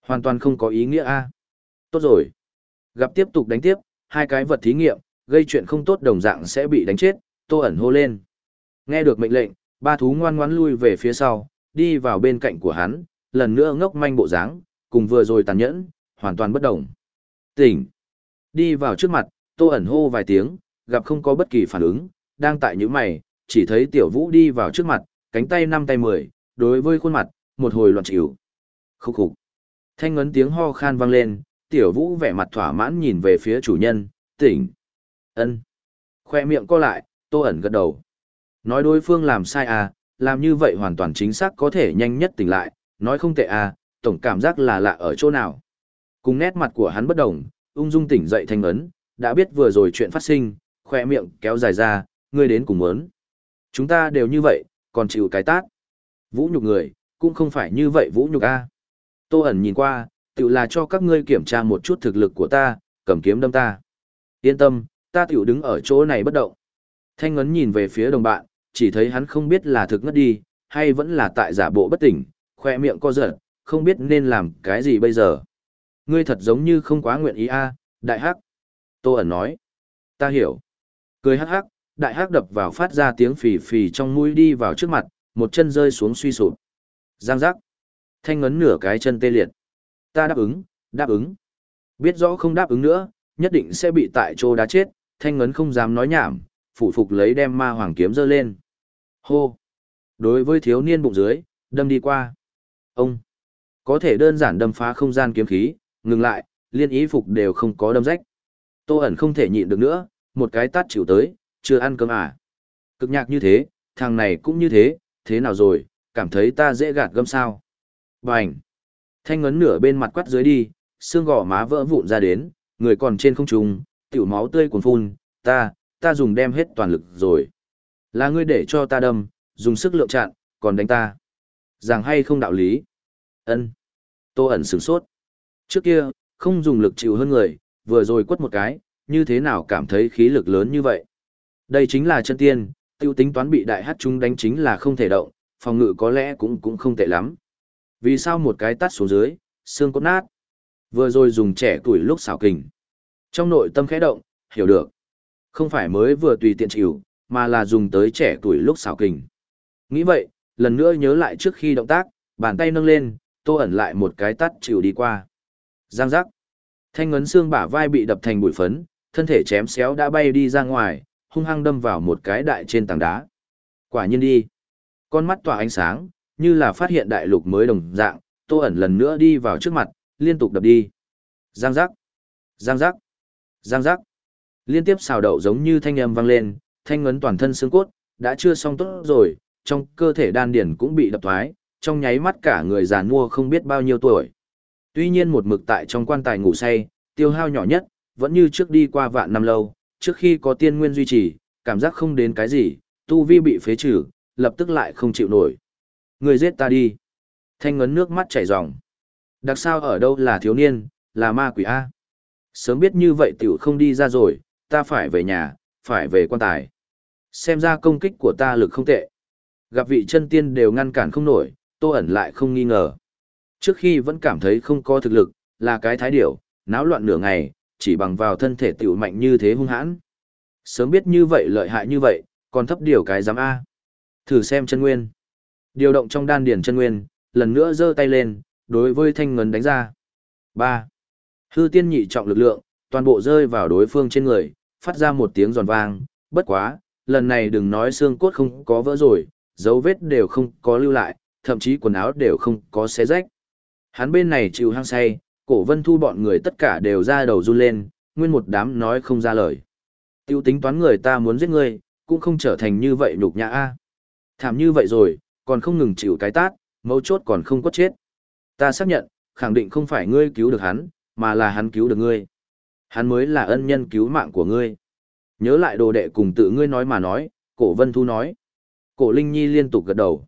Hoàn toàn không có ý nghĩa A. Tốt rồi. Gặp tiếp tục đánh tiếp, hai cái vật thí nghiệm, gây chuyện không tốt đồng dạng sẽ bị đánh chết, tô ẩn hô lên. Nghe được mệnh lệnh, ba thú ngoan ngoãn lui về phía sau, đi vào bên cạnh của hắn, lần nữa ngốc manh bộ dáng, cùng vừa rồi tàn nhẫn, hoàn toàn bất động. Tỉnh. Đi vào trước mặt, tô ẩn hô vài tiếng, gặp không có bất kỳ phản ứng, đang tại những mày, chỉ thấy tiểu vũ đi vào trước mặt, cánh tay năm tay mười, đối với khuôn mặt, một hồi loạn chịu. Khúc khục. Thanh ngấn tiếng ho khan vang lên, tiểu vũ vẻ mặt thỏa mãn nhìn về phía chủ nhân, tỉnh. ân Khoe miệng co lại, tô ẩn gật đầu. Nói đối phương làm sai à, làm như vậy hoàn toàn chính xác có thể nhanh nhất tỉnh lại, nói không tệ à, tổng cảm giác là lạ ở chỗ nào. Cùng nét mặt của hắn bất đồng, ung dung tỉnh dậy thanh ấn, đã biết vừa rồi chuyện phát sinh, khoe miệng kéo dài ra, ngươi đến cùng muốn. Chúng ta đều như vậy, còn chịu cái tát. Vũ nhục người, cũng không phải như vậy vũ nhục a. Tô ẩn nhìn qua, tự là cho các ngươi kiểm tra một chút thực lực của ta, cầm kiếm đâm ta. Yên tâm, ta tiểu đứng ở chỗ này bất động. Thanh ngấn nhìn về phía đồng bạn, chỉ thấy hắn không biết là thực ngất đi, hay vẫn là tại giả bộ bất tỉnh, khoe miệng co giật, không biết nên làm cái gì bây giờ. Ngươi thật giống như không quá nguyện ý a, đại hắc. Tô ẩn nói. Ta hiểu. Cười hắc hắc, đại hắc đập vào phát ra tiếng phì phì trong mũi đi vào trước mặt, một chân rơi xuống suy sụp. Giang giác. Thanh ngấn nửa cái chân tê liệt. Ta đáp ứng, đáp ứng. Biết rõ không đáp ứng nữa, nhất định sẽ bị tại chỗ đá chết, thanh ngấn không dám nói nhảm, phủ phục lấy đem ma hoàng kiếm giơ lên. Hô. Đối với thiếu niên bụng dưới, đâm đi qua. Ông. Có thể đơn giản đâm phá không gian kiếm khí, ngừng lại, liên ý phục đều không có đâm rách. Tô ẩn không thể nhịn được nữa, một cái tát chịu tới, chưa ăn cơm à. Cực nhạc như thế, thằng này cũng như thế, thế nào rồi, cảm thấy ta dễ gạt gâm sao. Bành! Thanh ngấn nửa bên mặt quắt dưới đi, xương gò má vỡ vụn ra đến, người còn trên không trung, tiểu máu tươi cuồn phun, ta, ta dùng đem hết toàn lực rồi. Là ngươi để cho ta đâm, dùng sức lượng chặn, còn đánh ta. Rằng hay không đạo lý. ân Tô ẩn sửng sốt. Trước kia, không dùng lực chịu hơn người, vừa rồi quất một cái, như thế nào cảm thấy khí lực lớn như vậy. Đây chính là chân tiên, tiêu tính toán bị đại hát chúng đánh chính là không thể động, phòng ngự có lẽ cũng cũng không tệ lắm. Vì sao một cái tắt xuống dưới, xương cốt nát. Vừa rồi dùng trẻ tuổi lúc xảo kình. Trong nội tâm khẽ động, hiểu được. Không phải mới vừa tùy tiện chịu, mà là dùng tới trẻ tuổi lúc xảo kình. Nghĩ vậy, lần nữa nhớ lại trước khi động tác, bàn tay nâng lên, tô ẩn lại một cái tắt chịu đi qua. Giang giác. Thanh ngấn xương bả vai bị đập thành bụi phấn, thân thể chém xéo đã bay đi ra ngoài, hung hăng đâm vào một cái đại trên tảng đá. Quả nhiên đi. Con mắt tỏa ánh sáng, như là phát hiện đại lục mới đồng dạng, tô ẩn lần nữa đi vào trước mặt, liên tục đập đi. Giang giác. Giang giác. Giang giác. Liên tiếp xào đậu giống như thanh âm vang lên, thanh ngấn toàn thân xương cốt, đã chưa xong tốt rồi, trong cơ thể đan điển cũng bị đập thoái, trong nháy mắt cả người già mua không biết bao nhiêu tuổi. Tuy nhiên một mực tại trong quan tài ngủ say, tiêu hao nhỏ nhất, vẫn như trước đi qua vạn năm lâu, trước khi có tiên nguyên duy trì, cảm giác không đến cái gì, tu vi bị phế trừ, lập tức lại không chịu nổi. Người giết ta đi. Thanh ngấn nước mắt chảy ròng. Đặc sao ở đâu là thiếu niên, là ma quỷ A. Sớm biết như vậy tiểu không đi ra rồi, ta phải về nhà, phải về quan tài. Xem ra công kích của ta lực không tệ. Gặp vị chân tiên đều ngăn cản không nổi, tô ẩn lại không nghi ngờ. Trước khi vẫn cảm thấy không có thực lực, là cái thái điểu, náo loạn nửa ngày, chỉ bằng vào thân thể tiểu mạnh như thế hung hãn. Sớm biết như vậy lợi hại như vậy, còn thấp điều cái giám A. Thử xem chân nguyên. Điều động trong đan điển chân nguyên, lần nữa giơ tay lên, đối với thanh ngấn đánh ra. 3. Hư tiên nhị trọng lực lượng, toàn bộ rơi vào đối phương trên người, phát ra một tiếng giòn vang, bất quá, lần này đừng nói xương cốt không có vỡ rồi, dấu vết đều không có lưu lại, thậm chí quần áo đều không có xé rách. Hắn bên này chịu hăng say, cổ vân thu bọn người tất cả đều ra đầu run lên, nguyên một đám nói không ra lời. Tiêu tính toán người ta muốn giết ngươi, cũng không trở thành như vậy nhục nhã a. Thảm như vậy rồi, còn không ngừng chịu cái tát, mấu chốt còn không có chết. Ta xác nhận, khẳng định không phải ngươi cứu được hắn, mà là hắn cứu được ngươi. Hắn mới là ân nhân cứu mạng của ngươi. Nhớ lại đồ đệ cùng tự ngươi nói mà nói, cổ vân thu nói. Cổ Linh Nhi liên tục gật đầu.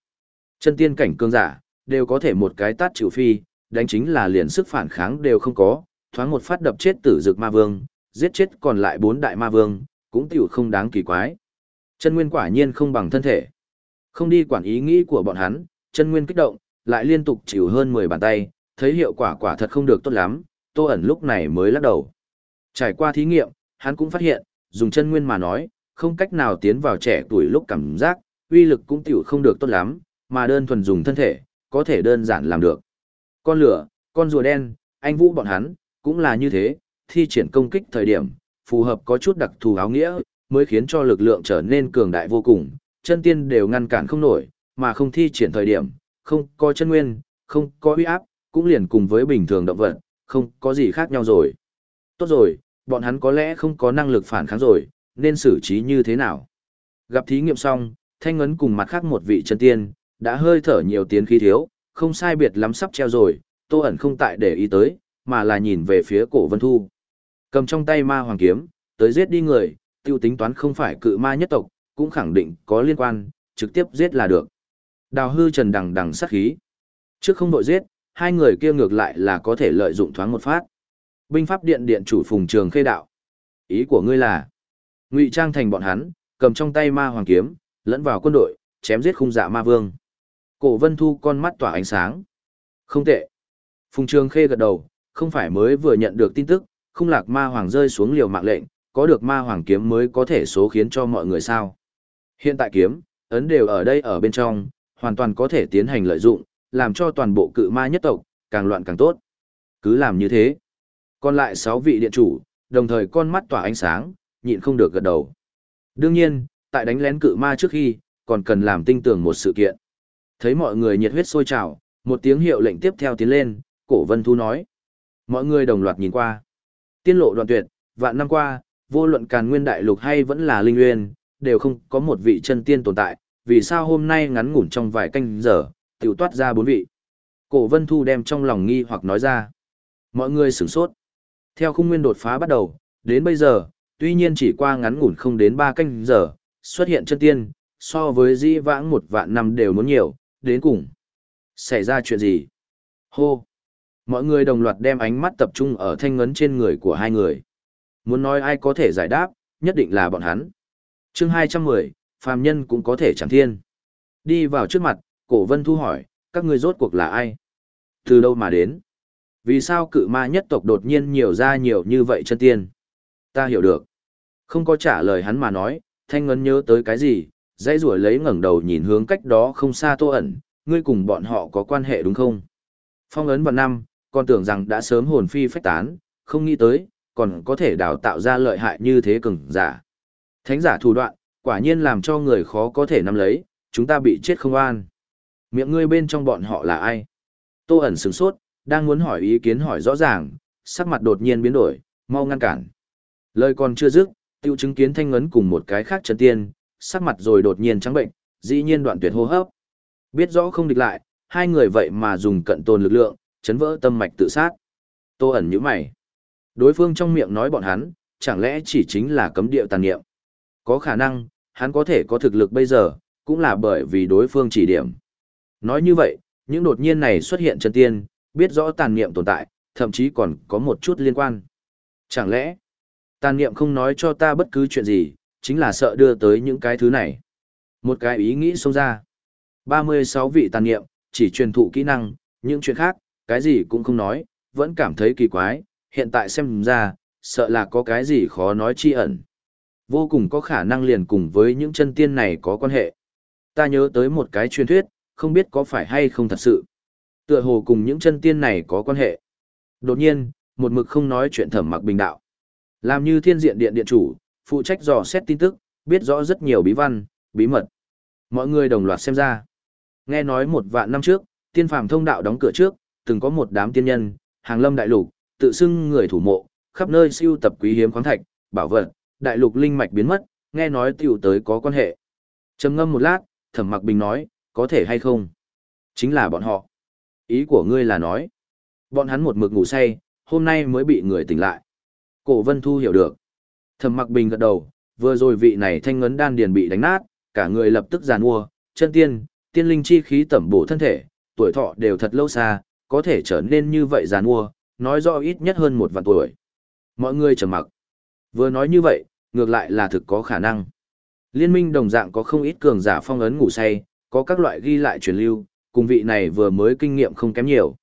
Chân tiên cảnh cương giả, đều có thể một cái tát chịu phi, đánh chính là liền sức phản kháng đều không có, thoáng một phát đập chết tử dực ma vương, giết chết còn lại bốn đại ma vương, cũng tiểu không đáng kỳ quái. Chân nguyên quả nhiên không bằng thân thể. Không đi quản ý nghĩ của bọn hắn, chân nguyên kích động, lại liên tục chịu hơn 10 bàn tay, thấy hiệu quả quả thật không được tốt lắm, Tô ẩn lúc này mới lắc đầu. Trải qua thí nghiệm, hắn cũng phát hiện, dùng chân nguyên mà nói, không cách nào tiến vào trẻ tuổi lúc cảm giác, uy lực cũng tiểu không được tốt lắm, mà đơn thuần dùng thân thể, có thể đơn giản làm được. Con lửa, con rùa đen, anh vũ bọn hắn, cũng là như thế, thi triển công kích thời điểm, phù hợp có chút đặc thù áo nghĩa, mới khiến cho lực lượng trở nên cường đại vô cùng, chân tiên đều ngăn cản không nổi, mà không thi triển thời điểm, không có chân nguyên, không có uy áp, cũng liền cùng với bình thường động vật, không có gì khác nhau rồi. Tốt rồi, bọn hắn có lẽ không có năng lực phản kháng rồi, nên xử trí như thế nào? Gặp thí nghiệm xong, thanh ngấn cùng mặt khác một vị chân tiên, đã hơi thở nhiều tiến khí thiếu, không sai biệt lắm sắp treo rồi, tô ẩn không tại để ý tới, mà là nhìn về phía cổ vân thu. Cầm trong tay ma hoàng kiếm, tới giết đi người, tiêu tính toán không phải cự ma nhất tộc, cũng khẳng định có liên quan, trực tiếp giết là được. Đào hư trần đằng đằng sát khí. Trước không đội giết, hai người kia ngược lại là có thể lợi dụng thoáng một phát. Binh pháp điện điện chủ phùng trường khê đạo. Ý của ngươi là, ngụy trang thành bọn hắn, cầm trong tay ma hoàng kiếm, lẫn vào quân đội, chém giết khung dạ ma vương. Cổ vân thu con mắt tỏa ánh sáng. Không tệ. Phùng trường khê gật đầu, không phải mới vừa nhận được tin tức, không lạc ma hoàng rơi xuống liều mạng lệnh, có được ma hoàng kiếm mới có thể số khiến cho mọi người sao. Hiện tại kiếm, ấn đều ở đây ở bên trong, hoàn toàn có thể tiến hành lợi dụng, làm cho toàn bộ cự ma nhất tộc, càng loạn càng tốt. Cứ làm như thế. Còn lại 6 vị điện chủ, đồng thời con mắt tỏa ánh sáng, nhịn không được gật đầu. Đương nhiên, tại đánh lén cự ma trước khi, còn cần làm tinh tưởng một sự kiện. Thấy mọi người nhiệt huyết sôi trào, một tiếng hiệu lệnh tiếp theo tiến lên, cổ vân thu nói. Mọi người đồng loạt nhìn qua. Tiên lộ đoạn tuyệt, vạn năm qua, vô luận càn nguyên đại lục hay vẫn là linh nguyên, đều không có một vị chân tiên tồn tại, vì sao hôm nay ngắn ngủn trong vài canh giờ, tiểu toát ra bốn vị. Cổ vân thu đem trong lòng nghi hoặc nói ra. Mọi người sửng sốt. Theo khung nguyên đột phá bắt đầu, đến bây giờ, tuy nhiên chỉ qua ngắn ngủn không đến ba canh giờ, xuất hiện chân tiên, so với di vãng một vạn năm đều muốn nhiều, đến cùng. Xảy ra chuyện gì? Hô! Mọi người đồng loạt đem ánh mắt tập trung ở thanh ngấn trên người của hai người. Muốn nói ai có thể giải đáp, nhất định là bọn hắn. chương 210, phàm nhân cũng có thể chẳng thiên. Đi vào trước mặt, cổ vân thu hỏi, các ngươi rốt cuộc là ai? Từ đâu mà đến? Vì sao cự ma nhất tộc đột nhiên nhiều ra nhiều như vậy chân tiên? Ta hiểu được. Không có trả lời hắn mà nói, thanh ngân nhớ tới cái gì, dãy rủi lấy ngẩng đầu nhìn hướng cách đó không xa tô ẩn, ngươi cùng bọn họ có quan hệ đúng không? Phong ấn vào năm, còn tưởng rằng đã sớm hồn phi phách tán, không nghĩ tới, còn có thể đào tạo ra lợi hại như thế cường giả. Thánh giả thủ đoạn, quả nhiên làm cho người khó có thể nắm lấy, chúng ta bị chết không an. Miệng ngươi bên trong bọn họ là ai? Tô ẩn sửng sốt, đang muốn hỏi ý kiến hỏi rõ ràng, sắc mặt đột nhiên biến đổi, mau ngăn cản. Lời còn chưa dứt, tiêu chứng kiến thanh ngấn cùng một cái khác chân tiên, sắc mặt rồi đột nhiên trắng bệnh, dĩ nhiên đoạn tuyệt hô hấp. Biết rõ không địch lại, hai người vậy mà dùng cận tồn lực lượng, chấn vỡ tâm mạch tự sát. Tô ẩn như mày. Đối phương trong miệng nói bọn hắn, chẳng lẽ chỉ chính là cấm điệu tàn niệm. Có khả năng, hắn có thể có thực lực bây giờ, cũng là bởi vì đối phương chỉ điểm. Nói như vậy, những đột nhiên này xuất hiện chân tiên, biết rõ tàn niệm tồn tại, thậm chí còn có một chút liên quan. Chẳng lẽ, tàn niệm không nói cho ta bất cứ chuyện gì, chính là sợ đưa tới những cái thứ này. Một cái ý nghĩ xông ra. 36 vị tàn niệm, chỉ truyền thụ kỹ năng, những chuyện khác, cái gì cũng không nói, vẫn cảm thấy kỳ quái, hiện tại xem ra, sợ là có cái gì khó nói chi ẩn. Vô cùng có khả năng liền cùng với những chân tiên này có quan hệ. Ta nhớ tới một cái truyền thuyết, không biết có phải hay không thật sự. Tựa hồ cùng những chân tiên này có quan hệ. Đột nhiên, một mực không nói chuyện thẩm mặc bình đạo. Làm như thiên diện điện điện chủ, phụ trách dò xét tin tức, biết rõ rất nhiều bí văn, bí mật. Mọi người đồng loạt xem ra. Nghe nói một vạn năm trước, tiên phàm thông đạo đóng cửa trước, từng có một đám tiên nhân, hàng lâm đại lục, tự xưng người thủ mộ, khắp nơi siêu tập quý hiếm khoáng thạch, bảo vật, đại lục linh mạch biến mất, nghe nói tiểu tới có quan hệ. Trầm ngâm một lát, Thẩm Mặc Bình nói, có thể hay không? Chính là bọn họ. Ý của ngươi là nói, bọn hắn một mực ngủ say, hôm nay mới bị người tỉnh lại. Cổ Vân Thu hiểu được. Thẩm Mặc Bình gật đầu, vừa rồi vị này thanh ngấn đan điền bị đánh nát, cả người lập tức giàn mua, chân tiên, tiên linh chi khí tẩm bổ thân thể, tuổi thọ đều thật lâu xa, có thể trở nên như vậy giàn mua, nói rõ ít nhất hơn một vạn tuổi. Mọi người trầm mặc. Vừa nói như vậy, ngược lại là thực có khả năng. Liên minh đồng dạng có không ít cường giả phong ấn ngủ say, có các loại ghi lại truyền lưu, cùng vị này vừa mới kinh nghiệm không kém nhiều.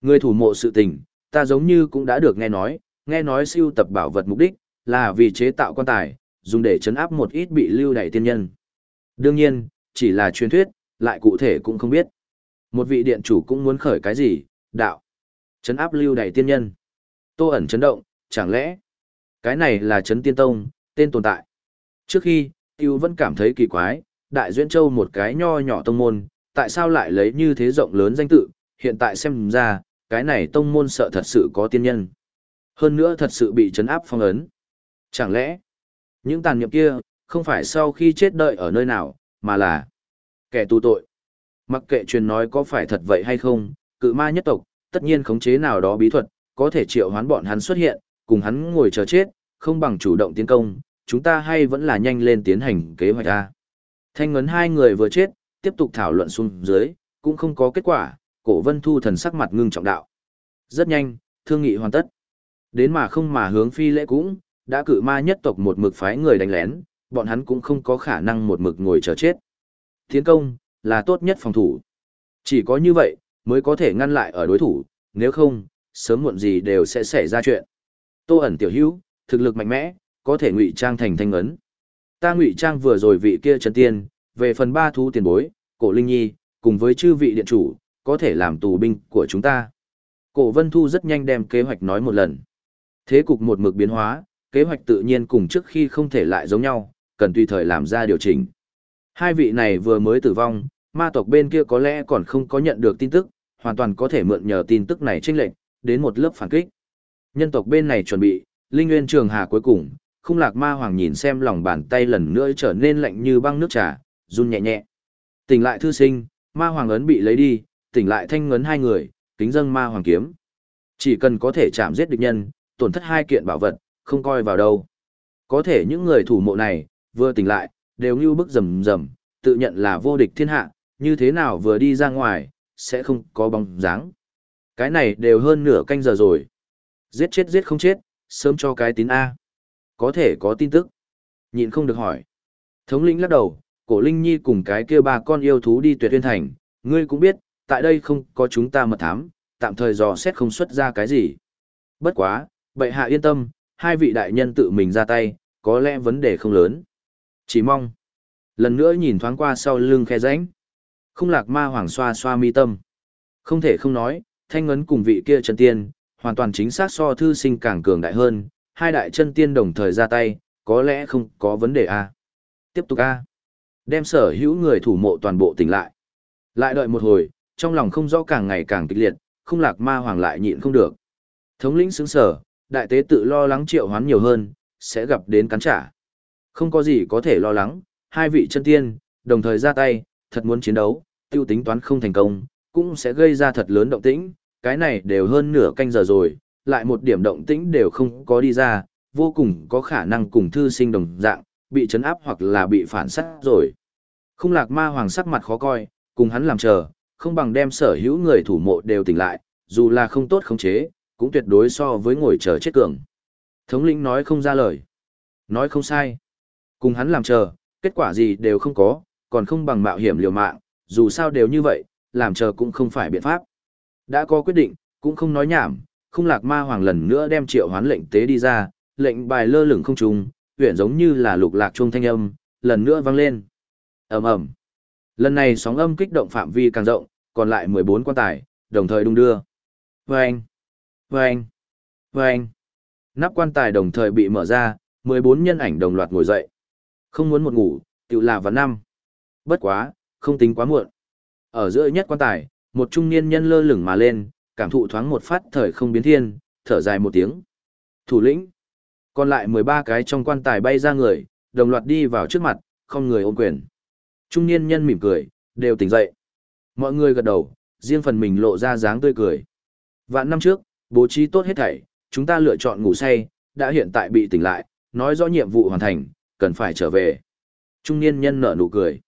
Người thủ mộ sự tình, ta giống như cũng đã được nghe nói, nghe nói siêu tập bảo vật mục đích, là vì chế tạo quan tài, dùng để chấn áp một ít bị lưu đày tiên nhân. Đương nhiên, chỉ là truyền thuyết, lại cụ thể cũng không biết. Một vị điện chủ cũng muốn khởi cái gì, đạo. Chấn áp lưu đày tiên nhân. Tô ẩn chấn động, chẳng lẽ, cái này là chấn tiên tông, tên tồn tại. Trước khi, Tiêu vẫn cảm thấy kỳ quái, Đại Duyên Châu một cái nho nhỏ tông môn, tại sao lại lấy như thế rộng lớn danh tự, hiện tại xem ra, cái này tông môn sợ thật sự có tiên nhân. Hơn nữa thật sự bị chấn áp phong ấn. Chẳng lẽ, những tàn niệm kia, không phải sau khi chết đợi ở nơi nào, mà là kẻ tù tội. Mặc kệ truyền nói có phải thật vậy hay không, cự ma nhất tộc, tất nhiên khống chế nào đó bí thuật, có thể triệu hoán bọn hắn xuất hiện, cùng hắn ngồi chờ chết, không bằng chủ động tiến công, chúng ta hay vẫn là nhanh lên tiến hành kế hoạch A. Thanh ngấn hai người vừa chết, tiếp tục thảo luận xuống dưới, cũng không có kết quả, cổ vân thu thần sắc mặt ngưng trọng đạo. Rất nhanh, thương nghị hoàn tất. Đến mà không mà hướng phi lễ cũng, đã cử ma nhất tộc một mực phái người đánh lén, bọn hắn cũng không có khả năng một mực ngồi chờ chết. Tiến công, là tốt nhất phòng thủ. Chỉ có như vậy, mới có thể ngăn lại ở đối thủ, nếu không, sớm muộn gì đều sẽ xảy ra chuyện. Tô ẩn tiểu hữu, thực lực mạnh mẽ, có thể ngụy trang thành thanh ấn. Ta ngụy trang vừa rồi vị kia chân tiên, về phần ba thú tiền bối, cổ linh nhi, cùng với chư vị điện chủ, có thể làm tù binh của chúng ta. Cổ Vân Thu rất nhanh đem kế hoạch nói một lần. Thế cục một mực biến hóa, kế hoạch tự nhiên cùng trước khi không thể lại giống nhau, cần tùy thời làm ra điều chỉnh. Hai vị này vừa mới tử vong, ma tộc bên kia có lẽ còn không có nhận được tin tức, hoàn toàn có thể mượn nhờ tin tức này chênh lệnh, đến một lớp phản kích. Nhân tộc bên này chuẩn bị, Linh Nguyên Trường Hà cuối cùng, không lạc ma hoàng nhìn xem lòng bàn tay lần nữa trở nên lạnh như băng nước trà, run nhẹ nhẹ. Tỉnh lại thư sinh, ma hoàng ấn bị lấy đi, tỉnh lại thanh ngấn hai người, kính dâng ma hoàng kiếm. Chỉ cần có thể chạm giết địch nhân, tổn thất hai kiện bảo vật, không coi vào đâu. Có thể những người thủ mộ này, vừa tỉnh lại, đều như bức rầm rầm, tự nhận là vô địch thiên hạ, như thế nào vừa đi ra ngoài, sẽ không có bóng dáng. Cái này đều hơn nửa canh giờ rồi. Giết chết giết không chết, sớm cho cái tín A. Có thể có tin tức. Nhìn không được hỏi. Thống lĩnh lắc đầu, cổ Linh Nhi cùng cái kia ba con yêu thú đi tuyệt tuyên thành. Ngươi cũng biết, tại đây không có chúng ta mật thám, tạm thời dò xét không xuất ra cái gì. Bất quá, bệ hạ yên tâm, hai vị đại nhân tự mình ra tay, có lẽ vấn đề không lớn. Chỉ mong. Lần nữa nhìn thoáng qua sau lưng khe rãnh. Không lạc ma hoàng xoa xoa mi tâm. Không thể không nói, thanh ngấn cùng vị kia chân tiên, hoàn toàn chính xác so thư sinh càng cường đại hơn, hai đại chân tiên đồng thời ra tay, có lẽ không có vấn đề a. Tiếp tục a. Đem sở hữu người thủ mộ toàn bộ tỉnh lại. Lại đợi một hồi, trong lòng không rõ càng ngày càng kịch liệt, không lạc ma hoàng lại nhịn không được. Thống lĩnh sững sở, đại tế tự lo lắng triệu hoán nhiều hơn, sẽ gặp đến cắn trả. Không có gì có thể lo lắng, hai vị chân tiên, đồng thời ra tay, thật muốn chiến đấu, tiêu tính toán không thành công, cũng sẽ gây ra thật lớn động tĩnh, cái này đều hơn nửa canh giờ rồi, lại một điểm động tĩnh đều không có đi ra, vô cùng có khả năng cùng thư sinh đồng dạng, bị chấn áp hoặc là bị phản sát rồi. Không lạc ma hoàng sắc mặt khó coi, cùng hắn làm chờ, không bằng đem sở hữu người thủ mộ đều tỉnh lại, dù là không tốt khống chế, cũng tuyệt đối so với ngồi chờ chết cường. Thống lĩnh nói không ra lời. Nói không sai. Cùng hắn làm chờ, kết quả gì đều không có, còn không bằng mạo hiểm liều mạng, dù sao đều như vậy, làm chờ cũng không phải biện pháp. Đã có quyết định, cũng không nói nhảm, không lạc ma hoàng lần nữa đem triệu hoán lệnh tế đi ra, lệnh bài lơ lửng không trùng, huyện giống như là lục lạc trung thanh âm, lần nữa vang lên. ầm ầm Lần này sóng âm kích động phạm vi càng rộng, còn lại 14 quan tài, đồng thời đung đưa. Vâng! Vâng! Vâng! Nắp quan tài đồng thời bị mở ra, 14 nhân ảnh đồng loạt ngồi dậy. Không muốn một ngủ, tự là vào năm. Bất quá, không tính quá muộn. Ở giữa nhất quan tài, một trung niên nhân lơ lửng mà lên, cảm thụ thoáng một phát thời không biến thiên, thở dài một tiếng. Thủ lĩnh. Còn lại 13 cái trong quan tài bay ra người, đồng loạt đi vào trước mặt, không người ôm quyền. Trung niên nhân mỉm cười, đều tỉnh dậy. Mọi người gật đầu, riêng phần mình lộ ra dáng tươi cười. Vạn năm trước, bố trí tốt hết thảy, chúng ta lựa chọn ngủ say, đã hiện tại bị tỉnh lại, nói rõ nhiệm vụ hoàn thành, cần phải trở về. Trung niên nhân nở nụ cười.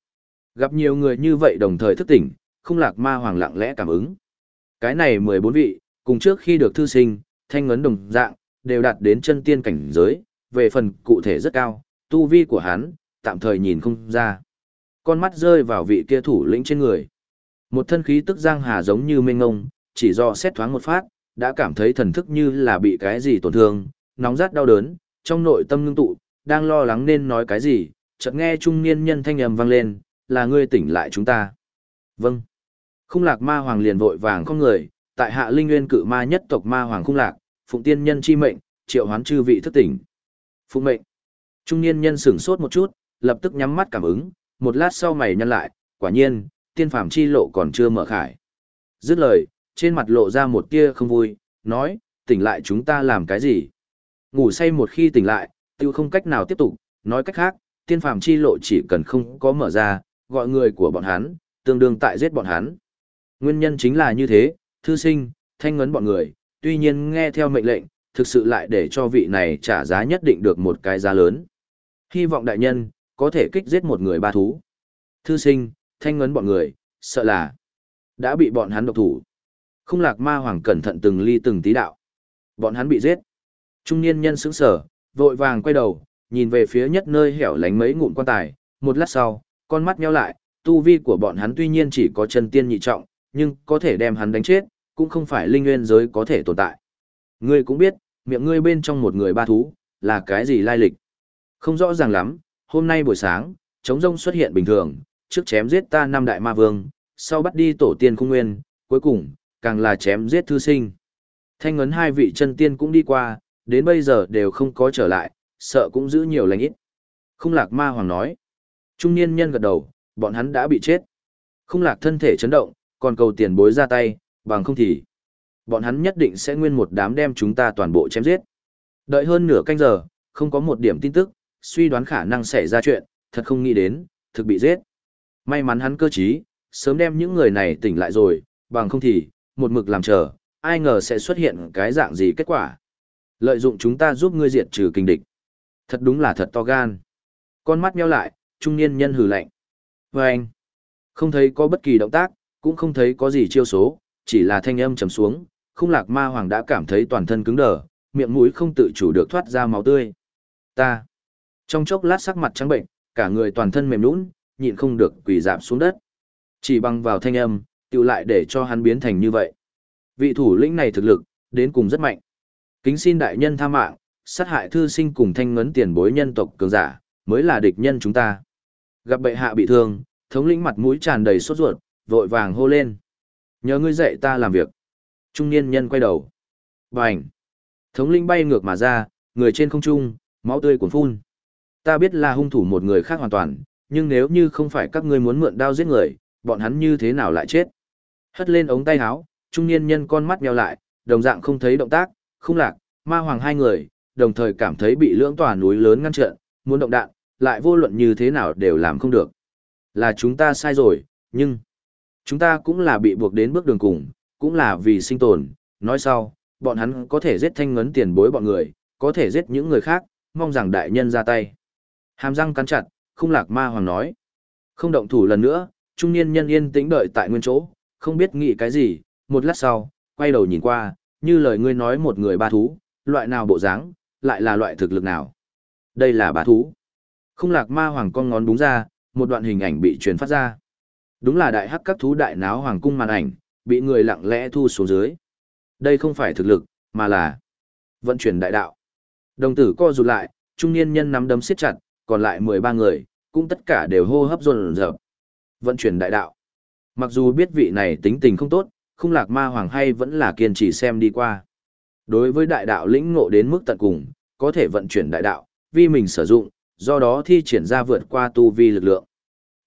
Gặp nhiều người như vậy đồng thời thức tỉnh, không lạc ma hoàng lặng lẽ cảm ứng. Cái này 14 vị, cùng trước khi được thư sinh, thanh ngấn đồng dạng, đều đạt đến chân tiên cảnh giới, về phần cụ thể rất cao, tu vi của hắn, tạm thời nhìn không ra. Con mắt rơi vào vị kia thủ lĩnh trên người. Một thân khí tức giang hà giống như mênh ngông, chỉ do xét thoáng một phát, đã cảm thấy thần thức như là bị cái gì tổn thương, nóng rát đau đớn, trong nội tâm ngưng tụ, đang lo lắng nên nói cái gì, chợt nghe trung niên nhân thanh âm vang lên, là ngươi tỉnh lại chúng ta. Vâng. Khung lạc ma hoàng liền vội vàng không người, tại hạ linh nguyên cự ma nhất tộc ma hoàng khung lạc, phụng tiên nhân chi mệnh, triệu hoán chư vị thức tỉnh. Phụng mệnh. Trung niên nhân sửng sốt một chút, lập tức nhắm mắt cảm ứng, một lát sau mày nhăn lại, quả nhiên, tiên phàm chi lộ còn chưa mở khải. Dứt lời, trên mặt lộ ra một tia không vui, nói, tỉnh lại chúng ta làm cái gì? Ngủ say một khi tỉnh lại, tiêu không cách nào tiếp tục, nói cách khác, tiên phàm chi lộ chỉ cần không có mở ra, gọi người của bọn hắn, tương đương tại giết bọn hắn. Nguyên nhân chính là như thế, thư sinh, thanh ngấn bọn người, tuy nhiên nghe theo mệnh lệnh, thực sự lại để cho vị này trả giá nhất định được một cái giá lớn. Hy vọng đại nhân, có thể kích giết một người ba thú. Thư sinh, thanh ngấn bọn người, sợ là đã bị bọn hắn độc thủ. Không lạc ma hoàng cẩn thận từng ly từng tí đạo. Bọn hắn bị giết. Trung niên nhân sững sở, vội vàng quay đầu, nhìn về phía nhất nơi hẻo lánh mấy ngụm quan tài, một lát sau, con mắt nheo lại, tu vi của bọn hắn tuy nhiên chỉ có chân tiên nhị trọng, nhưng có thể đem hắn đánh chết, cũng không phải linh nguyên giới có thể tồn tại. Ngươi cũng biết, miệng ngươi bên trong một người ba thú, là cái gì lai lịch. Không rõ ràng lắm, hôm nay buổi sáng, chống rông xuất hiện bình thường, trước chém giết ta năm đại ma vương, sau bắt đi tổ tiên cung nguyên, cuối cùng, càng là chém giết thư sinh. Thanh ngấn hai vị chân tiên cũng đi qua, đến bây giờ đều không có trở lại, sợ cũng giữ nhiều lành ít. Không lạc ma hoàng nói. Trung niên nhân gật đầu, bọn hắn đã bị chết. Không lạc thân thể chấn động, còn cầu tiền bối ra tay, bằng không thì. Bọn hắn nhất định sẽ nguyên một đám đem chúng ta toàn bộ chém giết. Đợi hơn nửa canh giờ, không có một điểm tin tức, suy đoán khả năng xảy ra chuyện, thật không nghĩ đến, thực bị giết. May mắn hắn cơ trí, sớm đem những người này tỉnh lại rồi, bằng không thì, một mực làm chờ, ai ngờ sẽ xuất hiện cái dạng gì kết quả. Lợi dụng chúng ta giúp ngươi diệt trừ kinh địch. Thật đúng là thật to gan. Con mắt nheo lại, trung niên nhân hừ lạnh. Và anh, không thấy có bất kỳ động tác, cũng không thấy có gì chiêu số, chỉ là thanh âm trầm xuống, không lạc ma hoàng đã cảm thấy toàn thân cứng đờ, miệng mũi không tự chủ được thoát ra máu tươi. Ta. Trong chốc lát sắc mặt trắng bệnh, cả người toàn thân mềm nhũn, nhịn không được quỳ dạp xuống đất. Chỉ bằng vào thanh âm, tự lại để cho hắn biến thành như vậy. Vị thủ lĩnh này thực lực, đến cùng rất mạnh. Kính xin đại nhân tha mạng, sát hại thư sinh cùng thanh ngấn tiền bối nhân tộc cường giả, mới là địch nhân chúng ta. Gặp bệ hạ bị thương, thống lĩnh mặt mũi tràn đầy sốt ruột, vội vàng hô lên. Nhờ ngươi dạy ta làm việc. Trung niên nhân quay đầu. Bành. Thống linh bay ngược mà ra, người trên không trung, máu tươi cuồn phun. Ta biết là hung thủ một người khác hoàn toàn, nhưng nếu như không phải các ngươi muốn mượn đao giết người, bọn hắn như thế nào lại chết? Hất lên ống tay áo, trung niên nhân con mắt nheo lại, đồng dạng không thấy động tác, không lạc, ma hoàng hai người, đồng thời cảm thấy bị lưỡng tòa núi lớn ngăn trận, muốn động đạn, lại vô luận như thế nào đều làm không được. Là chúng ta sai rồi, nhưng chúng ta cũng là bị buộc đến bước đường cùng, cũng là vì sinh tồn, nói sau, bọn hắn có thể giết thanh ngấn tiền bối bọn người, có thể giết những người khác, mong rằng đại nhân ra tay. Hàm răng cắn chặt, không lạc ma hoàng nói. Không động thủ lần nữa, trung niên nhân yên tĩnh đợi tại nguyên chỗ, không biết nghĩ cái gì, một lát sau, quay đầu nhìn qua, như lời ngươi nói một người ba thú, loại nào bộ dáng, lại là loại thực lực nào. Đây là ba thú. Không lạc ma hoàng con ngón búng ra, một đoạn hình ảnh bị truyền phát ra. Đúng là đại hắc các thú đại náo hoàng cung màn ảnh, bị người lặng lẽ thu xuống dưới. Đây không phải thực lực, mà là vận chuyển đại đạo. Đồng tử co rụt lại, trung niên nhân nắm đấm siết chặt, còn lại 13 người, cũng tất cả đều hô hấp dồn dập. Vận chuyển đại đạo. Mặc dù biết vị này tính tình không tốt, không lạc ma hoàng hay vẫn là kiên trì xem đi qua. Đối với đại đạo lĩnh ngộ đến mức tận cùng, có thể vận chuyển đại đạo, vì mình sử dụng, do đó thi triển ra vượt qua tu vi lực lượng.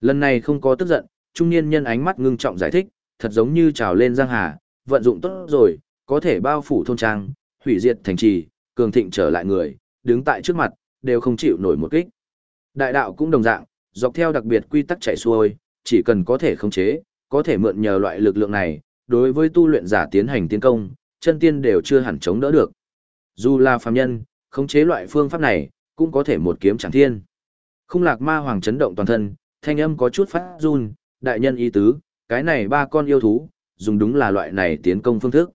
Lần này không có tức giận, trung niên nhân ánh mắt ngưng trọng giải thích, thật giống như trào lên giang hà, vận dụng tốt rồi, có thể bao phủ thôn trang, hủy diệt thành trì, cường thịnh trở lại người, đứng tại trước mặt, đều không chịu nổi một kích. Đại đạo cũng đồng dạng, dọc theo đặc biệt quy tắc chạy xuôi, chỉ cần có thể khống chế, có thể mượn nhờ loại lực lượng này, đối với tu luyện giả tiến hành tiến công, chân tiên đều chưa hẳn chống đỡ được. Dù là phàm nhân, khống chế loại phương pháp này, cũng có thể một kiếm chẳng thiên. Không lạc ma hoàng chấn động toàn thân, thanh âm có chút phát run, đại nhân ý tứ, cái này ba con yêu thú, dùng đúng là loại này tiến công phương thức.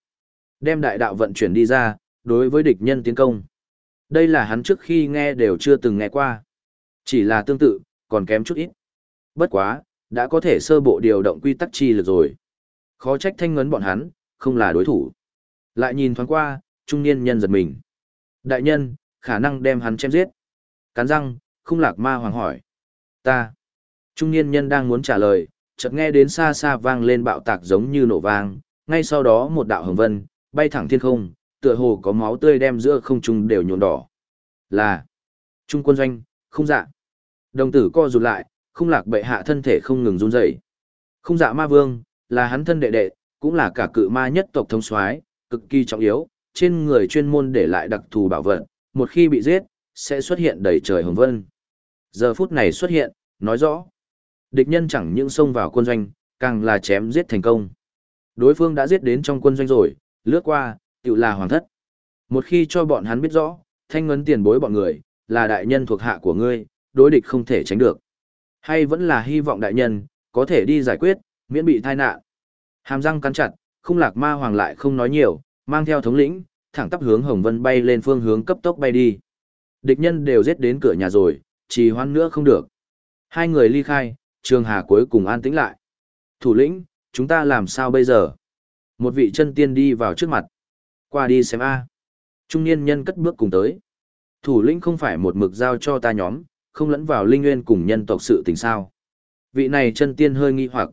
Đem đại đạo vận chuyển đi ra, đối với địch nhân tiến công. Đây là hắn trước khi nghe đều chưa từng nghe qua. Chỉ là tương tự, còn kém chút ít. Bất quá, đã có thể sơ bộ điều động quy tắc chi lực rồi. Khó trách thanh ngấn bọn hắn, không là đối thủ. Lại nhìn thoáng qua, trung niên nhân giật mình. Đại nhân, khả năng đem hắn chém giết. Cắn răng, không lạc ma hoàng hỏi. Ta. Trung niên nhân đang muốn trả lời, chợt nghe đến xa xa vang lên bạo tạc giống như nổ vang, ngay sau đó một đạo hồng vân, bay thẳng thiên không, tựa hồ có máu tươi đem giữa không trung đều nhuộm đỏ. Là. Trung quân doanh, không dạ. Đồng tử co rụt lại, không lạc bệ hạ thân thể không ngừng run rẩy. Không dạ ma vương, là hắn thân đệ đệ, cũng là cả cự ma nhất tộc thống soái, cực kỳ trọng yếu, trên người chuyên môn để lại đặc thù bảo vật, một khi bị giết, sẽ xuất hiện đầy trời hồng vân. Giờ phút này xuất hiện, nói rõ, địch nhân chẳng những xông vào quân doanh, càng là chém giết thành công. Đối phương đã giết đến trong quân doanh rồi, lướt qua, tự là hoàng thất. Một khi cho bọn hắn biết rõ, thanh ngấn tiền bối bọn người, là đại nhân thuộc hạ của ngươi, đối địch không thể tránh được. Hay vẫn là hy vọng đại nhân, có thể đi giải quyết, miễn bị tai nạn. Hàm răng cắn chặt, không lạc ma hoàng lại không nói nhiều, mang theo thống lĩnh, thẳng tắp hướng Hồng Vân bay lên phương hướng cấp tốc bay đi. Địch nhân đều giết đến cửa nhà rồi, trì hoãn nữa không được. Hai người ly khai, Trường Hà cuối cùng an tĩnh lại. Thủ lĩnh, chúng ta làm sao bây giờ? Một vị chân tiên đi vào trước mặt. Qua đi xem A. Trung niên nhân cất bước cùng tới. Thủ lĩnh không phải một mực giao cho ta nhóm, không lẫn vào linh nguyên cùng nhân tộc sự tình sao. Vị này chân tiên hơi nghi hoặc.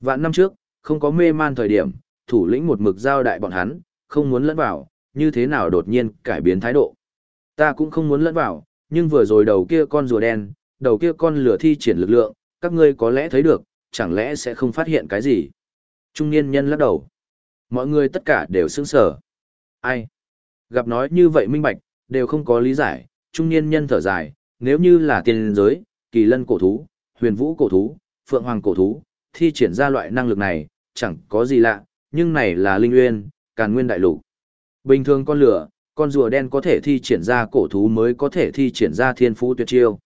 Vạn năm trước, không có mê man thời điểm, thủ lĩnh một mực giao đại bọn hắn, không muốn lẫn vào, như thế nào đột nhiên cải biến thái độ. Ta cũng không muốn lẫn vào, nhưng vừa rồi đầu kia con rùa đen, đầu kia con lửa thi triển lực lượng, các ngươi có lẽ thấy được, chẳng lẽ sẽ không phát hiện cái gì. Trung niên nhân lắc đầu. Mọi người tất cả đều sững sờ. Ai? Gặp nói như vậy minh bạch, đều không có lý giải, trung niên nhân thở dài, nếu như là tiền giới, kỳ lân cổ thú, huyền vũ cổ thú, phượng hoàng cổ thú, thi triển ra loại năng lực này, chẳng có gì lạ, nhưng này là linh nguyên, càn nguyên đại lục. Bình thường con lửa, con rùa đen có thể thi triển ra cổ thú mới có thể thi triển ra thiên phú tuyệt chiêu.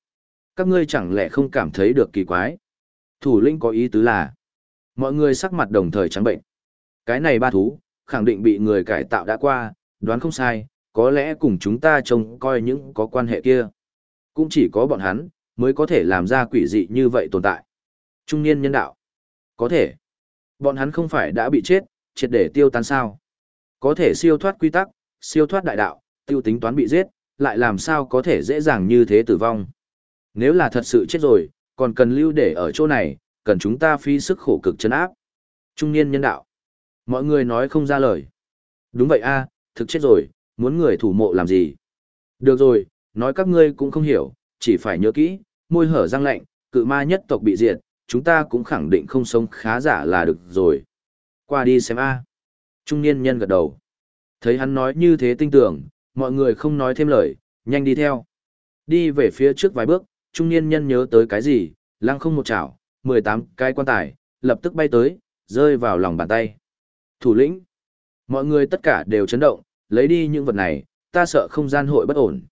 Các ngươi chẳng lẽ không cảm thấy được kỳ quái? Thủ lĩnh có ý tứ là, mọi người sắc mặt đồng thời trắng bệnh. Cái này ba thú, khẳng định bị người cải tạo đã qua, đoán không sai, có lẽ cùng chúng ta trông coi những có quan hệ kia. Cũng chỉ có bọn hắn, mới có thể làm ra quỷ dị như vậy tồn tại. Trung niên nhân đạo. Có thể. Bọn hắn không phải đã bị chết, triệt để tiêu tan sao. Có thể siêu thoát quy tắc, siêu thoát đại đạo, tiêu tính toán bị giết, lại làm sao có thể dễ dàng như thế tử vong. Nếu là thật sự chết rồi, còn cần lưu để ở chỗ này, cần chúng ta phí sức khổ cực chấn áp. Trung niên nhân đạo. Mọi người nói không ra lời. Đúng vậy a, thực chết rồi, muốn người thủ mộ làm gì? Được rồi, nói các ngươi cũng không hiểu, chỉ phải nhớ kỹ, môi hở răng lạnh, cự ma nhất tộc bị diệt, chúng ta cũng khẳng định không sống khá giả là được rồi. Qua đi xem a. Trung niên nhân gật đầu. Thấy hắn nói như thế tinh tưởng, mọi người không nói thêm lời, nhanh đi theo. Đi về phía trước vài bước, trung niên nhân nhớ tới cái gì, lăng không một chảo, 18 cái quan tài, lập tức bay tới, rơi vào lòng bàn tay. Thủ lĩnh. Mọi người tất cả đều chấn động, lấy đi những vật này, ta sợ không gian hội bất ổn.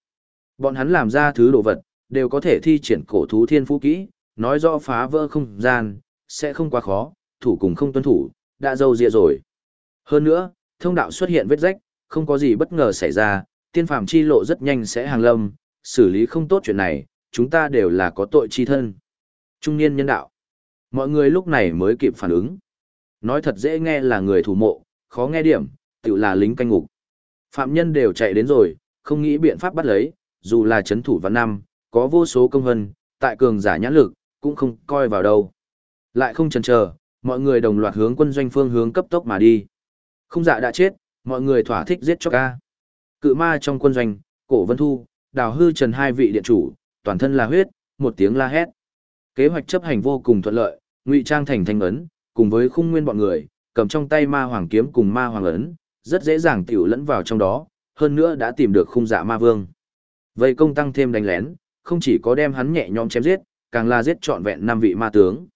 Bọn hắn làm ra thứ đồ vật, đều có thể thi triển cổ thú thiên phú kỹ, nói rõ phá vỡ không gian, sẽ không quá khó, thủ cùng không tuân thủ, đã dâu dịa rồi. Hơn nữa, thông đạo xuất hiện vết rách, không có gì bất ngờ xảy ra, tiên phàm chi lộ rất nhanh sẽ hàng lâm, xử lý không tốt chuyện này, chúng ta đều là có tội chi thân. Trung niên nhân đạo. Mọi người lúc này mới kịp phản ứng. Nói thật dễ nghe là người thủ mộ, khó nghe điểm, tự là lính canh ngục. Phạm nhân đều chạy đến rồi, không nghĩ biện pháp bắt lấy, dù là chấn thủ văn năm, có vô số công hân, tại cường giả nhãn lực, cũng không coi vào đâu. Lại không chần chờ, mọi người đồng loạt hướng quân doanh phương hướng cấp tốc mà đi. Không dạ đã chết, mọi người thỏa thích giết cho ca. Cự ma trong quân doanh, cổ vân thu, đào hư trần hai vị điện chủ, toàn thân là huyết, một tiếng la hét. Kế hoạch chấp hành vô cùng thuận lợi, ngụy trang thành thanh ấn, cùng với khung nguyên bọn người, cầm trong tay ma hoàng kiếm cùng ma hoàng ấn, rất dễ dàng tiểu lẫn vào trong đó, hơn nữa đã tìm được khung dạ ma vương. Vây công tăng thêm đánh lén, không chỉ có đem hắn nhẹ nhõm chém giết, càng là giết trọn vẹn năm vị ma tướng.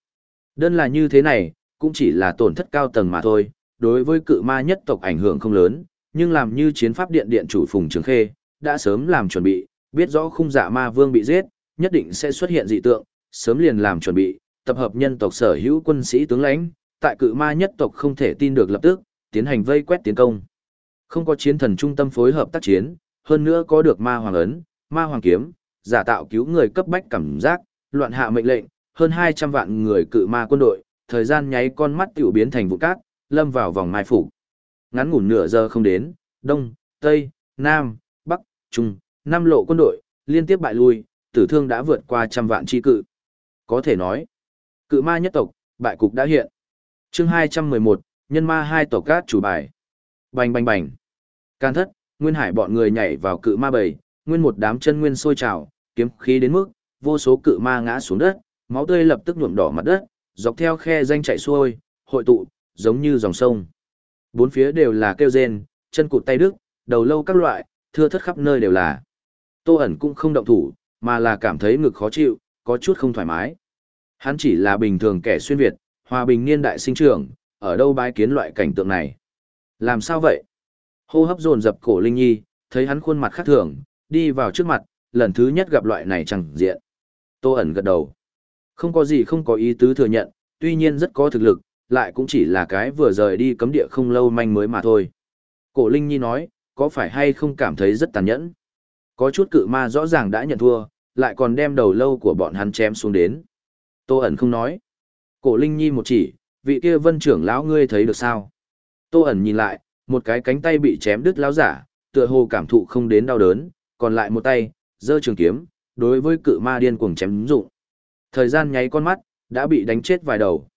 Đơn là như thế này, cũng chỉ là tổn thất cao tầng mà thôi, đối với cự ma nhất tộc ảnh hưởng không lớn, nhưng làm như chiến pháp điện điện chủ Phùng Trường Khê, đã sớm làm chuẩn bị, biết rõ khung dạ ma vương bị giết, nhất định sẽ xuất hiện dị tượng, sớm liền làm chuẩn bị, tập hợp nhân tộc sở hữu quân sĩ tướng lãnh, tại cự ma nhất tộc không thể tin được lập tức, tiến hành vây quét tiến công. Không có chiến thần trung tâm phối hợp tác chiến, hơn nữa có được ma hoàng ấn, ma hoàng kiếm, giả tạo cứu người cấp bách cảm giác, loạn hạ mệnh lệnh, hơn 200 vạn người cự ma quân đội, thời gian nháy con mắt tiểu biến thành vụ cát, lâm vào vòng mai phủ. Ngắn ngủn nửa giờ không đến, Đông, Tây, Nam, Bắc, Trung, năm lộ quân đội, liên tiếp bại lui, tử thương đã vượt qua trăm vạn chi cự. Có thể nói, cự ma nhất tộc, bại cục đã hiện. chương 211, nhân ma hai tộc cát chủ bài. Bành bành bành. Can thất, nguyên hải bọn người nhảy vào cự ma bầy, nguyên một đám chân nguyên sôi trào, kiếm khí đến mức, vô số cự ma ngã xuống đất, máu tươi lập tức nhuộm đỏ mặt đất, dọc theo khe danh chạy xuôi, hội tụ, giống như dòng sông. Bốn phía đều là kêu rên, chân cụt tay đứt, đầu lâu các loại, thưa thất khắp nơi đều là. Tô ẩn cũng không động thủ, mà là cảm thấy ngực khó chịu, có chút không thoải mái. Hắn chỉ là bình thường kẻ xuyên Việt, hòa bình niên đại sinh trưởng, ở đâu bái kiến loại cảnh tượng này. Làm sao vậy? Hô hấp dồn dập cổ Linh Nhi, thấy hắn khuôn mặt khác thường, đi vào trước mặt, lần thứ nhất gặp loại này chẳng diện. Tô ẩn gật đầu. Không có gì không có ý tứ thừa nhận, tuy nhiên rất có thực lực, lại cũng chỉ là cái vừa rời đi cấm địa không lâu manh mới mà thôi. Cổ Linh Nhi nói, có phải hay không cảm thấy rất tàn nhẫn? Có chút cự ma rõ ràng đã nhận thua, lại còn đem đầu lâu của bọn hắn chém xuống đến. Tô ẩn không nói. Cổ Linh Nhi một chỉ, vị kia vân trưởng lão ngươi thấy được sao? Tô ẩn nhìn lại, một cái cánh tay bị chém đứt lão giả, tựa hồ cảm thụ không đến đau đớn, còn lại một tay, giơ trường kiếm, đối với cự ma điên cuồng chém dụng. Thời gian nháy con mắt, đã bị đánh chết vài đầu.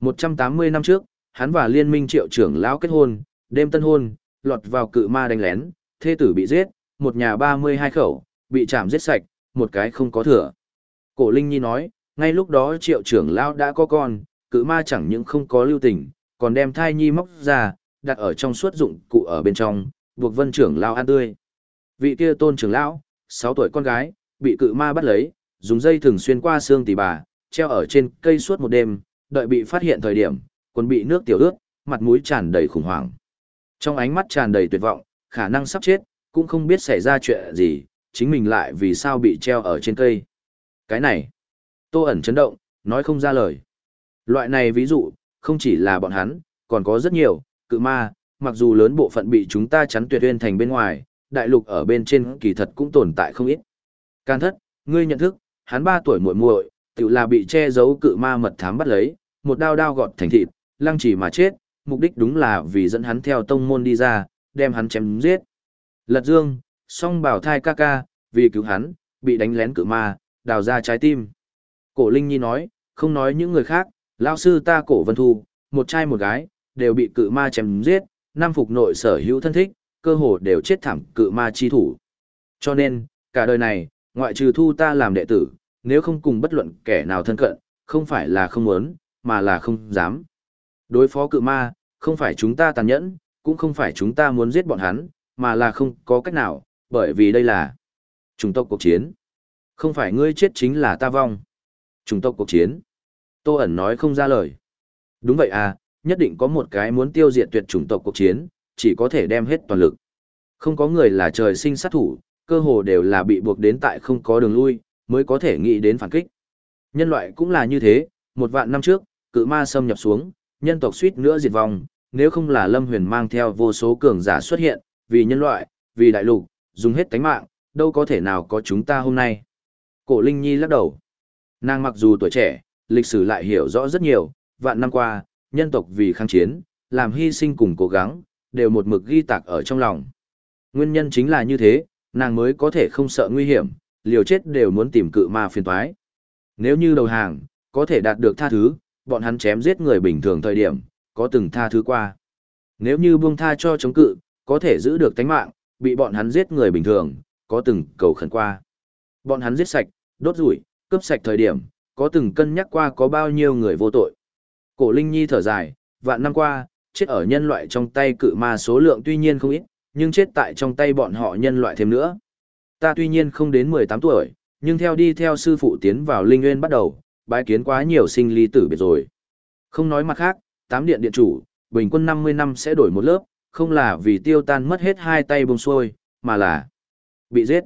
180 năm trước, hắn và liên minh triệu trưởng lão kết hôn, đêm tân hôn, lọt vào cự ma đánh lén, thê tử bị giết, một nhà 32 khẩu, bị chạm giết sạch, một cái không có thừa. Cổ Linh Nhi nói, ngay lúc đó triệu trưởng lão đã có con, cự ma chẳng những không có lưu tình, còn đem thai nhi móc ra, đặt ở trong suốt dụng cụ ở bên trong, buộc vân trưởng lão ăn tươi. Vị kia tôn trưởng lão, 6 tuổi con gái, bị cự ma bắt lấy, dùng dây thường xuyên qua xương tỷ bà, treo ở trên cây suốt một đêm, đợi bị phát hiện thời điểm, còn bị nước tiểu ướt, mặt mũi tràn đầy khủng hoảng. Trong ánh mắt tràn đầy tuyệt vọng, khả năng sắp chết, cũng không biết xảy ra chuyện gì, chính mình lại vì sao bị treo ở trên cây. Cái này, tô ẩn chấn động, nói không ra lời. Loại này ví dụ, không chỉ là bọn hắn, còn có rất nhiều, cự ma, mặc dù lớn bộ phận bị chúng ta chắn tuyệt uyên thành bên ngoài, đại lục ở bên trên kỳ thật cũng tồn tại không ít. Can thất, ngươi nhận thức, hắn 3 tuổi muội muội, tự là bị che giấu cự ma mật thám bắt lấy, một đao đao gọt thành thịt, lăng chỉ mà chết, mục đích đúng là vì dẫn hắn theo tông môn đi ra, đem hắn chém giết. Lật Dương, song bảo thai ca ca, vì cứu hắn, bị đánh lén cự ma, đào ra trái tim. Cổ Linh Nhi nói, không nói những người khác, lão sư ta cổ vân thu, một trai một gái, đều bị cự ma chém giết, nam phục nội sở hữu thân thích, cơ hồ đều chết thảm cự ma chi thủ. Cho nên, cả đời này, ngoại trừ thu ta làm đệ tử, nếu không cùng bất luận kẻ nào thân cận, không phải là không muốn, mà là không dám. Đối phó cự ma, không phải chúng ta tàn nhẫn, cũng không phải chúng ta muốn giết bọn hắn, mà là không có cách nào, bởi vì đây là chủng tộc cuộc chiến. Không phải ngươi chết chính là ta vong. Chủng tộc cuộc chiến. Tô ẩn nói không ra lời. Đúng vậy à, nhất định có một cái muốn tiêu diệt tuyệt chủng tộc cuộc chiến, chỉ có thể đem hết toàn lực. Không có người là trời sinh sát thủ, cơ hồ đều là bị buộc đến tại không có đường lui, mới có thể nghĩ đến phản kích. Nhân loại cũng là như thế, một vạn năm trước, cự ma xâm nhập xuống, nhân tộc suýt nữa diệt vong, nếu không là Lâm Huyền mang theo vô số cường giả xuất hiện, vì nhân loại, vì đại lục, dùng hết tánh mạng, đâu có thể nào có chúng ta hôm nay. Cổ Linh Nhi lắc đầu. Nàng mặc dù tuổi trẻ, lịch sử lại hiểu rõ rất nhiều, vạn năm qua, nhân tộc vì kháng chiến, làm hy sinh cùng cố gắng, đều một mực ghi tạc ở trong lòng. Nguyên nhân chính là như thế, nàng mới có thể không sợ nguy hiểm, liều chết đều muốn tìm cự ma phiền toái. Nếu như đầu hàng, có thể đạt được tha thứ, bọn hắn chém giết người bình thường thời điểm, có từng tha thứ qua. Nếu như buông tha cho chống cự, có thể giữ được tánh mạng, bị bọn hắn giết người bình thường, có từng cầu khẩn qua. Bọn hắn giết sạch, đốt rủi, cướp sạch thời điểm, có từng cân nhắc qua có bao nhiêu người vô tội. Cổ Linh Nhi thở dài, vạn năm qua, chết ở nhân loại trong tay cự ma số lượng tuy nhiên không ít, nhưng chết tại trong tay bọn họ nhân loại thêm nữa. Ta tuy nhiên không đến 18 tuổi, nhưng theo đi theo sư phụ tiến vào Linh Nguyên bắt đầu, bái kiến quá nhiều sinh ly tử biệt rồi. Không nói mặt khác, tám điện điện chủ, bình quân 50 năm sẽ đổi một lớp, không là vì tiêu tan mất hết hai tay bông xuôi, mà là bị giết.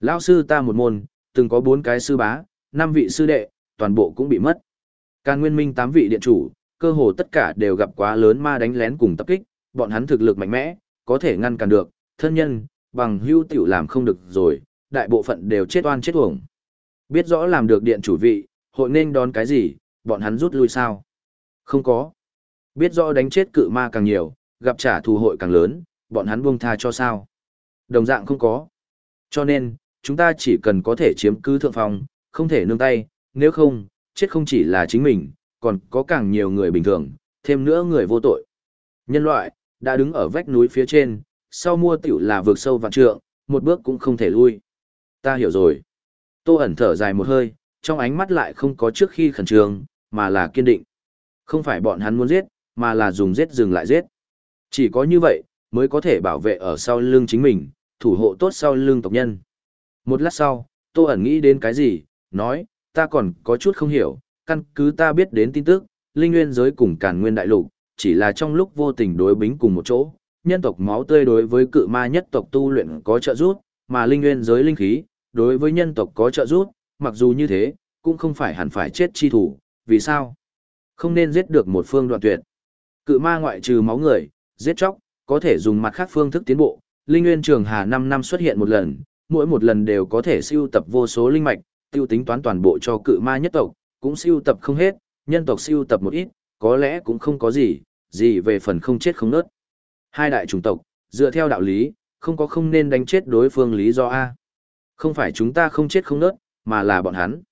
Lão sư ta một môn, từng có bốn cái sư bá, năm vị sư đệ, toàn bộ cũng bị mất. Càn Nguyên Minh tám vị điện chủ, cơ hồ tất cả đều gặp quá lớn ma đánh lén cùng tập kích, bọn hắn thực lực mạnh mẽ, có thể ngăn cản được, thân nhân, bằng hưu tiểu làm không được rồi, đại bộ phận đều chết oan chết uổng. Biết rõ làm được điện chủ vị, hội nên đón cái gì, bọn hắn rút lui sao? Không có. Biết rõ đánh chết cự ma càng nhiều, gặp trả thù hội càng lớn, bọn hắn buông tha cho sao? Đồng dạng không có. Cho nên, chúng ta chỉ cần có thể chiếm cứ thượng phong, không thể nương tay, nếu không, chết không chỉ là chính mình, còn có càng nhiều người bình thường, thêm nữa người vô tội. Nhân loại, đã đứng ở vách núi phía trên, sau mua tiểu là vượt sâu vạn trượng, một bước cũng không thể lui. Ta hiểu rồi. Tô ẩn thở dài một hơi, trong ánh mắt lại không có trước khi khẩn trương, mà là kiên định. Không phải bọn hắn muốn giết, mà là dùng giết dừng lại giết. Chỉ có như vậy, mới có thể bảo vệ ở sau lưng chính mình, thủ hộ tốt sau lưng tộc nhân. Một lát sau, Tô ẩn nghĩ đến cái gì, nói, ta còn có chút không hiểu, căn cứ ta biết đến tin tức, linh nguyên giới cùng càn nguyên đại lục, chỉ là trong lúc vô tình đối bính cùng một chỗ, nhân tộc máu tươi đối với cự ma nhất tộc tu luyện có trợ giúp, mà linh nguyên giới linh khí, đối với nhân tộc có trợ giúp, mặc dù như thế, cũng không phải hẳn phải chết chi thủ, vì sao? Không nên giết được một phương đoạn tuyệt. Cự ma ngoại trừ máu người, giết chóc, có thể dùng mặt khác phương thức tiến bộ. Linh Nguyên Trường Hà 5 năm xuất hiện một lần, mỗi một lần đều có thể siêu tập vô số linh mạch, tiêu tính toán toàn bộ cho cự ma nhất tộc, cũng siêu tập không hết, nhân tộc siêu tập một ít, có lẽ cũng không có gì, gì về phần không chết không nớt. Hai đại chủng tộc, dựa theo đạo lý, không có không nên đánh chết đối phương lý do A. Không phải chúng ta không chết không nớt, mà là bọn hắn.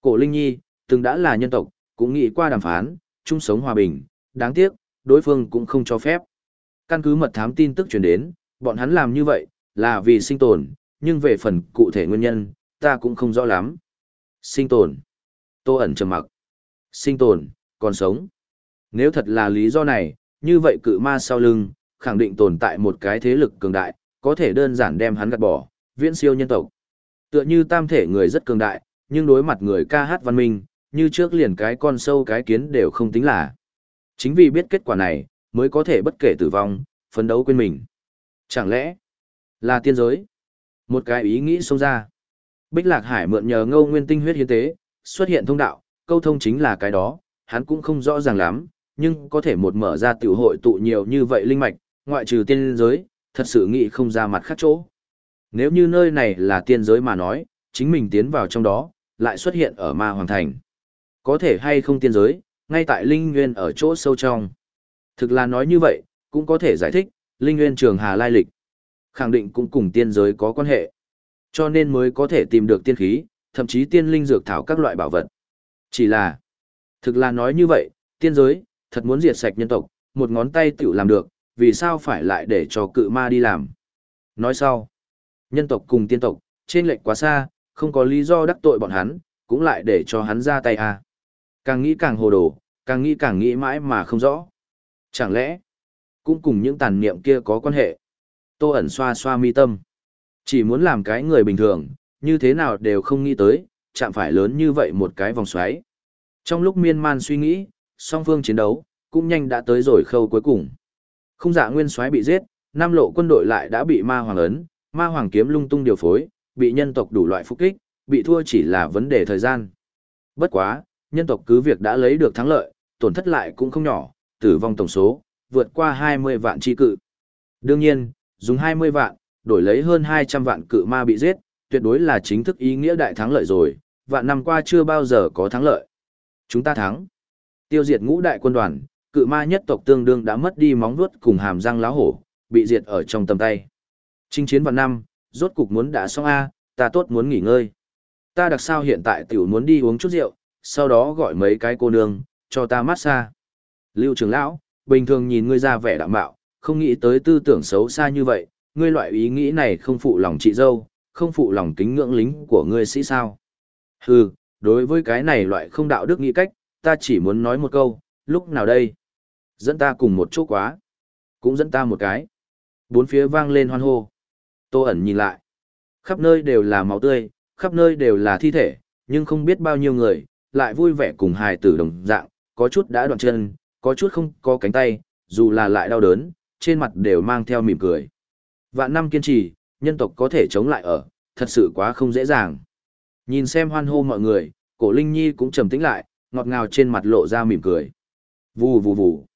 Cổ Linh Nhi, từng đã là nhân tộc, cũng nghĩ qua đàm phán, chung sống hòa bình, đáng tiếc, đối phương cũng không cho phép. Căn cứ mật thám tin tức truyền đến, bọn hắn làm như vậy, là vì sinh tồn, nhưng về phần cụ thể nguyên nhân, ta cũng không rõ lắm. Sinh tồn. Tô ẩn trầm mặc. Sinh tồn, còn sống. Nếu thật là lý do này, như vậy cự ma sau lưng, khẳng định tồn tại một cái thế lực cường đại, có thể đơn giản đem hắn gạt bỏ, viễn siêu nhân tộc. Tựa như tam thể người rất cường đại, nhưng đối mặt người ca hát văn minh, như trước liền cái con sâu cái kiến đều không tính là. Chính vì biết kết quả này, mới có thể bất kể tử vong, phấn đấu quên mình. Chẳng lẽ, là tiên giới? Một cái ý nghĩ xông ra. Bích Lạc Hải mượn nhờ ngâu nguyên tinh huyết hiến tế, xuất hiện thông đạo, câu thông chính là cái đó, hắn cũng không rõ ràng lắm, nhưng có thể một mở ra tiểu hội tụ nhiều như vậy linh mạch, ngoại trừ tiên giới, thật sự nghĩ không ra mặt khác chỗ. Nếu như nơi này là tiên giới mà nói, chính mình tiến vào trong đó, lại xuất hiện ở ma hoàng thành. Có thể hay không tiên giới, ngay tại linh nguyên ở chỗ sâu trong. Thực là nói như vậy, cũng có thể giải thích, linh nguyên trường hà lai lịch. Khẳng định cũng cùng tiên giới có quan hệ. Cho nên mới có thể tìm được tiên khí, thậm chí tiên linh dược thảo các loại bảo vật. Chỉ là, thực là nói như vậy, tiên giới, thật muốn diệt sạch nhân tộc, một ngón tay tiểu làm được, vì sao phải lại để cho cự ma đi làm. Nói sau, nhân tộc cùng tiên tộc, trên lệnh quá xa, không có lý do đắc tội bọn hắn, cũng lại để cho hắn ra tay à. Càng nghĩ càng hồ đồ, càng nghĩ càng nghĩ mãi mà không rõ. Chẳng lẽ, cũng cùng những tàn niệm kia có quan hệ. Tô ẩn xoa xoa mi tâm. Chỉ muốn làm cái người bình thường, như thế nào đều không nghĩ tới, chạm phải lớn như vậy một cái vòng xoáy. Trong lúc miên man suy nghĩ, song phương chiến đấu, cũng nhanh đã tới rồi khâu cuối cùng. Không dạ nguyên xoáy bị giết, nam lộ quân đội lại đã bị ma hoàng ấn, ma hoàng kiếm lung tung điều phối, bị nhân tộc đủ loại phục kích, bị thua chỉ là vấn đề thời gian. Bất quá, nhân tộc cứ việc đã lấy được thắng lợi, tổn thất lại cũng không nhỏ, tử vong tổng số, vượt qua 20 vạn chi cự. Đương nhiên, dùng 20 vạn, đổi lấy hơn 200 vạn cự ma bị giết, tuyệt đối là chính thức ý nghĩa đại thắng lợi rồi, vạn năm qua chưa bao giờ có thắng lợi. Chúng ta thắng. Tiêu diệt ngũ đại quân đoàn, cự ma nhất tộc tương đương đã mất đi móng vuốt cùng hàm răng lá hổ, bị diệt ở trong tầm tay. Chinh chiến vạn năm, rốt cục muốn đã xong A, ta tốt muốn nghỉ ngơi. Ta đặc sao hiện tại tiểu muốn đi uống chút rượu, sau đó gọi mấy cái cô nương, cho ta massage. Lưu trưởng lão, bình thường nhìn ngươi ra vẻ đạm bạo, không nghĩ tới tư tưởng xấu xa như vậy, ngươi loại ý nghĩ này không phụ lòng chị dâu, không phụ lòng kính ngưỡng lính của ngươi sĩ sao. Hừ, đối với cái này loại không đạo đức nghĩ cách, ta chỉ muốn nói một câu, lúc nào đây? Dẫn ta cùng một chỗ quá. Cũng dẫn ta một cái. Bốn phía vang lên hoan hô. Tô ẩn nhìn lại. Khắp nơi đều là máu tươi, khắp nơi đều là thi thể, nhưng không biết bao nhiêu người, lại vui vẻ cùng hài tử đồng dạng, có chút đã đoạn chân, có chút không có cánh tay, dù là lại đau đớn, trên mặt đều mang theo mỉm cười. Vạn năm kiên trì, nhân tộc có thể chống lại ở, thật sự quá không dễ dàng. Nhìn xem hoan hô mọi người, cổ Linh Nhi cũng trầm tĩnh lại, ngọt ngào trên mặt lộ ra mỉm cười. Vù vù vù.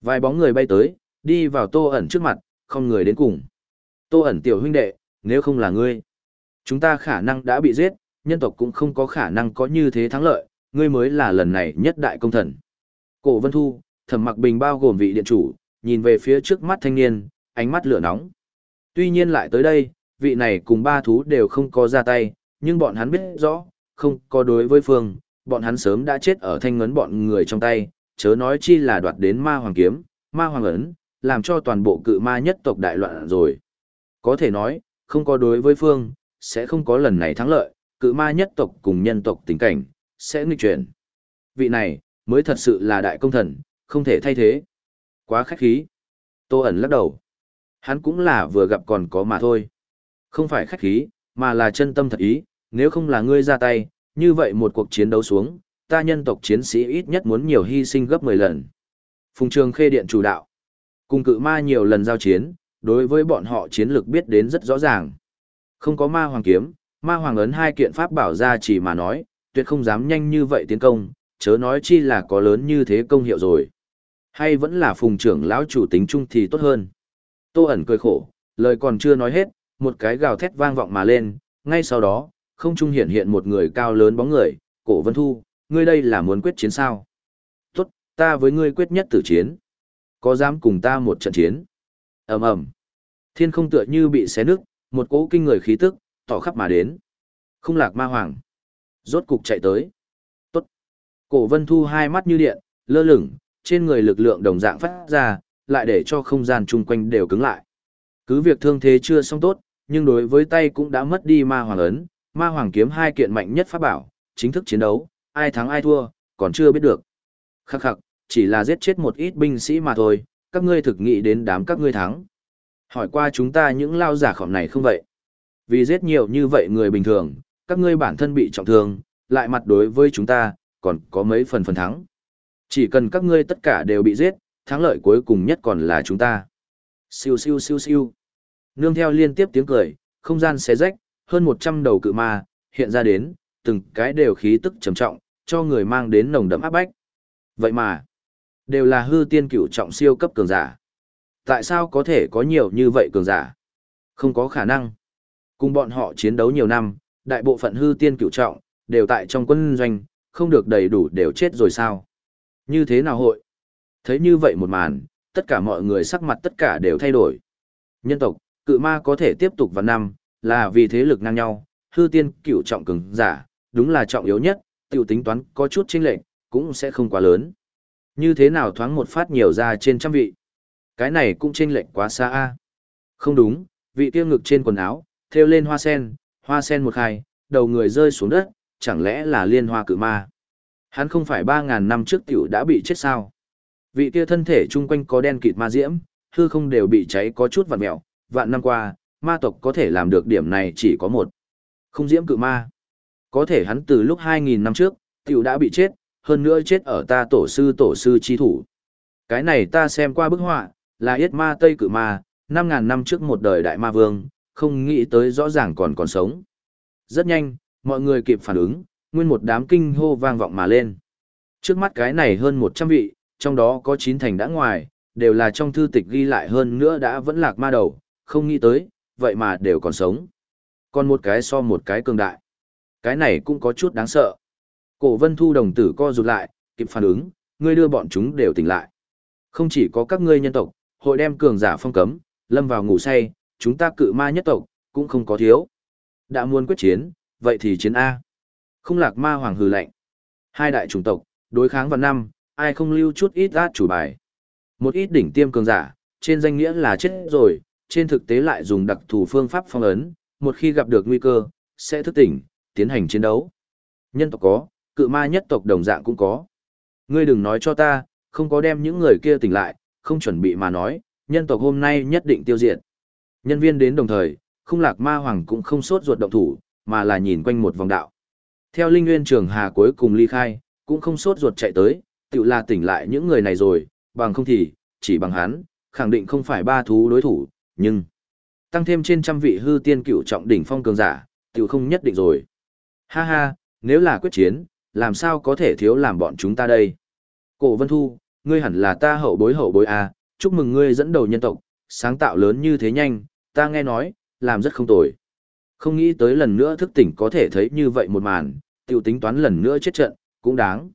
Vài bóng người bay tới, đi vào tô ẩn trước mặt, không người đến cùng. Tô ẩn tiểu huynh đệ, nếu không là ngươi, chúng ta khả năng đã bị giết, nhân tộc cũng không có khả năng có như thế thắng lợi, ngươi mới là lần này nhất đại công thần. Cổ Vân Thu, Thẩm Mặc Bình bao gồm vị điện chủ, nhìn về phía trước mắt thanh niên, ánh mắt lửa nóng. Tuy nhiên lại tới đây, vị này cùng ba thú đều không có ra tay, nhưng bọn hắn biết rõ, không có đối với phương, bọn hắn sớm đã chết ở thanh ngấn bọn người trong tay, chớ nói chi là đoạt đến ma hoàng kiếm, ma hoàng ấn, làm cho toàn bộ cự ma nhất tộc đại loạn rồi. Có thể nói, không có đối với phương, sẽ không có lần này thắng lợi, cự ma nhất tộc cùng nhân tộc tình cảnh, sẽ nghịch chuyển. Vị này, mới thật sự là đại công thần, không thể thay thế. Quá khách khí. Tô ẩn lắc đầu. Hắn cũng là vừa gặp còn có mà thôi. Không phải khách khí, mà là chân tâm thật ý, nếu không là ngươi ra tay, như vậy một cuộc chiến đấu xuống, ta nhân tộc chiến sĩ ít nhất muốn nhiều hy sinh gấp 10 lần. Phùng Trường Khê Điện chủ đạo. Cùng cự ma nhiều lần giao chiến, đối với bọn họ chiến lược biết đến rất rõ ràng. Không có ma hoàng kiếm, ma hoàng ấn hai kiện pháp bảo ra chỉ mà nói, tuyệt không dám nhanh như vậy tiến công, chớ nói chi là có lớn như thế công hiệu rồi. Hay vẫn là phùng trưởng lão chủ tính chung thì tốt hơn. Tô ẩn cười khổ, lời còn chưa nói hết, một cái gào thét vang vọng mà lên, ngay sau đó, không trung hiện hiện một người cao lớn bóng người, cổ vân thu, ngươi đây là muốn quyết chiến sao? Tốt, ta với ngươi quyết nhất tử chiến. Có dám cùng ta một trận chiến? ầm ầm Thiên không tựa như bị xé nước, một cỗ kinh người khí tức, tỏ khắp mà đến. Không lạc ma hoàng. Rốt cục chạy tới. Cổ vân thu hai mắt như điện, lơ lửng, trên người lực lượng đồng dạng phát ra, lại để cho không gian chung quanh đều cứng lại. Cứ việc thương thế chưa xong tốt, nhưng đối với tay cũng đã mất đi ma hoàng ấn, ma hoàng kiếm hai kiện mạnh nhất pháp bảo, chính thức chiến đấu, ai thắng ai thua, còn chưa biết được. Khắc khắc, chỉ là giết chết một ít binh sĩ mà thôi, các ngươi thực nghĩ đến đám các ngươi thắng. Hỏi qua chúng ta những lao giả khỏm này không vậy? Vì giết nhiều như vậy người bình thường, các ngươi bản thân bị trọng thương, lại mặt đối với chúng ta, còn có mấy phần phần thắng. Chỉ cần các ngươi tất cả đều bị giết, thắng lợi cuối cùng nhất còn là chúng ta. Siêu siêu siêu siêu. Nương theo liên tiếp tiếng cười, không gian xé rách, hơn 100 đầu cự ma, hiện ra đến, từng cái đều khí tức trầm trọng, cho người mang đến nồng đậm áp bách. Vậy mà, đều là hư tiên cửu trọng siêu cấp cường giả. Tại sao có thể có nhiều như vậy cường giả? Không có khả năng. Cùng bọn họ chiến đấu nhiều năm, đại bộ phận hư tiên cửu trọng, đều tại trong quân doanh, không được đầy đủ đều chết rồi sao? Như thế nào hội? Thấy như vậy một màn, tất cả mọi người sắc mặt tất cả đều thay đổi. Nhân tộc, cự ma có thể tiếp tục vào năm, là vì thế lực ngang nhau, hư tiên cửu trọng cường giả, đúng là trọng yếu nhất, tiểu tính toán có chút chênh lệch, cũng sẽ không quá lớn. Như thế nào thoáng một phát nhiều ra trên trăm vị? Cái này cũng chênh lệch quá xa a. Không đúng, vị kia ngực trên quần áo, thêu lên hoa sen, hoa sen một khai, đầu người rơi xuống đất, chẳng lẽ là liên hoa cự ma? Hắn không phải 3.000 năm trước tiểu đã bị chết sao? Vị kia thân thể chung quanh có đen kịt ma diễm, hư không đều bị cháy có chút vặn mẹo, vạn năm qua, ma tộc có thể làm được điểm này chỉ có một. Không diễm cự ma. Có thể hắn từ lúc 2.000 năm trước, tiểu đã bị chết, hơn nữa chết ở ta tổ sư tổ sư chi thủ. Cái này ta xem qua bức họa, là yết ma tây cự ma, 5.000 năm trước một đời đại ma vương, không nghĩ tới rõ ràng còn còn sống. Rất nhanh, mọi người kịp phản ứng, nguyên một đám kinh hô vang vọng mà lên. Trước mắt cái này hơn 100 vị, trong đó có 9 thành đã ngoài, đều là trong thư tịch ghi lại hơn nữa đã vẫn lạc ma đầu, không nghĩ tới, vậy mà đều còn sống. Còn một cái so một cái cường đại. Cái này cũng có chút đáng sợ. Cổ vân thu đồng tử co rụt lại, kịp phản ứng, ngươi đưa bọn chúng đều tỉnh lại. Không chỉ có các ngươi nhân tộc, hội đem cường giả phong cấm, lâm vào ngủ say, chúng ta cự ma nhất tộc, cũng không có thiếu. Đã muốn quyết chiến, vậy thì chiến A. Không lạc ma hoàng hừ lạnh. Hai đại chủng tộc, đối kháng vào năm, ai không lưu chút ít át chủ bài. Một ít đỉnh tiêm cường giả, trên danh nghĩa là chết rồi, trên thực tế lại dùng đặc thù phương pháp phong ấn, một khi gặp được nguy cơ, sẽ thức tỉnh, tiến hành chiến đấu. Nhân tộc có, cự ma nhất tộc đồng dạng cũng có. Ngươi đừng nói cho ta, không có đem những người kia tỉnh lại, không chuẩn bị mà nói, nhân tộc hôm nay nhất định tiêu diệt. Nhân viên đến đồng thời, không lạc ma hoàng cũng không sốt ruột động thủ, mà là nhìn quanh một vòng đạo. Theo Linh Nguyên Trường Hà cuối cùng ly khai, cũng không sốt ruột chạy tới, tự là tỉnh lại những người này rồi, bằng không thì, chỉ bằng hắn, khẳng định không phải ba thú đối thủ, nhưng tăng thêm trên trăm vị hư tiên cựu trọng đỉnh phong cường giả, tự không nhất định rồi. Ha ha, nếu là quyết chiến, làm sao có thể thiếu làm bọn chúng ta đây? Cổ Vân Thu, ngươi hẳn là ta hậu bối hậu bối à, chúc mừng ngươi dẫn đầu nhân tộc, sáng tạo lớn như thế nhanh, ta nghe nói, làm rất không tồi. Không nghĩ tới lần nữa thức tỉnh có thể thấy như vậy một màn, tiểu tính toán lần nữa chết trận, cũng đáng.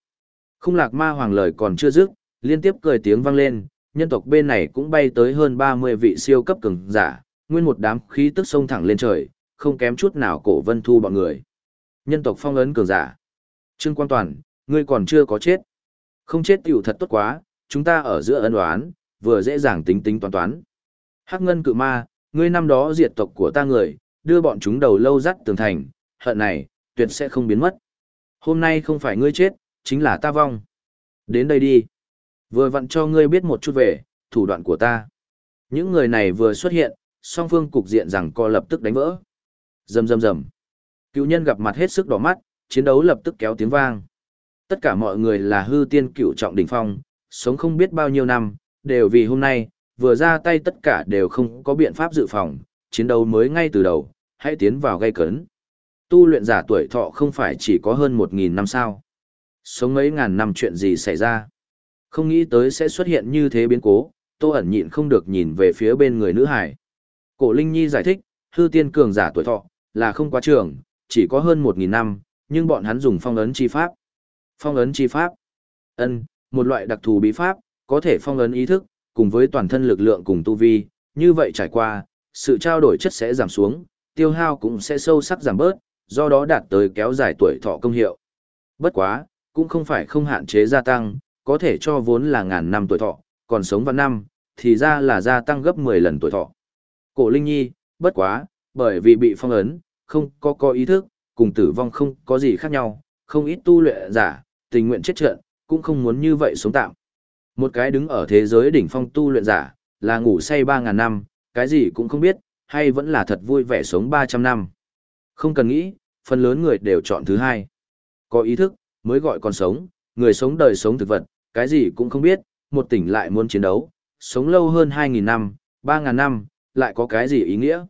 Không lạc ma hoàng lời còn chưa dứt, liên tiếp cười tiếng vang lên, nhân tộc bên này cũng bay tới hơn 30 vị siêu cấp cường giả, nguyên một đám khí tức sông thẳng lên trời, không kém chút nào cổ vân thu bọn người. Nhân tộc phong ấn cường giả. Trương Quang Toàn, ngươi còn chưa có chết. Không chết tiểu thật tốt quá, chúng ta ở giữa ân oán, vừa dễ dàng tính tính toán toán. Hắc ngân cự ma, ngươi năm đó diệt tộc của ta người, đưa bọn chúng đầu lâu dắt tường thành, hận này, tuyệt sẽ không biến mất. Hôm nay không phải ngươi chết, chính là ta vong. Đến đây đi. Vừa vặn cho ngươi biết một chút về, thủ đoạn của ta. Những người này vừa xuất hiện, song phương cục diện rằng co lập tức đánh vỡ. Rầm rầm rầm. Cựu nhân gặp mặt hết sức đỏ mắt, chiến đấu lập tức kéo tiếng vang. Tất cả mọi người là hư tiên cựu trọng đỉnh phong, sống không biết bao nhiêu năm, đều vì hôm nay, vừa ra tay tất cả đều không có biện pháp dự phòng, chiến đấu mới ngay từ đầu, hãy tiến vào gây cấn. Tu luyện giả tuổi thọ không phải chỉ có hơn một nghìn năm sao. Sống mấy ngàn năm chuyện gì xảy ra. Không nghĩ tới sẽ xuất hiện như thế biến cố, tô ẩn nhịn không được nhìn về phía bên người nữ hải. Cổ Linh Nhi giải thích, hư tiên cường giả tuổi thọ, là không quá trường, chỉ có hơn một nghìn năm, nhưng bọn hắn dùng phong ấn chi pháp. Phong ấn chi pháp. ân một loại đặc thù bí pháp, có thể phong ấn ý thức, cùng với toàn thân lực lượng cùng tu vi, như vậy trải qua, sự trao đổi chất sẽ giảm xuống, tiêu hao cũng sẽ sâu sắc giảm bớt, do đó đạt tới kéo dài tuổi thọ công hiệu. Bất quá, cũng không phải không hạn chế gia tăng, có thể cho vốn là ngàn năm tuổi thọ, còn sống vào năm, thì ra là gia tăng gấp 10 lần tuổi thọ. Cổ Linh Nhi, bất quá, bởi vì bị phong ấn, không có có ý thức, cùng tử vong không có gì khác nhau, không ít tu luyện giả, tình nguyện chết trận, cũng không muốn như vậy sống tạm. Một cái đứng ở thế giới đỉnh phong tu luyện giả, là ngủ say 3.000 năm, cái gì cũng không biết, hay vẫn là thật vui vẻ sống 300 năm. Không cần nghĩ, phần lớn người đều chọn thứ hai. Có ý thức, mới gọi còn sống, người sống đời sống thực vật, cái gì cũng không biết, một tỉnh lại muốn chiến đấu, sống lâu hơn 2.000 năm, 3.000 năm, lại có cái gì ý nghĩa.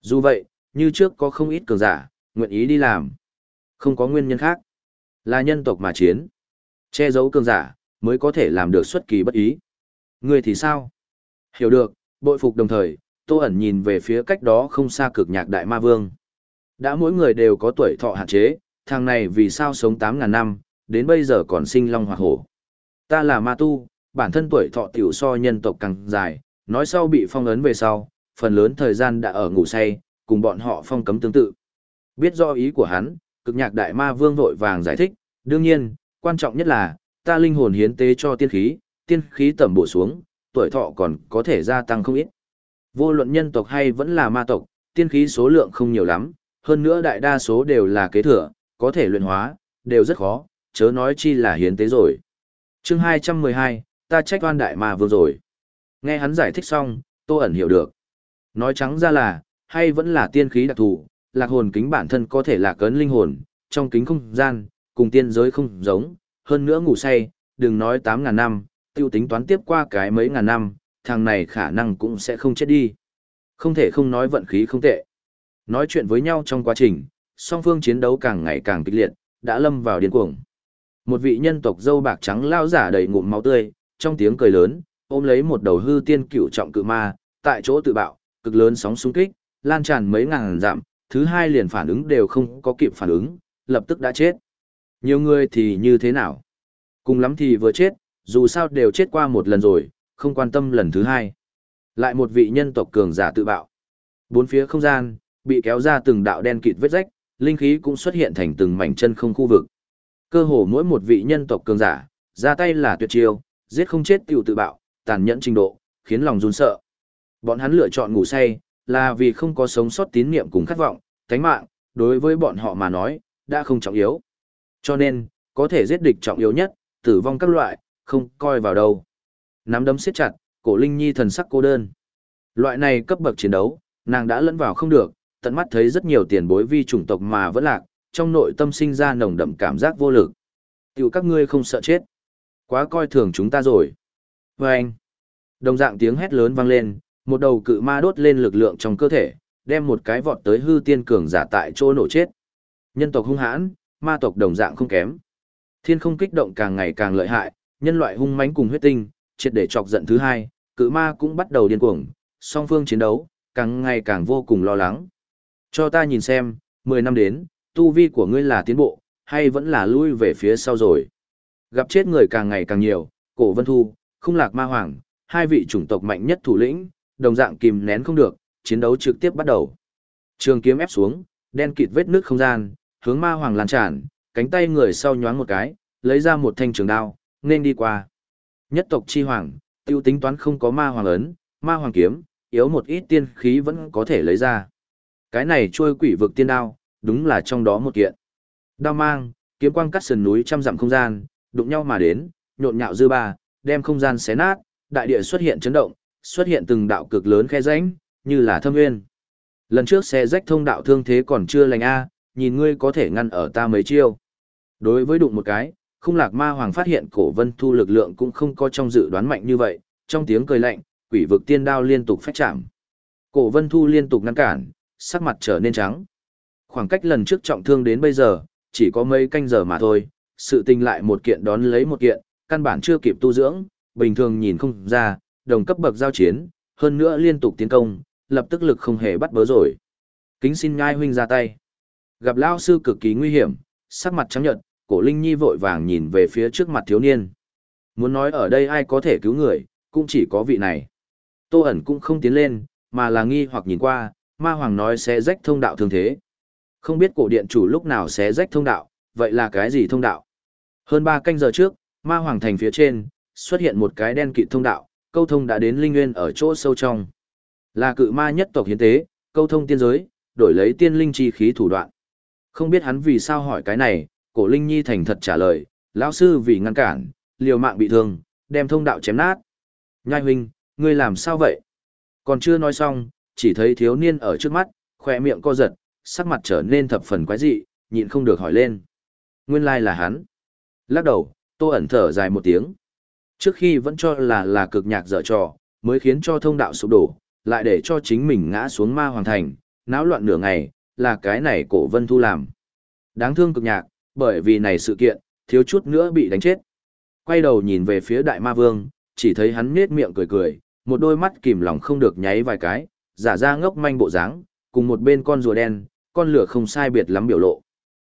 Dù vậy, như trước có không ít cường giả, nguyện ý đi làm. Không có nguyên nhân khác. Là nhân tộc mà chiến. Che giấu cường giả, mới có thể làm được xuất kỳ bất ý. Người thì sao? Hiểu được, bội phục đồng thời, Tô ẩn nhìn về phía cách đó không xa cực nhạc đại ma vương. Đã mỗi người đều có tuổi thọ hạn chế, thằng này vì sao sống 8.000 năm, đến bây giờ còn sinh long hoặc hổ. Ta là ma tu, bản thân tuổi thọ tiểu so nhân tộc càng dài, nói sau bị phong ấn về sau, phần lớn thời gian đã ở ngủ say, cùng bọn họ phong cấm tương tự. Biết do ý của hắn, cực nhạc đại ma vương vội vàng giải thích, đương nhiên, quan trọng nhất là, ta linh hồn hiến tế cho tiên khí, tiên khí tẩm bổ xuống, tuổi thọ còn có thể gia tăng không ít. Vô luận nhân tộc hay vẫn là ma tộc, tiên khí số lượng không nhiều lắm, hơn nữa đại đa số đều là kế thừa, có thể luyện hóa, đều rất khó, chớ nói chi là hiến tế rồi. chương 212, ta trách oan đại ma vương rồi. Nghe hắn giải thích xong, tô ẩn hiểu được. Nói trắng ra là, hay vẫn là tiên khí đặc thù, lạc hồn kính bản thân có thể là cấn linh hồn, trong kính không gian, cùng tiên giới không giống, hơn nữa ngủ say, đừng nói 8.000 năm, tiêu tính toán tiếp qua cái mấy ngàn năm, thằng này khả năng cũng sẽ không chết đi. Không thể không nói vận khí không tệ. Nói chuyện với nhau trong quá trình, song phương chiến đấu càng ngày càng kịch liệt, đã lâm vào điên cuồng. Một vị nhân tộc dâu bạc trắng lao giả đầy ngụm máu tươi, trong tiếng cười lớn, ôm lấy một đầu hư tiên cửu trọng cự ma, tại chỗ tự bạo, cực lớn sóng xung kích, lan tràn mấy ngàn dặm, thứ hai liền phản ứng đều không có kịp phản ứng, lập tức đã chết. Nhiều người thì như thế nào? Cùng lắm thì vừa chết, dù sao đều chết qua một lần rồi, không quan tâm lần thứ hai. Lại một vị nhân tộc cường giả tự bạo. Bốn phía không gian, bị kéo ra từng đạo đen kịt vết rách, linh khí cũng xuất hiện thành từng mảnh chân không khu vực. Cơ hồ mỗi một vị nhân tộc cường giả, ra tay là tuyệt chiêu, giết không chết tiểu tự bạo, tàn nhẫn trình độ, khiến lòng run sợ. Bọn hắn lựa chọn ngủ say, là vì không có sống sót tín niệm cùng khát vọng, thánh mạng, đối với bọn họ mà nói, đã không trọng yếu. Cho nên, có thể giết địch trọng yếu nhất, tử vong các loại, không coi vào đâu. Nắm đấm siết chặt, cổ Linh Nhi thần sắc cô đơn. Loại này cấp bậc chiến đấu, nàng đã lẫn vào không được, tận mắt thấy rất nhiều tiền bối vi chủng tộc mà vẫn lạc, trong nội tâm sinh ra nồng đậm cảm giác vô lực. Tiểu các ngươi không sợ chết. Quá coi thường chúng ta rồi. Và anh. Đồng dạng tiếng hét lớn vang lên, một đầu cự ma đốt lên lực lượng trong cơ thể, đem một cái vọt tới hư tiên cường giả tại chỗ nổ chết. Nhân tộc hung hãn, ma tộc đồng dạng không kém. Thiên không kích động càng ngày càng lợi hại, nhân loại hung mãnh cùng huyết tinh, triệt để chọc giận thứ hai, cự ma cũng bắt đầu điên cuồng, song phương chiến đấu, càng ngày càng vô cùng lo lắng. Cho ta nhìn xem, 10 năm đến, tu vi của ngươi là tiến bộ, hay vẫn là lui về phía sau rồi. Gặp chết người càng ngày càng nhiều, cổ vân thu, không lạc ma hoàng, hai vị chủng tộc mạnh nhất thủ lĩnh, đồng dạng kìm nén không được, chiến đấu trực tiếp bắt đầu. Trường kiếm ép xuống, đen kịt vết nước không gian, hướng ma hoàng lan tràn, cánh tay người sau nhoáng một cái, lấy ra một thanh trường đao, nên đi qua. Nhất tộc chi hoàng, tiêu tính toán không có ma hoàng ấn, ma hoàng kiếm, yếu một ít tiên khí vẫn có thể lấy ra. Cái này trôi quỷ vực tiên đao, đúng là trong đó một kiện. Đao mang, kiếm quang cắt sườn núi trăm dặm không gian, đụng nhau mà đến, nhộn nhạo dư ba, đem không gian xé nát, đại địa xuất hiện chấn động, xuất hiện từng đạo cực lớn khe rãnh, như là thâm nguyên. Lần trước xe rách thông đạo thương thế còn chưa lành a, nhìn ngươi có thể ngăn ở ta mấy chiêu. Đối với đụng một cái, khung lạc ma hoàng phát hiện cổ vân thu lực lượng cũng không có trong dự đoán mạnh như vậy, trong tiếng cười lạnh, quỷ vực tiên đao liên tục phách chạm. Cổ vân thu liên tục ngăn cản, sắc mặt trở nên trắng. Khoảng cách lần trước trọng thương đến bây giờ, chỉ có mấy canh giờ mà thôi, sự tình lại một kiện đón lấy một kiện, căn bản chưa kịp tu dưỡng, bình thường nhìn không ra, đồng cấp bậc giao chiến, hơn nữa liên tục tiến công, lập tức lực không hề bắt bớ rồi. Kính xin ngai huynh ra tay. Gặp lao sư cực kỳ nguy hiểm, sắc mặt trắng nhợt, cổ Linh Nhi vội vàng nhìn về phía trước mặt thiếu niên. Muốn nói ở đây ai có thể cứu người, cũng chỉ có vị này. Tô ẩn cũng không tiến lên, mà là nghi hoặc nhìn qua, ma hoàng nói sẽ rách thông đạo thường thế. Không biết cổ điện chủ lúc nào sẽ rách thông đạo, vậy là cái gì thông đạo? Hơn ba canh giờ trước, ma hoàng thành phía trên, xuất hiện một cái đen kịt thông đạo, câu thông đã đến linh nguyên ở chỗ sâu trong. Là cự ma nhất tộc hiến tế, câu thông tiên giới, đổi lấy tiên linh chi khí thủ đoạn. Không biết hắn vì sao hỏi cái này, cổ linh nhi thành thật trả lời, lão sư vì ngăn cản, liều mạng bị thương, đem thông đạo chém nát. Nhai huynh, ngươi làm sao vậy? Còn chưa nói xong, chỉ thấy thiếu niên ở trước mắt, khoe miệng co giật, sắc mặt trở nên thập phần quái dị, nhịn không được hỏi lên. Nguyên lai là hắn. Lắc đầu, tô ẩn thở dài một tiếng. Trước khi vẫn cho là là cực nhạc dở trò, mới khiến cho thông đạo sụp đổ, lại để cho chính mình ngã xuống ma hoàng thành, náo loạn nửa ngày, là cái này cổ vân thu làm. Đáng thương cực nhạc, bởi vì này sự kiện, thiếu chút nữa bị đánh chết. Quay đầu nhìn về phía đại ma vương, chỉ thấy hắn nết miệng cười cười, một đôi mắt kìm lòng không được nháy vài cái, giả ra ngốc manh bộ dáng, cùng một bên con rùa đen, con lửa không sai biệt lắm biểu lộ.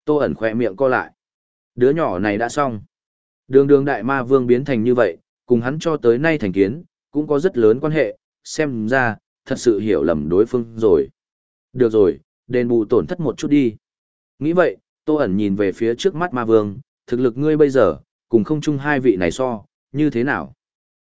Tô ẩn khỏe miệng co lại. Đứa nhỏ này đã xong. Đường đường đại ma vương biến thành như vậy, cùng hắn cho tới nay thành kiến, cũng có rất lớn quan hệ, xem ra, thật sự hiểu lầm đối phương rồi. Được rồi, đền bù tổn thất một chút đi. Nghĩ vậy, Tô ẩn nhìn về phía trước mắt ma vương, thực lực ngươi bây giờ, cùng không chung hai vị này so, như thế nào?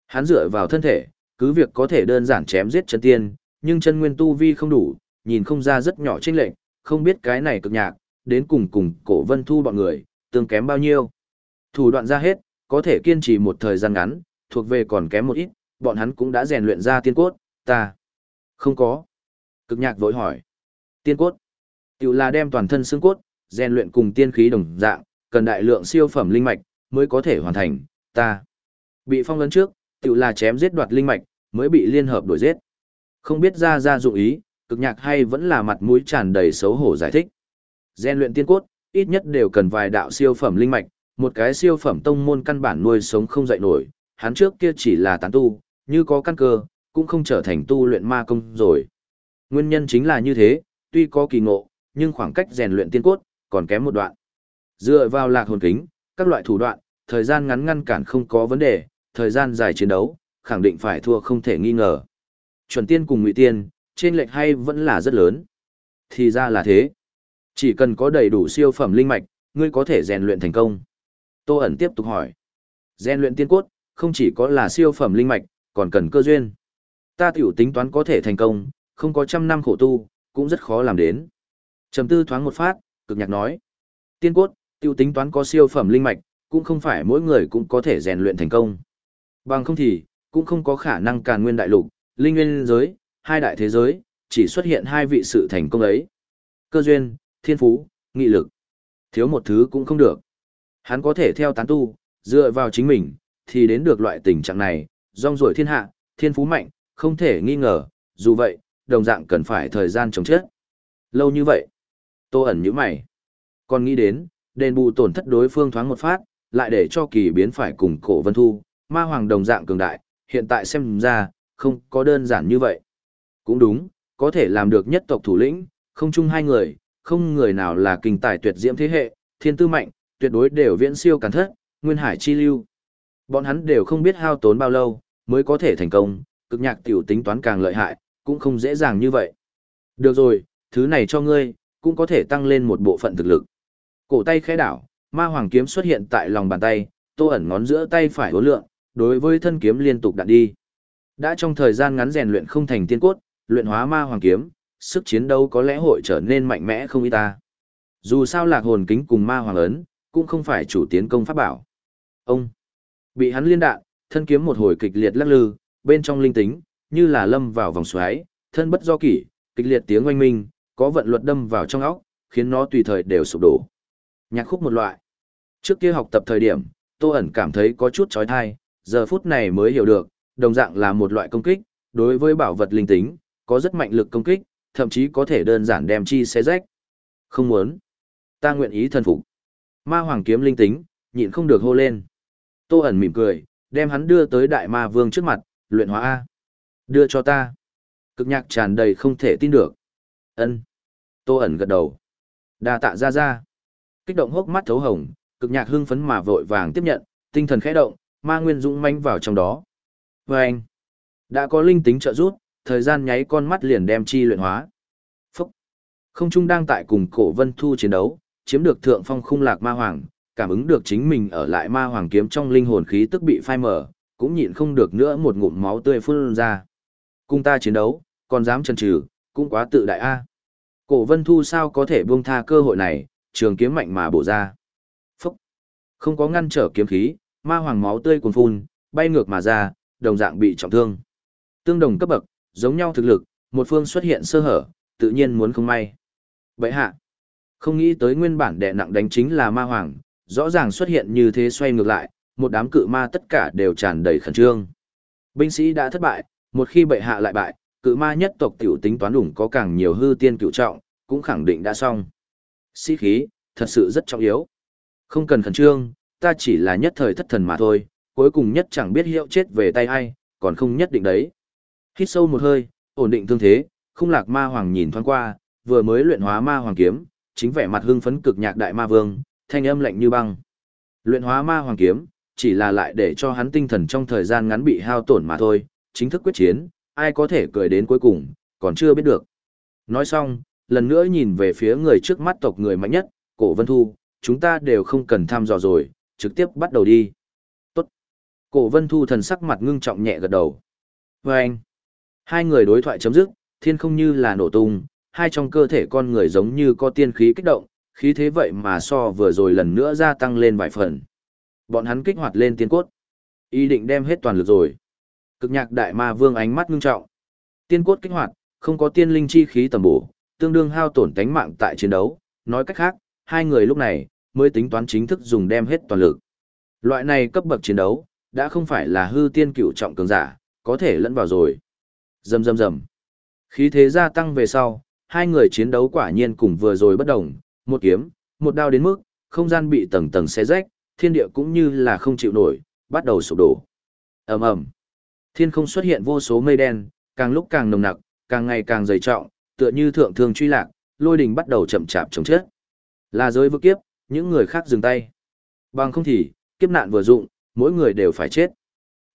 Hắn dựa vào thân thể, cứ việc có thể đơn giản chém giết chân tiên, nhưng chân nguyên tu vi không đủ, nhìn không ra rất nhỏ trên lệnh, không biết cái này cực nhạc, đến cùng cùng cổ vân thu bọn người, tương kém bao nhiêu. Thủ đoạn ra hết, có thể kiên trì một thời gian ngắn, thuộc về còn kém một ít, bọn hắn cũng đã rèn luyện ra tiên cốt, ta. Không có. Cực nhạc vội hỏi. Tiên cốt. Tiểu là đem toàn thân xương cốt, rèn luyện cùng tiên khí đồng dạng, cần đại lượng siêu phẩm linh mạch, mới có thể hoàn thành, ta. Bị phong lớn trước, tự là chém giết đoạt linh mạch, mới bị liên hợp đổi giết. Không biết ra ra dụng ý, cực nhạc hay vẫn là mặt mũi tràn đầy xấu hổ giải thích. Gen luyện tiên cốt, ít nhất đều cần vài đạo siêu phẩm linh mạch, một cái siêu phẩm tông môn căn bản nuôi sống không dậy nổi, hắn trước kia chỉ là tán tu, như có căn cơ, cũng không trở thành tu luyện ma công rồi. Nguyên nhân chính là như thế, tuy có kỳ ngộ, nhưng khoảng cách rèn luyện tiên cốt, còn kém một đoạn. Dựa vào lạc hồn kính, các loại thủ đoạn, thời gian ngắn ngăn cản không có vấn đề, thời gian dài chiến đấu, khẳng định phải thua không thể nghi ngờ. Chuẩn tiên cùng ngụy tiên, trên lệch hay vẫn là rất lớn. Thì ra là thế. Chỉ cần có đầy đủ siêu phẩm linh mạch, ngươi có thể rèn luyện thành công. Tô ẩn tiếp tục hỏi. Rèn luyện tiên cốt, không chỉ có là siêu phẩm linh mạch, còn cần cơ duyên. Ta tiểu tính toán có thể thành công, không có trăm năm khổ tu, cũng rất khó làm đến. Trầm tư thoáng một phát, cực nhạc nói. Tiên cốt, tiêu tính toán có siêu phẩm linh mạch, cũng không phải mỗi người cũng có thể rèn luyện thành công. Bằng không thì, cũng không có khả năng càn nguyên đại lục, linh nguyên giới, hai đại thế giới, chỉ xuất hiện hai vị sự thành công ấy. Cơ duyên, thiên phú, nghị lực. Thiếu một thứ cũng không được. Hắn có thể theo tán tu, dựa vào chính mình, thì đến được loại tình trạng này, rong ruổi thiên hạ, thiên phú mạnh, không thể nghi ngờ, dù vậy, đồng dạng cần phải thời gian chống chết. Lâu như vậy, tô ẩn như mày. Còn nghĩ đến, đền bù tổn thất đối phương thoáng một phát, lại để cho kỳ biến phải cùng cổ vân thu, ma hoàng đồng dạng cường đại, hiện tại xem ra, không có đơn giản như vậy. Cũng đúng, có thể làm được nhất tộc thủ lĩnh, không chung hai người, không người nào là kinh tài tuyệt diễm thế hệ, thiên tư mạnh, tuyệt đối đều viễn siêu cản thất, nguyên hải chi lưu. Bọn hắn đều không biết hao tốn bao lâu, mới có thể thành công, cực nhạc tiểu tính toán càng lợi hại, cũng không dễ dàng như vậy. Được rồi, thứ này cho ngươi, cũng có thể tăng lên một bộ phận thực lực. Cổ tay khẽ đảo, ma hoàng kiếm xuất hiện tại lòng bàn tay, tô ẩn ngón giữa tay phải hối lượng, đối với thân kiếm liên tục đạn đi. Đã trong thời gian ngắn rèn luyện không thành tiên cốt, luyện hóa ma hoàng kiếm, sức chiến đấu có lẽ hội trở nên mạnh mẽ không ít ta. Dù sao lạc hồn kính cùng ma hoàng ấn, cũng không phải chủ tiến công pháp bảo. Ông bị hắn liên đạn, thân kiếm một hồi kịch liệt lắc lư, bên trong linh tính, như là lâm vào vòng xoáy, thân bất do kỷ, kịch liệt tiếng oanh minh, có vận luật đâm vào trong óc, khiến nó tùy thời đều sụp đổ. Nhạc khúc một loại. Trước kia học tập thời điểm, Tô ẩn cảm thấy có chút chói tai, giờ phút này mới hiểu được, đồng dạng là một loại công kích, đối với bảo vật linh tính, có rất mạnh lực công kích, thậm chí có thể đơn giản đem chi xé rách. Không muốn. Ta nguyện ý thần phục. Ma hoàng kiếm linh tính, nhịn không được hô lên. Tô ẩn mỉm cười, đem hắn đưa tới đại ma vương trước mặt, luyện hóa A. Đưa cho ta. Cực nhạc tràn đầy không thể tin được. ân Tô ẩn gật đầu. đa tạ ra ra. Kích động hốc mắt thấu hồng, cực nhạc hưng phấn mà vội vàng tiếp nhận, tinh thần khẽ động, ma nguyên dũng manh vào trong đó. Và anh, đã có linh tính trợ rút, thời gian nháy con mắt liền đem chi luyện hóa. Phúc, không trung đang tại cùng cổ vân thu chiến đấu, chiếm được thượng phong khung lạc ma hoàng, cảm ứng được chính mình ở lại ma hoàng kiếm trong linh hồn khí tức bị phai mở, cũng nhịn không được nữa một ngụm máu tươi phun ra. Cung ta chiến đấu, còn dám chần chừ, cũng quá tự đại a. Cổ Vân Thu sao có thể buông tha cơ hội này, trường kiếm mạnh mà bổ ra. Phúc! Không có ngăn trở kiếm khí, ma hoàng máu tươi cuồn phun, bay ngược mà ra, đồng dạng bị trọng thương. Tương đồng cấp bậc, giống nhau thực lực, một phương xuất hiện sơ hở, tự nhiên muốn không may. Vậy hạ! Không nghĩ tới nguyên bản đệ nặng đánh chính là ma hoàng, rõ ràng xuất hiện như thế xoay ngược lại, một đám cự ma tất cả đều tràn đầy khẩn trương. Binh sĩ đã thất bại, một khi bệ hạ lại bại, cự ma nhất tộc tiểu tính toán đủng có càng nhiều hư tiên cựu trọng, cũng khẳng định đã xong. Sĩ khí, thật sự rất trọng yếu. Không cần khẩn trương, ta chỉ là nhất thời thất thần mà thôi, cuối cùng nhất chẳng biết hiệu chết về tay ai, còn không nhất định đấy. Hít sâu một hơi, ổn định thương thế, không lạc ma hoàng nhìn thoáng qua, vừa mới luyện hóa ma hoàng kiếm, chính vẻ mặt hưng phấn cực nhạc đại ma vương, thanh âm lạnh như băng. Luyện hóa ma hoàng kiếm, chỉ là lại để cho hắn tinh thần trong thời gian ngắn bị hao tổn mà thôi, chính thức quyết chiến, ai có thể cười đến cuối cùng, còn chưa biết được. Nói xong, lần nữa nhìn về phía người trước mắt tộc người mạnh nhất, cổ vân thu, chúng ta đều không cần tham dò rồi, trực tiếp bắt đầu đi. Tốt. Cổ vân thu thần sắc mặt ngưng trọng nhẹ gật đầu. Và anh, hai người đối thoại chấm dứt, thiên không như là nổ tung, hai trong cơ thể con người giống như có tiên khí kích động, khí thế vậy mà so vừa rồi lần nữa gia tăng lên vài phần. Bọn hắn kích hoạt lên tiên cốt. Ý định đem hết toàn lực rồi. Cực nhạc đại ma vương ánh mắt ngưng trọng. Tiên cốt kích hoạt, không có tiên linh chi khí tầm bổ, tương đương hao tổn tánh mạng tại chiến đấu. Nói cách khác, hai người lúc này mới tính toán chính thức dùng đem hết toàn lực. Loại này cấp bậc chiến đấu, đã không phải là hư tiên cựu trọng cường giả, có thể lẫn vào rồi. Rầm rầm rầm. Khí thế gia tăng về sau, hai người chiến đấu quả nhiên cùng vừa rồi bất đồng, một kiếm, một đao đến mức, không gian bị tầng tầng xé rách, thiên địa cũng như là không chịu nổi, bắt đầu sụp đổ. ầm ầm, thiên không xuất hiện vô số mây đen, càng lúc càng nồng nặc, càng ngày càng dày trọng, tựa như thượng thường truy lạc, lôi đình bắt đầu chậm chạp chống chết. Là giới vực kiếp, những người khác dừng tay. Bằng không thì, kiếp nạn vừa dụng, mỗi người đều phải chết.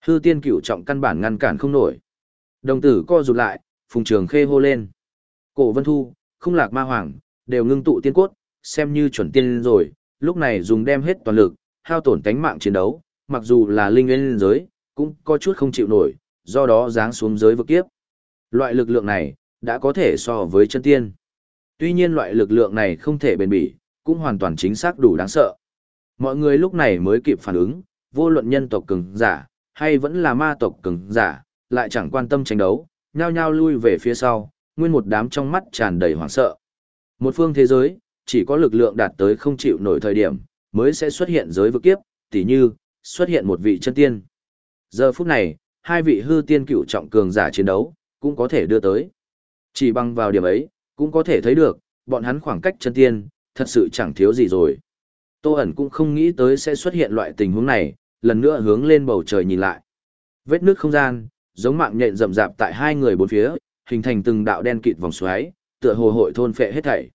Hư tiên cửu trọng căn bản ngăn cản không nổi. Đồng tử co rụt lại, phùng trường khê hô lên. Cổ vân thu, không lạc ma hoàng, đều ngưng tụ tiên cốt, xem như chuẩn tiên rồi, lúc này dùng đem hết toàn lực, hao tổn tánh mạng chiến đấu, mặc dù là linh nguyên giới, cũng có chút không chịu nổi, do đó giáng xuống giới vực kiếp. Loại lực lượng này, đã có thể so với chân tiên. Tuy nhiên loại lực lượng này không thể bền bỉ, cũng hoàn toàn chính xác đủ đáng sợ. Mọi người lúc này mới kịp phản ứng, vô luận nhân tộc cường giả, hay vẫn là ma tộc cường giả, lại chẳng quan tâm tranh đấu, nhao nhao lui về phía sau, nguyên một đám trong mắt tràn đầy hoảng sợ. Một phương thế giới, chỉ có lực lượng đạt tới không chịu nổi thời điểm, mới sẽ xuất hiện giới vực kiếp, tỉ như, xuất hiện một vị chân tiên. Giờ phút này, hai vị hư tiên cựu trọng cường giả chiến đấu, cũng có thể đưa tới. Chỉ bằng vào điểm ấy, cũng có thể thấy được, bọn hắn khoảng cách chân tiên, thật sự chẳng thiếu gì rồi. Tô ẩn cũng không nghĩ tới sẽ xuất hiện loại tình huống này, lần nữa hướng lên bầu trời nhìn lại. Vết nước không gian, giống mạng nhện rậm rạp tại hai người bốn phía, hình thành từng đạo đen kịt vòng xoáy, tựa hồ hội thôn phệ hết thảy.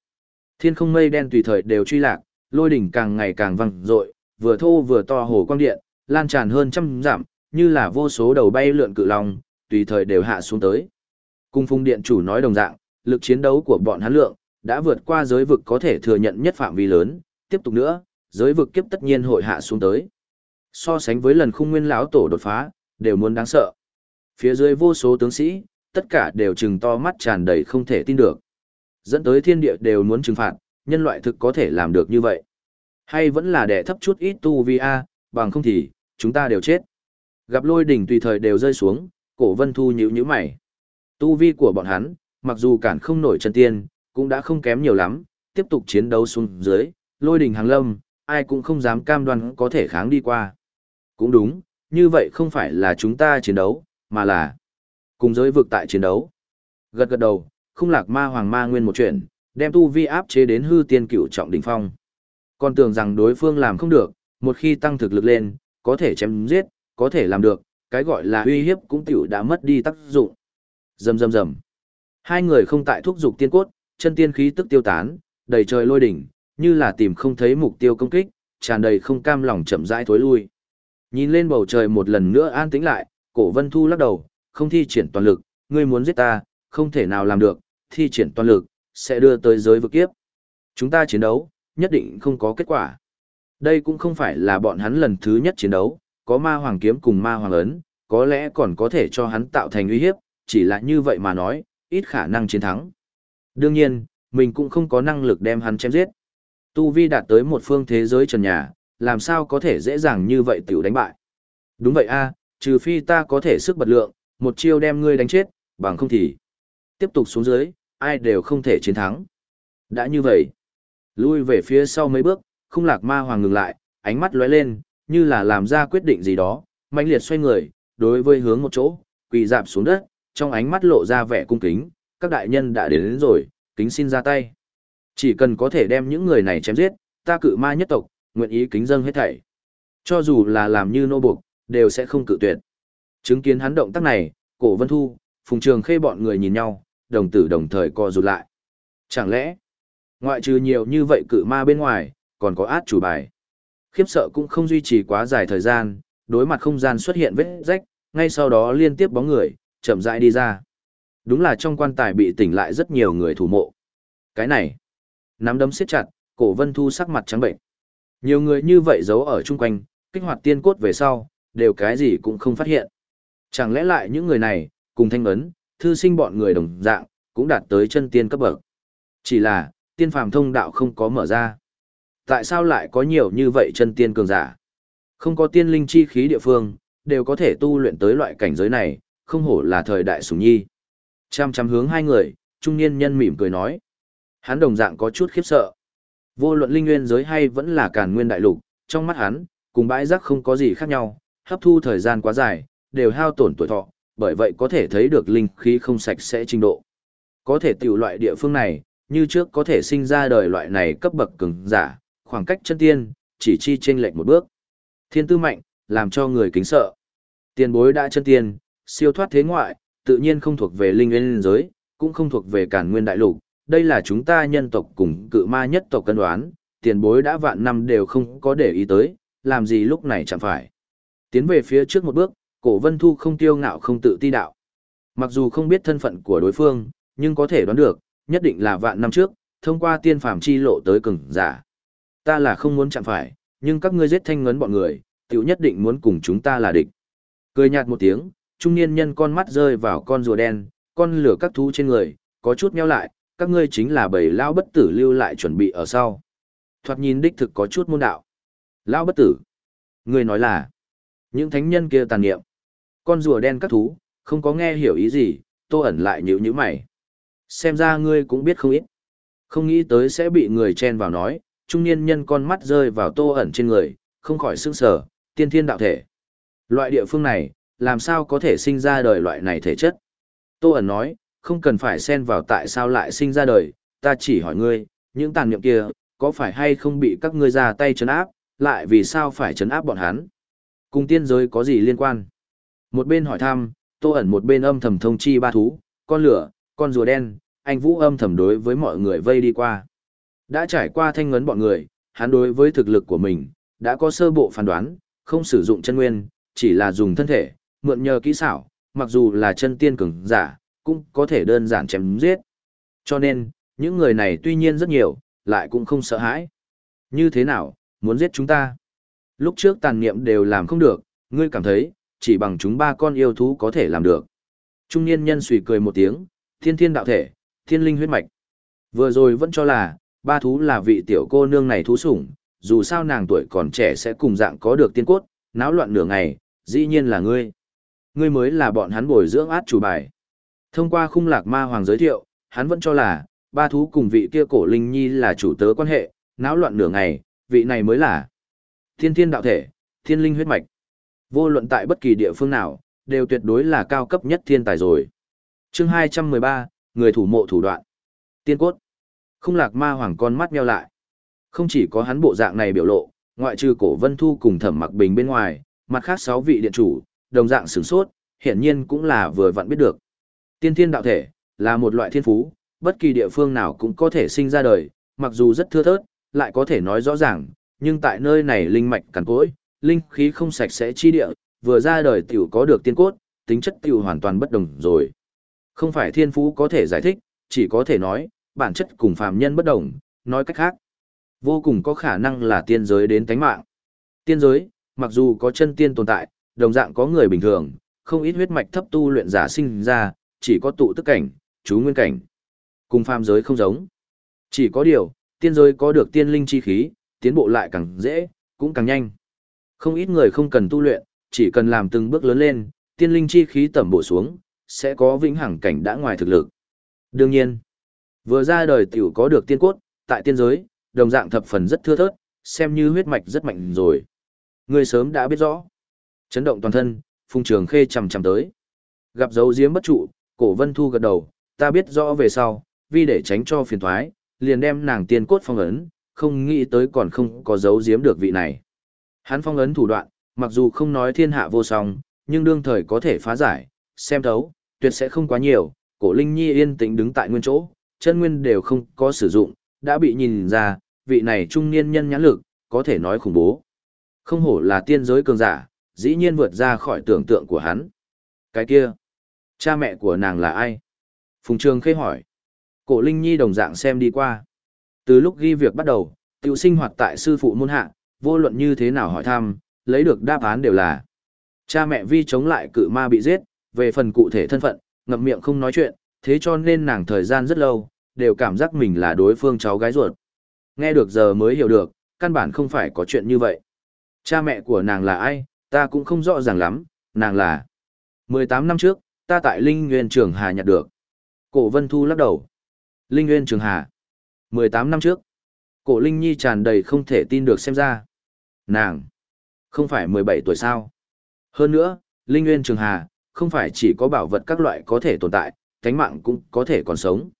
Thiên không mây đen tùy thời đều truy lạc, lôi đỉnh càng ngày càng vang dội, vừa thô vừa to hồ quang điện, lan tràn hơn trăm dặm, như là vô số đầu bay lượn cự long, tùy thời đều hạ xuống tới. Cung phung điện chủ nói đồng dạng, lực chiến đấu của bọn hắn lượng, đã vượt qua giới vực có thể thừa nhận nhất phạm vi lớn, tiếp tục nữa, giới vực kiếp tất nhiên hội hạ xuống tới. So sánh với lần khung nguyên lão tổ đột phá, đều muốn đáng sợ. Phía dưới vô số tướng sĩ, tất cả đều trừng to mắt tràn đầy không thể tin được. Dẫn tới thiên địa đều muốn trừng phạt, nhân loại thực có thể làm được như vậy. Hay vẫn là đẻ thấp chút ít tu vi a, bằng không thì, chúng ta đều chết. Gặp lôi đỉnh tùy thời đều rơi xuống, cổ vân thu nhíu nhíu mày. Tu vi của bọn hắn, mặc dù cản không nổi chân tiên, cũng đã không kém nhiều lắm, tiếp tục chiến đấu xuống dưới, lôi đỉnh hàng lâm, ai cũng không dám cam đoan có thể kháng đi qua. Cũng đúng, như vậy không phải là chúng ta chiến đấu, mà là cùng giới vực tại chiến đấu. Gật gật đầu, không lạc ma hoàng ma nguyên một chuyện, đem tu vi áp chế đến hư tiên cửu trọng đỉnh phong. Còn tưởng rằng đối phương làm không được, một khi tăng thực lực lên, có thể chém giết, có thể làm được, cái gọi là uy hiếp cũng tiểu đã mất đi tác dụng. Rầm rầm rầm. Hai người không tại thúc dục tiên cốt, chân tiên khí tức tiêu tán, đầy trời lôi đỉnh, như là tìm không thấy mục tiêu công kích, tràn đầy không cam lòng chậm rãi thối lui. Nhìn lên bầu trời một lần nữa an tĩnh lại, cổ vân thu lắc đầu, không thi triển toàn lực, ngươi muốn giết ta, không thể nào làm được, thi triển toàn lực, sẽ đưa tới giới vực kiếp. Chúng ta chiến đấu, nhất định không có kết quả. Đây cũng không phải là bọn hắn lần thứ nhất chiến đấu, có ma hoàng kiếm cùng ma hoàng ấn, có lẽ còn có thể cho hắn tạo thành uy hiếp, chỉ là như vậy mà nói, ít khả năng chiến thắng. Đương nhiên, mình cũng không có năng lực đem hắn chém giết. Tu Vi đạt tới một phương thế giới trần nhà, làm sao có thể dễ dàng như vậy tiểu đánh bại. Đúng vậy a, trừ phi ta có thể sức bật lượng, một chiêu đem ngươi đánh chết, bằng không thì tiếp tục xuống dưới, ai đều không thể chiến thắng. Đã như vậy, lui về phía sau mấy bước, không lạc ma hoàng ngừng lại, ánh mắt lóe lên, như là làm ra quyết định gì đó, mạnh liệt xoay người, đối với hướng một chỗ, quỳ dạp xuống đất, trong ánh mắt lộ ra vẻ cung kính, các đại nhân đã đến, đến rồi, kính xin ra tay. Chỉ cần có thể đem những người này chém giết, ta cự ma nhất tộc, nguyện ý kính dâng hết thảy. Cho dù là làm như nô buộc, đều sẽ không cự tuyệt. Chứng kiến hắn động tác này, cổ vân thu, phùng trường khê bọn người nhìn nhau, đồng tử đồng thời co rụt lại. Chẳng lẽ, ngoại trừ nhiều như vậy cự ma bên ngoài, còn có át chủ bài. Khiếp sợ cũng không duy trì quá dài thời gian, đối mặt không gian xuất hiện vết rách, ngay sau đó liên tiếp bóng người, chậm rãi đi ra. Đúng là trong quan tài bị tỉnh lại rất nhiều người thủ mộ. Cái này, nắm đấm siết chặt, cổ vân thu sắc mặt trắng bệnh. Nhiều người như vậy giấu ở chung quanh, kích hoạt tiên cốt về sau, đều cái gì cũng không phát hiện. Chẳng lẽ lại những người này, cùng thanh ấn, thư sinh bọn người đồng dạng, cũng đạt tới chân tiên cấp bậc. Chỉ là, tiên phàm thông đạo không có mở ra. Tại sao lại có nhiều như vậy chân tiên cường giả? Không có tiên linh chi khí địa phương, đều có thể tu luyện tới loại cảnh giới này, không hổ là thời đại sùng nhi. Chăm chăm hướng hai người, trung niên nhân mỉm cười nói. Hắn đồng dạng có chút khiếp sợ. Vô luận linh nguyên giới hay vẫn là càn nguyên đại lục, trong mắt hắn, cùng bãi rác không có gì khác nhau, hấp thu thời gian quá dài, đều hao tổn tuổi thọ, bởi vậy có thể thấy được linh khí không sạch sẽ trình độ. Có thể tiểu loại địa phương này, như trước có thể sinh ra đời loại này cấp bậc cường giả, khoảng cách chân tiên, chỉ chi chênh lệch một bước. Thiên tư mạnh, làm cho người kính sợ. Tiền bối đã chân tiên, siêu thoát thế ngoại, tự nhiên không thuộc về linh nguyên giới, cũng không thuộc về cản nguyên đại lục. Đây là chúng ta nhân tộc cùng cự ma nhất tộc cân đoán, tiền bối đã vạn năm đều không có để ý tới, làm gì lúc này chẳng phải. Tiến về phía trước một bước, cổ vân thu không tiêu ngạo không tự ti đạo. Mặc dù không biết thân phận của đối phương, nhưng có thể đoán được, nhất định là vạn năm trước, thông qua tiên phàm chi lộ tới cường giả. Ta là không muốn chạm phải, nhưng các ngươi giết thanh ngấn bọn người, tiểu nhất định muốn cùng chúng ta là địch. Cười nhạt một tiếng, trung niên nhân con mắt rơi vào con rùa đen, con lửa các thú trên người, có chút nheo lại, các ngươi chính là bầy lao bất tử lưu lại chuẩn bị ở sau. Thoạt nhìn đích thực có chút môn đạo. Lao bất tử. Ngươi nói là, những thánh nhân kia tàn niệm. Con rùa đen các thú, không có nghe hiểu ý gì, tô ẩn lại nhữ nhíu mày. Xem ra ngươi cũng biết không ít. Không nghĩ tới sẽ bị người chen vào nói, trung niên nhân con mắt rơi vào tô ẩn trên người, không khỏi sững sờ, tiên thiên đạo thể. Loại địa phương này, làm sao có thể sinh ra đời loại này thể chất? Tô ẩn nói, không cần phải xen vào tại sao lại sinh ra đời, ta chỉ hỏi ngươi, những tàn niệm kia, có phải hay không bị các ngươi ra tay chấn áp, lại vì sao phải chấn áp bọn hắn? Cùng tiên giới có gì liên quan? Một bên hỏi thăm, tô ẩn một bên âm thầm thông chi ba thú, con lửa, con rùa đen, anh Vũ âm thầm đối với mọi người vây đi qua. Đã trải qua thanh ngấn bọn người, hắn đối với thực lực của mình, đã có sơ bộ phán đoán, không sử dụng chân nguyên, chỉ là dùng thân thể, mượn nhờ kỹ xảo, mặc dù là chân tiên cường giả, cũng có thể đơn giản chém giết. Cho nên, những người này tuy nhiên rất nhiều, lại cũng không sợ hãi. Như thế nào, muốn giết chúng ta? Lúc trước tàn niệm đều làm không được, ngươi cảm thấy, chỉ bằng chúng ba con yêu thú có thể làm được. Trung niên nhân suy cười một tiếng, thiên thiên đạo thể, thiên linh huyết mạch. Vừa rồi vẫn cho là, ba thú là vị tiểu cô nương này thú sủng, dù sao nàng tuổi còn trẻ sẽ cùng dạng có được tiên cốt, náo loạn nửa ngày, dĩ nhiên là ngươi. Ngươi mới là bọn hắn bồi dưỡng át chủ bài. Thông qua khung lạc ma hoàng giới thiệu, hắn vẫn cho là, ba thú cùng vị kia cổ linh nhi là chủ tớ quan hệ, náo loạn nửa ngày, vị này mới là thiên thiên đạo thể, thiên linh huyết mạch. Vô luận tại bất kỳ địa phương nào, đều tuyệt đối là cao cấp nhất thiên tài rồi. chương 213, người thủ mộ thủ đoạn. Tiên cốt. Không lạc ma hoàng con mắt nheo lại. Không chỉ có hắn bộ dạng này biểu lộ, ngoại trừ cổ vân thu cùng thẩm mặc bình bên ngoài, mặt khác sáu vị điện chủ, đồng dạng sửng sốt, hiển nhiên cũng là vừa vặn biết được. Tiên thiên đạo thể, là một loại thiên phú, bất kỳ địa phương nào cũng có thể sinh ra đời, mặc dù rất thưa thớt, lại có thể nói rõ ràng, nhưng tại nơi này linh mạch cằn cỗi, linh khí không sạch sẽ chi địa, vừa ra đời tiểu có được tiên cốt, tính chất tiểu hoàn toàn bất đồng rồi. Không phải thiên phú có thể giải thích, chỉ có thể nói, bản chất cùng phàm nhân bất đồng, nói cách khác. Vô cùng có khả năng là tiên giới đến tánh mạng. Tiên giới, mặc dù có chân tiên tồn tại, đồng dạng có người bình thường, không ít huyết mạch thấp tu luyện giả sinh ra, chỉ có tụ tức cảnh, chú nguyên cảnh. Cùng phàm giới không giống. Chỉ có điều, tiên giới có được tiên linh chi khí, tiến bộ lại càng dễ, cũng càng nhanh. Không ít người không cần tu luyện, chỉ cần làm từng bước lớn lên, tiên linh chi khí tẩm bổ xuống, sẽ có vĩnh hằng cảnh đã ngoài thực lực. Đương nhiên, vừa ra đời tiểu có được tiên cốt, tại tiên giới, đồng dạng thập phần rất thưa thớt, xem như huyết mạch rất mạnh rồi. Người sớm đã biết rõ. Chấn động toàn thân, phung trường khê chầm chầm tới. Gặp dấu diếm bất trụ, cổ vân thu gật đầu, ta biết rõ về sau, vì để tránh cho phiền thoái, liền đem nàng tiên cốt phong ấn, không nghĩ tới còn không có dấu diếm được vị này. Hắn phong ấn thủ đoạn, mặc dù không nói thiên hạ vô song, nhưng đương thời có thể phá giải, xem thấu, tuyệt sẽ không quá nhiều, cổ Linh Nhi yên tĩnh đứng tại nguyên chỗ, chân nguyên đều không có sử dụng, đã bị nhìn ra, vị này trung niên nhân nhãn lực, có thể nói khủng bố. Không hổ là tiên giới cường giả, dĩ nhiên vượt ra khỏi tưởng tượng của hắn. Cái kia, cha mẹ của nàng là ai? Phùng Trường khê hỏi. Cổ Linh Nhi đồng dạng xem đi qua. Từ lúc ghi việc bắt đầu, tiểu sinh hoạt tại sư phụ môn hạ, vô luận như thế nào hỏi thăm, lấy được đáp án đều là cha mẹ vi chống lại cự ma bị giết, về phần cụ thể thân phận, ngậm miệng không nói chuyện, thế cho nên nàng thời gian rất lâu, đều cảm giác mình là đối phương cháu gái ruột. Nghe được giờ mới hiểu được, căn bản không phải có chuyện như vậy. Cha mẹ của nàng là ai, ta cũng không rõ ràng lắm, nàng là 18 năm trước, ta tại Linh Nguyên Trường Hà nhặt được. Cổ Vân Thu lắc đầu. Linh Nguyên Trường Hà. 18 năm trước. Cổ Linh Nhi tràn đầy không thể tin được xem ra. Nàng. Không phải 17 tuổi sao. Hơn nữa, Linh Nguyên Trường Hà, không phải chỉ có bảo vật các loại có thể tồn tại, thánh mạng cũng có thể còn sống.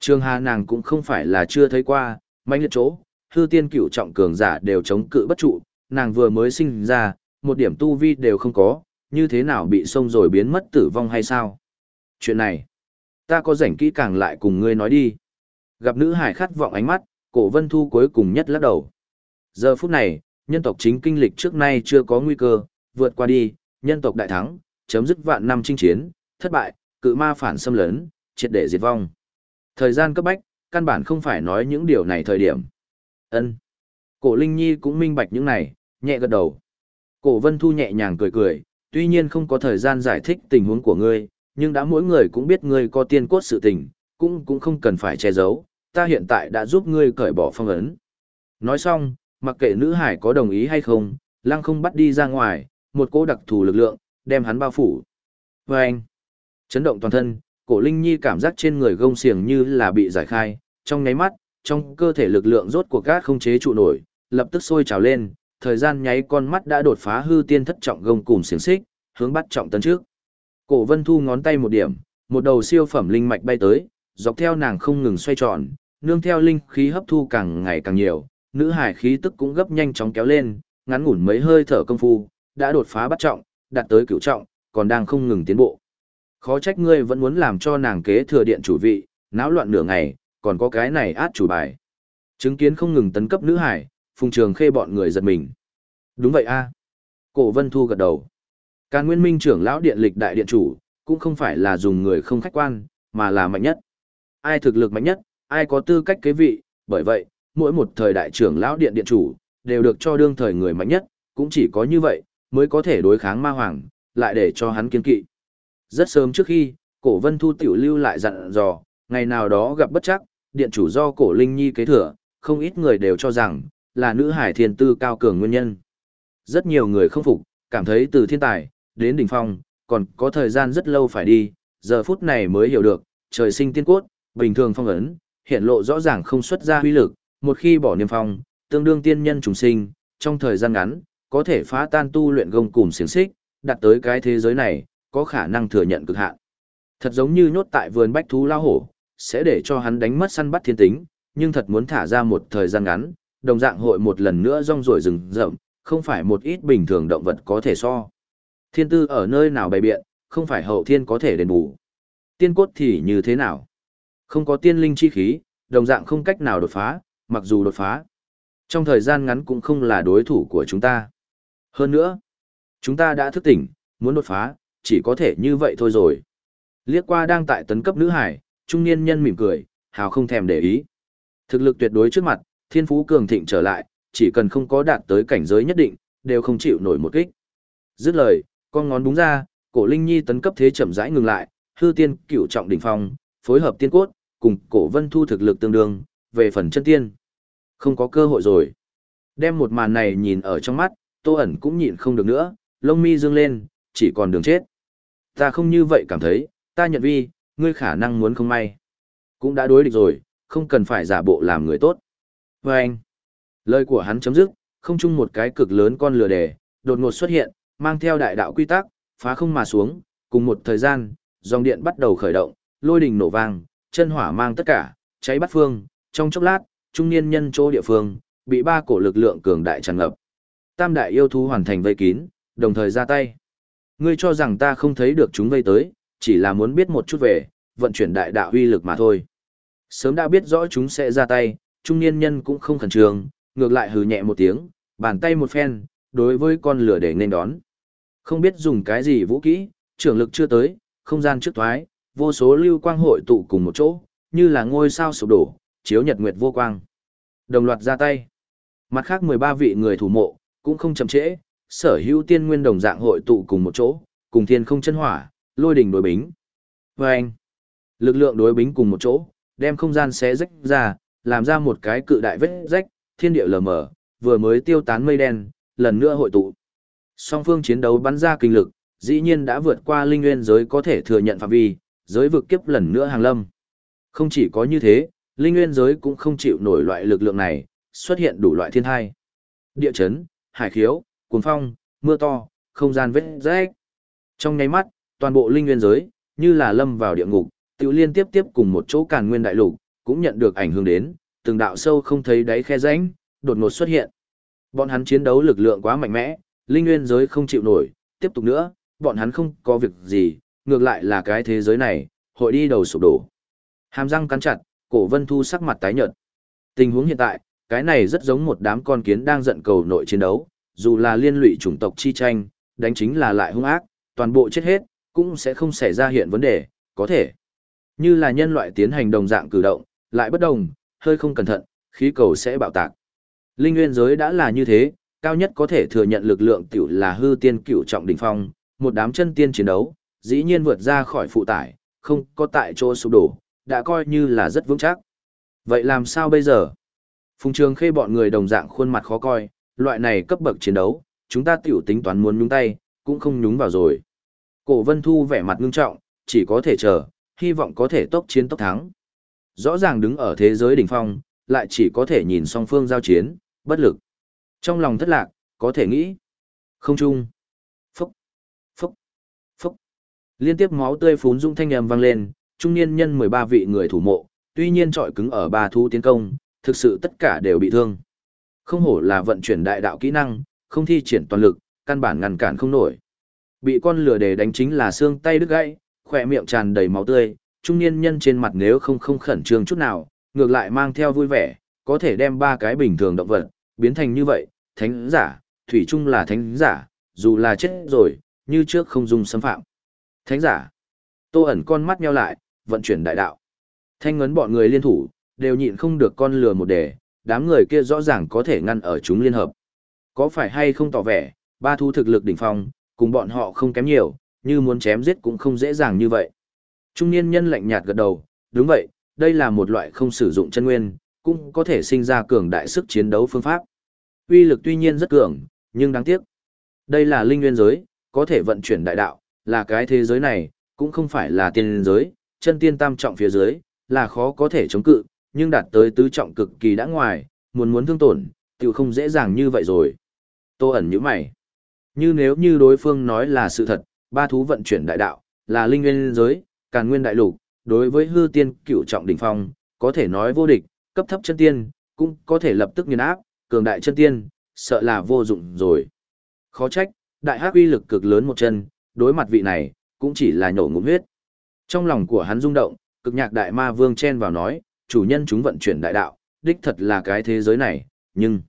Trường Hà nàng cũng không phải là chưa thấy qua, mãnh liệt chỗ, hư tiên cửu trọng cường giả đều chống cự bất trụ, nàng vừa mới sinh ra, một điểm tu vi đều không có, như thế nào bị xông rồi biến mất tử vong hay sao? Chuyện này, ta có rảnh kỹ càng lại cùng ngươi nói đi. Gặp nữ hải khát vọng ánh mắt, cổ vân thu cuối cùng nhất lắc đầu. Giờ phút này, nhân tộc chính kinh lịch trước nay chưa có nguy cơ, vượt qua đi, nhân tộc đại thắng, chấm dứt vạn năm chinh chiến, thất bại, cự ma phản xâm lấn, triệt để diệt vong. Thời gian cấp bách, căn bản không phải nói những điều này thời điểm. Ân. Cổ Linh Nhi cũng minh bạch những này, nhẹ gật đầu. Cổ Vân Thu nhẹ nhàng cười cười, tuy nhiên không có thời gian giải thích tình huống của ngươi, nhưng đã mỗi người cũng biết ngươi có tiên cốt sự tình, cũng cũng không cần phải che giấu, ta hiện tại đã giúp ngươi cởi bỏ phong ấn. Nói xong, mặc kệ nữ hải có đồng ý hay không, lăng không bắt đi ra ngoài, một cỗ đặc thù lực lượng, đem hắn bao phủ. Và anh, chấn động toàn thân, cổ linh nhi cảm giác trên người gông xiềng như là bị giải khai, trong nháy mắt, trong cơ thể lực lượng rốt cuộc gác không chế trụ nổi, lập tức sôi trào lên, thời gian nháy con mắt đã đột phá hư tiên thất trọng gông cùng xiềng xích, hướng bắt trọng tấn trước. Cổ Vân Thu ngón tay một điểm, một đầu siêu phẩm linh mạch bay tới, dọc theo nàng không ngừng xoay tròn, nương theo linh khí hấp thu càng ngày càng nhiều, nữ hải khí tức cũng gấp nhanh chóng kéo lên, ngắn ngủn mấy hơi thở công phu, đã đột phá bắt trọng, đạt tới cửu trọng, còn đang không ngừng tiến bộ. Khó trách ngươi vẫn muốn làm cho nàng kế thừa điện chủ vị, náo loạn nửa ngày, còn có cái này át chủ bài. Chứng kiến không ngừng tấn cấp nữ hải, phùng trường khê bọn người giật mình. Đúng vậy a Cổ Vân Thu gật đầu. Càn Nguyên Minh trưởng lão điện lịch đại điện chủ, cũng không phải là dùng người không khách quan, mà là mạnh nhất. Ai thực lực mạnh nhất, ai có tư cách kế vị, bởi vậy, mỗi một thời đại trưởng lão điện điện chủ, đều được cho đương thời người mạnh nhất, cũng chỉ có như vậy, mới có thể đối kháng ma hoàng, lại để cho hắn kiên kỵ. Rất sớm trước khi, cổ vân thu tiểu lưu lại dặn dò, ngày nào đó gặp bất chắc, điện chủ do cổ linh nhi kế thừa, không ít người đều cho rằng, là nữ hải thiên tư cao cường nguyên nhân. Rất nhiều người không phục, cảm thấy từ thiên tài, đến đỉnh phong, còn có thời gian rất lâu phải đi, giờ phút này mới hiểu được, trời sinh tiên cốt, bình thường phong ấn, hiện lộ rõ ràng không xuất ra huy lực, một khi bỏ niêm phong, tương đương tiên nhân trùng sinh, trong thời gian ngắn, có thể phá tan tu luyện gông cùng xiềng xích, đặt tới cái thế giới này, có khả năng thừa nhận cực hạn. Thật giống như nhốt tại vườn bách thú lao hổ, sẽ để cho hắn đánh mất săn bắt thiên tính, nhưng thật muốn thả ra một thời gian ngắn, đồng dạng hội một lần nữa rong ruổi rừng rậm, không phải một ít bình thường động vật có thể so. Thiên tư ở nơi nào bày biện, không phải hậu thiên có thể đền bù. Tiên cốt thì như thế nào? Không có tiên linh chi khí, đồng dạng không cách nào đột phá, mặc dù đột phá. Trong thời gian ngắn cũng không là đối thủ của chúng ta. Hơn nữa, chúng ta đã thức tỉnh, muốn đột phá, chỉ có thể như vậy thôi rồi. Liếc qua đang tại tấn cấp nữ hải, trung niên nhân mỉm cười, hào không thèm để ý. Thực lực tuyệt đối trước mặt, thiên phú cường thịnh trở lại, chỉ cần không có đạt tới cảnh giới nhất định, đều không chịu nổi một kích. Dứt lời, con ngón đúng ra, cổ linh nhi tấn cấp thế chậm rãi ngừng lại, hư tiên cửu trọng đỉnh phong, phối hợp tiên cốt, cùng cổ vân thu thực lực tương đương, về phần chân tiên. Không có cơ hội rồi. Đem một màn này nhìn ở trong mắt, tô ẩn cũng nhịn không được nữa, lông mi dương lên, chỉ còn đường chết. Ta không như vậy cảm thấy, ta nhận vi, ngươi khả năng muốn không may. Cũng đã đối địch rồi, không cần phải giả bộ làm người tốt. Và anh, lời của hắn chấm dứt, không chung một cái cực lớn con lừa đề, đột ngột xuất hiện, mang theo đại đạo quy tắc, phá không mà xuống, cùng một thời gian, dòng điện bắt đầu khởi động, lôi đình nổ vang, chân hỏa mang tất cả, cháy bắt phương, trong chốc lát, trung niên nhân chỗ địa phương, bị ba cổ lực lượng cường đại tràn ngập. Tam đại yêu thú hoàn thành vây kín, đồng thời ra tay. Ngươi cho rằng ta không thấy được chúng vây tới, chỉ là muốn biết một chút về, vận chuyển đại đạo uy lực mà thôi. Sớm đã biết rõ chúng sẽ ra tay, trung niên nhân cũng không khẩn trương, ngược lại hừ nhẹ một tiếng, bàn tay một phen, đối với con lửa để nên đón. Không biết dùng cái gì vũ kỹ, trưởng lực chưa tới, không gian trước thoái, vô số lưu quang hội tụ cùng một chỗ, như là ngôi sao sụp đổ, chiếu nhật nguyệt vô quang. Đồng loạt ra tay. Mặt khác 13 vị người thủ mộ, cũng không chậm trễ, sở hữu tiên nguyên đồng dạng hội tụ cùng một chỗ, cùng thiên không chân hỏa, lôi đỉnh đối bính. Và anh, lực lượng đối bính cùng một chỗ, đem không gian xé rách ra, làm ra một cái cự đại vết rách, thiên địa lờ mờ, vừa mới tiêu tán mây đen, lần nữa hội tụ. Song phương chiến đấu bắn ra kinh lực, dĩ nhiên đã vượt qua linh nguyên giới có thể thừa nhận phạm vi, giới vực kiếp lần nữa hàng lâm. Không chỉ có như thế, linh nguyên giới cũng không chịu nổi loại lực lượng này, xuất hiện đủ loại thiên thai. Địa chấn, hải khiếu, cuồng phong, mưa to, không gian vết rách. Trong nháy mắt, toàn bộ linh nguyên giới, như là lâm vào địa ngục, tự liên tiếp tiếp cùng một chỗ càn nguyên đại lục, cũng nhận được ảnh hưởng đến, từng đạo sâu không thấy đáy khe rãnh, đột ngột xuất hiện. Bọn hắn chiến đấu lực lượng quá mạnh mẽ, linh nguyên giới không chịu nổi, tiếp tục nữa, bọn hắn không có việc gì, ngược lại là cái thế giới này, hội đi đầu sụp đổ. Hàm răng cắn chặt, cổ vân thu sắc mặt tái nhợt. Tình huống hiện tại, cái này rất giống một đám con kiến đang giận cầu nội chiến đấu, dù là liên lụy chủng tộc chi tranh, đánh chính là lại hung ác, toàn bộ chết hết, cũng sẽ không xảy ra hiện vấn đề, có thể. Như là nhân loại tiến hành đồng dạng cử động, lại bất đồng, hơi không cẩn thận, khí cầu sẽ bạo tạc. Linh nguyên giới đã là như thế, cao nhất có thể thừa nhận lực lượng tiểu là hư tiên cửu trọng đỉnh phong, một đám chân tiên chiến đấu, dĩ nhiên vượt ra khỏi phụ tải, không có tại chỗ sụp đổ, đã coi như là rất vững chắc. Vậy làm sao bây giờ? Phùng trường khê bọn người đồng dạng khuôn mặt khó coi, loại này cấp bậc chiến đấu, chúng ta tiểu tính toán muốn nhúng tay, cũng không nhúng vào rồi. Cổ vân thu vẻ mặt ngưng trọng, chỉ có thể chờ, hy vọng có thể tốc chiến tốc thắng. Rõ ràng đứng ở thế giới đỉnh phong, lại chỉ có thể nhìn song phương giao chiến, bất lực. Trong lòng thất lạc, có thể nghĩ. Không chung. Phúc. Phúc. Phúc. Liên tiếp máu tươi phún dung thanh âm vang lên, trung niên nhân 13 vị người thủ mộ, tuy nhiên trọi cứng ở ba thu tiến công, thực sự tất cả đều bị thương. Không hổ là vận chuyển đại đạo kỹ năng, không thi triển toàn lực, căn bản ngăn cản không nổi. Bị con lửa đề đánh chính là xương tay đứt gãy, khỏe miệng tràn đầy máu tươi, trung niên nhân trên mặt nếu không không khẩn trương chút nào, ngược lại mang theo vui vẻ, có thể đem ba cái bình thường động vật, biến thành như vậy, thánh giả, thủy chung là thánh giả, dù là chết rồi, như trước không dùng xâm phạm. Thánh giả, Tô ẩn con mắt nheo lại, vận chuyển đại đạo. Thanh ngấn bọn người liên thủ, đều nhịn không được con lừa một đề, đám người kia rõ ràng có thể ngăn ở chúng liên hợp. Có phải hay không tỏ vẻ, ba thu thực lực đỉnh phong, cùng bọn họ không kém nhiều, như muốn chém giết cũng không dễ dàng như vậy. Trung niên nhân lạnh nhạt gật đầu, đúng vậy, đây là một loại không sử dụng chân nguyên, cũng có thể sinh ra cường đại sức chiến đấu phương pháp. Uy lực tuy nhiên rất cường, nhưng đáng tiếc. Đây là linh nguyên giới, có thể vận chuyển đại đạo, là cái thế giới này, cũng không phải là tiên giới, chân tiên tam trọng phía dưới, là khó có thể chống cự, nhưng đạt tới tứ trọng cực kỳ đã ngoài, muốn muốn thương tổn, tiểu không dễ dàng như vậy rồi. Tô ẩn như mày. Như nếu như đối phương nói là sự thật, ba thú vận chuyển đại đạo, là linh nguyên giới, càn nguyên đại lục, đối với hư tiên cửu trọng đỉnh phong, có thể nói vô địch, cấp thấp chân tiên, cũng có thể lập tức nghiền áp, cường đại chân tiên, sợ là vô dụng rồi. Khó trách, đại hắc uy lực cực lớn một chân, đối mặt vị này, cũng chỉ là nhổ ngụm huyết. Trong lòng của hắn rung động, cực nhạc đại ma vương chen vào nói, chủ nhân chúng vận chuyển đại đạo, đích thật là cái thế giới này, nhưng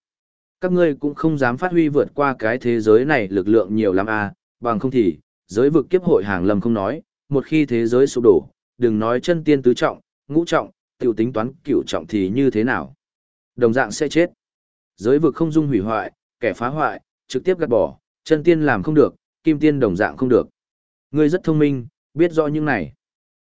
các ngươi cũng không dám phát huy vượt qua cái thế giới này lực lượng nhiều lắm à, bằng không thì, giới vực kiếp hội hàng lâm không nói, một khi thế giới sụp đổ, đừng nói chân tiên tứ trọng, ngũ trọng, tiểu tính toán cửu trọng thì như thế nào. Đồng dạng sẽ chết. Giới vực không dung hủy hoại, kẻ phá hoại, trực tiếp gạt bỏ, chân tiên làm không được, kim tiên đồng dạng không được. Ngươi rất thông minh, biết rõ những này.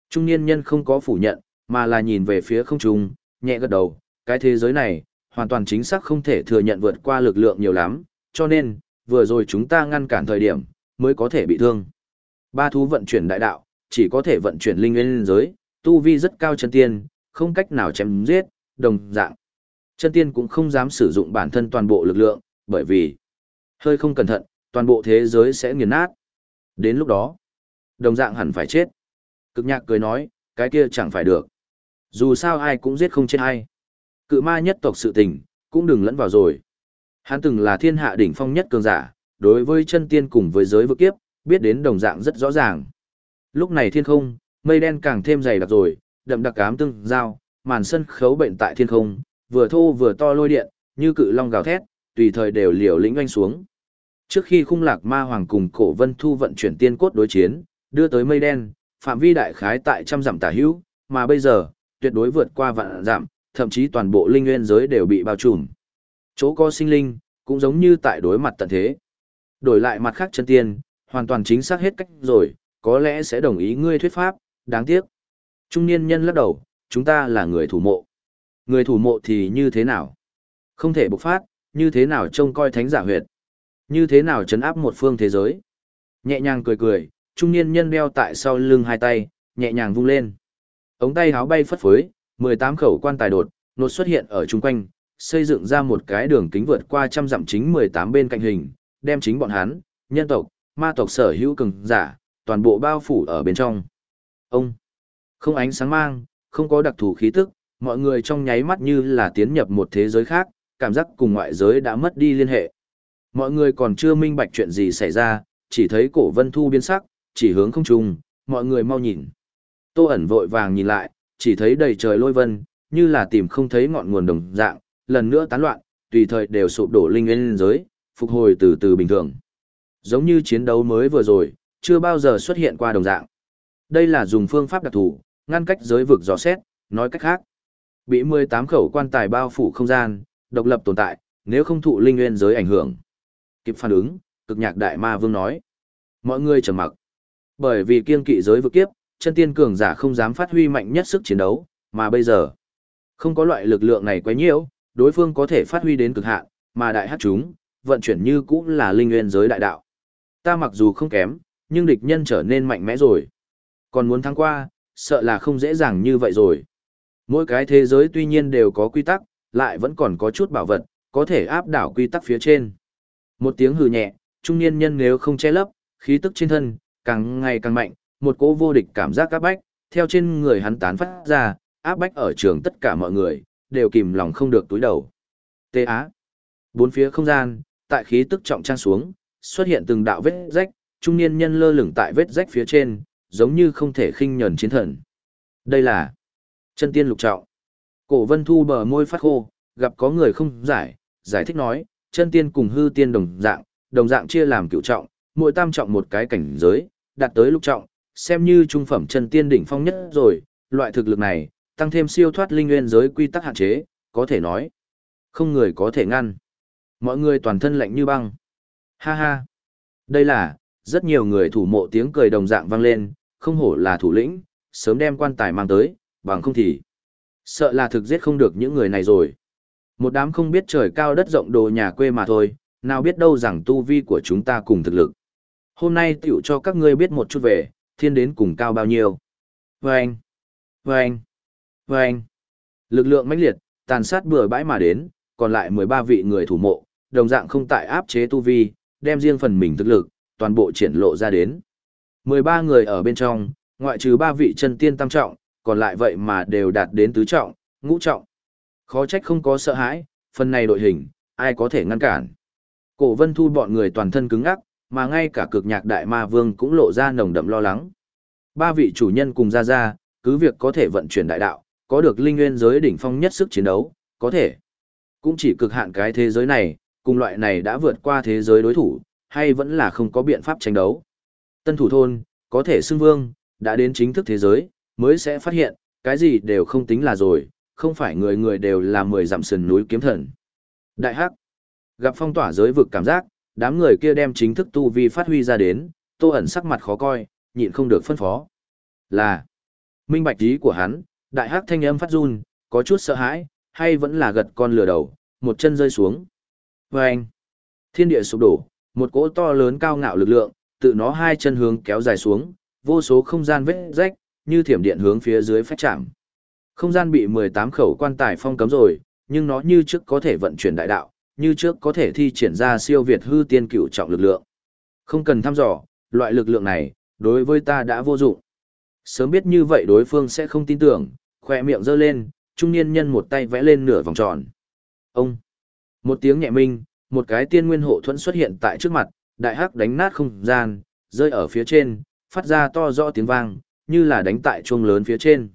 Trung niên nhân không có phủ nhận, mà là nhìn về phía không trung, nhẹ gật đầu, cái thế giới này, hoàn toàn chính xác không thể thừa nhận vượt qua lực lượng nhiều lắm, cho nên, vừa rồi chúng ta ngăn cản thời điểm, mới có thể bị thương. Ba thú vận chuyển đại đạo, chỉ có thể vận chuyển linh nguyên giới, tu vi rất cao chân tiên, không cách nào chém giết, đồng dạng. Chân tiên cũng không dám sử dụng bản thân toàn bộ lực lượng, bởi vì hơi không cẩn thận, toàn bộ thế giới sẽ nghiền nát. Đến lúc đó, đồng dạng hẳn phải chết. Cực nhạc cười nói, cái kia chẳng phải được. Dù sao ai cũng giết không chết ai. Cự ma nhất tộc sự tình, cũng đừng lẫn vào rồi. Hắn từng là thiên hạ đỉnh phong nhất cường giả, đối với chân tiên cùng với giới vực kiếp, biết đến đồng dạng rất rõ ràng. Lúc này thiên không, mây đen càng thêm dày đặc rồi, đậm đặc cám tương giao, màn sân khấu bệnh tại thiên không, vừa thô vừa to lôi điện, như cự long gào thét, tùy thời đều liều lĩnh oanh xuống. Trước khi khung lạc ma hoàng cùng cổ vân thu vận chuyển tiên cốt đối chiến, đưa tới mây đen, phạm vi đại khái tại trăm dặm tả hữu, mà bây giờ, tuyệt đối vượt qua vạn giảm, thậm chí toàn bộ linh nguyên giới đều bị bao trùm. Chỗ có sinh linh, cũng giống như tại đối mặt tận thế. Đổi lại mặt khác chân tiên, hoàn toàn chính xác hết cách rồi, có lẽ sẽ đồng ý ngươi thuyết pháp, đáng tiếc. Trung niên nhân lắc đầu, chúng ta là người thủ mộ. Người thủ mộ thì như thế nào? Không thể bộc phát, như thế nào trông coi thánh giả huyệt? Như thế nào chấn áp một phương thế giới? Nhẹ nhàng cười cười, trung niên nhân đeo tại sau lưng hai tay, nhẹ nhàng vung lên. Ống tay háo bay phất phới, 18 khẩu quan tài đột, nột xuất hiện ở chung quanh, xây dựng ra một cái đường kính vượt qua trăm dặm chính 18 bên cạnh hình, đem chính bọn hắn, nhân tộc, ma tộc sở hữu cường giả, toàn bộ bao phủ ở bên trong. Ông, không ánh sáng mang, không có đặc thù khí tức, mọi người trong nháy mắt như là tiến nhập một thế giới khác, cảm giác cùng ngoại giới đã mất đi liên hệ. Mọi người còn chưa minh bạch chuyện gì xảy ra, chỉ thấy cổ vân thu biến sắc, chỉ hướng không trùng, mọi người mau nhìn. Tô ẩn vội vàng nhìn lại, chỉ thấy đầy trời lôi vân, như là tìm không thấy ngọn nguồn đồng dạng, lần nữa tán loạn, tùy thời đều sụp đổ linh nguyên giới, phục hồi từ từ bình thường. Giống như chiến đấu mới vừa rồi, chưa bao giờ xuất hiện qua đồng dạng. Đây là dùng phương pháp đặc thù, ngăn cách giới vực dò xét, nói cách khác. Bị 18 khẩu quan tài bao phủ không gian, độc lập tồn tại, nếu không thụ linh nguyên giới ảnh hưởng. Kịp phản ứng, cực nhạc đại ma vương nói. Mọi người trầm mặc. Bởi vì kiên kỵ giới vực kiếp, chân tiên cường giả không dám phát huy mạnh nhất sức chiến đấu, mà bây giờ, không có loại lực lượng này quá nhiều, đối phương có thể phát huy đến cực hạn, mà đại hát chúng, vận chuyển như cũng là linh nguyên giới đại đạo. Ta mặc dù không kém, nhưng địch nhân trở nên mạnh mẽ rồi. Còn muốn thắng qua, sợ là không dễ dàng như vậy rồi. Mỗi cái thế giới tuy nhiên đều có quy tắc, lại vẫn còn có chút bảo vật, có thể áp đảo quy tắc phía trên. Một tiếng hừ nhẹ, trung niên nhân nếu không che lấp, khí tức trên thân, càng ngày càng mạnh, một cỗ vô địch cảm giác áp bách, theo trên người hắn tán phát ra, áp bách ở trường tất cả mọi người, đều kìm lòng không được túi đầu. Tê Á. Bốn phía không gian, tại khí tức trọng trang xuống, xuất hiện từng đạo vết rách, trung niên nhân lơ lửng tại vết rách phía trên, giống như không thể khinh nhẫn chiến thần. Đây là chân tiên lục trọng. Cổ Vân Thu bờ môi phát khô, gặp có người không giải, giải thích nói, chân tiên cùng hư tiên đồng dạng, đồng dạng chia làm cửu trọng, mỗi tam trọng một cái cảnh giới, đạt tới lục trọng, xem như trung phẩm chân tiên đỉnh phong nhất rồi, loại thực lực này, tăng thêm siêu thoát linh nguyên giới quy tắc hạn chế, có thể nói, không người có thể ngăn. Mọi người toàn thân lạnh như băng. Ha ha. Đây là, rất nhiều người thủ mộ tiếng cười đồng dạng vang lên, không hổ là thủ lĩnh, sớm đem quan tài mang tới, bằng không thì. Sợ là thực giết không được những người này rồi. Một đám không biết trời cao đất rộng đồ nhà quê mà thôi, nào biết đâu rằng tu vi của chúng ta cùng thực lực. Hôm nay tiểu cho các ngươi biết một chút về, thiên đến cùng cao bao nhiêu. Vâng! Vâng! Vâng! Lực lượng mãnh liệt, tàn sát bừa bãi mà đến, còn lại 13 vị người thủ mộ, đồng dạng không tại áp chế tu vi, đem riêng phần mình thực lực, toàn bộ triển lộ ra đến. 13 người ở bên trong, ngoại trừ 3 vị chân tiên tam trọng, còn lại vậy mà đều đạt đến tứ trọng, ngũ trọng. Khó trách không có sợ hãi, phần này đội hình, ai có thể ngăn cản. Cổ vân thu bọn người toàn thân cứng ắc, mà ngay cả cực nhạc đại ma vương cũng lộ ra nồng đậm lo lắng. Ba vị chủ nhân cùng ra ra, cứ việc có thể vận chuyển đại đạo, có được linh nguyên giới đỉnh phong nhất sức chiến đấu, có thể. Cũng chỉ cực hạn cái thế giới này, cùng loại này đã vượt qua thế giới đối thủ, hay vẫn là không có biện pháp tranh đấu. Tân thủ thôn, có thể xưng vương, đã đến chính thức thế giới, mới sẽ phát hiện, cái gì đều không tính là rồi, không phải người người đều là mười dặm sườn núi kiếm thần. Đại hắc, gặp phong tỏa giới vực cảm giác, đám người kia đem chính thức tu vi phát huy ra đến, tô ẩn sắc mặt khó coi, nhịn không được phân phó. Là, minh bạch ý của hắn, đại hắc thanh âm phát run, có chút sợ hãi, hay vẫn là gật con lửa đầu, một chân rơi xuống. Và anh, thiên địa sụp đổ, một cỗ to lớn cao ngạo lực lượng, tự nó hai chân hướng kéo dài xuống, vô số không gian vết rách, như thiểm điện hướng phía dưới phách chạm. Không gian bị 18 khẩu quan tài phong cấm rồi, nhưng nó như trước có thể vận chuyển đại đạo, như trước có thể thi triển ra siêu việt hư tiên cựu trọng lực lượng. Không cần thăm dò, loại lực lượng này, đối với ta đã vô dụng. Sớm biết như vậy đối phương sẽ không tin tưởng, khỏe miệng giơ lên, trung niên nhân một tay vẽ lên nửa vòng tròn. Ông! Một tiếng nhẹ minh, một cái tiên nguyên hộ thuẫn xuất hiện tại trước mặt, đại hắc đánh nát không gian, rơi ở phía trên, phát ra to rõ tiếng vang, như là đánh tại chuông lớn phía trên.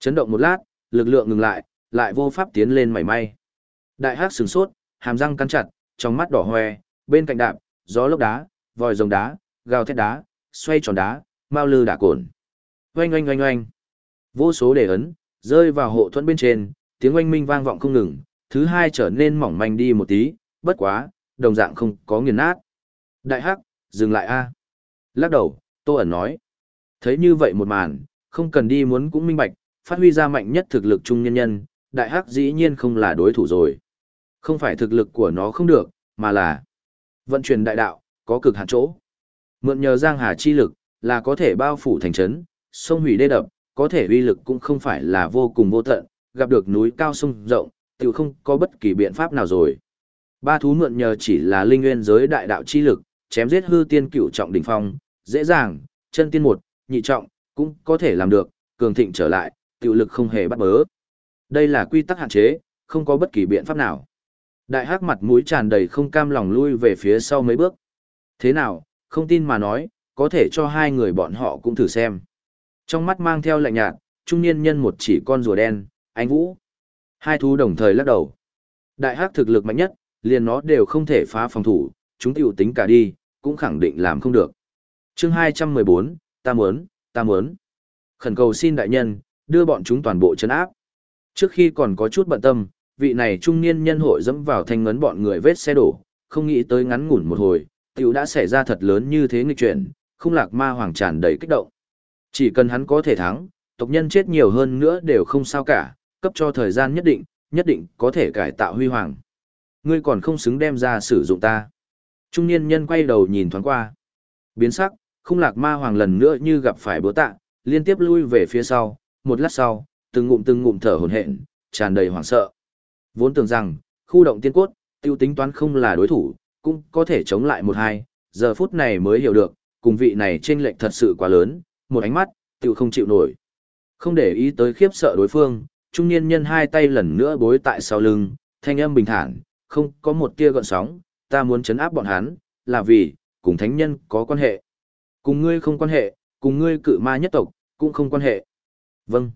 Chấn động một lát, lực lượng ngừng lại, lại vô pháp tiến lên mảy may. Đại hắc sừng sốt, hàm răng cắn chặt, trong mắt đỏ hoe, bên cạnh đạp, gió lốc đá, vòi rồng đá, gào thét đá, xoay tròn đá, mau lư đả cồn. Oanh oanh oanh oanh. Vô số đề ấn, rơi vào hộ thuẫn bên trên, tiếng oanh minh vang vọng không ngừng, thứ hai trở nên mỏng manh đi một tí, bất quá, đồng dạng không có nghiền nát. Đại hắc, dừng lại a. Lắc đầu, Tô ẩn nói. Thấy như vậy một màn, không cần đi muốn cũng minh bạch, phát huy ra mạnh nhất thực lực trung nhân nhân, đại hắc dĩ nhiên không là đối thủ rồi. Không phải thực lực của nó không được, mà là vận chuyển đại đạo, có cực hạn chỗ. Mượn nhờ Giang Hà chi lực, là có thể bao phủ thành trấn, sông hủy đê đập, có thể uy lực cũng không phải là vô cùng vô tận, gặp được núi cao sông rộng, tự không có bất kỳ biện pháp nào rồi. Ba thú mượn nhờ chỉ là linh nguyên giới đại đạo chi lực, chém giết hư tiên cựu trọng đỉnh phong, dễ dàng, chân tiên một, nhị trọng, cũng có thể làm được, cường thịnh trở lại, tiểu lực không hề bắt bớ. Đây là quy tắc hạn chế, không có bất kỳ biện pháp nào. Đại hắc mặt mũi tràn đầy không cam lòng lui về phía sau mấy bước. Thế nào, không tin mà nói, có thể cho hai người bọn họ cũng thử xem. Trong mắt mang theo lạnh nhạt, trung niên nhân một chỉ con rùa đen, anh Vũ. Hai thú đồng thời lắc đầu. Đại hắc thực lực mạnh nhất, liền nó đều không thể phá phòng thủ, chúng tiểu tính cả đi, cũng khẳng định làm không được. chương 214, ta muốn, ta muốn. Khẩn cầu xin đại nhân, đưa bọn chúng toàn bộ chấn áp. Trước khi còn có chút bận tâm, vị này trung niên nhân hội dẫm vào thanh ngấn bọn người vết xe đổ, không nghĩ tới ngắn ngủn một hồi, tiểu đã xảy ra thật lớn như thế nghịch chuyển, không lạc ma hoàng tràn đầy kích động. Chỉ cần hắn có thể thắng, tộc nhân chết nhiều hơn nữa đều không sao cả, cấp cho thời gian nhất định, nhất định có thể cải tạo huy hoàng. Ngươi còn không xứng đem ra sử dụng ta. Trung niên nhân quay đầu nhìn thoáng qua. Biến sắc, không lạc ma hoàng lần nữa như gặp phải búa tạ, liên tiếp lui về phía sau, một lát sau, từng ngụm từng ngụm thở hổn hển, tràn đầy hoảng sợ. Vốn tưởng rằng, khu động tiên cốt, tiêu tính toán không là đối thủ, cũng có thể chống lại một hai, giờ phút này mới hiểu được, cùng vị này chênh lệch thật sự quá lớn, một ánh mắt, tiêu không chịu nổi. Không để ý tới khiếp sợ đối phương, trung niên nhân hai tay lần nữa bối tại sau lưng, thanh âm bình thản, không có một tia gợn sóng, ta muốn chấn áp bọn hắn, là vì, cùng thánh nhân có quan hệ. Cùng ngươi không quan hệ, cùng ngươi cự ma nhất tộc, cũng không quan hệ. Vâng.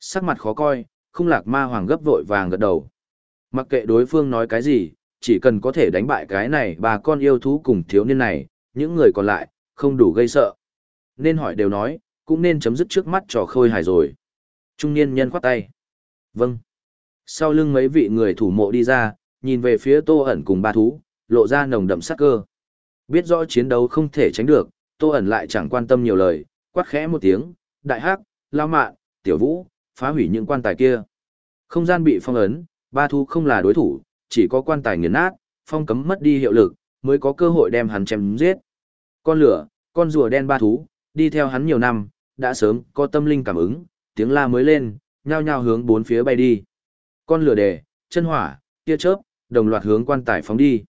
Sắc mặt khó coi, không lạc ma hoàng gấp vội vàng gật đầu. Mặc kệ đối phương nói cái gì, chỉ cần có thể đánh bại cái này bà con yêu thú cùng thiếu niên này, những người còn lại, không đủ gây sợ. nên hỏi đều nói, cũng nên chấm dứt trước mắt trò khôi hài rồi. Trung niên nhân khoát tay. Vâng. Sau lưng mấy vị người thủ mộ đi ra, nhìn về phía tô ẩn cùng ba thú, lộ ra nồng đậm sắc cơ. Biết rõ chiến đấu không thể tránh được, tô ẩn lại chẳng quan tâm nhiều lời, quát khẽ một tiếng, đại hắc, lao mạn, tiểu vũ, phá hủy những quan tài kia. Không gian bị phong ấn, ba thú không là đối thủ, chỉ có quan tài nghiền nát, phong cấm mất đi hiệu lực, mới có cơ hội đem hắn chém giết. Con lửa, con rùa đen ba thú, đi theo hắn nhiều năm, đã sớm có tâm linh cảm ứng, tiếng la mới lên, nhao nhao hướng bốn phía bay đi. Con lửa đề, chân hỏa, tia chớp, đồng loạt hướng quan tài phóng đi.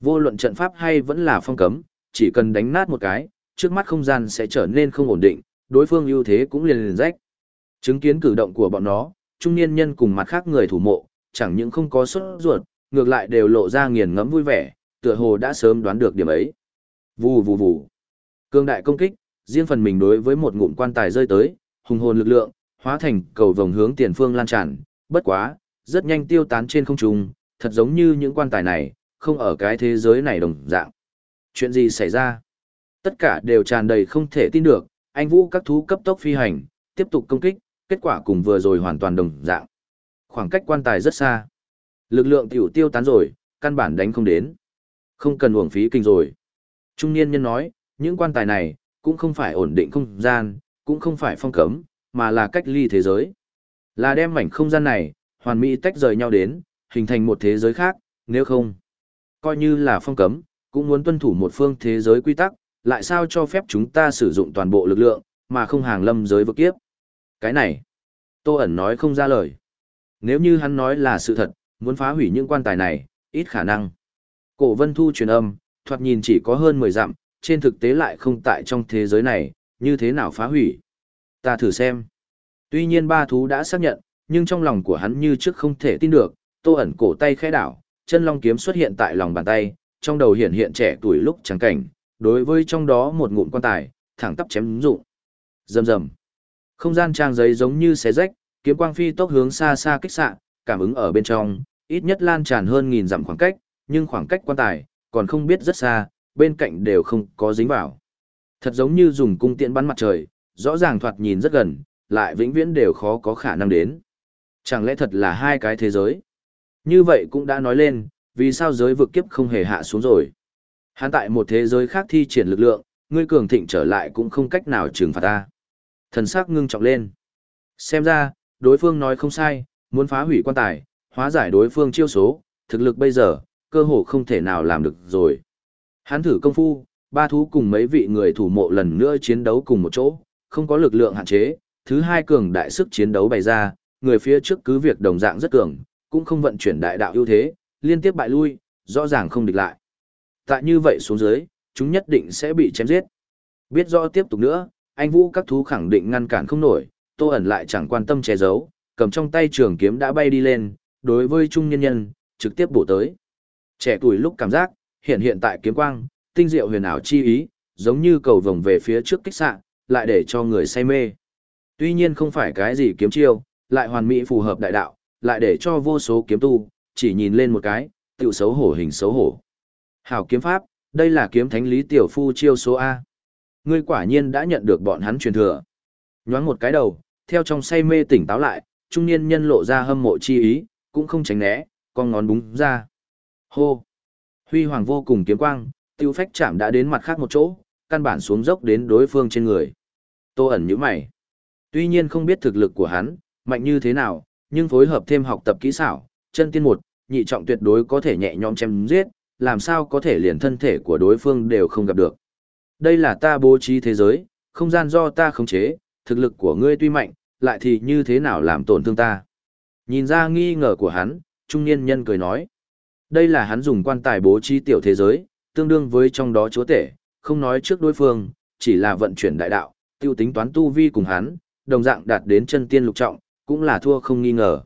Vô luận trận pháp hay vẫn là phong cấm, chỉ cần đánh nát một cái, trước mắt không gian sẽ trở nên không ổn định, đối phương ưu thế cũng liền liền rách. Chứng kiến cử động của bọn nó, trung niên nhân cùng mặt khác người thủ mộ, chẳng những không có sốt ruột, ngược lại đều lộ ra nghiền ngẫm vui vẻ, tựa hồ đã sớm đoán được điểm ấy. Vù vù vù. Cương đại công kích, riêng phần mình đối với một ngụm quan tài rơi tới, hùng hồn lực lượng, hóa thành cầu vồng hướng tiền phương lan tràn, bất quá, rất nhanh tiêu tán trên không trung, thật giống như những quan tài này, không ở cái thế giới này đồng dạng. Chuyện gì xảy ra? Tất cả đều tràn đầy không thể tin được, anh Vũ các thú cấp tốc phi hành, tiếp tục công kích, kết quả cùng vừa rồi hoàn toàn đồng dạng. Khoảng cách quan tài rất xa. Lực lượng tiểu tiêu tán rồi, căn bản đánh không đến. Không cần uổng phí kinh rồi. Trung niên nhân nói, những quan tài này, cũng không phải ổn định không gian, cũng không phải phong cấm, mà là cách ly thế giới. Là đem mảnh không gian này, hoàn mỹ tách rời nhau đến, hình thành một thế giới khác, nếu không, coi như là phong cấm, cũng muốn tuân thủ một phương thế giới quy tắc, lại sao cho phép chúng ta sử dụng toàn bộ lực lượng, mà không hàng lâm giới vực kiếp. Cái này, Tô ẩn nói không ra lời. Nếu như hắn nói là sự thật, muốn phá hủy những quan tài này, ít khả năng. Cổ vân thu truyền âm, thoạt nhìn chỉ có hơn 10 dặm, trên thực tế lại không tại trong thế giới này, như thế nào phá hủy. Ta thử xem. Tuy nhiên ba thú đã xác nhận, nhưng trong lòng của hắn như trước không thể tin được, tô ẩn cổ tay khẽ đảo, chân long kiếm xuất hiện tại lòng bàn tay, trong đầu hiện hiện trẻ tuổi lúc trắng cảnh, đối với trong đó một ngụm quan tài, thẳng tắp chém dụng. Rầm rầm. Không gian trang giấy giống như xé rách, kiếm quang phi tốc hướng xa xa kích xạ, cảm ứng ở bên trong, ít nhất lan tràn hơn nghìn dặm khoảng cách, nhưng khoảng cách quan tài còn không biết rất xa, bên cạnh đều không có dính vào. Thật giống như dùng cung tiện bắn mặt trời, rõ ràng thoạt nhìn rất gần, lại vĩnh viễn đều khó có khả năng đến. Chẳng lẽ thật là hai cái thế giới? Như vậy cũng đã nói lên, vì sao giới vực kiếp không hề hạ xuống rồi. Hắn tại một thế giới khác thi triển lực lượng, ngươi cường thịnh trở lại cũng không cách nào trừng phạt ta. Thần sắc ngưng trọng lên. Xem ra, đối phương nói không sai, muốn phá hủy quan tài, hóa giải đối phương chiêu số, thực lực bây giờ, cơ hồ không thể nào làm được rồi. Hắn thử công phu, ba thú cùng mấy vị người thủ mộ lần nữa chiến đấu cùng một chỗ, không có lực lượng hạn chế, thứ hai cường đại sức chiến đấu bày ra, người phía trước cứ việc đồng dạng rất cường, cũng không vận chuyển đại đạo ưu thế, liên tiếp bại lui, rõ ràng không địch lại. Tại như vậy xuống dưới, chúng nhất định sẽ bị chém giết. Biết rõ tiếp tục nữa, anh Vũ các thú khẳng định ngăn cản không nổi, Tô ẩn lại chẳng quan tâm che giấu, cầm trong tay trường kiếm đã bay đi lên, đối với trung nhân nhân, trực tiếp bổ tới. Trẻ tuổi lúc cảm giác, hiện hiện tại kiếm quang, tinh diệu huyền ảo chi ý, giống như cầu vồng về phía trước kích xạ, lại để cho người say mê. Tuy nhiên không phải cái gì kiếm chiêu, lại hoàn mỹ phù hợp đại đạo, lại để cho vô số kiếm tu, chỉ nhìn lên một cái, tiểu xấu hổ hình xấu hổ. Hảo kiếm pháp, đây là kiếm thánh lý tiểu phu chiêu số A. Ngươi quả nhiên đã nhận được bọn hắn truyền thừa. Nhoáng một cái đầu, theo trong say mê tỉnh táo lại, trung niên nhân lộ ra hâm mộ chi ý, cũng không tránh né, con ngón búng ra. Hô! Huy hoàng vô cùng kiếm quang, tiêu phách chạm đã đến mặt khác một chỗ, căn bản xuống dốc đến đối phương trên người. Tô ẩn như mày. Tuy nhiên không biết thực lực của hắn, mạnh như thế nào, nhưng phối hợp thêm học tập kỹ xảo, chân tiên một, nhị trọng tuyệt đối có thể nhẹ nhõm chém giết, làm sao có thể liền thân thể của đối phương đều không gặp được. Đây là ta bố trí thế giới, không gian do ta khống chế, thực lực của ngươi tuy mạnh, lại thì như thế nào làm tổn thương ta. Nhìn ra nghi ngờ của hắn, trung niên nhân cười nói. Đây là hắn dùng quan tài bố trí tiểu thế giới, tương đương với trong đó chúa tể, không nói trước đối phương, chỉ là vận chuyển đại đạo, tiêu tính toán tu vi cùng hắn, đồng dạng đạt đến chân tiên lục trọng, cũng là thua không nghi ngờ.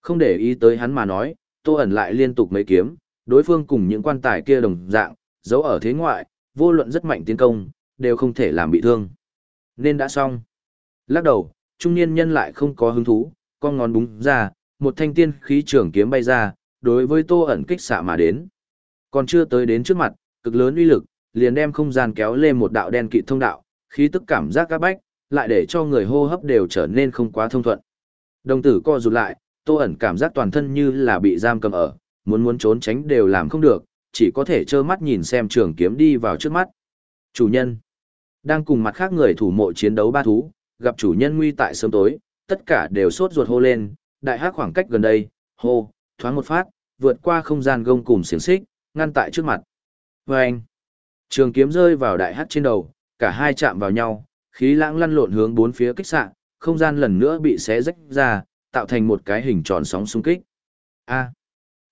Không để ý tới hắn mà nói, tô ẩn lại liên tục mấy kiếm, đối phương cùng những quan tài kia đồng dạng, giấu ở thế ngoại, vô luận rất mạnh tiến công, đều không thể làm bị thương. Nên đã xong. Lắc đầu, trung niên nhân lại không có hứng thú, con ngón búng ra, một thanh tiên khí trường kiếm bay ra, đối với tô ẩn kích xạ mà đến. Còn chưa tới đến trước mặt, cực lớn uy lực, liền đem không gian kéo lên một đạo đen kịt thông đạo, khí tức cảm giác các bách, lại để cho người hô hấp đều trở nên không quá thông thuận. Đồng tử co rụt lại, tô ẩn cảm giác toàn thân như là bị giam cầm ở, muốn muốn trốn tránh đều làm không được, chỉ có thể trơ mắt nhìn xem trường kiếm đi vào trước mắt. Chủ nhân, đang cùng mặt khác người thủ mộ chiến đấu ba thú, gặp chủ nhân nguy tại sớm tối, tất cả đều sốt ruột hô lên, đại hắc khoảng cách gần đây, hô, thoáng một phát, vượt qua không gian gông cùng xiềng xích, ngăn tại trước mặt. Và anh, trường kiếm rơi vào đại hắc trên đầu, cả hai chạm vào nhau, khí lãng lăn lộn hướng bốn phía kích xạ, không gian lần nữa bị xé rách ra, tạo thành một cái hình tròn sóng xung kích. A.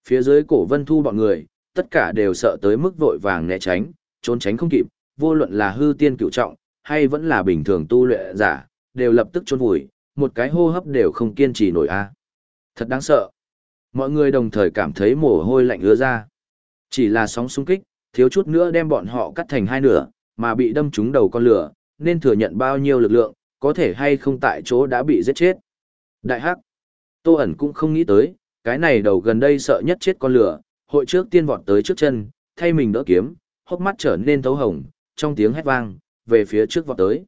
phía dưới cổ vân thu bọn người, tất cả đều sợ tới mức vội vàng né tránh, trốn tránh không kịp, vô luận là hư tiên cựu trọng, hay vẫn là bình thường tu luyện giả, đều lập tức trốn vùi, một cái hô hấp đều không kiên trì nổi a. À. Thật đáng sợ. Mọi người đồng thời cảm thấy mồ hôi lạnh ứa ra. Chỉ là sóng xung kích, thiếu chút nữa đem bọn họ cắt thành hai nửa, mà bị đâm trúng đầu con lửa, nên thừa nhận bao nhiêu lực lượng, có thể hay không tại chỗ đã bị giết chết. Đại hắc, Tô ẩn cũng không nghĩ tới, cái này đầu gần đây sợ nhất chết con lửa, hội trước tiên vọt tới trước chân, thay mình đỡ kiếm, hốc mắt trở nên thấu hồng, trong tiếng hét vang, về phía trước vọt tới.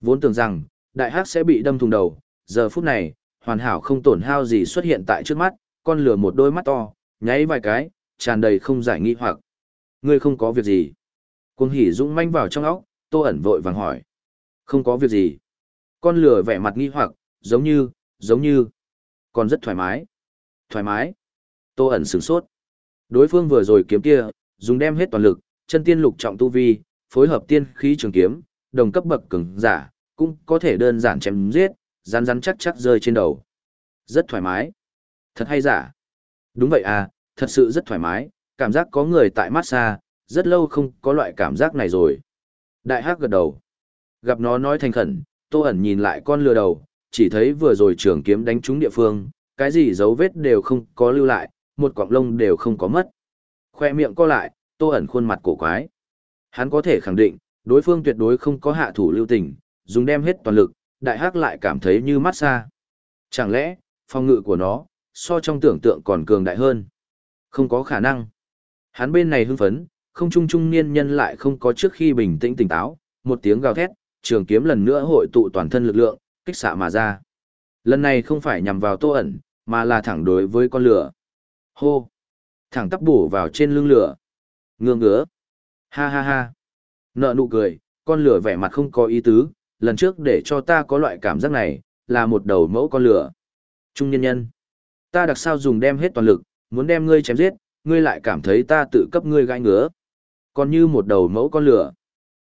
Vốn tưởng rằng, đại hắc sẽ bị đâm thùng đầu, giờ phút này, hoàn hảo không tổn hao gì xuất hiện tại trước mắt, con lửa một đôi mắt to, nháy vài cái, tràn đầy không giải nghi hoặc. Ngươi không có việc gì. Cuồng hỉ dũng manh vào trong óc, tô ẩn vội vàng hỏi. Không có việc gì. Con lửa vẻ mặt nghi hoặc, giống như, giống như, còn rất thoải mái. Thoải mái. Tô ẩn sửng sốt. Đối phương vừa rồi kiếm kia, dùng đem hết toàn lực, chân tiên lục trọng tu vi, phối hợp tiên khí trường kiếm, đồng cấp bậc cường giả, cũng có thể đơn giản chém giết, rắn rắn chắc chắc rơi trên đầu. Rất thoải mái. Thật hay giả? Đúng vậy à, thật sự rất thoải mái, cảm giác có người tại massage, rất lâu không có loại cảm giác này rồi. Đại hắc gật đầu. Gặp nó nói thành khẩn, tô ẩn nhìn lại con lừa đầu, chỉ thấy vừa rồi trường kiếm đánh trúng địa phương, cái gì dấu vết đều không có lưu lại, một quạng lông đều không có mất. Khoe miệng co lại, tô ẩn khuôn mặt cổ quái. Hắn có thể khẳng định, đối phương tuyệt đối không có hạ thủ lưu tình, dùng đem hết toàn lực, đại hắc lại cảm thấy như mát xa. Chẳng lẽ, phong ngự của nó, so trong tưởng tượng còn cường đại hơn? Không có khả năng. Hắn bên này hưng phấn, không trung trung niên nhân lại không có trước khi bình tĩnh tỉnh táo, một tiếng gào thét, trường kiếm lần nữa hội tụ toàn thân lực lượng, kích xạ mà ra. Lần này không phải nhằm vào tô ẩn, mà là thẳng đối với con lửa. Hô! Thẳng tắp bổ vào trên lưng lửa. Ngương ngứa. Ha ha ha. Nợ nụ cười, con lửa vẻ mặt không có ý tứ, lần trước để cho ta có loại cảm giác này, là một đầu mẫu con lửa. Trung nhân nhân. Ta đặc sao dùng đem hết toàn lực, muốn đem ngươi chém giết, ngươi lại cảm thấy ta tự cấp ngươi gai ngứa. Còn như một đầu mẫu con lửa.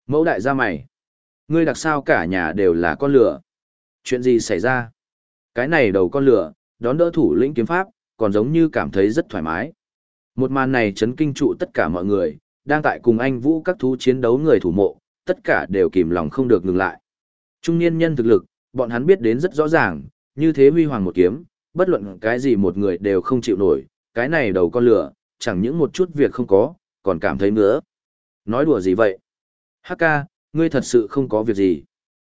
Mẫu đại gia mày. Ngươi đặc sao cả nhà đều là con lửa. Chuyện gì xảy ra? Cái này đầu con lửa, đón đỡ thủ lĩnh kiếm pháp, còn giống như cảm thấy rất thoải mái. Một màn này chấn kinh trụ tất cả mọi người, đang tại cùng anh Vũ các thú chiến đấu người thủ mộ, tất cả đều kìm lòng không được ngừng lại. Trung niên nhân thực lực, bọn hắn biết đến rất rõ ràng, như thế huy hoàng một kiếm, bất luận cái gì một người đều không chịu nổi, cái này đầu con lửa, chẳng những một chút việc không có, còn cảm thấy nữa. Nói đùa gì vậy? Hắc ca, ngươi thật sự không có việc gì.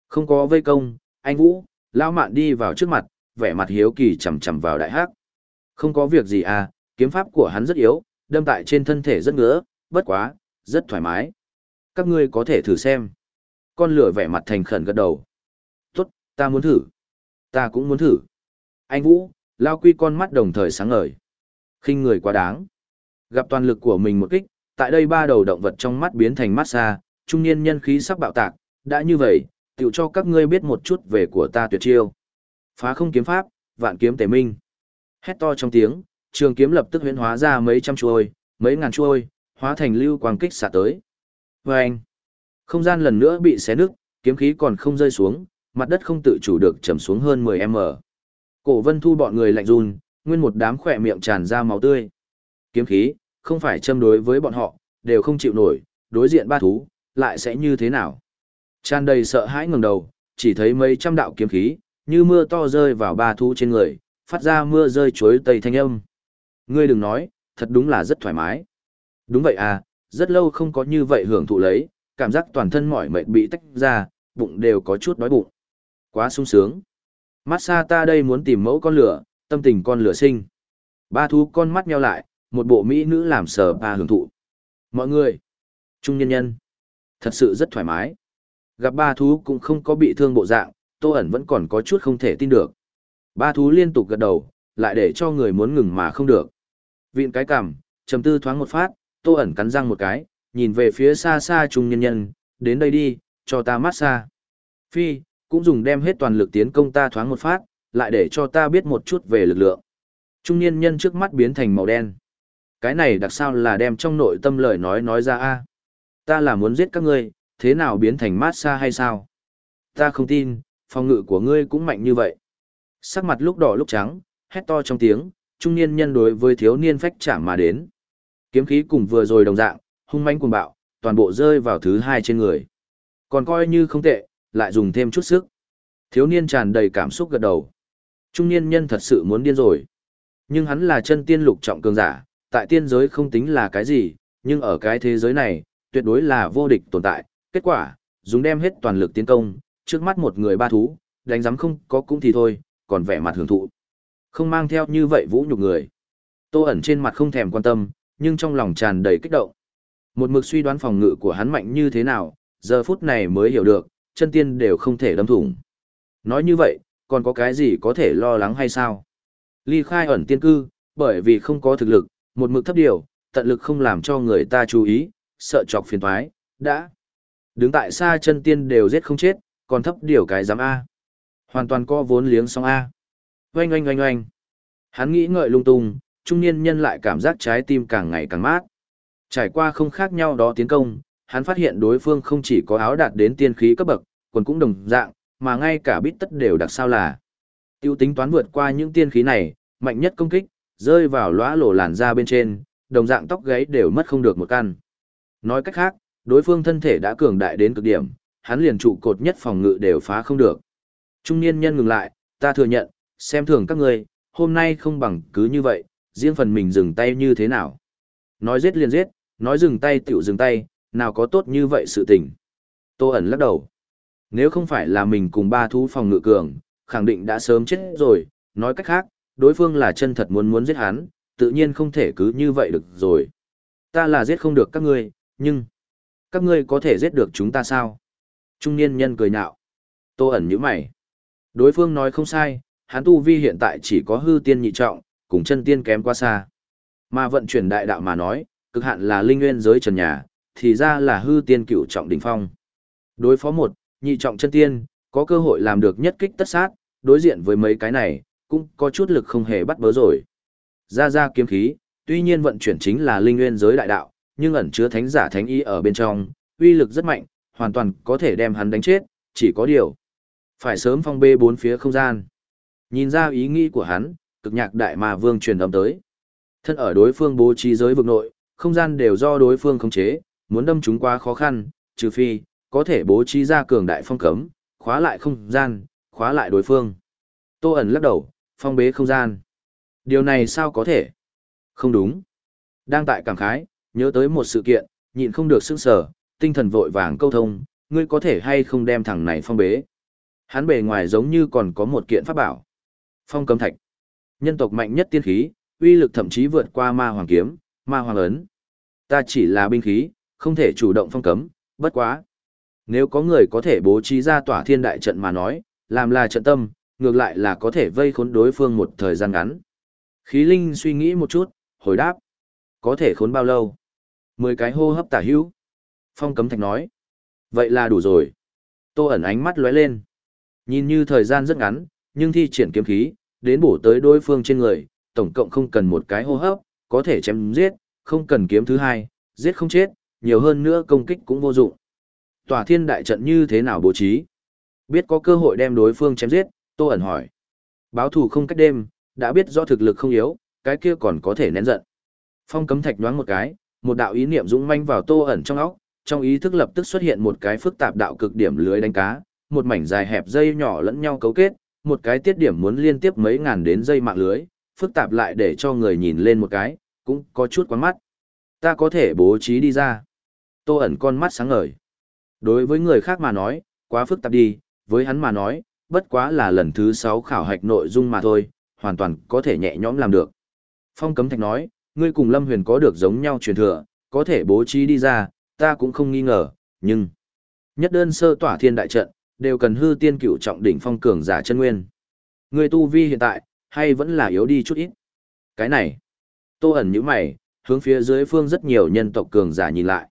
Không có vây công, anh Vũ, lao mạn đi vào trước mặt, vẻ mặt hiếu kỳ chầm chầm vào đại hắc. Không có việc gì à, kiếm pháp của hắn rất yếu, đâm tại trên thân thể rất ngứa, bất quá, rất thoải mái. Các ngươi có thể thử xem. Con lửa vẻ mặt thành khẩn gật đầu. Tốt, ta muốn thử. Ta cũng muốn thử. Anh Vũ, lao quy con mắt đồng thời sáng ngời. khinh người quá đáng. Gặp toàn lực của mình một kích, tại đây ba đầu động vật trong mắt biến thành mát xa, trung niên nhân khí sắp bạo tạc, đã như vậy, tiểu cho các ngươi biết một chút về của ta tuyệt chiêu. Phá không kiếm pháp, vạn kiếm tề minh. Hét to trong tiếng, trường kiếm lập tức huyễn hóa ra mấy trăm chuôi, mấy ngàn chuôi, hóa thành lưu quang kích xả tới. Vâng! anh, không gian lần nữa bị xé nứt, kiếm khí còn không rơi xuống, mặt đất không tự chủ được trầm xuống hơn 10m. Cổ vân thu bọn người lạnh run, nguyên một đám khỏe miệng tràn ra máu tươi. Kiếm khí, không phải châm đối với bọn họ, đều không chịu nổi, đối diện ba thú, lại sẽ như thế nào? Tràn đầy sợ hãi ngẩng đầu, chỉ thấy mấy trăm đạo kiếm khí, như mưa to rơi vào ba thú trên người, phát ra mưa rơi chuối tây thanh âm. Ngươi đừng nói, thật đúng là rất thoải mái. Đúng vậy à, rất lâu không có như vậy hưởng thụ lấy, cảm giác toàn thân mỏi mệt bị tách ra, bụng đều có chút đói bụng. Quá sung sướng. Mát xa ta đây muốn tìm mẫu con lửa, tâm tình con lửa sinh. Ba thú con mắt nheo lại, một bộ mỹ nữ làm sờ ba hưởng thụ. Mọi người, trung nhân nhân, thật sự rất thoải mái. Gặp ba thú cũng không có bị thương bộ dạng, Tô ẩn vẫn còn có chút không thể tin được. Ba thú liên tục gật đầu, lại để cho người muốn ngừng mà không được. Vịn cái cằm, trầm tư thoáng một phát, Tô ẩn cắn răng một cái, nhìn về phía xa xa trung nhân nhân, đến đây đi, cho ta mát xa. Phi, cũng dùng đem hết toàn lực tiến công ta thoáng một phát, lại để cho ta biết một chút về lực lượng. Trung niên nhân trước mắt biến thành màu đen. Cái này đặc sao là đem trong nội tâm lời nói nói ra a Ta là muốn giết các ngươi, thế nào biến thành mát xa hay sao? Ta không tin, phòng ngự của ngươi cũng mạnh như vậy. Sắc mặt lúc đỏ lúc trắng, hét to trong tiếng, trung niên nhân đối với thiếu niên phách chạm mà đến. Kiếm khí cùng vừa rồi đồng dạng, hung manh cuồng bạo, toàn bộ rơi vào thứ hai trên người. Còn coi như không tệ, lại dùng thêm chút sức. Thiếu niên tràn đầy cảm xúc gật đầu. Trung niên nhân thật sự muốn điên rồi. Nhưng hắn là chân tiên lục trọng cường giả, tại tiên giới không tính là cái gì, nhưng ở cái thế giới này, tuyệt đối là vô địch tồn tại. Kết quả, dùng đem hết toàn lực tiến công, trước mắt một người ba thú, đánh giám không có cũng thì thôi, còn vẻ mặt hưởng thụ. Không mang theo như vậy vũ nhục người. Tô ẩn trên mặt không thèm quan tâm, nhưng trong lòng tràn đầy kích động. Một mực suy đoán phòng ngự của hắn mạnh như thế nào, giờ phút này mới hiểu được, chân tiên đều không thể đâm thủng. Nói như vậy, còn có cái gì có thể lo lắng hay sao? Ly khai ẩn tiên cư, bởi vì không có thực lực, một mực thấp điều, tận lực không làm cho người ta chú ý, sợ chọc phiền toái, đã. Đứng tại xa chân tiên đều giết không chết, còn thấp điều cái giám A. Hoàn toàn có vốn liếng song A. Oanh oanh oanh oanh. Hắn nghĩ ngợi lung tung, trung niên nhân lại cảm giác trái tim càng ngày càng mát. Trải qua không khác nhau đó tiến công, hắn phát hiện đối phương không chỉ có áo đạt đến tiên khí cấp bậc, quần cũng đồng dạng, mà ngay cả bít tất đều đặc sao là. Tiêu tính toán vượt qua những tiên khí này, mạnh nhất công kích, rơi vào lõa lổ làn da bên trên, đồng dạng tóc gáy đều mất không được một căn. Nói cách khác, đối phương thân thể đã cường đại đến cực điểm, hắn liền trụ cột nhất phòng ngự đều phá không được. Trung niên nhân ngừng lại, ta thừa nhận, xem thường các ngươi, hôm nay không bằng cứ như vậy, riêng phần mình dừng tay như thế nào. Nói giết liền giết, nói dừng tay tiểu dừng tay, nào có tốt như vậy sự tình. Tô ẩn lắc đầu. Nếu không phải là mình cùng ba thú phòng ngự cường, khẳng định đã sớm chết rồi, nói cách khác, đối phương là chân thật muốn muốn giết hắn, tự nhiên không thể cứ như vậy được rồi. Ta là giết không được các ngươi, nhưng... Các ngươi có thể giết được chúng ta sao? Trung niên nhân cười nhạo. Tô ẩn như mày. Đối phương nói không sai, hắn tu vi hiện tại chỉ có hư tiên nhị trọng, cùng chân tiên kém quá xa. Mà vận chuyển đại đạo mà nói, cực hạn là linh nguyên giới trần nhà, thì ra là hư tiên cửu trọng đỉnh phong. Đối phó một, nhị trọng chân tiên, có cơ hội làm được nhất kích tất sát, đối diện với mấy cái này, cũng có chút lực không hề bắt bớ rồi. Ra ra kiếm khí, tuy nhiên vận chuyển chính là linh nguyên giới đại đạo, nhưng ẩn chứa thánh giả thánh ý ở bên trong, uy lực rất mạnh, hoàn toàn có thể đem hắn đánh chết, chỉ có điều. Phải sớm phong bê bốn phía không gian. Nhìn ra ý nghĩ của hắn, cực nhạc đại ma vương truyền âm tới. Thân ở đối phương bố trí giới vực nội, không gian đều do đối phương khống chế, muốn đâm chúng quá khó khăn, trừ phi, có thể bố trí ra cường đại phong cấm, khóa lại không gian, khóa lại đối phương. Tô ẩn lắc đầu, phong bế không gian. Điều này sao có thể? Không đúng. Đang tại cảm khái, nhớ tới một sự kiện, nhịn không được sức sở, tinh thần vội vàng câu thông, ngươi có thể hay không đem thằng này phong bế. Hắn bề ngoài giống như còn có một kiện pháp bảo. Phong cấm thạch. Nhân tộc mạnh nhất tiên khí, uy lực thậm chí vượt qua ma hoàng kiếm, ma hoàng ấn. Ta chỉ là binh khí, không thể chủ động phong cấm, bất quá. Nếu có người có thể bố trí ra tỏa thiên đại trận mà nói, làm là trận tâm, ngược lại là có thể vây khốn đối phương một thời gian ngắn. Khí linh suy nghĩ một chút, hồi đáp. Có thể khốn bao lâu? Mười cái hô hấp tả hữu. Phong cấm thạch nói. Vậy là đủ rồi. Tô ẩn ánh mắt lóe lên. Nhìn như thời gian rất ngắn, nhưng thi triển kiếm khí, đến bổ tới đối phương trên người, tổng cộng không cần một cái hô hấp, có thể chém giết, không cần kiếm thứ hai, giết không chết, nhiều hơn nữa công kích cũng vô dụng. Tòa thiên đại trận như thế nào bố trí? Biết có cơ hội đem đối phương chém giết, Tô ẩn hỏi. Báo thù không cách đêm, đã biết rõ thực lực không yếu, cái kia còn có thể nén giận. Phong cấm thạch nhoáng một cái, một đạo ý niệm dũng manh vào Tô ẩn trong óc, trong ý thức lập tức xuất hiện một cái phức tạp đạo cực điểm lưới đánh cá, một mảnh dài hẹp dây nhỏ lẫn nhau cấu kết, một cái tiết điểm muốn liên tiếp mấy ngàn đến dây mạng lưới, phức tạp lại để cho người nhìn lên một cái, cũng có chút quán mắt. Ta có thể bố trí đi ra. Tô ẩn con mắt sáng ngời. Đối với người khác mà nói, quá phức tạp đi, với hắn mà nói, bất quá là lần thứ 6 khảo hạch nội dung mà thôi, hoàn toàn có thể nhẹ nhõm làm được. Phong Cấm Thạch nói, ngươi cùng Lâm Huyền có được giống nhau truyền thừa, có thể bố trí đi ra, ta cũng không nghi ngờ, nhưng... Nhất đơn sơ tỏa thiên đại trận, đều cần hư tiên cửu trọng đỉnh phong cường giả chân nguyên. Người tu vi hiện tại, hay vẫn là yếu đi chút ít. Cái này, tô ẩn như mày, hướng phía dưới phương rất nhiều nhân tộc cường giả nhìn lại.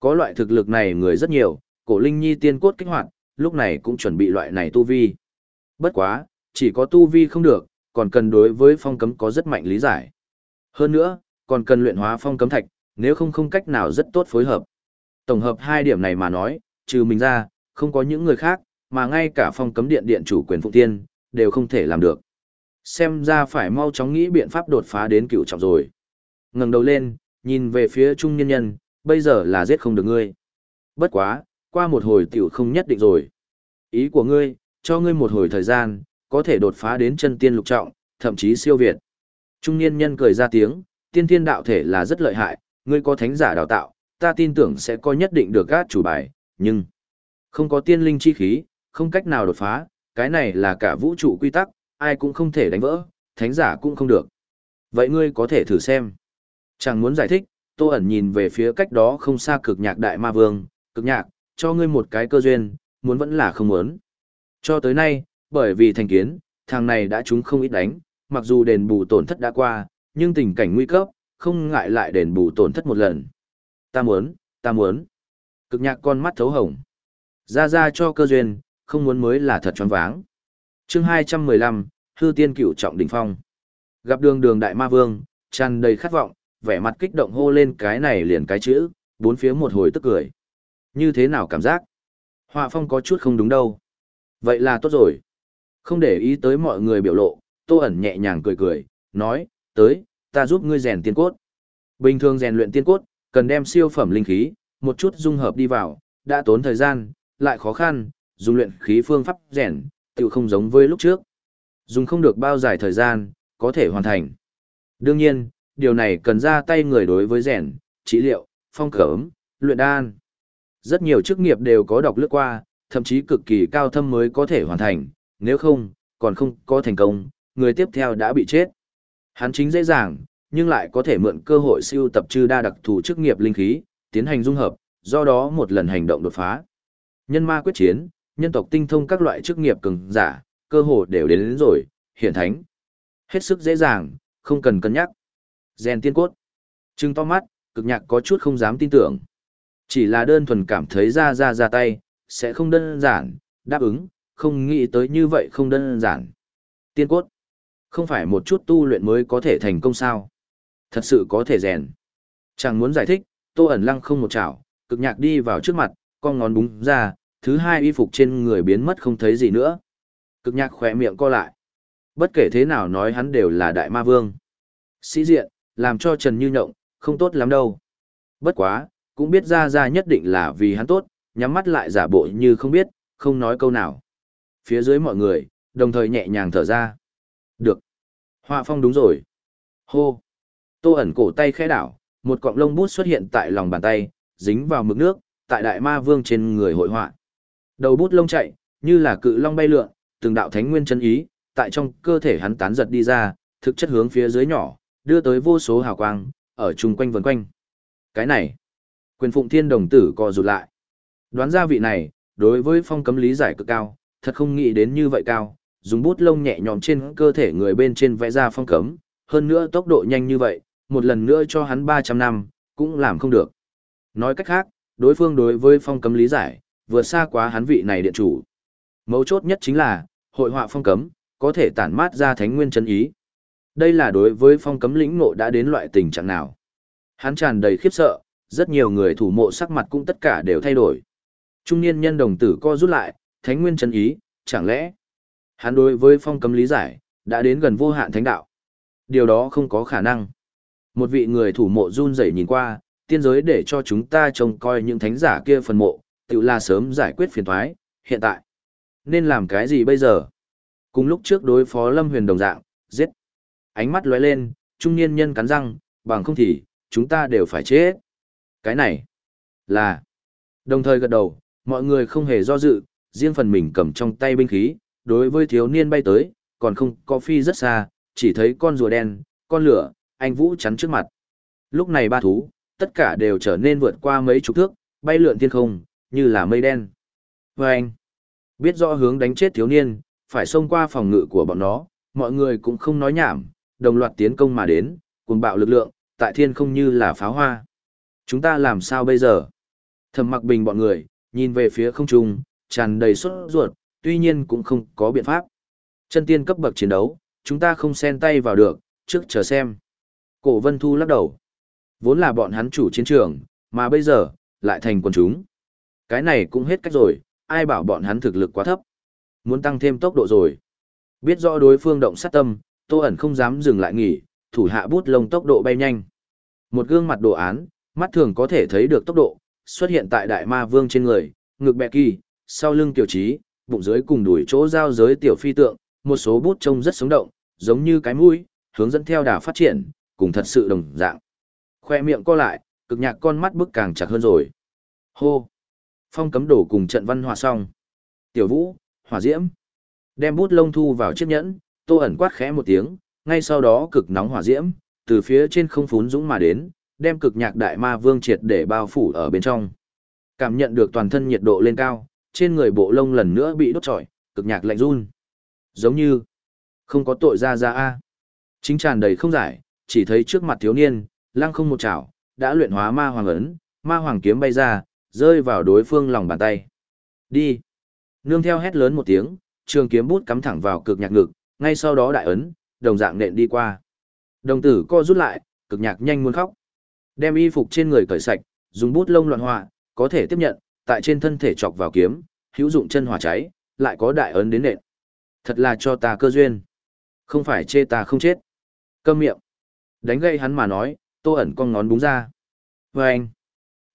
Có loại thực lực này người rất nhiều, cổ linh nhi tiên cốt kích hoạt, lúc này cũng chuẩn bị loại này tu vi. Bất quá, chỉ có tu vi không được, còn cần đối với phong cấm có rất mạnh lý giải. Hơn nữa, còn cần luyện hóa phong cấm thạch, nếu không không cách nào rất tốt phối hợp. Tổng hợp hai điểm này mà nói, trừ mình ra, không có những người khác, mà ngay cả phong cấm điện điện chủ quyền phụ tiên, đều không thể làm được. Xem ra phải mau chóng nghĩ biện pháp đột phá đến cựu trọng rồi. ngẩng đầu lên, nhìn về phía trung nhân nhân, bây giờ là giết không được ngươi. Bất quá, qua một hồi tiểu không nhất định rồi. Ý của ngươi, cho ngươi một hồi thời gian, có thể đột phá đến chân tiên lục trọng, thậm chí siêu việt. Trung niên nhân cười ra tiếng, tiên thiên đạo thể là rất lợi hại, ngươi có thánh giả đào tạo, ta tin tưởng sẽ có nhất định được gác chủ bài, nhưng không có tiên linh chi khí, không cách nào đột phá, cái này là cả vũ trụ quy tắc, ai cũng không thể đánh vỡ, thánh giả cũng không được. Vậy ngươi có thể thử xem. Chẳng muốn giải thích, Tô ẩn nhìn về phía cách đó không xa cực nhạc đại ma vương, cực nhạc, cho ngươi một cái cơ duyên, muốn vẫn là không muốn. Cho tới nay, bởi vì thành kiến, thằng này đã trúng không ít đánh, mặc dù đền bù tổn thất đã qua, nhưng tình cảnh nguy cấp, không ngại lại đền bù tổn thất một lần. Ta muốn, ta muốn. Cực nhạc con mắt thấu hồng. Ra ra cho cơ duyên, không muốn mới là thật tròn váng chương 215, Hư Tiên Cửu Trọng Đỉnh Phong. Gặp đường đường đại ma vương, tràn đầy khát vọng, vẻ mặt kích động hô lên cái này liền cái chữ, bốn phía một hồi tức cười. Như thế nào cảm giác? Họa phong có chút không đúng đâu. Vậy là tốt rồi. Không để ý tới mọi người biểu lộ, tô ẩn nhẹ nhàng cười cười, nói, tới, ta giúp ngươi rèn tiên cốt. Bình thường rèn luyện tiên cốt, cần đem siêu phẩm linh khí, một chút dung hợp đi vào, đã tốn thời gian, lại khó khăn, dùng luyện khí phương pháp rèn, tự không giống với lúc trước. Dùng không được bao dài thời gian, có thể hoàn thành. Đương nhiên, điều này cần ra tay người đối với rèn, trị liệu, phong cấm, luyện đan. Rất nhiều chức nghiệp đều có đọc lướt qua, thậm chí cực kỳ cao thâm mới có thể hoàn thành, nếu không, còn không có thành công, người tiếp theo đã bị chết. Hắn chính dễ dàng, nhưng lại có thể mượn cơ hội siêu tập trư đa đặc thù chức nghiệp linh khí, tiến hành dung hợp, do đó một lần hành động đột phá. Nhân ma quyết chiến, nhân tộc tinh thông các loại chức nghiệp cường giả, cơ hội đều đến, đến rồi, hiện thánh. Hết sức dễ dàng, không cần cân nhắc. Gen tiên cốt. Trừng to mắt, cực nhạc có chút không dám tin tưởng. Chỉ là đơn thuần cảm thấy ra ra ra tay, sẽ không đơn giản, đáp ứng, không nghĩ tới như vậy không đơn giản. Tiên cốt. Không phải một chút tu luyện mới có thể thành công sao. Thật sự có thể rèn. Chẳng muốn giải thích, tô ẩn lăng không một chảo, cực nhạc đi vào trước mặt, con ngón búng ra, thứ hai y phục trên người biến mất không thấy gì nữa. Cực nhạc khỏe miệng co lại. Bất kể thế nào nói hắn đều là đại ma vương. Sĩ diện, làm cho Trần Như Nhộng, không tốt lắm đâu. Bất quá, cũng biết ra ra nhất định là vì hắn tốt, nhắm mắt lại giả bộ như không biết, không nói câu nào. Phía dưới mọi người, đồng thời nhẹ nhàng thở ra. Được. Họa phong đúng rồi. Hô. Tô ẩn cổ tay khẽ đảo, một cọng lông bút xuất hiện tại lòng bàn tay, dính vào mực nước, tại đại ma vương trên người hội họa. Đầu bút lông chạy, như là cự long bay lượn, từng đạo thánh nguyên chân ý, tại trong cơ thể hắn tán giật đi ra, thực chất hướng phía dưới nhỏ, đưa tới vô số hào quang, ở chung quanh vần quanh. Cái này, quyền phụng thiên đồng tử co rụt lại. Đoán ra vị này, đối với phong cấm lý giải cực cao, thật không nghĩ đến như vậy cao, dùng bút lông nhẹ nhõm trên cơ thể người bên trên vẽ ra phong cấm, hơn nữa tốc độ nhanh như vậy, một lần nữa cho hắn 300 năm, cũng làm không được. Nói cách khác, đối phương đối với phong cấm lý giải, vượt xa quá hắn vị này điện chủ. Mấu chốt nhất chính là, hội họa phong cấm, có thể tản mát ra thánh nguyên chân ý. Đây là đối với phong cấm lĩnh ngộ đã đến loại tình trạng nào. Hắn tràn đầy khiếp sợ, rất nhiều người thủ mộ sắc mặt cũng tất cả đều thay đổi. Trung niên nhân đồng tử co rút lại, thánh nguyên chân ý, chẳng lẽ hắn đối với phong cấm lý giải, đã đến gần vô hạn thánh đạo. Điều đó không có khả năng. Một vị người thủ mộ run rẩy nhìn qua, tiên giới để cho chúng ta trông coi những thánh giả kia phần mộ, tự là sớm giải quyết phiền thoái, hiện tại. Nên làm cái gì bây giờ? Cùng lúc trước đối phó Lâm Huyền đồng dạng, giết. Ánh mắt lóe lên, trung niên nhân cắn răng, bằng không thì, chúng ta đều phải chết. Cái này, là. Đồng thời gật đầu, mọi người không hề do dự, riêng phần mình cầm trong tay binh khí, đối với thiếu niên bay tới, còn không có phi rất xa, chỉ thấy con rùa đen, con lửa, anh Vũ chắn trước mặt. Lúc này ba thú, tất cả đều trở nên vượt qua mấy chục thước, bay lượn thiên không, như là mây đen. Và anh, biết rõ hướng đánh chết thiếu niên, phải xông qua phòng ngự của bọn nó, mọi người cũng không nói nhảm, đồng loạt tiến công mà đến, cuồng bạo lực lượng, tại thiên không như là pháo hoa. Chúng ta làm sao bây giờ? Thẩm mặc bình bọn người, nhìn về phía không trung, tràn đầy sốt ruột, tuy nhiên cũng không có biện pháp. Chân tiên cấp bậc chiến đấu, chúng ta không xen tay vào được, trước chờ xem. Cổ Vân Thu lắc đầu. Vốn là bọn hắn chủ chiến trường, mà bây giờ, lại thành quần chúng. Cái này cũng hết cách rồi, ai bảo bọn hắn thực lực quá thấp. Muốn tăng thêm tốc độ rồi. Biết rõ đối phương động sát tâm, Tô ẩn không dám dừng lại nghỉ, thủ hạ bút lông tốc độ bay nhanh. Một gương mặt đồ án, mắt thường có thể thấy được tốc độ, xuất hiện tại đại ma vương trên người, ngực bẹ kỳ, sau lưng tiểu trí, bụng dưới cùng đuổi chỗ giao giới tiểu phi tượng, một số bút trông rất sống động, giống như cái mũi, hướng dẫn theo đà phát triển, cùng thật sự đồng dạng. Khoe miệng co lại, cực nhạc con mắt bức càng chặt hơn rồi. Hô! Phong cấm đổ cùng trận văn hòa xong. Tiểu vũ, hỏa diễm. Đem bút lông thu vào chiếc nhẫn, tô ẩn quát khẽ một tiếng, ngay sau đó cực nóng hỏa diễm, từ phía trên không phún dũng mà đến, đem cực nhạc đại ma vương triệt để bao phủ ở bên trong. Cảm nhận được toàn thân nhiệt độ lên cao, trên người bộ lông lần nữa bị đốt trọi, cực nhạc lạnh run. Giống như không có tội ra ra a. Chính tràn đầy không giải, chỉ thấy trước mặt thiếu niên, lăng không một chảo, đã luyện hóa ma hoàng ấn, ma hoàng kiếm bay ra, rơi vào đối phương lòng bàn tay. Đi. Nương theo hét lớn một tiếng, trường kiếm bút cắm thẳng vào cực nhạc ngực, ngay sau đó đại ấn, đồng dạng nện đi qua. Đồng tử co rút lại, cực nhạc nhanh muốn khóc. Đem y phục trên người cởi sạch, dùng bút lông loạn họa, có thể tiếp nhận, tại trên thân thể chọc vào kiếm, hữu dụng chân hỏa cháy, lại có đại ấn đến nện. Thật là cho ta cơ duyên. Không phải chê ta không chết. Câm miệng. Đánh gây hắn mà nói, tô ẩn con ngón búng ra. Vâng anh.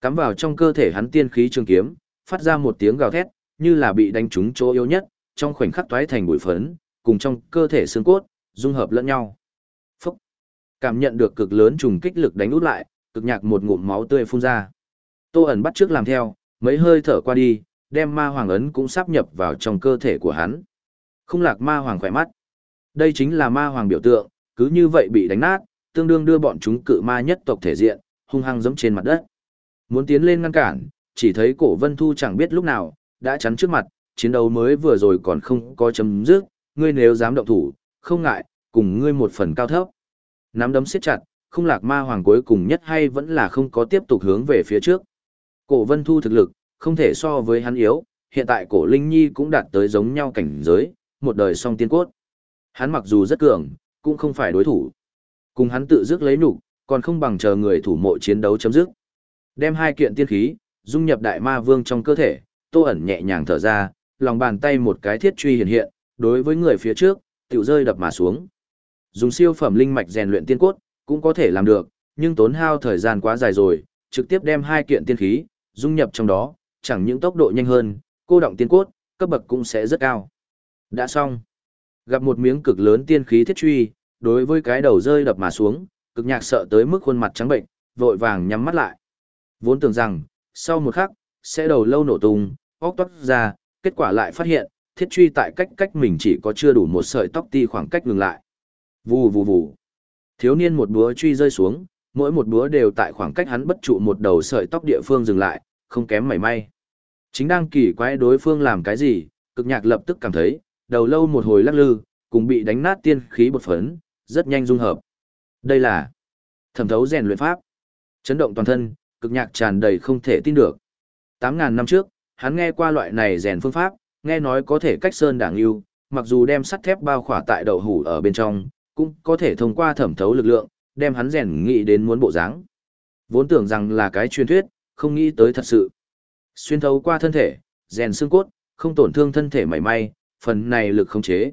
Cắm vào trong cơ thể hắn tiên khí trường kiếm, phát ra một tiếng gào thét, như là bị đánh trúng chỗ yếu nhất, trong khoảnh khắc toái thành bụi phấn, cùng trong cơ thể xương cốt, dung hợp lẫn nhau. Phúc! Cảm nhận được cực lớn trùng kích lực đánh út lại, cực nhạc một ngụm máu tươi phun ra. Tô ẩn bắt trước làm theo, mấy hơi thở qua đi, đem ma hoàng ấn cũng sắp nhập vào trong cơ thể của hắn. Không lạc ma hoàng khỏe mắt. Đây chính là ma hoàng biểu tượng, cứ như vậy bị đánh nát, tương đương đưa bọn chúng cự ma nhất tộc thể diện, hung hăng giẫm trên mặt đất. Muốn tiến lên ngăn cản, chỉ thấy cổ vân thu chẳng biết lúc nào, đã chắn trước mặt, chiến đấu mới vừa rồi còn không có chấm dứt, ngươi nếu dám động thủ, không ngại, cùng ngươi một phần cao thấp. Nắm đấm siết chặt, không lạc ma hoàng cuối cùng nhất hay vẫn là không có tiếp tục hướng về phía trước. Cổ vân thu thực lực, không thể so với hắn yếu, hiện tại cổ Linh Nhi cũng đạt tới giống nhau cảnh giới, một đời song tiên cốt. Hắn mặc dù rất cường, cũng không phải đối thủ. Cùng hắn tự dứt lấy nụ, còn không bằng chờ người thủ mộ chiến đấu chấm dứt. Đem hai kiện tiên khí, dung nhập đại ma vương trong cơ thể, tô ẩn nhẹ nhàng thở ra, lòng bàn tay một cái thiết truy hiện hiện, đối với người phía trước, tiểu rơi đập mà xuống. Dùng siêu phẩm linh mạch rèn luyện tiên cốt, cũng có thể làm được, nhưng tốn hao thời gian quá dài rồi, trực tiếp đem hai kiện tiên khí, dung nhập trong đó, chẳng những tốc độ nhanh hơn, cô động tiên cốt, cấp bậc cũng sẽ rất cao. Đã xong. Gặp một miếng cực lớn tiên khí thiết truy, đối với cái đầu rơi đập mà xuống, cực nhạc sợ tới mức khuôn mặt trắng bệnh, vội vàng nhắm mắt lại. Vốn tưởng rằng, sau một khắc, sẽ đầu lâu nổ tung, óc toát ra, kết quả lại phát hiện, thiết truy tại cách cách mình chỉ có chưa đủ một sợi tóc ti khoảng cách ngừng lại. Vù vù vù. Thiếu niên một búa truy rơi xuống, mỗi một búa đều tại khoảng cách hắn bất trụ một đầu sợi tóc địa phương dừng lại, không kém mảy may. Chính đang kỳ quái đối phương làm cái gì, cực nhạc lập tức cảm thấy, đầu lâu một hồi lắc lư, cùng bị đánh nát tiên khí bột phấn, rất nhanh dung hợp. Đây là thẩm thấu rèn luyện pháp. Chấn động toàn thân, cực nhạc tràn đầy không thể tin được. 8.000 năm trước, hắn nghe qua loại này rèn phương pháp, nghe nói có thể cách sơn đảng yêu, mặc dù đem sắt thép bao khỏa tại đậu hủ ở bên trong, cũng có thể thông qua thẩm thấu lực lượng, đem hắn rèn nghĩ đến muốn bộ dáng. Vốn tưởng rằng là cái truyền thuyết, không nghĩ tới thật sự. Xuyên thấu qua thân thể, rèn xương cốt, không tổn thương thân thể mảy may, phần này lực không chế.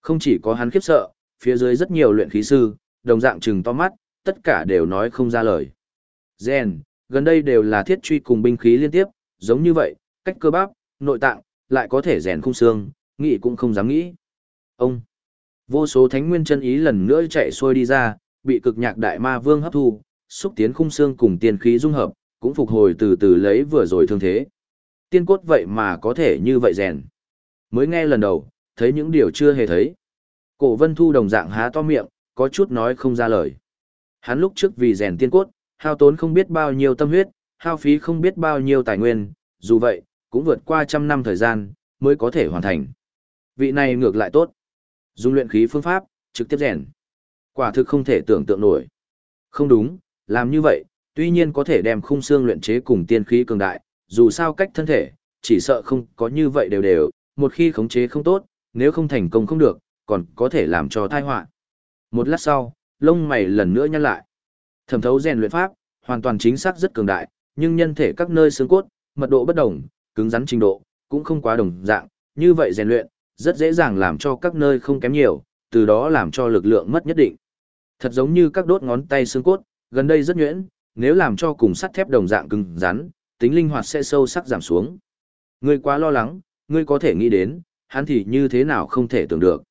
Không chỉ có hắn khiếp sợ, phía dưới rất nhiều luyện khí sư, đồng dạng trừng to mắt, tất cả đều nói không ra lời. Rèn, gần đây đều là thiết truy cùng binh khí liên tiếp, giống như vậy, cách cơ bắp, nội tạng, lại có thể rèn khung xương, nghĩ cũng không dám nghĩ. Ông, vô số thánh nguyên chân ý lần nữa chạy xuôi đi ra, bị cực nhạc đại ma vương hấp thu, xúc tiến khung xương cùng tiền khí dung hợp, cũng phục hồi từ từ lấy vừa rồi thương thế. Tiên cốt vậy mà có thể như vậy rèn. Mới nghe lần đầu, thấy những điều chưa hề thấy. Cổ vân thu đồng dạng há to miệng, có chút nói không ra lời. Hắn lúc trước vì rèn tiên cốt, hao tốn không biết bao nhiêu tâm huyết, hao phí không biết bao nhiêu tài nguyên, dù vậy, cũng vượt qua trăm năm thời gian, mới có thể hoàn thành. Vị này ngược lại tốt. Dùng luyện khí phương pháp, trực tiếp rèn. Quả thực không thể tưởng tượng nổi. Không đúng, làm như vậy, tuy nhiên có thể đem khung xương luyện chế cùng tiên khí cường đại, dù sao cách thân thể, chỉ sợ không có như vậy đều đều, một khi khống chế không tốt, nếu không thành công không được, còn có thể làm cho tai họa. Một lát sau, lông mày lần nữa nhăn lại. Thẩm thấu rèn luyện pháp, hoàn toàn chính xác rất cường đại, nhưng nhân thể các nơi xương cốt, mật độ bất đồng, cứng rắn trình độ, cũng không quá đồng dạng, như vậy rèn luyện, rất dễ dàng làm cho các nơi không kém nhiều, từ đó làm cho lực lượng mất nhất định. Thật giống như các đốt ngón tay xương cốt, gần đây rất nhuyễn, nếu làm cho cùng sắt thép đồng dạng cứng rắn, tính linh hoạt sẽ sâu sắc giảm xuống. Ngươi quá lo lắng, ngươi có thể nghĩ đến, hắn thì như thế nào không thể tưởng được.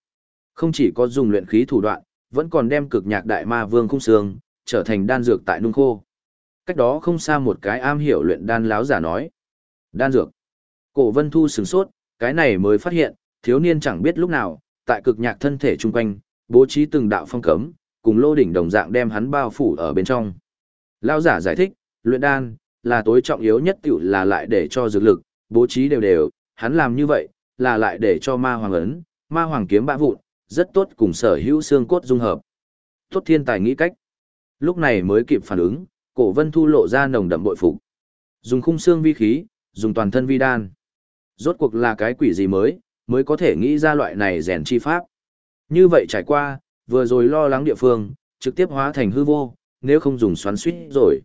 Không chỉ có dùng luyện khí thủ đoạn, vẫn còn đem cực nhạc đại ma vương khung xương, trở thành đan dược tại nung khô. Cách đó không xa một cái am hiểu luyện đan láo giả nói. Đan dược. Cổ vân thu sừng sốt, cái này mới phát hiện, thiếu niên chẳng biết lúc nào, tại cực nhạc thân thể chung quanh, bố trí từng đạo phong cấm, cùng lô đỉnh đồng dạng đem hắn bao phủ ở bên trong. Lao giả giải thích, luyện đan, là tối trọng yếu nhất tiểu là lại để cho dược lực, bố trí đều đều, hắn làm như vậy, là lại để cho ma hoàng ấn, ma hoàng kiếm bã vụn, rất tốt cùng sở hữu xương cốt dung hợp. Tốt thiên tài nghĩ cách. Lúc này mới kịp phản ứng, cổ vân thu lộ ra nồng đậm bội phục. Dùng khung xương vi khí, dùng toàn thân vi đan. Rốt cuộc là cái quỷ gì mới, mới có thể nghĩ ra loại này rèn chi pháp. Như vậy trải qua, vừa rồi lo lắng địa phương, trực tiếp hóa thành hư vô, nếu không dùng xoắn suýt rồi.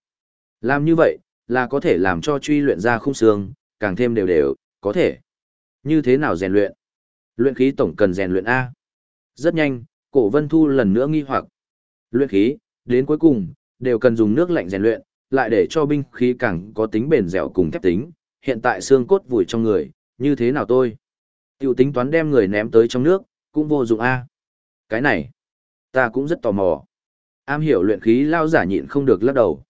Làm như vậy, là có thể làm cho truy luyện ra khung xương, càng thêm đều đều, có thể. Như thế nào rèn luyện? Luyện khí tổng cần rèn luyện A. Rất nhanh, cổ vân thu lần nữa nghi hoặc. Luyện khí, đến cuối cùng, đều cần dùng nước lạnh rèn luyện, lại để cho binh khí càng có tính bền dẻo cùng thép tính. Hiện tại xương cốt vùi trong người, như thế nào tôi? Tiểu tính toán đem người ném tới trong nước, cũng vô dụng A. Cái này, ta cũng rất tò mò. Am hiểu luyện khí lao giả nhịn không được lắc đầu.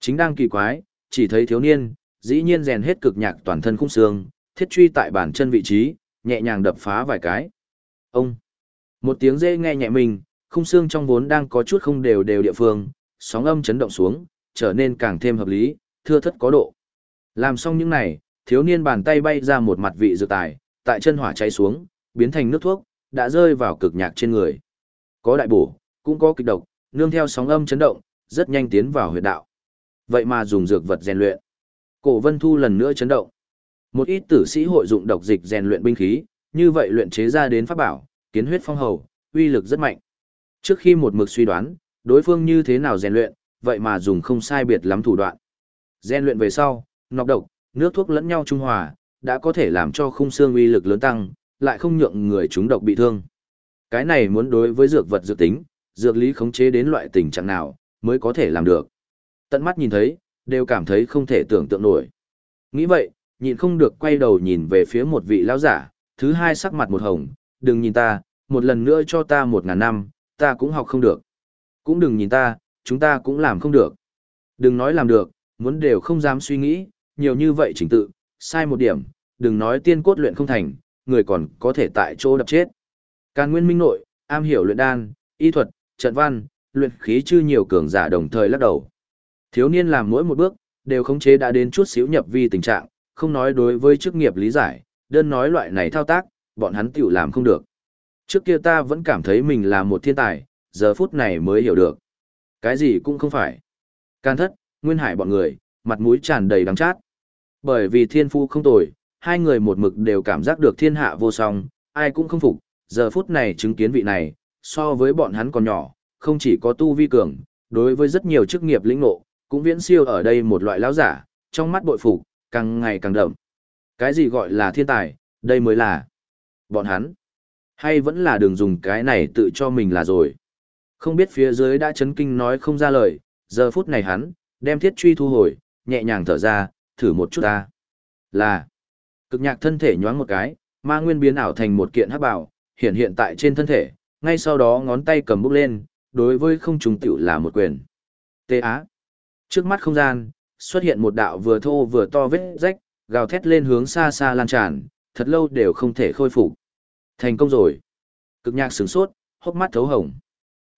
Chính đang kỳ quái, chỉ thấy thiếu niên, dĩ nhiên rèn hết cực nhạc toàn thân khung xương, thiết truy tại bản chân vị trí, nhẹ nhàng đập phá vài cái. Ông! Một tiếng dê nghe nhẹ mình, khung xương trong vốn đang có chút không đều đều địa phương, sóng âm chấn động xuống, trở nên càng thêm hợp lý, thưa thất có độ. Làm xong những này, thiếu niên bàn tay bay ra một mặt vị dược tài, tại chân hỏa cháy xuống, biến thành nước thuốc, đã rơi vào cực nhạc trên người. Có đại bổ, cũng có kịch độc, nương theo sóng âm chấn động, rất nhanh tiến vào huyệt đạo. Vậy mà dùng dược vật rèn luyện. Cổ Vân Thu lần nữa chấn động. Một ít tử sĩ hội dụng độc dịch rèn luyện binh khí, như vậy luyện chế ra đến pháp bảo, kiến huyết phong hầu, uy lực rất mạnh. Trước khi một mực suy đoán, đối phương như thế nào rèn luyện, vậy mà dùng không sai biệt lắm thủ đoạn. Rèn luyện về sau, nọc độc, nước thuốc lẫn nhau trung hòa, đã có thể làm cho khung xương uy lực lớn tăng, lại không nhượng người chúng độc bị thương. Cái này muốn đối với dược vật dược tính, dược lý khống chế đến loại tình trạng nào, mới có thể làm được. Tận mắt nhìn thấy, đều cảm thấy không thể tưởng tượng nổi. Nghĩ vậy, nhịn không được quay đầu nhìn về phía một vị lão giả, thứ hai sắc mặt một hồng, đừng nhìn ta, một lần nữa cho ta một ngàn năm, ta cũng học không được. Cũng đừng nhìn ta, chúng ta cũng làm không được. Đừng nói làm được, muốn đều không dám suy nghĩ, nhiều như vậy chỉnh tự, sai một điểm, đừng nói tiên cốt luyện không thành, người còn có thể tại chỗ đập chết. Càn Nguyên Minh nội, am hiểu luyện đan, y thuật, trận văn, luyện khí chư nhiều cường giả đồng thời lắc đầu. Thiếu niên làm mỗi một bước, đều khống chế đã đến chút xíu nhập vi tình trạng, không nói đối với chức nghiệp lý giải, đơn nói loại này thao tác, bọn hắn tiểu làm không được. Trước kia ta vẫn cảm thấy mình là một thiên tài, giờ phút này mới hiểu được. Cái gì cũng không phải. Can thất, nguyên hải bọn người, mặt mũi tràn đầy đắng chát. Bởi vì thiên phu không tồi, hai người một mực đều cảm giác được thiên hạ vô song, ai cũng không phục, giờ phút này chứng kiến vị này, so với bọn hắn còn nhỏ, không chỉ có tu vi cường, đối với rất nhiều chức nghiệp lĩnh ngộ, cũng viễn siêu ở đây một loại lão giả, trong mắt bội phục, càng ngày càng đậm. Cái gì gọi là thiên tài, đây mới là bọn hắn. Hay vẫn là đường dùng cái này tự cho mình là rồi. Không biết phía dưới đã chấn kinh nói không ra lời, giờ phút này hắn, đem thiết truy thu hồi, nhẹ nhàng thở ra, thử một chút ta. Là, cực nhạc thân thể nhoáng một cái, ma nguyên biến ảo thành một kiện hắc bảo, hiện hiện tại trên thân thể, ngay sau đó ngón tay cầm bút lên, đối với không trùng tiểu là một quyền. Tê á. Trước mắt không gian, xuất hiện một đạo vừa thô vừa to vết rách, gào thét lên hướng xa xa lan tràn, thật lâu đều không thể khôi phục. Thành công rồi. Cực nhạc sửng sốt, hốc mắt thấu hồng.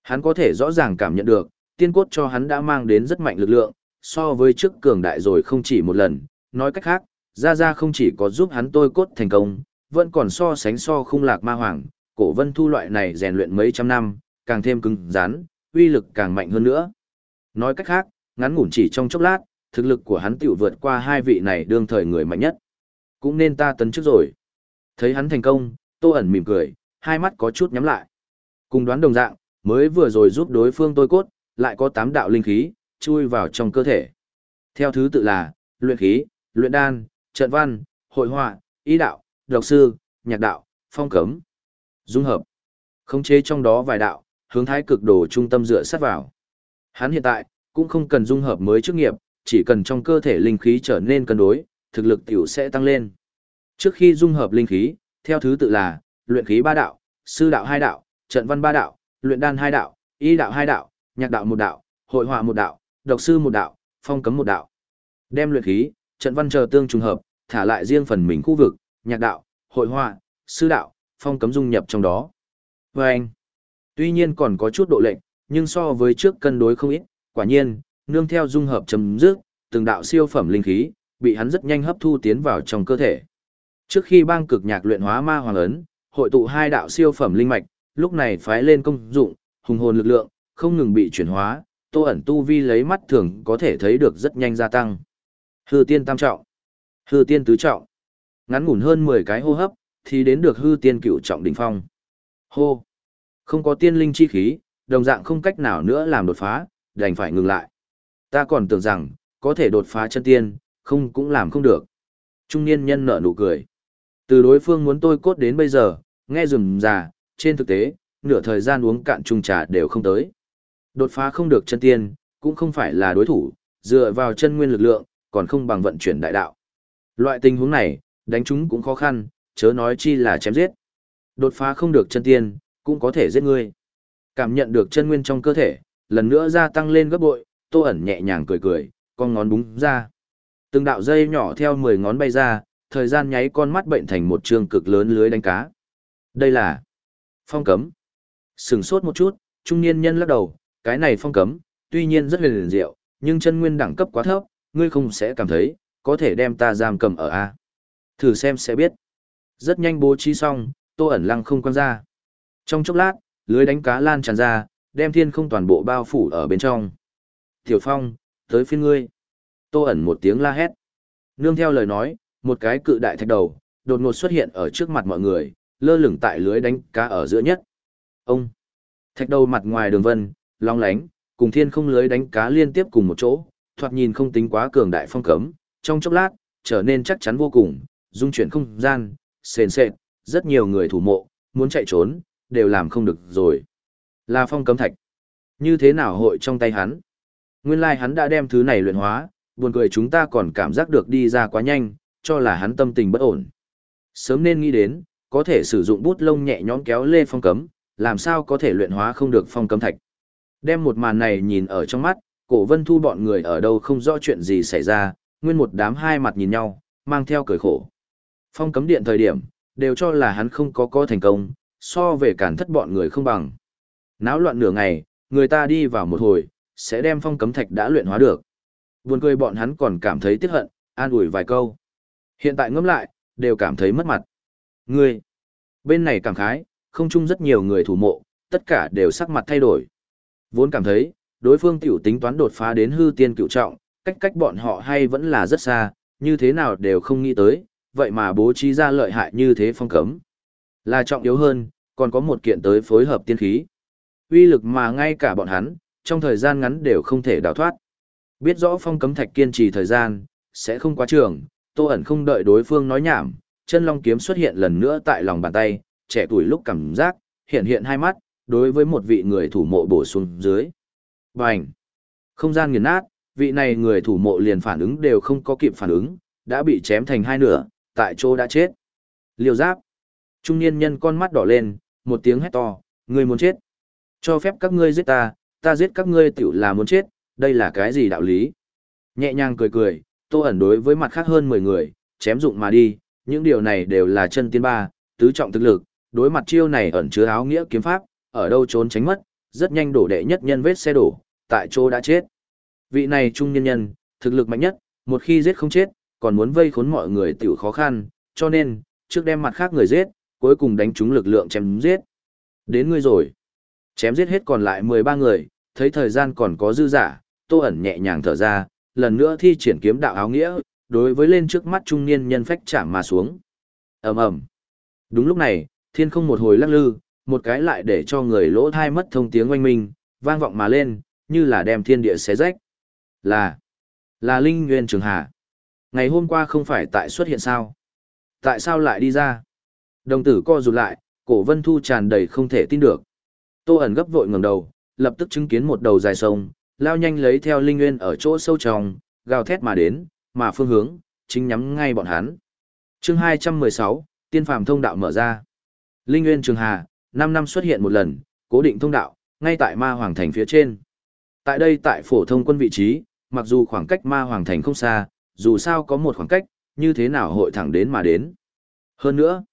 Hắn có thể rõ ràng cảm nhận được, tiên cốt cho hắn đã mang đến rất mạnh lực lượng, so với trước cường đại rồi không chỉ một lần, nói cách khác, Ra Ra không chỉ có giúp hắn tôi cốt thành công, vẫn còn so sánh so không lạc ma hoàng, cổ vân thu loại này rèn luyện mấy trăm năm, càng thêm cứng rắn, uy lực càng mạnh hơn nữa. Nói cách khác, ngắn ngủn chỉ trong chốc lát, thực lực của hắn tiểu vượt qua hai vị này đương thời người mạnh nhất. Cũng nên ta tấn trước rồi. Thấy hắn thành công, Tô ẩn mỉm cười, hai mắt có chút nhắm lại. Cùng đoán đồng dạng, mới vừa rồi giúp đối phương tôi cốt, lại có tám đạo linh khí, chui vào trong cơ thể. Theo thứ tự là, luyện khí, luyện đan, trận văn, hội họa, ý đạo, độc sư, nhạc đạo, phong cấm, dung hợp. Khống chế trong đó vài đạo, hướng thái cực đồ trung tâm dựa sát vào. Hắn hiện tại, cũng không cần dung hợp mới chức nghiệp, chỉ cần trong cơ thể linh khí trở nên cân đối, thực lực tiểu sẽ tăng lên. Trước khi dung hợp linh khí, theo thứ tự là, luyện khí ba đạo, sư đạo hai đạo, trận văn ba đạo, luyện đan hai đạo, y đạo hai đạo, nhạc đạo một đạo, hội họa một đạo, độc sư một đạo, phong cấm một đạo. Đem luyện khí, trận văn chờ tương trùng hợp, thả lại riêng phần mình khu vực, nhạc đạo, hội họa, sư đạo, phong cấm dung nhập trong đó. Và anh, tuy nhiên còn có chút độ lệnh, nhưng so với trước cân đối không ít, quả nhiên, nương theo dung hợp chấm dứt, từng đạo siêu phẩm linh khí, bị hắn rất nhanh hấp thu tiến vào trong cơ thể. Trước khi bang cực nhạc luyện hóa ma hoàng ấn, hội tụ hai đạo siêu phẩm linh mạch, lúc này phái lên công dụng, hùng hồn lực lượng, không ngừng bị chuyển hóa, tô ẩn tu vi lấy mắt thường có thể thấy được rất nhanh gia tăng. Hư tiên tam trọng, hư tiên tứ trọng, ngắn ngủn hơn 10 cái hô hấp, thì đến được hư tiên cựu trọng đỉnh phong. Hô, không có tiên linh chi khí, đồng dạng không cách nào nữa làm đột phá, đành phải ngừng lại. Ta còn tưởng rằng, có thể đột phá chân tiên, không cũng làm không được. Trung niên nhân nở nụ cười. Từ đối phương muốn tôi cốt đến bây giờ, nghe rừng già, trên thực tế, nửa thời gian uống cạn chung trà đều không tới. Đột phá không được chân tiên, cũng không phải là đối thủ, dựa vào chân nguyên lực lượng, còn không bằng vận chuyển đại đạo. Loại tình huống này, đánh chúng cũng khó khăn, chớ nói chi là chém giết. Đột phá không được chân tiên, cũng có thể giết ngươi. Cảm nhận được chân nguyên trong cơ thể, lần nữa gia tăng lên gấp bội, tô ẩn nhẹ nhàng cười cười, con ngón búng ra. Từng đạo dây nhỏ theo 10 ngón bay ra, thời gian nháy con mắt bệnh thành một trường cực lớn lưới đánh cá. Đây là phong cấm. Sừng sốt một chút, trung niên nhân lắc đầu, cái này phong cấm, tuy nhiên rất huyền diệu, nhưng chân nguyên đẳng cấp quá thấp, ngươi không sẽ cảm thấy, có thể đem ta giam cầm ở A. Thử xem sẽ biết. Rất nhanh bố trí xong, tô ẩn lăng không quan ra. Trong chốc lát, lưới đánh cá lan tràn ra, đem thiên không toàn bộ bao phủ ở bên trong. Tiểu Phong, tới phiên ngươi. Tô ẩn một tiếng la hét. Nương theo lời nói, một cái cự đại thạch đầu, đột ngột xuất hiện ở trước mặt mọi người, lơ lửng tại lưới đánh cá ở giữa nhất. Ông, thạch đầu mặt ngoài đường vân, long lánh, cùng thiên không lưới đánh cá liên tiếp cùng một chỗ, thoạt nhìn không tính quá cường đại phong cấm, trong chốc lát, trở nên chắc chắn vô cùng, dung chuyển không gian, sền sệt, rất nhiều người thủ mộ, muốn chạy trốn, đều làm không được rồi. Là phong cấm thạch. Như thế nào hội trong tay hắn? Nguyên lai like hắn đã đem thứ này luyện hóa, buồn cười chúng ta còn cảm giác được đi ra quá nhanh, cho là hắn tâm tình bất ổn. Sớm nên nghĩ đến, có thể sử dụng bút lông nhẹ nhõm kéo lê phong cấm, làm sao có thể luyện hóa không được phong cấm thạch. Đem một màn này nhìn ở trong mắt, cổ vân thu bọn người ở đâu không rõ chuyện gì xảy ra, nguyên một đám hai mặt nhìn nhau, mang theo cười khổ. Phong cấm điện thời điểm, đều cho là hắn không có có thành công, so về cản thất bọn người không bằng. Náo loạn nửa ngày, người ta đi vào một hồi, sẽ đem phong cấm thạch đã luyện hóa được. Buồn cười bọn hắn còn cảm thấy tiếc hận, an ủi vài câu. Hiện tại ngẫm lại, đều cảm thấy mất mặt. Ngươi, bên này cảm khái, không chung rất nhiều người thủ mộ, tất cả đều sắc mặt thay đổi. Vốn cảm thấy, đối phương tiểu tính toán đột phá đến hư tiên cựu trọng, cách cách bọn họ hay vẫn là rất xa, như thế nào đều không nghĩ tới, vậy mà bố trí ra lợi hại như thế phong cấm. Là trọng yếu hơn, còn có một kiện tới phối hợp tiên khí. Uy lực mà ngay cả bọn hắn, trong thời gian ngắn đều không thể đào thoát. Biết rõ phong cấm thạch kiên trì thời gian, sẽ không quá trường, tô ẩn không đợi đối phương nói nhảm, chân long kiếm xuất hiện lần nữa tại lòng bàn tay, trẻ tuổi lúc cảm giác, hiện hiện hai mắt, đối với một vị người thủ mộ bổ xuống dưới. Bành! Không gian nghiền nát, vị này người thủ mộ liền phản ứng đều không có kịp phản ứng, đã bị chém thành hai nửa, tại chỗ đã chết. Liều giáp! Trung niên nhân con mắt đỏ lên, một tiếng hét to, người muốn chết. Cho phép các ngươi giết ta, ta giết các ngươi tiểu là muốn chết, đây là cái gì đạo lý? Nhẹ nhàng cười cười, tô ẩn đối với mặt khác hơn 10 người, chém dụng mà đi, những điều này đều là chân tiên ba, tứ trọng thực lực, đối mặt chiêu này ẩn chứa áo nghĩa kiếm pháp, ở đâu trốn tránh mất, rất nhanh đổ đệ nhất nhân vết xe đổ, tại chỗ đã chết. Vị này trung nhân nhân, thực lực mạnh nhất, một khi giết không chết, còn muốn vây khốn mọi người tiểu khó khăn, cho nên, trước đem mặt khác người giết, cuối cùng đánh trúng lực lượng chém giết. Đến ngươi rồi. Chém giết hết còn lại 13 người, thấy thời gian còn có dư giả, Tô ẩn nhẹ nhàng thở ra, lần nữa thi triển kiếm đạo áo nghĩa, đối với lên trước mắt trung niên nhân phách chạm mà xuống. Ầm ầm. Đúng lúc này, thiên không một hồi lắc lư, một cái lại để cho người lỗ thai mất thông tiếng oanh minh, vang vọng mà lên, như là đem thiên địa xé rách. Là, là Linh Nguyên Trường Hà. Ngày hôm qua không phải tại xuất hiện sao? Tại sao lại đi ra? Đồng tử co rụt lại, cổ vân thu tràn đầy không thể tin được. Tô ẩn gấp vội ngẩng đầu, lập tức chứng kiến một đầu dài sông, lao nhanh lấy theo Linh Nguyên ở chỗ sâu trong, gào thét mà đến, mà phương hướng, chính nhắm ngay bọn hắn. chương 216, tiên phàm thông đạo mở ra. Linh Nguyên Trường Hà, 5 năm xuất hiện một lần, cố định thông đạo, ngay tại ma hoàng thành phía trên. Tại đây tại phổ thông quân vị trí, mặc dù khoảng cách ma hoàng thành không xa, dù sao có một khoảng cách, như thế nào hội thẳng đến mà đến. Hơn nữa,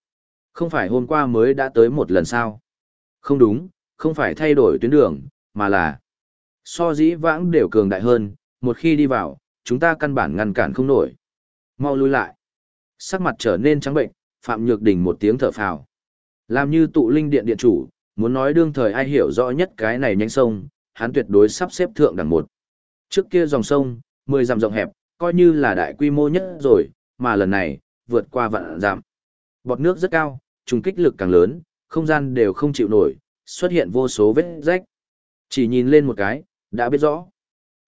không phải hôm qua mới đã tới một lần sao. Không đúng, không phải thay đổi tuyến đường, mà là so dĩ vãng đều cường đại hơn, một khi đi vào, chúng ta căn bản ngăn cản không nổi. Mau lui lại. Sắc mặt trở nên trắng bệnh, Phạm Nhược Đình một tiếng thở phào. Làm như tụ linh điện điện chủ, muốn nói đương thời ai hiểu rõ nhất cái này nhánh sông, hắn tuyệt đối sắp xếp thượng đẳng một. Trước kia dòng sông, 10 dặm rộng hẹp, coi như là đại quy mô nhất rồi, mà lần này, vượt qua vạn dặm. Bọt nước rất cao, trùng kích lực càng lớn, không gian đều không chịu nổi, xuất hiện vô số vết rách. Chỉ nhìn lên một cái, đã biết rõ.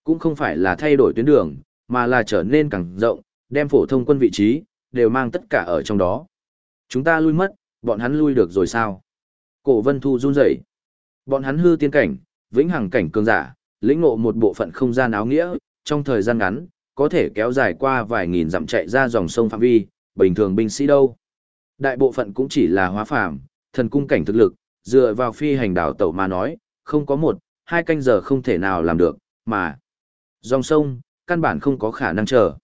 Cũng không phải là thay đổi tuyến đường, mà là trở nên càng rộng, đem phổ thông quân vị trí, đều mang tất cả ở trong đó. Chúng ta lui mất, bọn hắn lui được rồi sao? Cổ Vân Thu run rẩy. Bọn hắn hư tiên cảnh, vĩnh hằng cảnh cường giả, lĩnh ngộ một bộ phận không gian áo nghĩa, trong thời gian ngắn, có thể kéo dài qua vài nghìn dặm chạy ra dòng sông phạm vi, bình thường binh sĩ đâu. Đại bộ phận cũng chỉ là hóa phàm, thần cung cảnh thực lực, dựa vào phi hành đảo tẩu mà nói, không có một, hai canh giờ không thể nào làm được, mà dòng sông, căn bản không có khả năng chờ.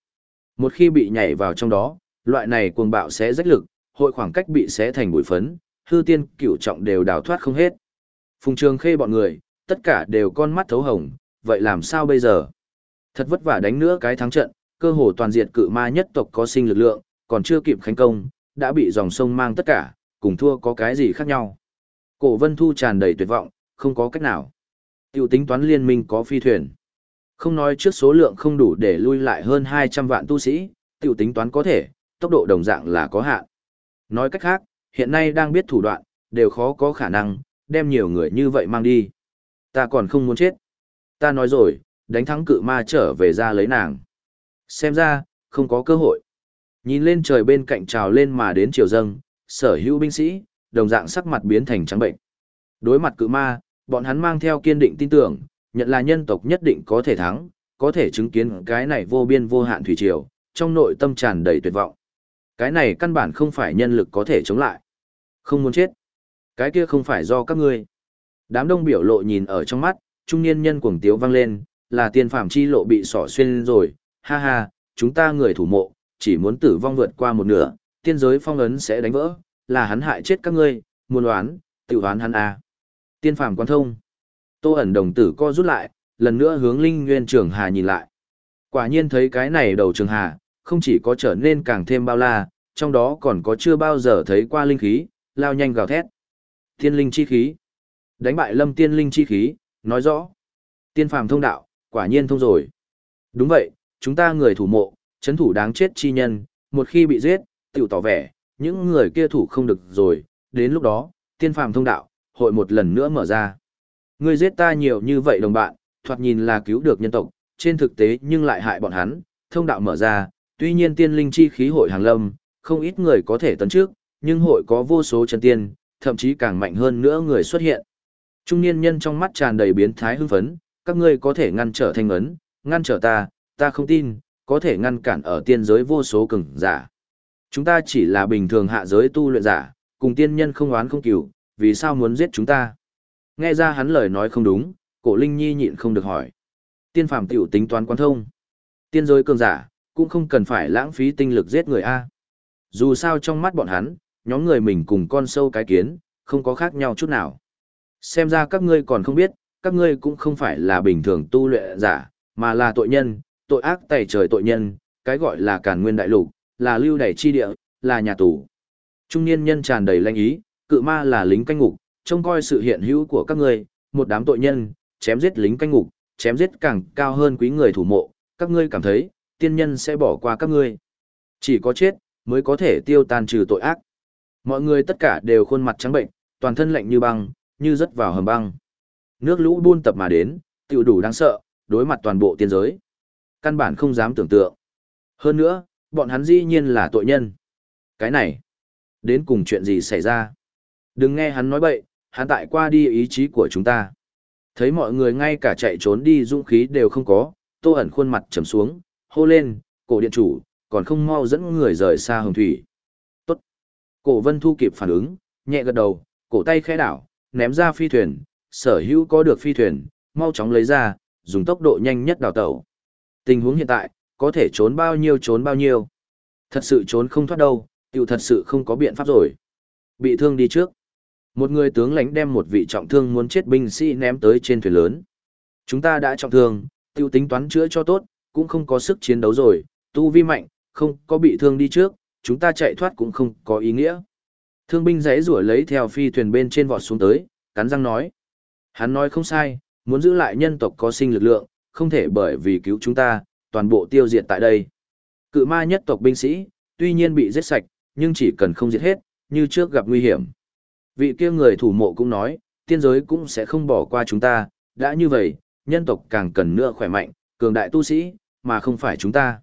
Một khi bị nhảy vào trong đó, loại này cuồng bạo sẽ rách lực, hội khoảng cách bị xé thành bụi phấn, hư tiên cửu trọng đều đào thoát không hết. Phùng trường khê bọn người, tất cả đều con mắt thấu hồng, vậy làm sao bây giờ? Thật vất vả đánh nữa cái thắng trận, cơ hồ toàn diện cự ma nhất tộc có sinh lực lượng, còn chưa kịp khánh công, đã bị dòng sông mang tất cả, cùng thua có cái gì khác nhau. Cổ vân thu tràn đầy tuyệt vọng, không có cách nào. Tiểu tính toán liên minh có phi thuyền. Không nói trước số lượng không đủ để lui lại hơn 200 vạn tu sĩ, tiểu tính toán có thể, tốc độ đồng dạng là có hạn. Nói cách khác, hiện nay đang biết thủ đoạn, đều khó có khả năng, đem nhiều người như vậy mang đi. Ta còn không muốn chết. Ta nói rồi, đánh thắng cự ma trở về ra lấy nàng. Xem ra, không có cơ hội. Nhìn lên trời bên cạnh trào lên mà đến chiều dâng, sở hữu binh sĩ, đồng dạng sắc mặt biến thành trắng bệnh. Đối mặt cự ma, bọn hắn mang theo kiên định tin tưởng, nhận là nhân tộc nhất định có thể thắng, có thể chứng kiến cái này vô biên vô hạn thủy triều, trong nội tâm tràn đầy tuyệt vọng. Cái này căn bản không phải nhân lực có thể chống lại. Không muốn chết. Cái kia không phải do các ngươi. Đám đông biểu lộ nhìn ở trong mắt, trung niên nhân cuồng tiếu vang lên, là tiên phạm chi lộ bị sỏ xuyên rồi, ha ha, chúng ta người thủ mộ, chỉ muốn tử vong vượt qua một nửa, tiên giới phong ấn sẽ đánh vỡ, là hắn hại chết các ngươi, muốn đoán, tự đoán hắn à. Tiên phàm quan thông. Tô ẩn đồng tử co rút lại, lần nữa hướng Linh Nguyên Trường Hà nhìn lại. Quả nhiên thấy cái này đầu Trường Hà, không chỉ có trở nên càng thêm bao la, trong đó còn có chưa bao giờ thấy qua linh khí, lao nhanh gào thét. Tiên linh chi khí. Đánh bại lâm tiên linh chi khí, nói rõ. Tiên phàm thông đạo, quả nhiên thông rồi. Đúng vậy, chúng ta người thủ mộ, chấn thủ đáng chết chi nhân, một khi bị giết, tiểu tỏ vẻ, những người kia thủ không được rồi, đến lúc đó, tiên phàm thông đạo, hội một lần nữa mở ra. Ngươi giết ta nhiều như vậy đồng bạn, thoạt nhìn là cứu được nhân tộc, trên thực tế nhưng lại hại bọn hắn, thông đạo mở ra, tuy nhiên tiên linh chi khí hội hàng lâm, không ít người có thể tấn trước, nhưng hội có vô số chân tiên, thậm chí càng mạnh hơn nữa người xuất hiện. Trung niên nhân trong mắt tràn đầy biến thái hưng phấn, các ngươi có thể ngăn trở thanh ấn, ngăn trở ta, ta không tin, có thể ngăn cản ở tiên giới vô số cường giả. Chúng ta chỉ là bình thường hạ giới tu luyện giả, cùng tiên nhân không oán không cửu, vì sao muốn giết chúng ta? Nghe ra hắn lời nói không đúng, cổ Linh Nhi nhịn không được hỏi. Tiên phàm tiểu tính toán quan thông. Tiên giới cường giả, cũng không cần phải lãng phí tinh lực giết người A. Dù sao trong mắt bọn hắn, nhóm người mình cùng con sâu cái kiến, không có khác nhau chút nào. Xem ra các ngươi còn không biết, các ngươi cũng không phải là bình thường tu luyện giả, mà là tội nhân, tội ác tẩy trời tội nhân, cái gọi là càn nguyên đại lục, là lưu đày chi địa, là nhà tù. Trung niên nhân tràn đầy lanh ý, cự ma là lính canh ngục, trông coi sự hiện hữu của các ngươi, một đám tội nhân, chém giết lính canh ngục, chém giết càng cao hơn quý người thủ mộ, các ngươi cảm thấy, tiên nhân sẽ bỏ qua các ngươi. Chỉ có chết, mới có thể tiêu tan trừ tội ác. Mọi người tất cả đều khuôn mặt trắng bệnh, toàn thân lạnh như băng, như rớt vào hầm băng. Nước lũ buôn tập mà đến, tiểu đủ đáng sợ, đối mặt toàn bộ tiên giới. Căn bản không dám tưởng tượng. Hơn nữa, bọn hắn dĩ nhiên là tội nhân. Cái này, đến cùng chuyện gì xảy ra? Đừng nghe hắn nói bậy, hắn tại qua đi ý chí của chúng ta. Thấy mọi người ngay cả chạy trốn đi dũng khí đều không có, tô ẩn khuôn mặt trầm xuống, hô lên, cổ điện chủ, còn không mau dẫn người rời xa hồng thủy. Tốt. Cổ vân thu kịp phản ứng, nhẹ gật đầu, cổ tay khẽ đảo, ném ra phi thuyền, sở hữu có được phi thuyền, mau chóng lấy ra, dùng tốc độ nhanh nhất đào tẩu. Tình huống hiện tại, có thể trốn bao nhiêu trốn bao nhiêu. Thật sự trốn không thoát đâu, tiểu thật sự không có biện pháp rồi. Bị thương đi trước. Một người tướng lãnh đem một vị trọng thương muốn chết binh sĩ ném tới trên thuyền lớn. Chúng ta đã trọng thương, tiêu tính toán chữa cho tốt, cũng không có sức chiến đấu rồi, tu vi mạnh, không có bị thương đi trước, chúng ta chạy thoát cũng không có ý nghĩa. Thương binh giấy rủa lấy theo phi thuyền bên trên vọt xuống tới, cắn răng nói. Hắn nói không sai, muốn giữ lại nhân tộc có sinh lực lượng, không thể bởi vì cứu chúng ta, toàn bộ tiêu diệt tại đây. Cự ma nhất tộc binh sĩ, tuy nhiên bị giết sạch, nhưng chỉ cần không giết hết, như trước gặp nguy hiểm. Vị kia người thủ mộ cũng nói, tiên giới cũng sẽ không bỏ qua chúng ta, đã như vậy, nhân tộc càng cần nữa khỏe mạnh, cường đại tu sĩ, mà không phải chúng ta.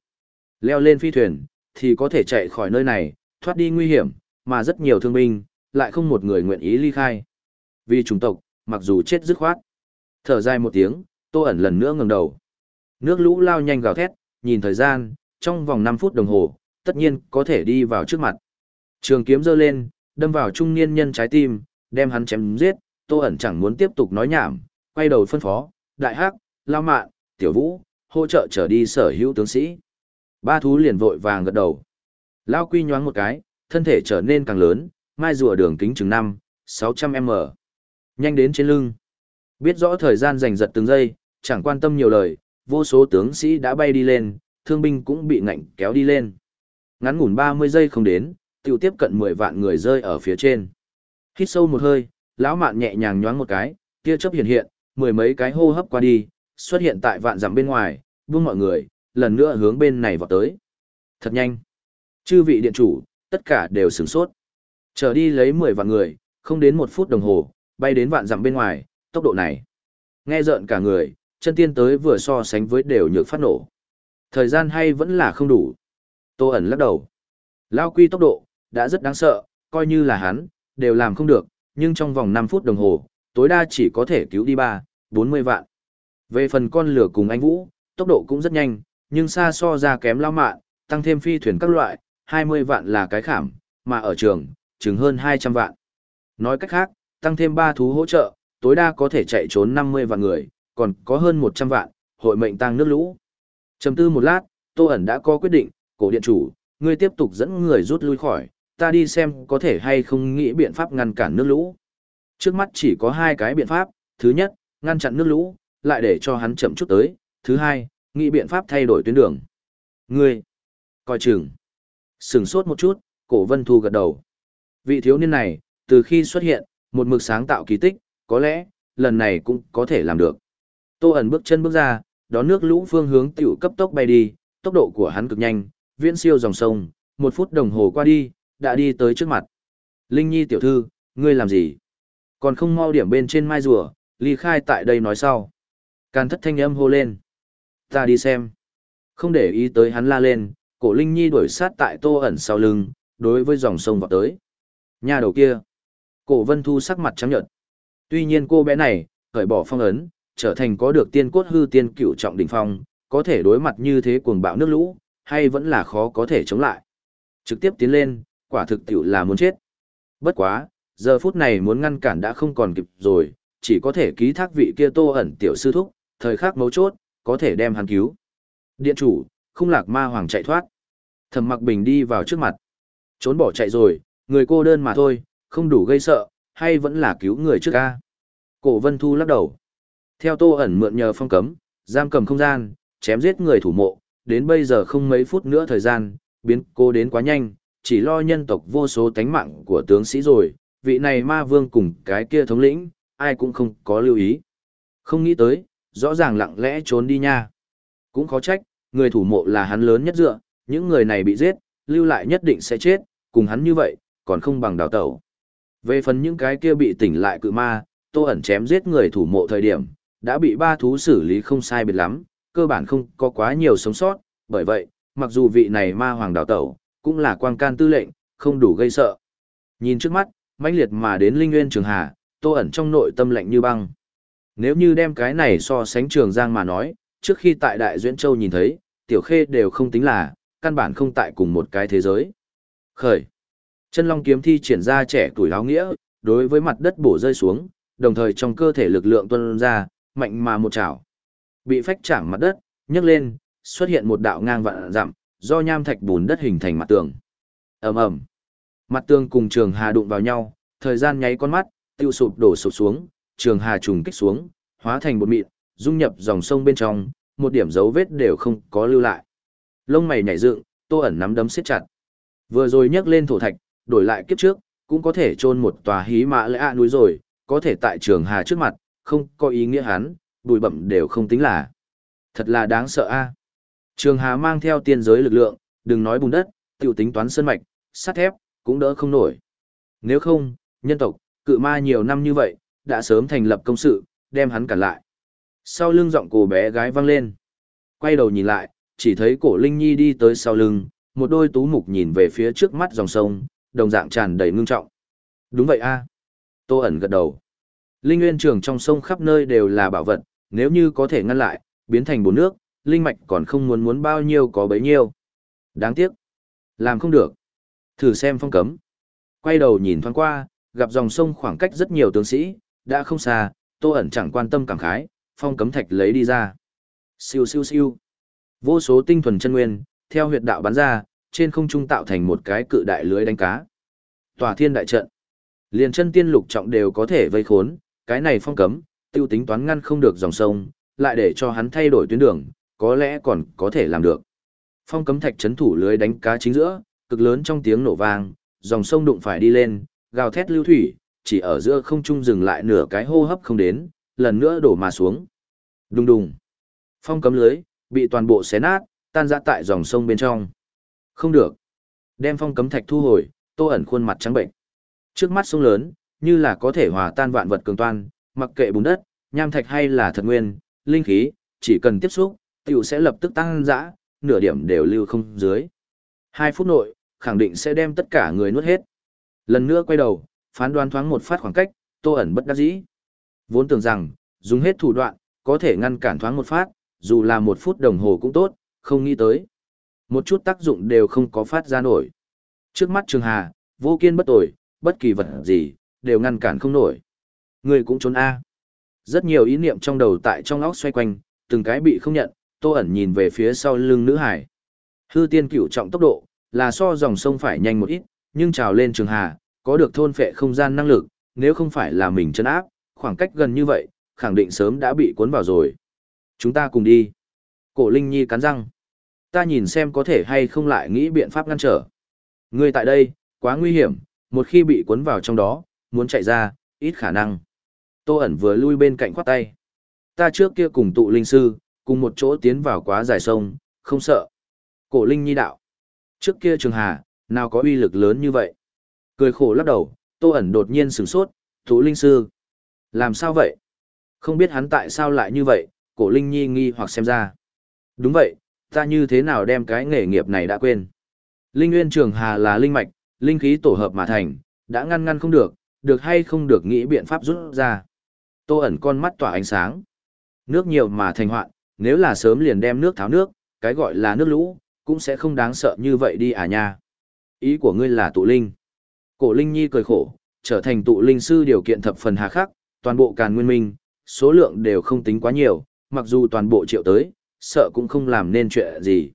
Leo lên phi thuyền, thì có thể chạy khỏi nơi này, thoát đi nguy hiểm, mà rất nhiều thương binh, lại không một người nguyện ý ly khai. Vì chủng tộc, mặc dù chết dứt khoát. Thở dài một tiếng, Tô ẩn lần nữa ngẩng đầu. Nước lũ lao nhanh gào thét, nhìn thời gian, trong vòng 5 phút đồng hồ, tất nhiên có thể đi vào trước mặt. Trường kiếm giơ lên, đâm vào trung niên nhân trái tim, đem hắn chém giết, Tô ẩn chẳng muốn tiếp tục nói nhảm, quay đầu phân phó, đại hắc, lao mạn, tiểu vũ, hỗ trợ trở đi sở hữu tướng sĩ. Ba thú liền vội vàng gật đầu. Lao quy nhoáng một cái, thân thể trở nên càng lớn, mai rùa đường kính chừng 5, 600m. Nhanh đến trên lưng. Biết rõ thời gian giành giật từng giây, chẳng quan tâm nhiều lời, vô số tướng sĩ đã bay đi lên, thương binh cũng bị ngạnh kéo đi lên. Ngắn ngủn 30 giây không đến, tiểu tiếp cận 10 vạn người rơi ở phía trên. Hít sâu một hơi, lão mạn nhẹ nhàng nhoáng một cái, tia chớp hiện hiện, mười mấy cái hô hấp qua đi, xuất hiện tại vạn dặm bên ngoài, buông mọi người, lần nữa hướng bên này vọt tới. Thật nhanh. Chư vị điện chủ, tất cả đều sửng sốt. Trở đi lấy 10 vạn người, không đến một phút đồng hồ, bay đến vạn dặm bên ngoài, tốc độ này. Nghe rợn cả người, chân tiên tới vừa so sánh với đều nhược phát nổ. Thời gian hay vẫn là không đủ. Tô ẩn lắc đầu. Lao quy tốc độ, đã rất đáng sợ, coi như là hắn, đều làm không được, nhưng trong vòng 5 phút đồng hồ, tối đa chỉ có thể cứu đi 3, 40 vạn. Về phần con lửa cùng anh Vũ, tốc độ cũng rất nhanh, nhưng xa so ra kém lao mạn, tăng thêm phi thuyền các loại, 20 vạn là cái khảm, mà ở trường, chừng hơn 200 vạn. Nói cách khác, tăng thêm 3 thú hỗ trợ, tối đa có thể chạy trốn 50 vạn người, còn có hơn 100 vạn, hội mệnh tăng nước lũ. Chầm tư một lát, Tô ẩn đã có quyết định, cổ điện chủ, ngươi tiếp tục dẫn người rút lui khỏi, ta đi xem có thể hay không nghĩ biện pháp ngăn cản nước lũ. Trước mắt chỉ có hai cái biện pháp, thứ nhất, ngăn chặn nước lũ, lại để cho hắn chậm chút tới, thứ hai, nghĩ biện pháp thay đổi tuyến đường. Ngươi, coi chừng. Sừng sốt một chút, cổ vân thu gật đầu. Vị thiếu niên này, từ khi xuất hiện, một mực sáng tạo kỳ tích, có lẽ, lần này cũng có thể làm được. Tô ẩn bước chân bước ra, đón nước lũ phương hướng tiểu cấp tốc bay đi, tốc độ của hắn cực nhanh, viễn siêu dòng sông, một phút đồng hồ qua đi, đã đi tới trước mặt. Linh Nhi tiểu thư, ngươi làm gì? Còn không mau điểm bên trên mai rùa, ly khai tại đây nói sau. Càn thất thanh âm hô lên. Ta đi xem. Không để ý tới hắn la lên, cổ Linh Nhi đuổi sát tại tô ẩn sau lưng, đối với dòng sông vào tới. Nhà đầu kia. Cổ Vân Thu sắc mặt trắng nhợt. Tuy nhiên cô bé này, khởi bỏ phong ấn, trở thành có được tiên cốt hư tiên cửu trọng đỉnh phong, có thể đối mặt như thế cuồng bạo nước lũ, hay vẫn là khó có thể chống lại. Trực tiếp tiến lên, quả thực tiểu là muốn chết. Bất quá, giờ phút này muốn ngăn cản đã không còn kịp rồi, chỉ có thể ký thác vị kia tô ẩn tiểu sư thúc, thời khắc mấu chốt, có thể đem hắn cứu. Điện chủ, không lạc ma hoàng chạy thoát. Thẩm mặc bình đi vào trước mặt. Trốn bỏ chạy rồi, người cô đơn mà thôi, không đủ gây sợ, hay vẫn là cứu người trước ca. Cổ vân thu lắc đầu. Theo tô ẩn mượn nhờ phong cấm, giam cầm không gian, chém giết người thủ mộ, đến bây giờ không mấy phút nữa thời gian, biến cô đến quá nhanh, chỉ lo nhân tộc vô số tánh mạng của tướng sĩ rồi, vị này ma vương cùng cái kia thống lĩnh, ai cũng không có lưu ý. Không nghĩ tới, rõ ràng lặng lẽ trốn đi nha. Cũng khó trách, người thủ mộ là hắn lớn nhất dựa, những người này bị giết, lưu lại nhất định sẽ chết, cùng hắn như vậy, còn không bằng đào tẩu. Về phần những cái kia bị tỉnh lại cự ma, tô ẩn chém giết người thủ mộ thời điểm, đã bị ba thú xử lý không sai biệt lắm, cơ bản không có quá nhiều sống sót, bởi vậy, mặc dù vị này ma hoàng đào tẩu, cũng là quang can tư lệnh, không đủ gây sợ. Nhìn trước mắt, mãnh liệt mà đến Linh Nguyên Trường Hà, Tô ẩn trong nội tâm lạnh như băng. Nếu như đem cái này so sánh Trường Giang mà nói, trước khi tại Đại Duyễn Châu nhìn thấy, Tiểu Khê đều không tính là, căn bản không tại cùng một cái thế giới. Khởi. Chân Long kiếm thi triển ra trẻ tuổi áo nghĩa, đối với mặt đất bổ rơi xuống, đồng thời trong cơ thể lực lượng tuôn ra, mạnh mà một chảo. Bị phách chạm mặt đất, nhấc lên, xuất hiện một đạo ngang vạn dặm, do nham thạch bùn đất hình thành mặt tường. Ầm ầm. Mặt tường cùng Trường Hà đụng vào nhau, thời gian nháy con mắt, tiêu sụp đổ sụp xuống, Trường Hà trùng kích xuống, hóa thành bột mịn, dung nhập dòng sông bên trong, một điểm dấu vết đều không có lưu lại. Lông mày nhảy dựng, Tô ẩn nắm đấm siết chặt. Vừa rồi nhấc lên thổ thạch, đổi lại kiếp trước, cũng có thể chôn một tòa hí mã lẽ ạ núi rồi, có thể tại Trường Hà trước mặt, không có ý nghĩa hắn, bụi bẩm đều không tính là. Thật là đáng sợ a. Trường Hà mang theo tiên giới lực lượng, đừng nói bùn đất, tiểu tính toán sơn mạch, sắt thép, cũng đỡ không nổi. Nếu không, nhân tộc, cự ma nhiều năm như vậy, đã sớm thành lập công sự, đem hắn cản lại. Sau lưng giọng cổ bé gái vang lên. Quay đầu nhìn lại, chỉ thấy cổ Linh Nhi đi tới sau lưng, một đôi tú mục nhìn về phía trước mắt dòng sông, đồng dạng tràn đầy ngưng trọng. Đúng vậy a. Tô ẩn gật đầu. Linh nguyên trường trong sông khắp nơi đều là bảo vật, nếu như có thể ngăn lại, biến thành bồn nước, linh mạch còn không muốn muốn bao nhiêu có bấy nhiêu. Đáng tiếc. Làm không được. Thử xem phong cấm. Quay đầu nhìn thoáng qua, gặp dòng sông khoảng cách rất nhiều tướng sĩ, đã không xa, tô ẩn chẳng quan tâm cảm khái, phong cấm thạch lấy đi ra. Siêu siêu siêu. Vô số tinh thuần chân nguyên, theo huyệt đạo bắn ra, trên không trung tạo thành một cái cự đại lưới đánh cá. Tòa thiên đại trận. Liền chân tiên lục trọng đều có thể vây khốn, cái này phong cấm, tiêu tính toán ngăn không được dòng sông, lại để cho hắn thay đổi tuyến đường, có lẽ còn có thể làm được. Phong cấm thạch chấn thủ lưới đánh cá chính giữa, cực lớn trong tiếng nổ vang, dòng sông đụng phải đi lên, gào thét lưu thủy, chỉ ở giữa không trung dừng lại nửa cái hô hấp không đến, lần nữa đổ mà xuống. Đùng đùng. Phong cấm lưới, bị toàn bộ xé nát, tan ra tại dòng sông bên trong. Không được. Đem phong cấm thạch thu hồi, tô ẩn khuôn mặt trắng bệnh. Trước mắt sông lớn, như là có thể hòa tan vạn vật cường toan, mặc kệ bùn đất, nham thạch hay là thật nguyên, linh khí, chỉ cần tiếp xúc, tiểu sẽ lập tức tăng dã, nửa điểm đều lưu không dưới. Hai phút nội, khẳng định sẽ đem tất cả người nuốt hết. Lần nữa quay đầu, phán đoán thoáng một phát khoảng cách, tô ẩn bất đắc dĩ. Vốn tưởng rằng, dùng hết thủ đoạn, có thể ngăn cản thoáng một phát, dù là một phút đồng hồ cũng tốt, không nghĩ tới. Một chút tác dụng đều không có phát ra nổi. Trước mắt Trường Hà, vô kiên bất tội, bất kỳ vật gì, đều ngăn cản không nổi. Người cũng trốn A. Rất nhiều ý niệm trong đầu tại trong óc xoay quanh, từng cái bị không nhận, tô ẩn nhìn về phía sau lưng nữ hải. Hư tiên cửu trọng tốc độ, là so dòng sông phải nhanh một ít, nhưng trào lên trường hà, có được thôn phệ không gian năng lực, nếu không phải là mình chân áp, khoảng cách gần như vậy, khẳng định sớm đã bị cuốn vào rồi. Chúng ta cùng đi. Cổ Linh Nhi cắn răng. Ta nhìn xem có thể hay không lại nghĩ biện pháp ngăn trở. Người tại đây, quá nguy hiểm, một khi bị cuốn vào trong đó, muốn chạy ra, ít khả năng. Tô ẩn vừa lui bên cạnh khoát tay. Ta trước kia cùng tụ linh sư, cùng một chỗ tiến vào quá dài sông, không sợ. Cổ Linh Nhi đạo. Trước kia trường hà, nào có uy lực lớn như vậy? Cười khổ lắc đầu, Tô ẩn đột nhiên sửng sốt, thủ linh sư. Làm sao vậy? Không biết hắn tại sao lại như vậy, cổ Linh Nhi nghi hoặc xem ra. Đúng vậy, ta như thế nào đem cái nghề nghiệp này đã quên. Linh Nguyên Trường Hà là linh mạch, linh khí tổ hợp mà thành, đã ngăn ngăn không được, được hay không được nghĩ biện pháp rút ra. Tô ẩn con mắt tỏa ánh sáng. Nước nhiều mà thành hoạn, nếu là sớm liền đem nước tháo nước, cái gọi là nước lũ, cũng sẽ không đáng sợ như vậy đi à nha. Ý của ngươi là tụ linh. Cổ Linh Nhi cười khổ, trở thành tụ linh sư điều kiện thập phần hà khắc, toàn bộ càn nguyên minh, số lượng đều không tính quá nhiều, mặc dù toàn bộ triệu tới, sợ cũng không làm nên chuyện gì.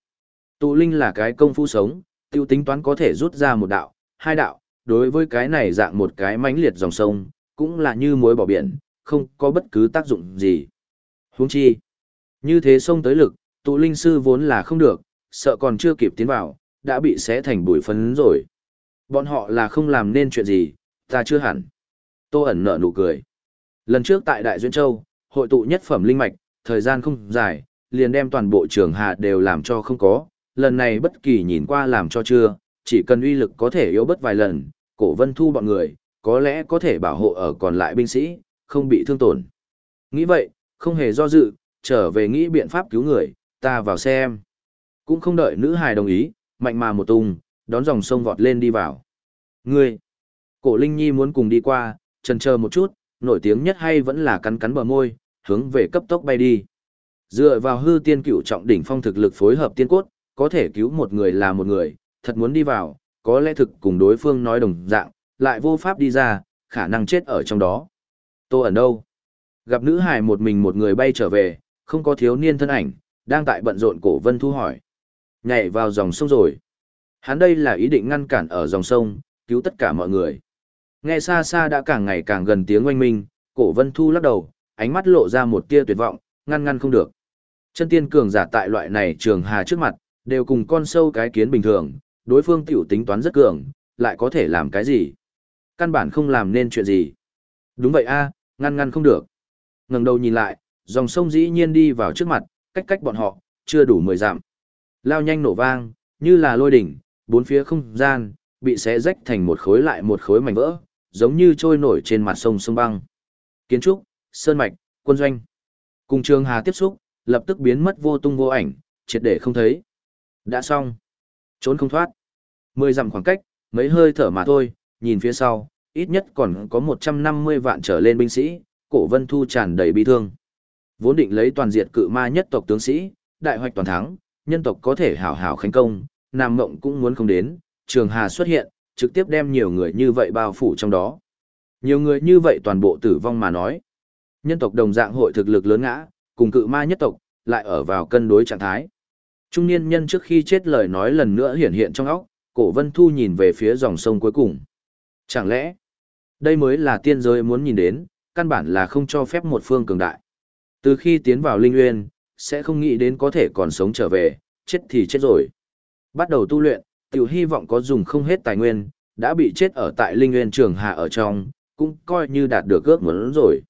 Tụ linh là cái công phu sống, tiêu tính toán có thể rút ra một đạo, hai đạo, đối với cái này dạng một cái mãnh liệt dòng sông, cũng là như muối bỏ biển, không có bất cứ tác dụng gì. Huống chi, như thế xông tới lực, Tụ linh sư vốn là không được, sợ còn chưa kịp tiến vào, đã bị xé thành bụi phấn rồi. Bọn họ là không làm nên chuyện gì, ta chưa hẳn. Tô ẩn nở nụ cười. Lần trước tại Đại Duyên Châu, hội tụ nhất phẩm linh mạch, thời gian không dài, liền đem toàn bộ trường hạ đều làm cho không có. Lần này bất kỳ nhìn qua làm cho chưa, chỉ cần uy lực có thể yếu bất vài lần, cổ vân thu bọn người, có lẽ có thể bảo hộ ở còn lại binh sĩ, không bị thương tổn. Nghĩ vậy, không hề do dự, trở về nghĩ biện pháp cứu người, ta vào xem. Cũng không đợi nữ hài đồng ý, mạnh mà một tung, đón dòng sông vọt lên đi vào. Ngươi! Cổ Linh Nhi muốn cùng đi qua, chần chờ một chút, nổi tiếng nhất hay vẫn là cắn cắn bờ môi, hướng về cấp tốc bay đi. Dựa vào hư tiên cửu trọng đỉnh phong thực lực phối hợp tiên cốt, có thể cứu một người là một người, thật muốn đi vào, có lẽ thực cùng đối phương nói đồng dạng, lại vô pháp đi ra, khả năng chết ở trong đó. Tô ẩn đâu? Gặp nữ hải một mình một người bay trở về, không có thiếu niên thân ảnh, đang tại bận rộn cổ vân thu hỏi. Nhảy vào dòng sông rồi. Hắn đây là ý định ngăn cản ở dòng sông, cứu tất cả mọi người. Nghe xa xa đã càng ngày càng gần tiếng oanh minh, cổ vân thu lắc đầu, ánh mắt lộ ra một tia tuyệt vọng, ngăn ngăn không được. Chân tiên cường giả tại loại này trường hà trước mặt, đều cùng con sâu cái kiến bình thường, đối phương tiểu tính toán rất cường, lại có thể làm cái gì? Căn bản không làm nên chuyện gì. Đúng vậy a, ngăn ngăn không được. ngẩng đầu nhìn lại, dòng sông dĩ nhiên đi vào trước mặt, cách cách bọn họ, chưa đủ mười dặm. Lao nhanh nổ vang, như là lôi đỉnh, bốn phía không gian, bị xé rách thành một khối lại một khối mảnh vỡ, giống như trôi nổi trên mặt sông sông băng. Kiến trúc, sơn mạch, quân doanh. Cùng trường hà tiếp xúc, lập tức biến mất vô tung vô ảnh, triệt để không thấy. Đã xong. Trốn không thoát. Mười dặm khoảng cách, mấy hơi thở mà thôi, nhìn phía sau, ít nhất còn có 150 vạn trở lên binh sĩ, cổ vân thu tràn đầy bi thương. Vốn định lấy toàn diệt cự ma nhất tộc tướng sĩ, đại hoạch toàn thắng, nhân tộc có thể hảo hảo khánh công, Nam Mộng cũng muốn không đến, Trường Hà xuất hiện, trực tiếp đem nhiều người như vậy bao phủ trong đó. Nhiều người như vậy toàn bộ tử vong mà nói. Nhân tộc đồng dạng hội thực lực lớn ngã, cùng cự ma nhất tộc, lại ở vào cân đối trạng thái. Trung niên nhân trước khi chết lời nói lần nữa hiển hiện trong óc, cổ vân thu nhìn về phía dòng sông cuối cùng. Chẳng lẽ, đây mới là tiên giới muốn nhìn đến, căn bản là không cho phép một phương cường đại. Từ khi tiến vào linh nguyên, sẽ không nghĩ đến có thể còn sống trở về, chết thì chết rồi. Bắt đầu tu luyện, tiểu hy vọng có dùng không hết tài nguyên, đã bị chết ở tại linh nguyên trường hạ ở trong, cũng coi như đạt được ước muốn rồi.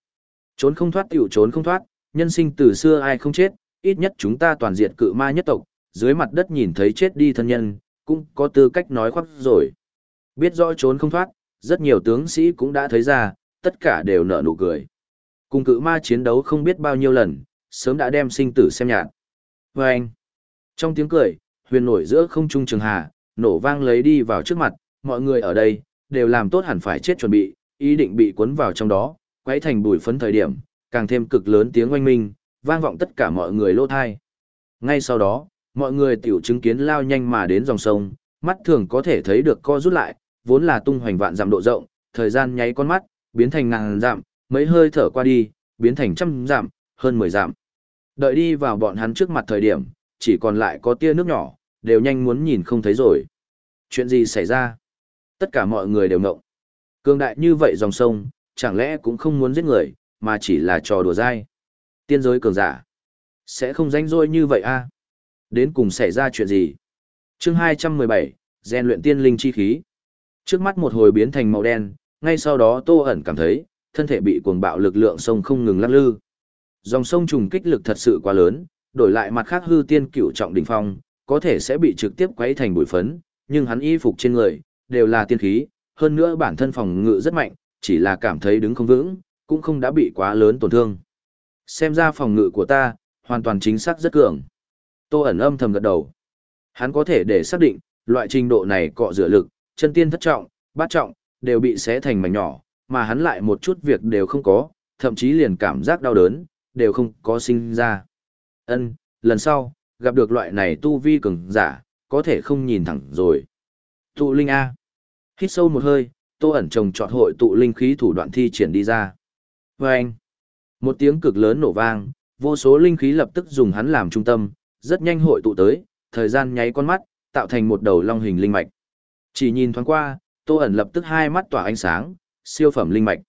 Trốn không thoát tiểu trốn không thoát, nhân sinh từ xưa ai không chết, ít nhất chúng ta toàn diệt cự ma nhất tộc, dưới mặt đất nhìn thấy chết đi thân nhân, cũng có tư cách nói khoác rồi. Biết rõ trốn không thoát, rất nhiều tướng sĩ cũng đã thấy ra, tất cả đều nở nụ cười. Cùng cự ma chiến đấu không biết bao nhiêu lần, sớm đã đem sinh tử xem nhạt. Và anh, trong tiếng cười, huyền nổi giữa không trung trường hà, nổ vang lấy đi vào trước mặt, mọi người ở đây, đều làm tốt hẳn phải chết chuẩn bị, ý định bị cuốn vào trong đó, quấy thành bụi phấn thời điểm, càng thêm cực lớn tiếng oanh minh, vang vọng tất cả mọi người lô thai. Ngay sau đó, mọi người tiểu chứng kiến lao nhanh mà đến dòng sông, mắt thường có thể thấy được co rút lại, vốn là tung hoành vạn dặm độ rộng, thời gian nháy con mắt, biến thành ngàn dặm, mấy hơi thở qua đi, biến thành trăm giảm, hơn mười giảm. Đợi đi vào bọn hắn trước mặt thời điểm, chỉ còn lại có tia nước nhỏ, đều nhanh muốn nhìn không thấy rồi. Chuyện gì xảy ra? Tất cả mọi người đều ngộng. Cương đại như vậy dòng sông, chẳng lẽ cũng không muốn giết người, mà chỉ là trò đùa dai. Tiên giới cường giả. Sẽ không danh rỗi như vậy a Đến cùng xảy ra chuyện gì? chương 217, rèn luyện tiên linh chi khí. Trước mắt một hồi biến thành màu đen, ngay sau đó tô ẩn cảm thấy, thân thể bị cuồng bạo lực lượng sông không ngừng lắc lư. Dòng sông trùng kích lực thật sự quá lớn, đổi lại mặt khác hư tiên cửu trọng đỉnh phong, có thể sẽ bị trực tiếp quấy thành bụi phấn, nhưng hắn y phục trên người, đều là tiên khí, hơn nữa bản thân phòng ngự rất mạnh, chỉ là cảm thấy đứng không vững, cũng không đã bị quá lớn tổn thương. Xem ra phòng ngự của ta, hoàn toàn chính xác rất cường. Tô ẩn âm thầm gật đầu. Hắn có thể để xác định, loại trình độ này cọ rửa lực, chân tiên thất trọng, bát trọng, đều bị xé thành mảnh nhỏ, mà hắn lại một chút việc đều không có, thậm chí liền cảm giác đau đớn, đều không có sinh ra. Ân, lần sau, gặp được loại này tu vi cường giả, có thể không nhìn thẳng rồi. Tụ linh A. Hít sâu một hơi, tô ẩn trồng trọt hội tụ linh khí thủ đoạn thi triển đi ra. Vâng! Một tiếng cực lớn nổ vang, vô số linh khí lập tức dùng hắn làm trung tâm, rất nhanh hội tụ tới, thời gian nháy con mắt, tạo thành một đầu long hình linh mạch. Chỉ nhìn thoáng qua, Tô ẩn lập tức hai mắt tỏa ánh sáng, siêu phẩm linh mạch.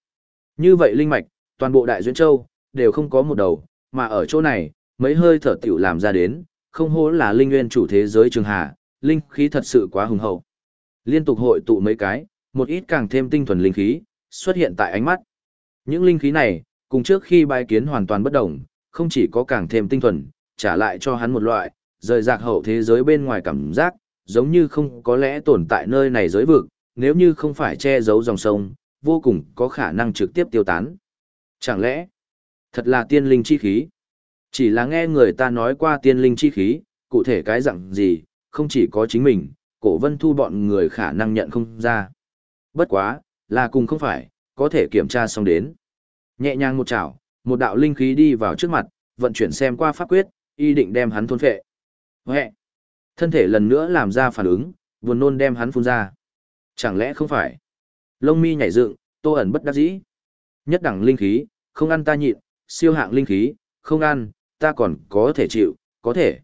Như vậy linh mạch, toàn bộ đại duyên châu, đều không có một đầu, mà ở chỗ này, mấy hơi thở tiểu làm ra đến, không hổ là linh nguyên chủ thế giới trường hạ, linh khí thật sự quá hùng hậu. Liên tục hội tụ mấy cái, một ít càng thêm tinh thuần linh khí, xuất hiện tại ánh mắt. Những linh khí này, cùng trước khi bài kiến hoàn toàn bất động, không chỉ có càng thêm tinh thuần, trả lại cho hắn một loại, rời rạc hậu thế giới bên ngoài cảm giác, giống như không có lẽ tồn tại nơi này giới vực, nếu như không phải che giấu dòng sông, vô cùng có khả năng trực tiếp tiêu tán. Chẳng lẽ, thật là tiên linh chi khí? Chỉ là nghe người ta nói qua tiên linh chi khí, cụ thể cái dạng gì, không chỉ có chính mình, cổ vân thu bọn người khả năng nhận không ra. Bất quá, là cùng không phải, có thể kiểm tra xong đến. Nhẹ nhàng một chảo, một đạo linh khí đi vào trước mặt, vận chuyển xem qua pháp quyết, y định đem hắn thôn phệ. Huệ! Thân thể lần nữa làm ra phản ứng, buồn nôn đem hắn phun ra. Chẳng lẽ không phải? Lông mi nhảy dựng, tô ẩn bất đắc dĩ. Nhất đẳng linh khí, không ăn ta nhịn, siêu hạng linh khí, không ăn, ta còn có thể chịu, có thể.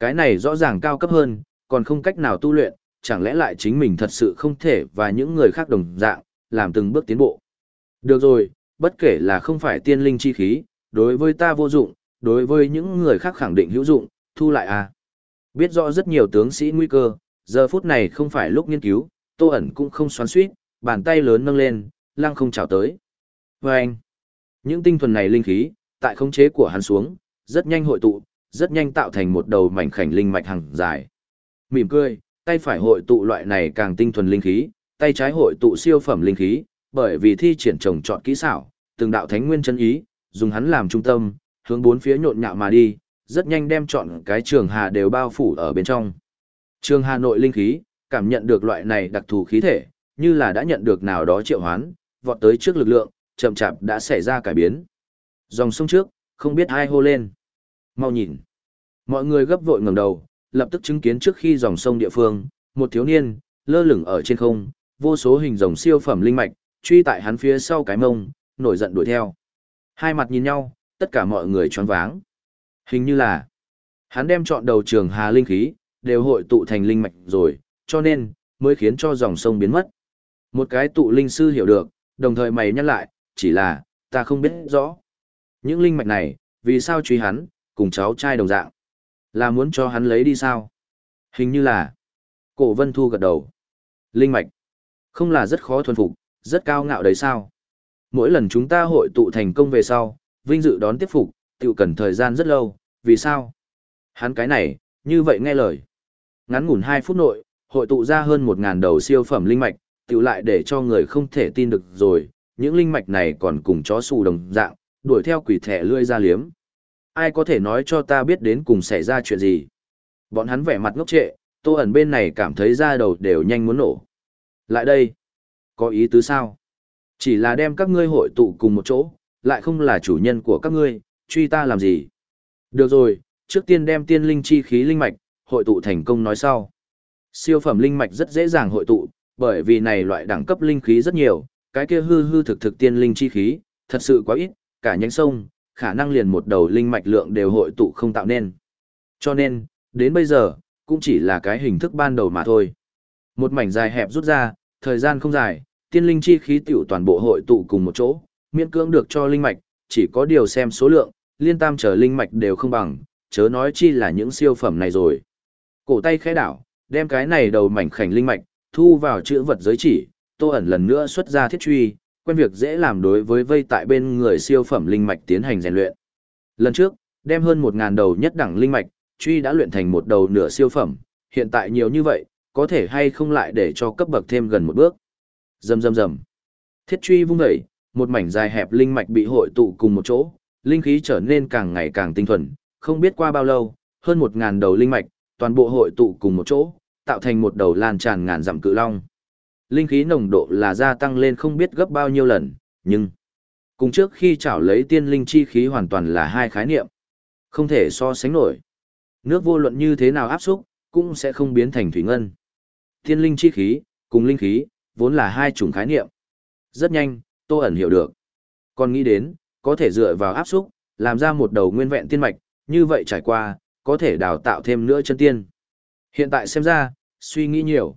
Cái này rõ ràng cao cấp hơn, còn không cách nào tu luyện, chẳng lẽ lại chính mình thật sự không thể và những người khác đồng dạng, làm từng bước tiến bộ. Được rồi, bất kể là không phải tiên linh chi khí, đối với ta vô dụng, đối với những người khác khẳng định hữu dụng, thu lại à. Biết rõ rất nhiều tướng sĩ nguy cơ, giờ phút này không phải lúc nghiên cứu, tô ẩn cũng không xoắn suýt, bàn tay lớn nâng lên, lăng không chào tới. Và anh, những tinh thuần này linh khí, tại khống chế của hắn xuống, rất nhanh hội tụ, rất nhanh tạo thành một đầu mảnh khảnh linh mạch hằng dài. Mỉm cười, tay phải hội tụ loại này càng tinh thuần linh khí, tay trái hội tụ siêu phẩm linh khí, bởi vì thi triển trồng trọt kỹ xảo, từng đạo thánh nguyên chân ý, dùng hắn làm trung tâm, hướng bốn phía nhộn nhạo mà đi, rất nhanh đem chọn cái trường hà đều bao phủ ở bên trong. Trường hà nội linh khí, cảm nhận được loại này đặc thù khí thể, như là đã nhận được nào đó triệu hoán, vọt tới trước lực lượng, chậm chạp đã xảy ra cải biến. Dòng sông trước, không biết ai hô lên. Mau nhìn. Mọi người gấp vội ngẩng đầu, lập tức chứng kiến trước khi dòng sông địa phương, một thiếu niên, lơ lửng ở trên không, vô số hình rồng siêu phẩm linh mạch, truy tại hắn phía sau cái mông, nổi giận đuổi theo. Hai mặt nhìn nhau, tất cả mọi người choáng váng. Hình như là, hắn đem chọn đầu trường hà linh khí, đều hội tụ thành linh mạch rồi, cho nên, mới khiến cho dòng sông biến mất. Một cái tụ linh sư hiểu được, đồng thời mày nhắc lại, chỉ là, ta không biết rõ. Những linh mạch này, vì sao truy hắn, cùng cháu trai đồng dạng. Là muốn cho hắn lấy đi sao? Hình như là, cổ vân thu gật đầu. Linh mạch, không là rất khó thuần phục, rất cao ngạo đấy sao? Mỗi lần chúng ta hội tụ thành công về sau, vinh dự đón tiếp phục, tự cần thời gian rất lâu, vì sao? Hắn cái này, như vậy nghe lời. Ngắn ngủn 2 phút nội, hội tụ ra hơn 1.000 đầu siêu phẩm linh mạch, tự lại để cho người không thể tin được rồi, những linh mạch này còn cùng chó xù đồng dạng, đuổi theo quỷ thẻ lươi ra liếm. Ai có thể nói cho ta biết đến cùng xảy ra chuyện gì? Bọn hắn vẻ mặt ngốc trệ, tô ẩn bên này cảm thấy da đầu đều nhanh muốn nổ. Lại đây, có ý tứ sao? Chỉ là đem các ngươi hội tụ cùng một chỗ, lại không là chủ nhân của các ngươi, truy ta làm gì? Được rồi, trước tiên đem tiên linh chi khí linh mạch, hội tụ thành công nói sau. Siêu phẩm linh mạch rất dễ dàng hội tụ, bởi vì này loại đẳng cấp linh khí rất nhiều, cái kia hư hư thực thực tiên linh chi khí, thật sự quá ít, cả nhánh sông, khả năng liền một đầu linh mạch lượng đều hội tụ không tạo nên. Cho nên, đến bây giờ, cũng chỉ là cái hình thức ban đầu mà thôi. Một mảnh dài hẹp rút ra, thời gian không dài, tiên linh chi khí tiểu toàn bộ hội tụ cùng một chỗ, miễn cưỡng được cho linh mạch, chỉ có điều xem số lượng, liên tam trở linh mạch đều không bằng, chớ nói chi là những siêu phẩm này rồi. Cổ tay khẽ đảo, đem cái này đầu mảnh khảnh linh mạch, thu vào chữ vật giới chỉ, tô ẩn lần nữa xuất ra thiết truy, quen việc dễ làm đối với vây tại bên người siêu phẩm linh mạch tiến hành rèn luyện. Lần trước, đem hơn 1000 đầu nhất đẳng linh mạch, truy đã luyện thành một đầu nửa siêu phẩm, hiện tại nhiều như vậy, có thể hay không lại để cho cấp bậc thêm gần một bước. Rầm rầm rầm. Thiết truy vung dậy, một mảnh dài hẹp linh mạch bị hội tụ cùng một chỗ, linh khí trở nên càng ngày càng tinh thuần, không biết qua bao lâu, hơn 1000 đầu linh mạch, toàn bộ hội tụ cùng một chỗ, tạo thành một đầu lan tràn ngàn dặm cự long. Linh khí nồng độ là gia tăng lên không biết gấp bao nhiêu lần, nhưng cùng trước khi chảo lấy tiên linh chi khí hoàn toàn là hai khái niệm. Không thể so sánh nổi. Nước vô luận như thế nào áp xúc, cũng sẽ không biến thành thủy ngân. Tiên linh chi khí, cùng linh khí, vốn là hai chủng khái niệm. Rất nhanh, Tô ẩn hiểu được. Còn nghĩ đến, có thể dựa vào áp xúc, làm ra một đầu nguyên vẹn tiên mạch, như vậy trải qua, có thể đào tạo thêm nữa chân tiên. Hiện tại xem ra, suy nghĩ nhiều.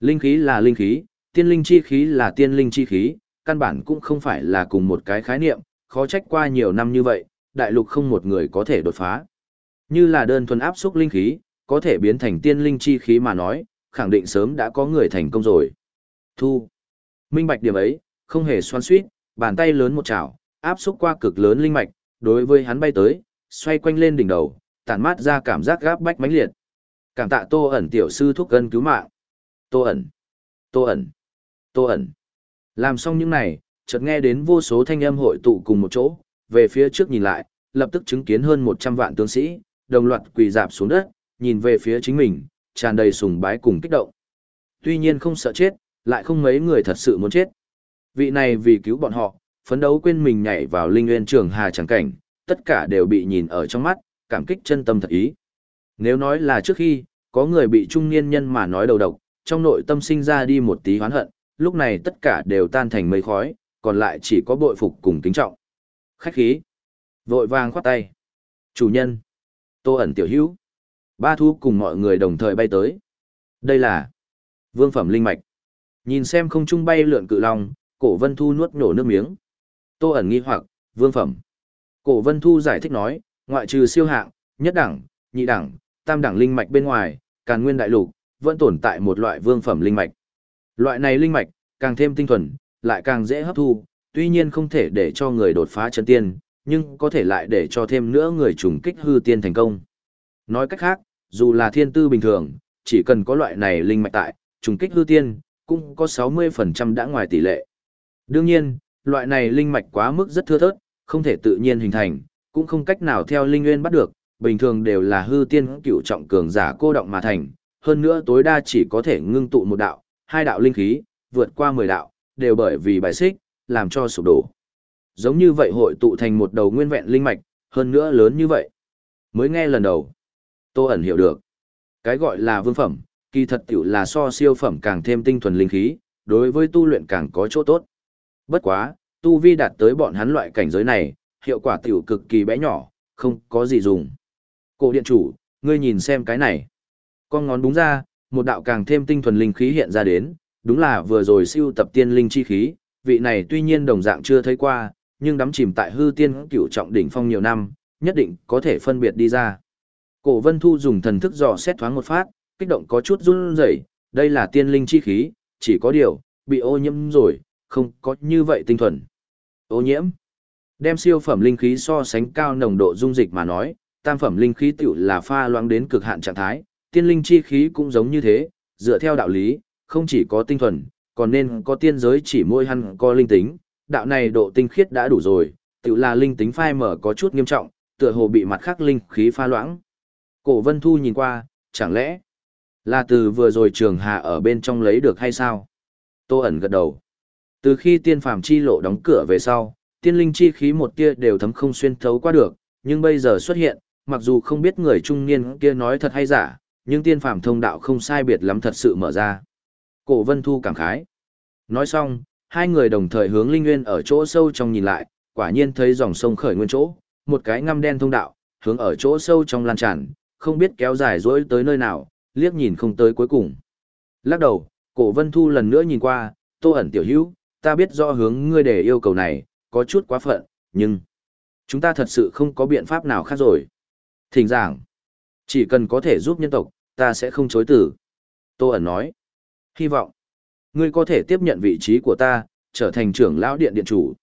Linh khí là linh khí, tiên linh chi khí là tiên linh chi khí, căn bản cũng không phải là cùng một cái khái niệm, khó trách qua nhiều năm như vậy, đại lục không một người có thể đột phá. Như là đơn thuần áp xúc linh khí, có thể biến thành tiên linh chi khí mà nói, khẳng định sớm đã có người thành công rồi. Thu. Minh bạch điểm ấy, không hề xoan suýt, bàn tay lớn một chảo, áp xúc qua cực lớn linh mạch, đối với hắn bay tới, xoay quanh lên đỉnh đầu, tản mát ra cảm giác gáp bách mãnh liệt. Cảm tạ Tô ẩn tiểu sư thúc cân cứu mạng. Tô ẩn. Tô ẩn. Tô ẩn. Làm xong những này, chợt nghe đến vô số thanh âm hội tụ cùng một chỗ, về phía trước nhìn lại, lập tức chứng kiến hơn 100 vạn tướng sĩ, đồng loạt quỳ dạp xuống đất, nhìn về phía chính mình, tràn đầy sùng bái cùng kích động. Tuy nhiên không sợ chết, lại không mấy người thật sự muốn chết. Vị này vì cứu bọn họ, phấn đấu quên mình nhảy vào linh nguyên trường hà tràng cảnh, tất cả đều bị nhìn ở trong mắt, cảm kích chân tâm thật ý. Nếu nói là trước khi, có người bị trung niên nhân mà nói đầu độc, trong nội tâm sinh ra đi một tí hoán hận, lúc này tất cả đều tan thành mây khói, còn lại chỉ có bội phục cùng kính trọng. Khách khí. Vội vàng khoát tay. Chủ nhân. Tô ẩn tiểu hữu. Ba thu cùng mọi người đồng thời bay tới. Đây là vương phẩm linh mạch. Nhìn xem không trung bay lượn cự long, cổ vân thu nuốt nổ nước miếng. Tô ẩn nghi hoặc, vương phẩm. Cổ vân thu giải thích nói, ngoại trừ siêu hạng, nhất đẳng, nhị đẳng, tam đẳng linh mạch bên ngoài, càn nguyên đại lục, vẫn tồn tại một loại vương phẩm linh mạch. Loại này linh mạch, càng thêm tinh thuần, lại càng dễ hấp thu, tuy nhiên không thể để cho người đột phá chân tiên, nhưng có thể lại để cho thêm nữa người trùng kích hư tiên thành công. Nói cách khác, dù là thiên tư bình thường, chỉ cần có loại này linh mạch tại, trùng kích hư tiên, cũng có 60% đã ngoài tỷ lệ. Đương nhiên, loại này linh mạch quá mức rất thưa thớt, không thể tự nhiên hình thành, cũng không cách nào theo linh nguyên bắt được, bình thường đều là hư tiên cựu trọng cường giả cô động mà thành, hơn nữa tối đa chỉ có thể ngưng tụ một đạo, hai đạo linh khí, vượt qua 10 đạo, đều bởi vì bài xích, làm cho sụp đổ. Giống như vậy hội tụ thành một đầu nguyên vẹn linh mạch, hơn nữa lớn như vậy. Mới nghe lần đầu, Tô ẩn hiểu được. Cái gọi là vương phẩm, kỳ thật tiểu là so siêu phẩm càng thêm tinh thuần linh khí, đối với tu luyện càng có chỗ tốt. Bất quá, tu vi đạt tới bọn hắn loại cảnh giới này, hiệu quả tiểu cực kỳ bé nhỏ, không có gì dùng. Cổ điện chủ, ngươi nhìn xem cái này. Con ngón đúng ra, một đạo càng thêm tinh thuần linh khí hiện ra đến, đúng là vừa rồi siêu tập tiên linh chi khí, vị này tuy nhiên đồng dạng chưa thấy qua, nhưng đắm chìm tại hư tiên cửu trọng đỉnh phong nhiều năm, nhất định có thể phân biệt đi ra. Cổ Vân Thu dùng thần thức dò xét thoáng một phát, kích động có chút run rẩy, đây là tiên linh chi khí, chỉ có điều, bị ô nhiễm rồi, không có như vậy tinh thuần. Ô nhiễm. Đem siêu phẩm linh khí so sánh cao nồng độ dung dịch mà nói, tam phẩm linh khí tiểu là pha loãng đến cực hạn trạng thái, tiên linh chi khí cũng giống như thế, dựa theo đạo lý, không chỉ có tinh thuần, còn nên có tiên giới chỉ môi hăn có linh tính, đạo này độ tinh khiết đã đủ rồi, tiểu là linh tính phai mở có chút nghiêm trọng, tựa hồ bị mặt khác linh khí pha loãng. Cổ Vân Thu nhìn qua, chẳng lẽ là từ vừa rồi trường hà ở bên trong lấy được hay sao? Tô ẩn gật đầu. Từ khi tiên phàm chi lộ đóng cửa về sau, tiên linh chi khí một tia đều thấm không xuyên thấu qua được, nhưng bây giờ xuất hiện, mặc dù không biết người trung niên kia nói thật hay giả, nhưng tiên phàm thông đạo không sai biệt lắm thật sự mở ra. Cổ Vân Thu cảm khái. Nói xong, hai người đồng thời hướng linh nguyên ở chỗ sâu trong nhìn lại, quả nhiên thấy dòng sông khởi nguyên chỗ, một cái ngăm đen thông đạo, hướng ở chỗ sâu trong lan tràn, không biết kéo dài dỗi tới nơi nào, liếc nhìn không tới cuối cùng. Lắc đầu, cổ vân thu lần nữa nhìn qua, tô ẩn tiểu hữu, ta biết rõ hướng ngươi để yêu cầu này, có chút quá phận, nhưng chúng ta thật sự không có biện pháp nào khác rồi. Thỉnh giảng, chỉ cần có thể giúp nhân tộc, ta sẽ không chối tử. Tô ẩn nói, hy vọng, ngươi có thể tiếp nhận vị trí của ta, trở thành trưởng lão điện điện chủ.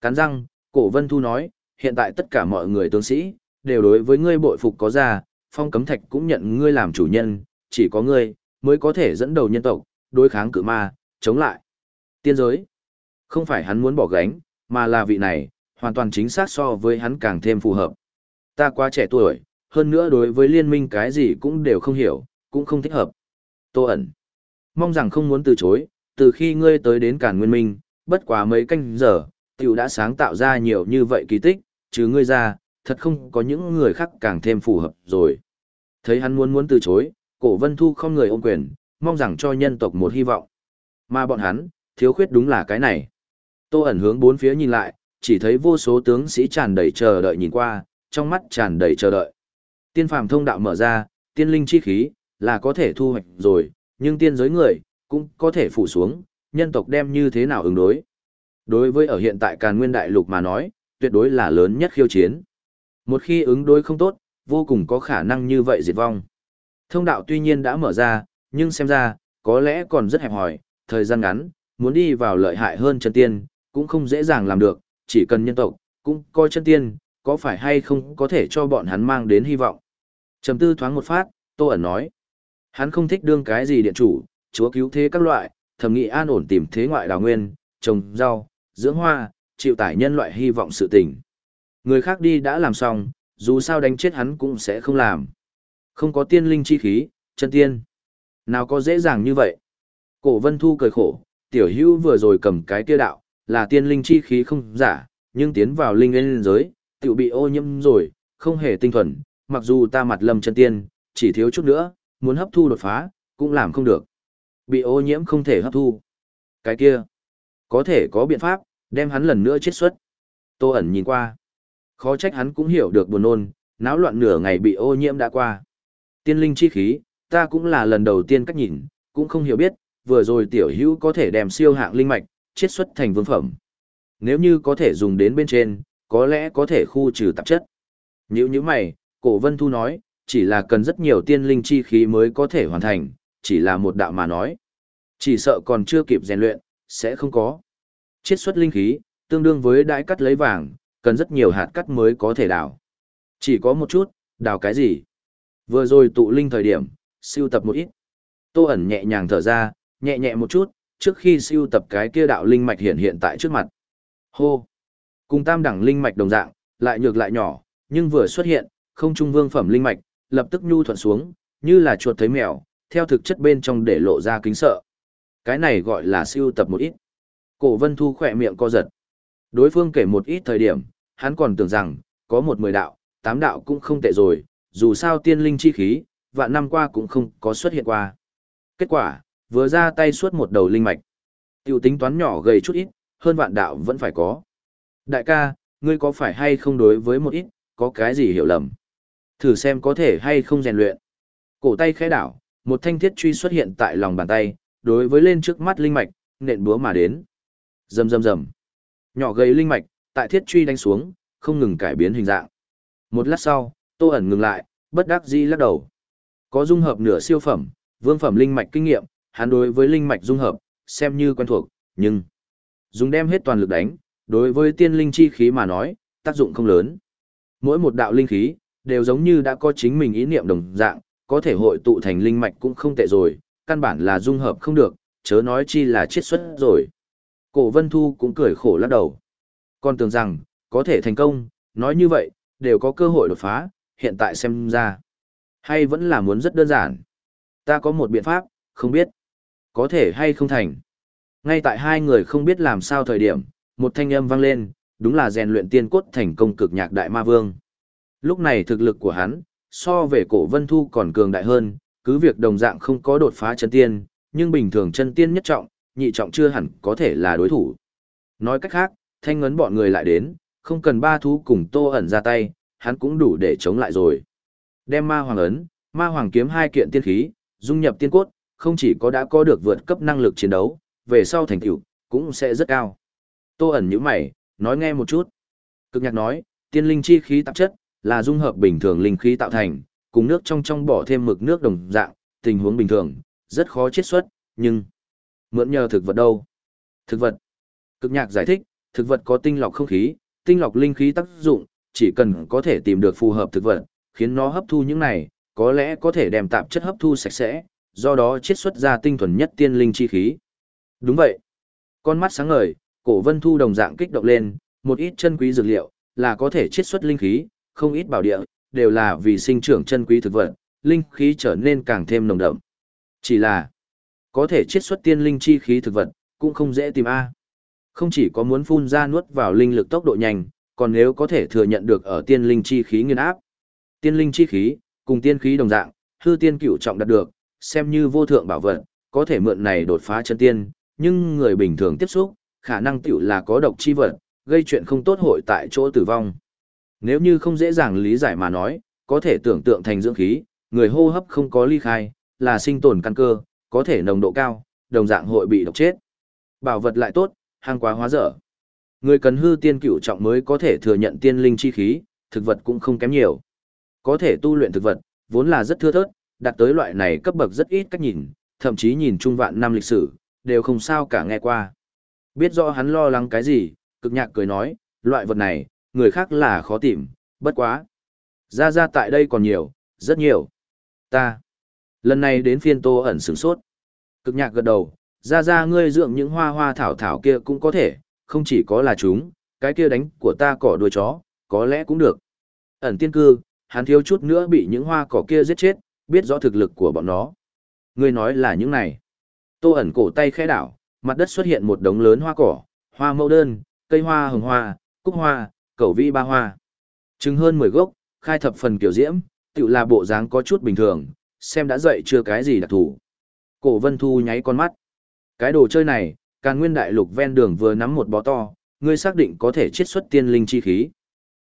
Cắn răng, cổ vân thu nói, hiện tại tất cả mọi người tướng sĩ, đều đối với ngươi bội phục có ra, phong cấm thạch cũng nhận ngươi làm chủ nhân, chỉ có ngươi, mới có thể dẫn đầu nhân tộc, đối kháng cự ma, chống lại. Tiên giới, không phải hắn muốn bỏ gánh, mà là vị này, hoàn toàn chính xác so với hắn càng thêm phù hợp. Ta quá trẻ tuổi, hơn nữa đối với liên minh cái gì cũng đều không hiểu, cũng không thích hợp. Tô ẩn, mong rằng không muốn từ chối, từ khi ngươi tới đến Càn Nguyên Minh, bất quá mấy canh giờ, tiểu đã sáng tạo ra nhiều như vậy kỳ tích, chứ ngươi ra, thật không có những người khác càng thêm phù hợp rồi. Thấy hắn muốn muốn từ chối, cổ vân thu không người ôm quyền, mong rằng cho nhân tộc một hy vọng. Mà bọn hắn, thiếu khuyết đúng là cái này. Tô ẩn hướng bốn phía nhìn lại, chỉ thấy vô số tướng sĩ tràn đầy chờ đợi nhìn qua, trong mắt tràn đầy chờ đợi. Tiên phàm thông đạo mở ra, tiên linh chi khí, là có thể thu hoạch rồi, nhưng tiên giới người, cũng có thể phủ xuống, nhân tộc đem như thế nào ứng đối. Đối với ở hiện tại Càn Nguyên Đại Lục mà nói, tuyệt đối là lớn nhất khiêu chiến. Một khi ứng đối không tốt, vô cùng có khả năng như vậy diệt vong. Thông đạo tuy nhiên đã mở ra, nhưng xem ra, có lẽ còn rất hẹp hòi, thời gian ngắn, muốn đi vào lợi hại hơn chân tiên, cũng không dễ dàng làm được, chỉ cần nhân tộc, cũng coi chân tiên, có phải hay không có thể cho bọn hắn mang đến hy vọng. Trầm tư thoáng một phát, Tô ẩn nói, hắn không thích đương cái gì điện chủ, chúa cứu thế các loại, thầm nghị an ổn tìm thế ngoại đào nguyên, trồng rau, dưỡng hoa, chịu tải nhân loại hy vọng sự tình. Người khác đi đã làm xong, dù sao đánh chết hắn cũng sẽ không làm. Không có tiên linh chi khí, chân tiên. Nào có dễ dàng như vậy. Cổ vân thu cười khổ, tiểu hữu vừa rồi cầm cái kia đạo, là tiên linh chi khí không giả, nhưng tiến vào linh nguyên giới, tiểu bị ô nhiễm rồi, không hề tinh thuần, mặc dù ta mặt lâm chân tiên, chỉ thiếu chút nữa, muốn hấp thu đột phá, cũng làm không được. Bị ô nhiễm không thể hấp thu. Cái kia, có thể có biện pháp, đem hắn lần nữa chết xuất. Tô ẩn nhìn qua. Khó trách hắn cũng hiểu được buồn nôn, náo loạn nửa ngày bị ô nhiễm đã qua. Tiên linh chi khí, ta cũng là lần đầu tiên cách nhìn, cũng không hiểu biết, vừa rồi tiểu hữu có thể đem siêu hạng linh mạch, chiết xuất thành vương phẩm. Nếu như có thể dùng đến bên trên, có lẽ có thể khu trừ tạp chất. Như như mày, cổ vân thu nói, chỉ là cần rất nhiều tiên linh chi khí mới có thể hoàn thành, chỉ là một đạo mà nói. Chỉ sợ còn chưa kịp rèn luyện, sẽ không có. Chiết xuất linh khí, tương đương với đãi cắt lấy vàng, cần rất nhiều hạt cắt mới có thể đào. Chỉ có một chút, đào cái gì? Vừa rồi tụ linh thời điểm, siêu tập một ít. Tô ẩn nhẹ nhàng thở ra, nhẹ nhẹ một chút, trước khi siêu tập cái kia đạo linh mạch hiện hiện tại trước mặt. Hô! Cùng tam đẳng linh mạch đồng dạng, lại nhược lại nhỏ, nhưng vừa xuất hiện, không trung vương phẩm linh mạch, lập tức nhu thuận xuống, như là chuột thấy mèo, theo thực chất bên trong để lộ ra kính sợ. Cái này gọi là siêu tập một ít. Cổ vân thu khỏe miệng co giật. Đối phương kể một ít thời điểm, hắn còn tưởng rằng, có một mười đạo, tám đạo cũng không tệ rồi, dù sao tiên linh chi khí, vạn năm qua cũng không có xuất hiện qua. Kết quả, vừa ra tay suốt một đầu linh mạch. Tiểu tính toán nhỏ gầy chút ít, hơn vạn đạo vẫn phải có. Đại ca, ngươi có phải hay không đối với một ít, có cái gì hiểu lầm? Thử xem có thể hay không rèn luyện. Cổ tay khẽ đảo, một thanh thiết truy xuất hiện tại lòng bàn tay, đối với lên trước mắt linh mạch, nện búa mà đến. Rầm rầm rầm. Nhỏ gầy linh mạch, tại thiết truy đánh xuống, không ngừng cải biến hình dạng. Một lát sau, Tô ẩn ngừng lại, bất đắc dĩ lắc đầu. Có dung hợp nửa siêu phẩm, vương phẩm linh mạch kinh nghiệm, hắn đối với linh mạch dung hợp, xem như quen thuộc, nhưng dùng đem hết toàn lực đánh, đối với tiên linh chi khí mà nói, tác dụng không lớn. Mỗi một đạo linh khí, đều giống như đã có chính mình ý niệm đồng dạng, có thể hội tụ thành linh mạch cũng không tệ rồi, căn bản là dung hợp không được, chớ nói chi là chiết xuất rồi. Cổ Vân Thu cũng cười khổ lắc đầu. Con tưởng rằng, có thể thành công, nói như vậy, đều có cơ hội đột phá, hiện tại xem ra. Hay vẫn là muốn rất đơn giản. Ta có một biện pháp, không biết. Có thể hay không thành. Ngay tại hai người không biết làm sao thời điểm, một thanh âm vang lên, đúng là rèn luyện tiên cốt thành công cực nhạc đại ma vương. Lúc này thực lực của hắn, so về cổ vân thu còn cường đại hơn, cứ việc đồng dạng không có đột phá chân tiên, nhưng bình thường chân tiên nhất trọng, nhị trọng chưa hẳn có thể là đối thủ. Nói cách khác, thanh ngấn bọn người lại đến, không cần ba thú cùng tô ẩn ra tay, hắn cũng đủ để chống lại rồi. Đem ma hoàng ấn, ma hoàng kiếm hai kiện tiên khí, dung nhập tiên cốt, không chỉ có đã có được vượt cấp năng lực chiến đấu, về sau thành tựu cũng sẽ rất cao. Tô ẩn như mày, nói nghe một chút. Cực nhạc nói, tiên linh chi khí tạp chất, là dung hợp bình thường linh khí tạo thành, cùng nước trong trong bỏ thêm mực nước đồng dạng, tình huống bình thường, rất khó chiết xuất, nhưng mượn nhờ thực vật đâu? Thực vật. Cực nhạc giải thích, thực vật có tinh lọc không khí, tinh lọc linh khí tác dụng, chỉ cần có thể tìm được phù hợp thực vật, khiến nó hấp thu những này, có lẽ có thể đem tạp chất hấp thu sạch sẽ, do đó chiết xuất ra tinh thuần nhất tiên linh chi khí. Đúng vậy. Con mắt sáng ngời, cổ vân thu đồng dạng kích động lên, một ít chân quý dược liệu, là có thể chiết xuất linh khí, không ít bảo địa, đều là vì sinh trưởng chân quý thực vật, linh khí trở nên càng thêm nồng đậm. Chỉ là, có thể chiết xuất tiên linh chi khí thực vật, cũng không dễ tìm A. Không chỉ có muốn phun ra nuốt vào linh lực tốc độ nhanh, còn nếu có thể thừa nhận được ở tiên linh chi khí nguyên áp. Tiên linh chi khí, cùng tiên khí đồng dạng, hư tiên cửu trọng đạt được, xem như vô thượng bảo vật, có thể mượn này đột phá chân tiên, nhưng người bình thường tiếp xúc, khả năng tiểu là có độc chi vật, gây chuyện không tốt hội tại chỗ tử vong. Nếu như không dễ dàng lý giải mà nói, có thể tưởng tượng thành dưỡng khí, người hô hấp không có ly khai, là sinh tồn căn cơ, có thể nồng độ cao, đồng dạng hội bị độc chết. Bảo vật lại tốt, hàng quá hóa dở. Người cần hư tiên cửu trọng mới có thể thừa nhận tiên linh chi khí, thực vật cũng không kém nhiều. có thể tu luyện thực vật, vốn là rất thưa thớt, đạt tới loại này cấp bậc rất ít cách nhìn, thậm chí nhìn trung vạn năm lịch sử, đều không sao cả nghe qua. Biết rõ hắn lo lắng cái gì, cực nhạc cười nói, loại vật này, người khác là khó tìm, bất quá. Ra ra tại đây còn nhiều, rất nhiều. Ta. Lần này đến phiên tô ẩn sửng sốt. Cực nhạc gật đầu, ra ra ngươi dưỡng những hoa hoa thảo thảo kia cũng có thể, không chỉ có là chúng, cái kia đánh của ta cỏ đuôi chó, có lẽ cũng được. Ẩn tiên cư, hắn thiếu chút nữa bị những hoa cỏ kia giết chết, biết rõ thực lực của bọn nó. Ngươi nói là những này. Tô ẩn cổ tay khẽ đảo, mặt đất xuất hiện một đống lớn hoa cỏ, hoa mẫu đơn, cây hoa hồng hoa, cúc hoa, cẩu vi ba hoa. Trứng hơn 10 gốc, khai thập phần kiểu diễm, tự là bộ dáng có chút bình thường, xem đã dậy chưa cái gì đặc thủ. Cổ vân thu nháy con mắt. Cái đồ chơi này, càn nguyên đại lục ven đường vừa nắm một bó to, ngươi xác định có thể chiết xuất tiên linh chi khí.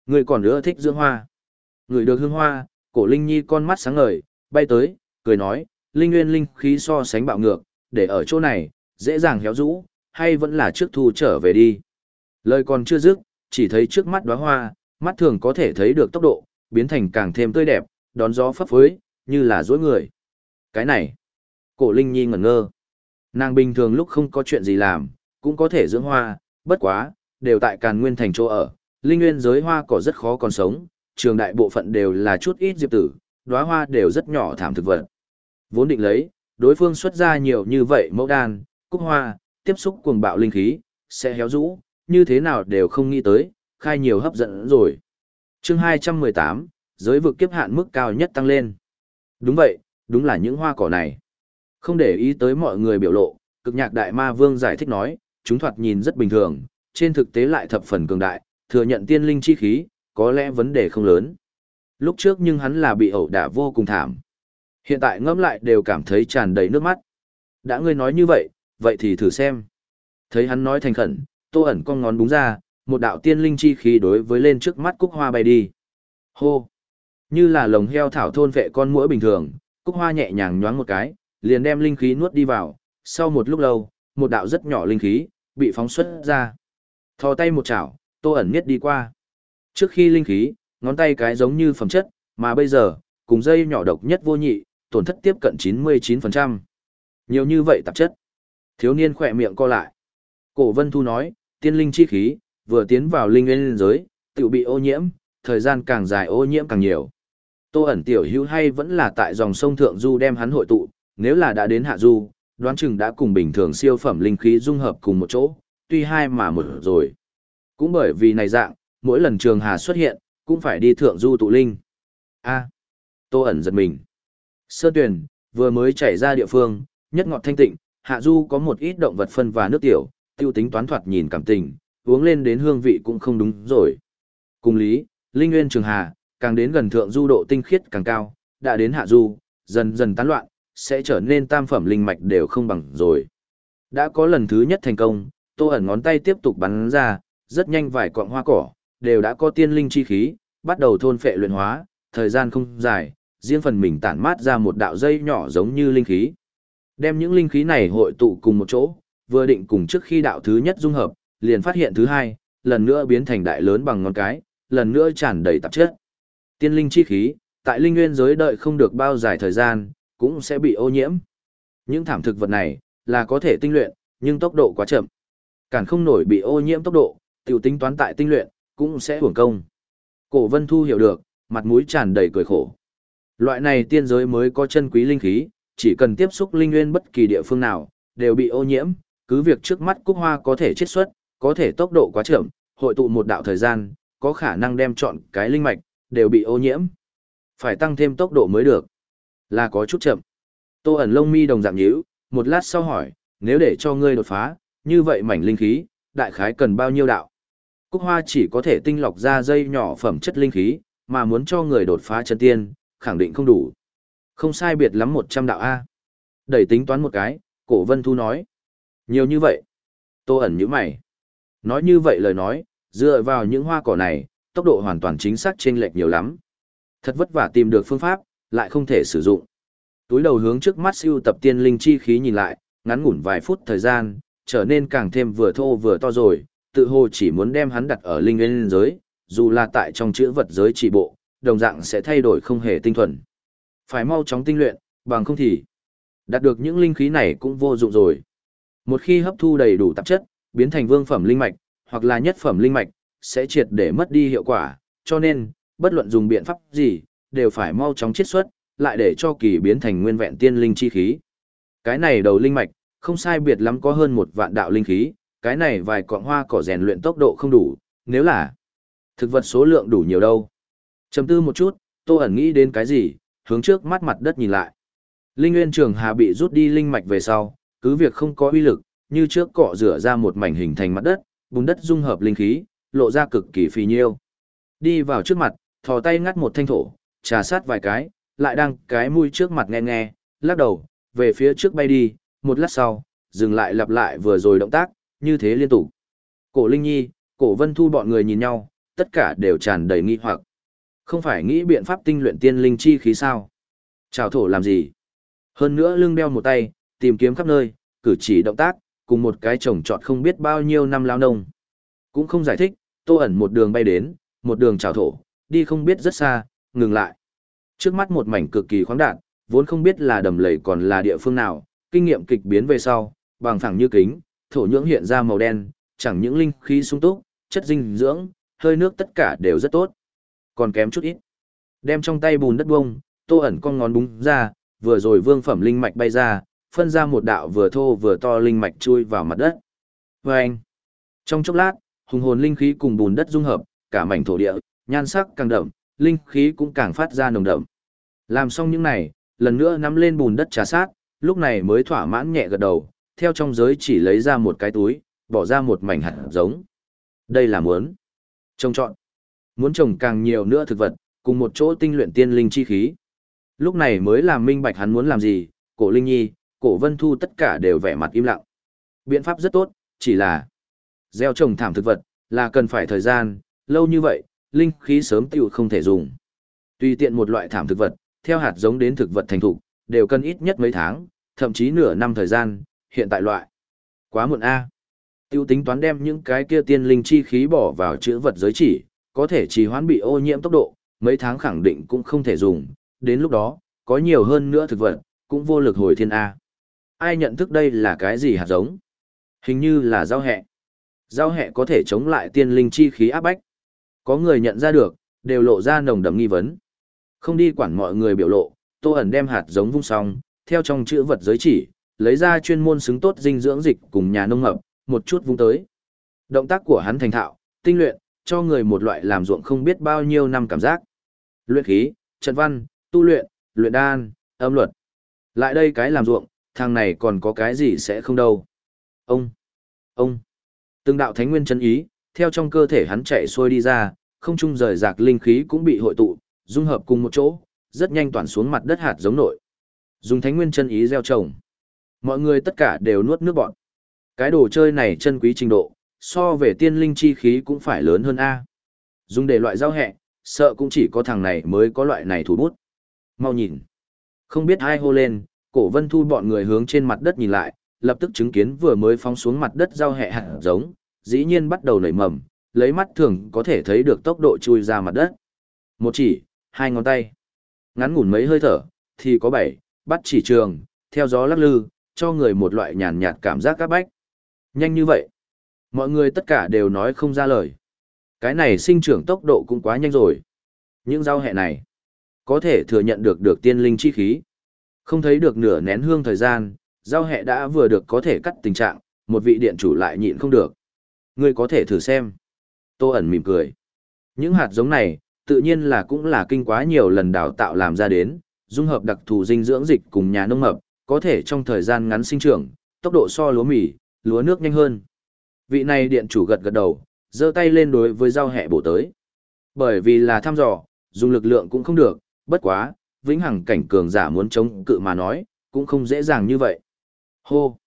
Ngươi còn nữa thích dưỡng hoa. Người được hương hoa, cổ linh nhi con mắt sáng ngời, bay tới, cười nói, linh nguyên linh khí so sánh bạo ngược, để ở chỗ này, dễ dàng héo rũ, hay vẫn là trước thu trở về đi. Lời còn chưa dứt, chỉ thấy trước mắt đóa hoa, mắt thường có thể thấy được tốc độ, biến thành càng thêm tươi đẹp, đón gió phấp phới, như là dối người. Cái này, cổ Linh Nhi ngẩn ngơ. Nàng bình thường lúc không có chuyện gì làm, cũng có thể dưỡng hoa, bất quá, đều tại Càn Nguyên thành chỗ ở. Linh nguyên giới hoa cỏ rất khó còn sống, trường đại bộ phận đều là chút ít diệp tử, đóa hoa đều rất nhỏ thảm thực vật. Vốn định lấy, đối phương xuất ra nhiều như vậy mẫu đan, cúc hoa, tiếp xúc cuồng bạo linh khí, sẽ héo rũ, như thế nào đều không nghĩ tới, khai nhiều hấp dẫn rồi. chương 218, giới vực kiếp hạn mức cao nhất tăng lên. Đúng vậy, đúng là những hoa cỏ này. Không để ý tới mọi người biểu lộ, cực nhạc đại ma vương giải thích nói, chúng thoạt nhìn rất bình thường, trên thực tế lại thập phần cường đại, thừa nhận tiên linh chi khí, có lẽ vấn đề không lớn. Lúc trước nhưng hắn là bị ẩu đả vô cùng thảm. Hiện tại ngẫm lại đều cảm thấy tràn đầy nước mắt. Đã ngươi nói như vậy, vậy thì thử xem. Thấy hắn nói thành khẩn, tô ẩn con ngón búng ra, một đạo tiên linh chi khí đối với lên trước mắt cúc hoa bay đi. Hô! Như là lồng heo thảo thôn vệ con mũi bình thường, cúc hoa nhẹ nhàng nhoáng một cái, liền đem linh khí nuốt đi vào, sau một lúc lâu, một đạo rất nhỏ linh khí, bị phóng xuất ra. Thò tay một chảo, tô ẩn nhất đi qua. Trước khi linh khí, ngón tay cái giống như phẩm chất, mà bây giờ, cùng dây nhỏ độc nhất vô nhị, tổn thất tiếp cận 99%. Nhiều như vậy tạp chất. Thiếu niên khỏe miệng co lại. Cổ Vân Thu nói, tiên linh chi khí, vừa tiến vào linh nguyên giới, tự bị ô nhiễm, thời gian càng dài ô nhiễm càng nhiều. Tô ẩn tiểu hữu hay vẫn là tại dòng sông Thượng Du đem hắn hội tụ, nếu là đã đến Hạ Du, đoán chừng đã cùng bình thường siêu phẩm linh khí dung hợp cùng một chỗ, tuy hai mà một rồi. Cũng bởi vì này dạng, mỗi lần trường hà xuất hiện, cũng phải đi Thượng Du tụ linh. a Tô ẩn giật mình. Sơn tuyển, vừa mới chảy ra địa phương, nhất ngọt thanh tịnh, Hạ Du có một ít động vật phân và nước tiểu, tiêu tính toán thoạt nhìn cảm tình, uống lên đến hương vị cũng không đúng rồi. Cùng lý, Linh Nguyên Trường Hà, càng đến gần thượng du độ tinh khiết càng cao, đã đến hạ du, dần dần tán loạn, sẽ trở nên tam phẩm linh mạch đều không bằng rồi. Đã có lần thứ nhất thành công, Tô ẩn ngón tay tiếp tục bắn ra, rất nhanh vài quạng hoa cỏ, đều đã có tiên linh chi khí, bắt đầu thôn phệ luyện hóa, thời gian không dài, riêng phần mình tản mát ra một đạo dây nhỏ giống như linh khí. Đem những linh khí này hội tụ cùng một chỗ, vừa định cùng trước khi đạo thứ nhất dung hợp, liền phát hiện thứ hai, lần nữa biến thành đại lớn bằng ngón cái, lần nữa tràn đầy tạp chất. Tiên linh chi khí, tại linh nguyên giới đợi không được bao dài thời gian, cũng sẽ bị ô nhiễm. Những thảm thực vật này, là có thể tinh luyện, nhưng tốc độ quá chậm. Cản không nổi bị ô nhiễm tốc độ, tiểu tính toán tại tinh luyện, cũng sẽ hưởng công. Cổ Vân Thu hiểu được, mặt mũi tràn đầy cười khổ. Loại này tiên giới mới có chân quý linh khí, chỉ cần tiếp xúc linh nguyên bất kỳ địa phương nào, đều bị ô nhiễm, cứ việc trước mắt cúc hoa có thể chiết xuất, có thể tốc độ quá chậm, hội tụ một đạo thời gian, có khả năng đem chọn cái linh mạch, đều bị ô nhiễm. Phải tăng thêm tốc độ mới được. Là có chút chậm. Tô ẩn lông mi đồng dạng nhíu, một lát sau hỏi, nếu để cho ngươi đột phá, như vậy mảnh linh khí, đại khái cần bao nhiêu đạo? Cúc hoa chỉ có thể tinh lọc ra dây nhỏ phẩm chất linh khí, mà muốn cho người đột phá chân tiên, khẳng định không đủ. Không sai biệt lắm 100 đạo A. Đẩy tính toán một cái, cổ vân thu nói. Nhiều như vậy. Tô ẩn như mày. Nói như vậy lời nói, dựa vào những hoa cỏ này, tốc độ hoàn toàn chính xác chênh lệch nhiều lắm. Thật vất vả tìm được phương pháp, lại không thể sử dụng. Túi đầu hướng trước mắt siêu tập tiên linh chi khí nhìn lại, ngắn ngủn vài phút thời gian, trở nên càng thêm vừa thô vừa to rồi, tự hồ chỉ muốn đem hắn đặt ở linh nguyên giới, dù là tại trong chữ vật giới chỉ bộ, đồng dạng sẽ thay đổi không hề tinh thuần. Phải mau chóng tinh luyện, bằng không thì đạt được những linh khí này cũng vô dụng rồi. Một khi hấp thu đầy đủ tạp chất, biến thành vương phẩm linh mạch, hoặc là nhất phẩm linh mạch, sẽ triệt để mất đi hiệu quả, cho nên, bất luận dùng biện pháp gì, đều phải mau chóng chiết xuất, lại để cho kỳ biến thành nguyên vẹn tiên linh chi khí. Cái này đầu linh mạch, không sai biệt lắm có hơn một vạn đạo linh khí, cái này vài cọng hoa cỏ rèn luyện tốc độ không đủ, nếu là thực vật số lượng đủ nhiều đâu. Chầm tư một chút, Tô ẩn nghĩ đến cái gì, hướng trước mắt mặt đất nhìn lại. Linh Nguyên Trường Hà bị rút đi linh mạch về sau, cứ việc không có uy lực, như trước cọ rửa ra một mảnh hình thành mặt đất, bùn đất dung hợp linh khí, lộ ra cực kỳ phì nhiêu. Đi vào trước mặt, thò tay ngắt một thanh thổ, trà sát vài cái, lại đang cái mũi trước mặt nghe nghe, lắc đầu, về phía trước bay đi, một lát sau, dừng lại lặp lại vừa rồi động tác, như thế liên tục. Cổ Linh Nhi, Cổ Vân Thu bọn người nhìn nhau, tất cả đều tràn đầy nghi hoặc. Không phải nghĩ biện pháp tinh luyện tiên linh chi khí sao? Chào thổ làm gì? Hơn nữa lưng đeo một tay, tìm kiếm khắp nơi, cử chỉ động tác, cùng một cái trồng trọt không biết bao nhiêu năm lao nông. Cũng không giải thích, tô ẩn một đường bay đến, một đường chào thổ, đi không biết rất xa, ngừng lại. Trước mắt một mảnh cực kỳ khoáng đạn, vốn không biết là đầm lầy còn là địa phương nào, kinh nghiệm kịch biến về sau, bằng phẳng như kính, thổ nhưỡng hiện ra màu đen, chẳng những linh khí sung túc, chất dinh dưỡng, hơi nước tất cả đều rất tốt. Còn kém chút ít. Đem trong tay bùn đất bông, tô ẩn con ngón búng ra, vừa rồi vương phẩm linh mạch bay ra, phân ra một đạo vừa thô vừa to linh mạch chui vào mặt đất. Và anh, trong chốc lát, hùng hồn linh khí cùng bùn đất dung hợp, cả mảnh thổ địa, nhan sắc càng đậm, linh khí cũng càng phát ra nồng đậm. Làm xong những này, lần nữa nắm lên bùn đất trà sát, lúc này mới thỏa mãn nhẹ gật đầu, theo trong giới chỉ lấy ra một cái túi, bỏ ra một mảnh hạt giống. Đây là muốn Trông trọn. Muốn trồng càng nhiều nữa thực vật, cùng một chỗ tinh luyện tiên linh chi khí. Lúc này mới làm minh bạch hắn muốn làm gì, cổ Linh Nhi, cổ Vân Thu tất cả đều vẻ mặt im lặng. Biện pháp rất tốt, chỉ là gieo trồng thảm thực vật, là cần phải thời gian, lâu như vậy, linh khí sớm tiêu không thể dùng. Tùy tiện một loại thảm thực vật, theo hạt giống đến thực vật thành thục, đều cần ít nhất mấy tháng, thậm chí nửa năm thời gian, hiện tại loại. Quá muộn A. Tiêu tính toán đem những cái kia tiên linh chi khí bỏ vào chữ vật giới chỉ, có thể trì hoãn bị ô nhiễm tốc độ, mấy tháng khẳng định cũng không thể dùng, đến lúc đó, có nhiều hơn nữa thực vật, cũng vô lực hồi thiên A. Ai nhận thức đây là cái gì hạt giống? Hình như là rau hẹ. Rau hẹ có thể chống lại tiên linh chi khí áp bách. Có người nhận ra được, đều lộ ra nồng đậm nghi vấn. Không đi quản mọi người biểu lộ, Tô ẩn đem hạt giống vung xong, theo trong chữ vật giới chỉ, lấy ra chuyên môn xứng tốt dinh dưỡng dịch cùng nhà nông ngập, một chút vung tới. Động tác của hắn thành thạo, tinh luyện, cho người một loại làm ruộng không biết bao nhiêu năm cảm giác. Luyện khí, trận văn, tu luyện, luyện đan, âm luật. Lại đây cái làm ruộng, thằng này còn có cái gì sẽ không đâu. Ông, ông, từng đạo thánh nguyên chân ý, theo trong cơ thể hắn chạy xuôi đi ra, không trung rời rạc linh khí cũng bị hội tụ, dung hợp cùng một chỗ, rất nhanh toàn xuống mặt đất hạt giống nội. Dùng thánh nguyên chân ý gieo trồng. Mọi người tất cả đều nuốt nước bọn. Cái đồ chơi này chân quý trình độ, so về tiên linh chi khí cũng phải lớn hơn A. Dùng để loại rau hẹ, sợ cũng chỉ có thằng này mới có loại này thủ bút. Mau nhìn. Không biết ai hô lên, cổ vân thu bọn người hướng trên mặt đất nhìn lại, lập tức chứng kiến vừa mới phóng xuống mặt đất rau hẹ hạt giống, dĩ nhiên bắt đầu nảy mầm, lấy mắt thường có thể thấy được tốc độ chui ra mặt đất. Một chỉ, hai ngón tay. Ngắn ngủn mấy hơi thở, thì có bảy, bắt chỉ trường, theo gió lắc lư, cho người một loại nhàn nhạt cảm giác các bách. Nhanh như vậy. Mọi người tất cả đều nói không ra lời. Cái này sinh trưởng tốc độ cũng quá nhanh rồi. Những rau hẹ này, có thể thừa nhận được được tiên linh chi khí. Không thấy được nửa nén hương thời gian, rau hẹ đã vừa được có thể cắt tình trạng, một vị điện chủ lại nhịn không được. Ngươi có thể thử xem. Tô ẩn mỉm cười. Những hạt giống này, tự nhiên là cũng là kinh quá nhiều lần đào tạo làm ra đến, dung hợp đặc thù dinh dưỡng dịch cùng nhà nông mập, có thể trong thời gian ngắn sinh trưởng, tốc độ so lúa mì, lúa nước nhanh hơn. Vị này điện chủ gật gật đầu, giơ tay lên đối với giao hẹ bổ tới. Bởi vì là thăm dò, dùng lực lượng cũng không được, bất quá, vĩnh hằng cảnh cường giả muốn chống cự mà nói, cũng không dễ dàng như vậy. Hô!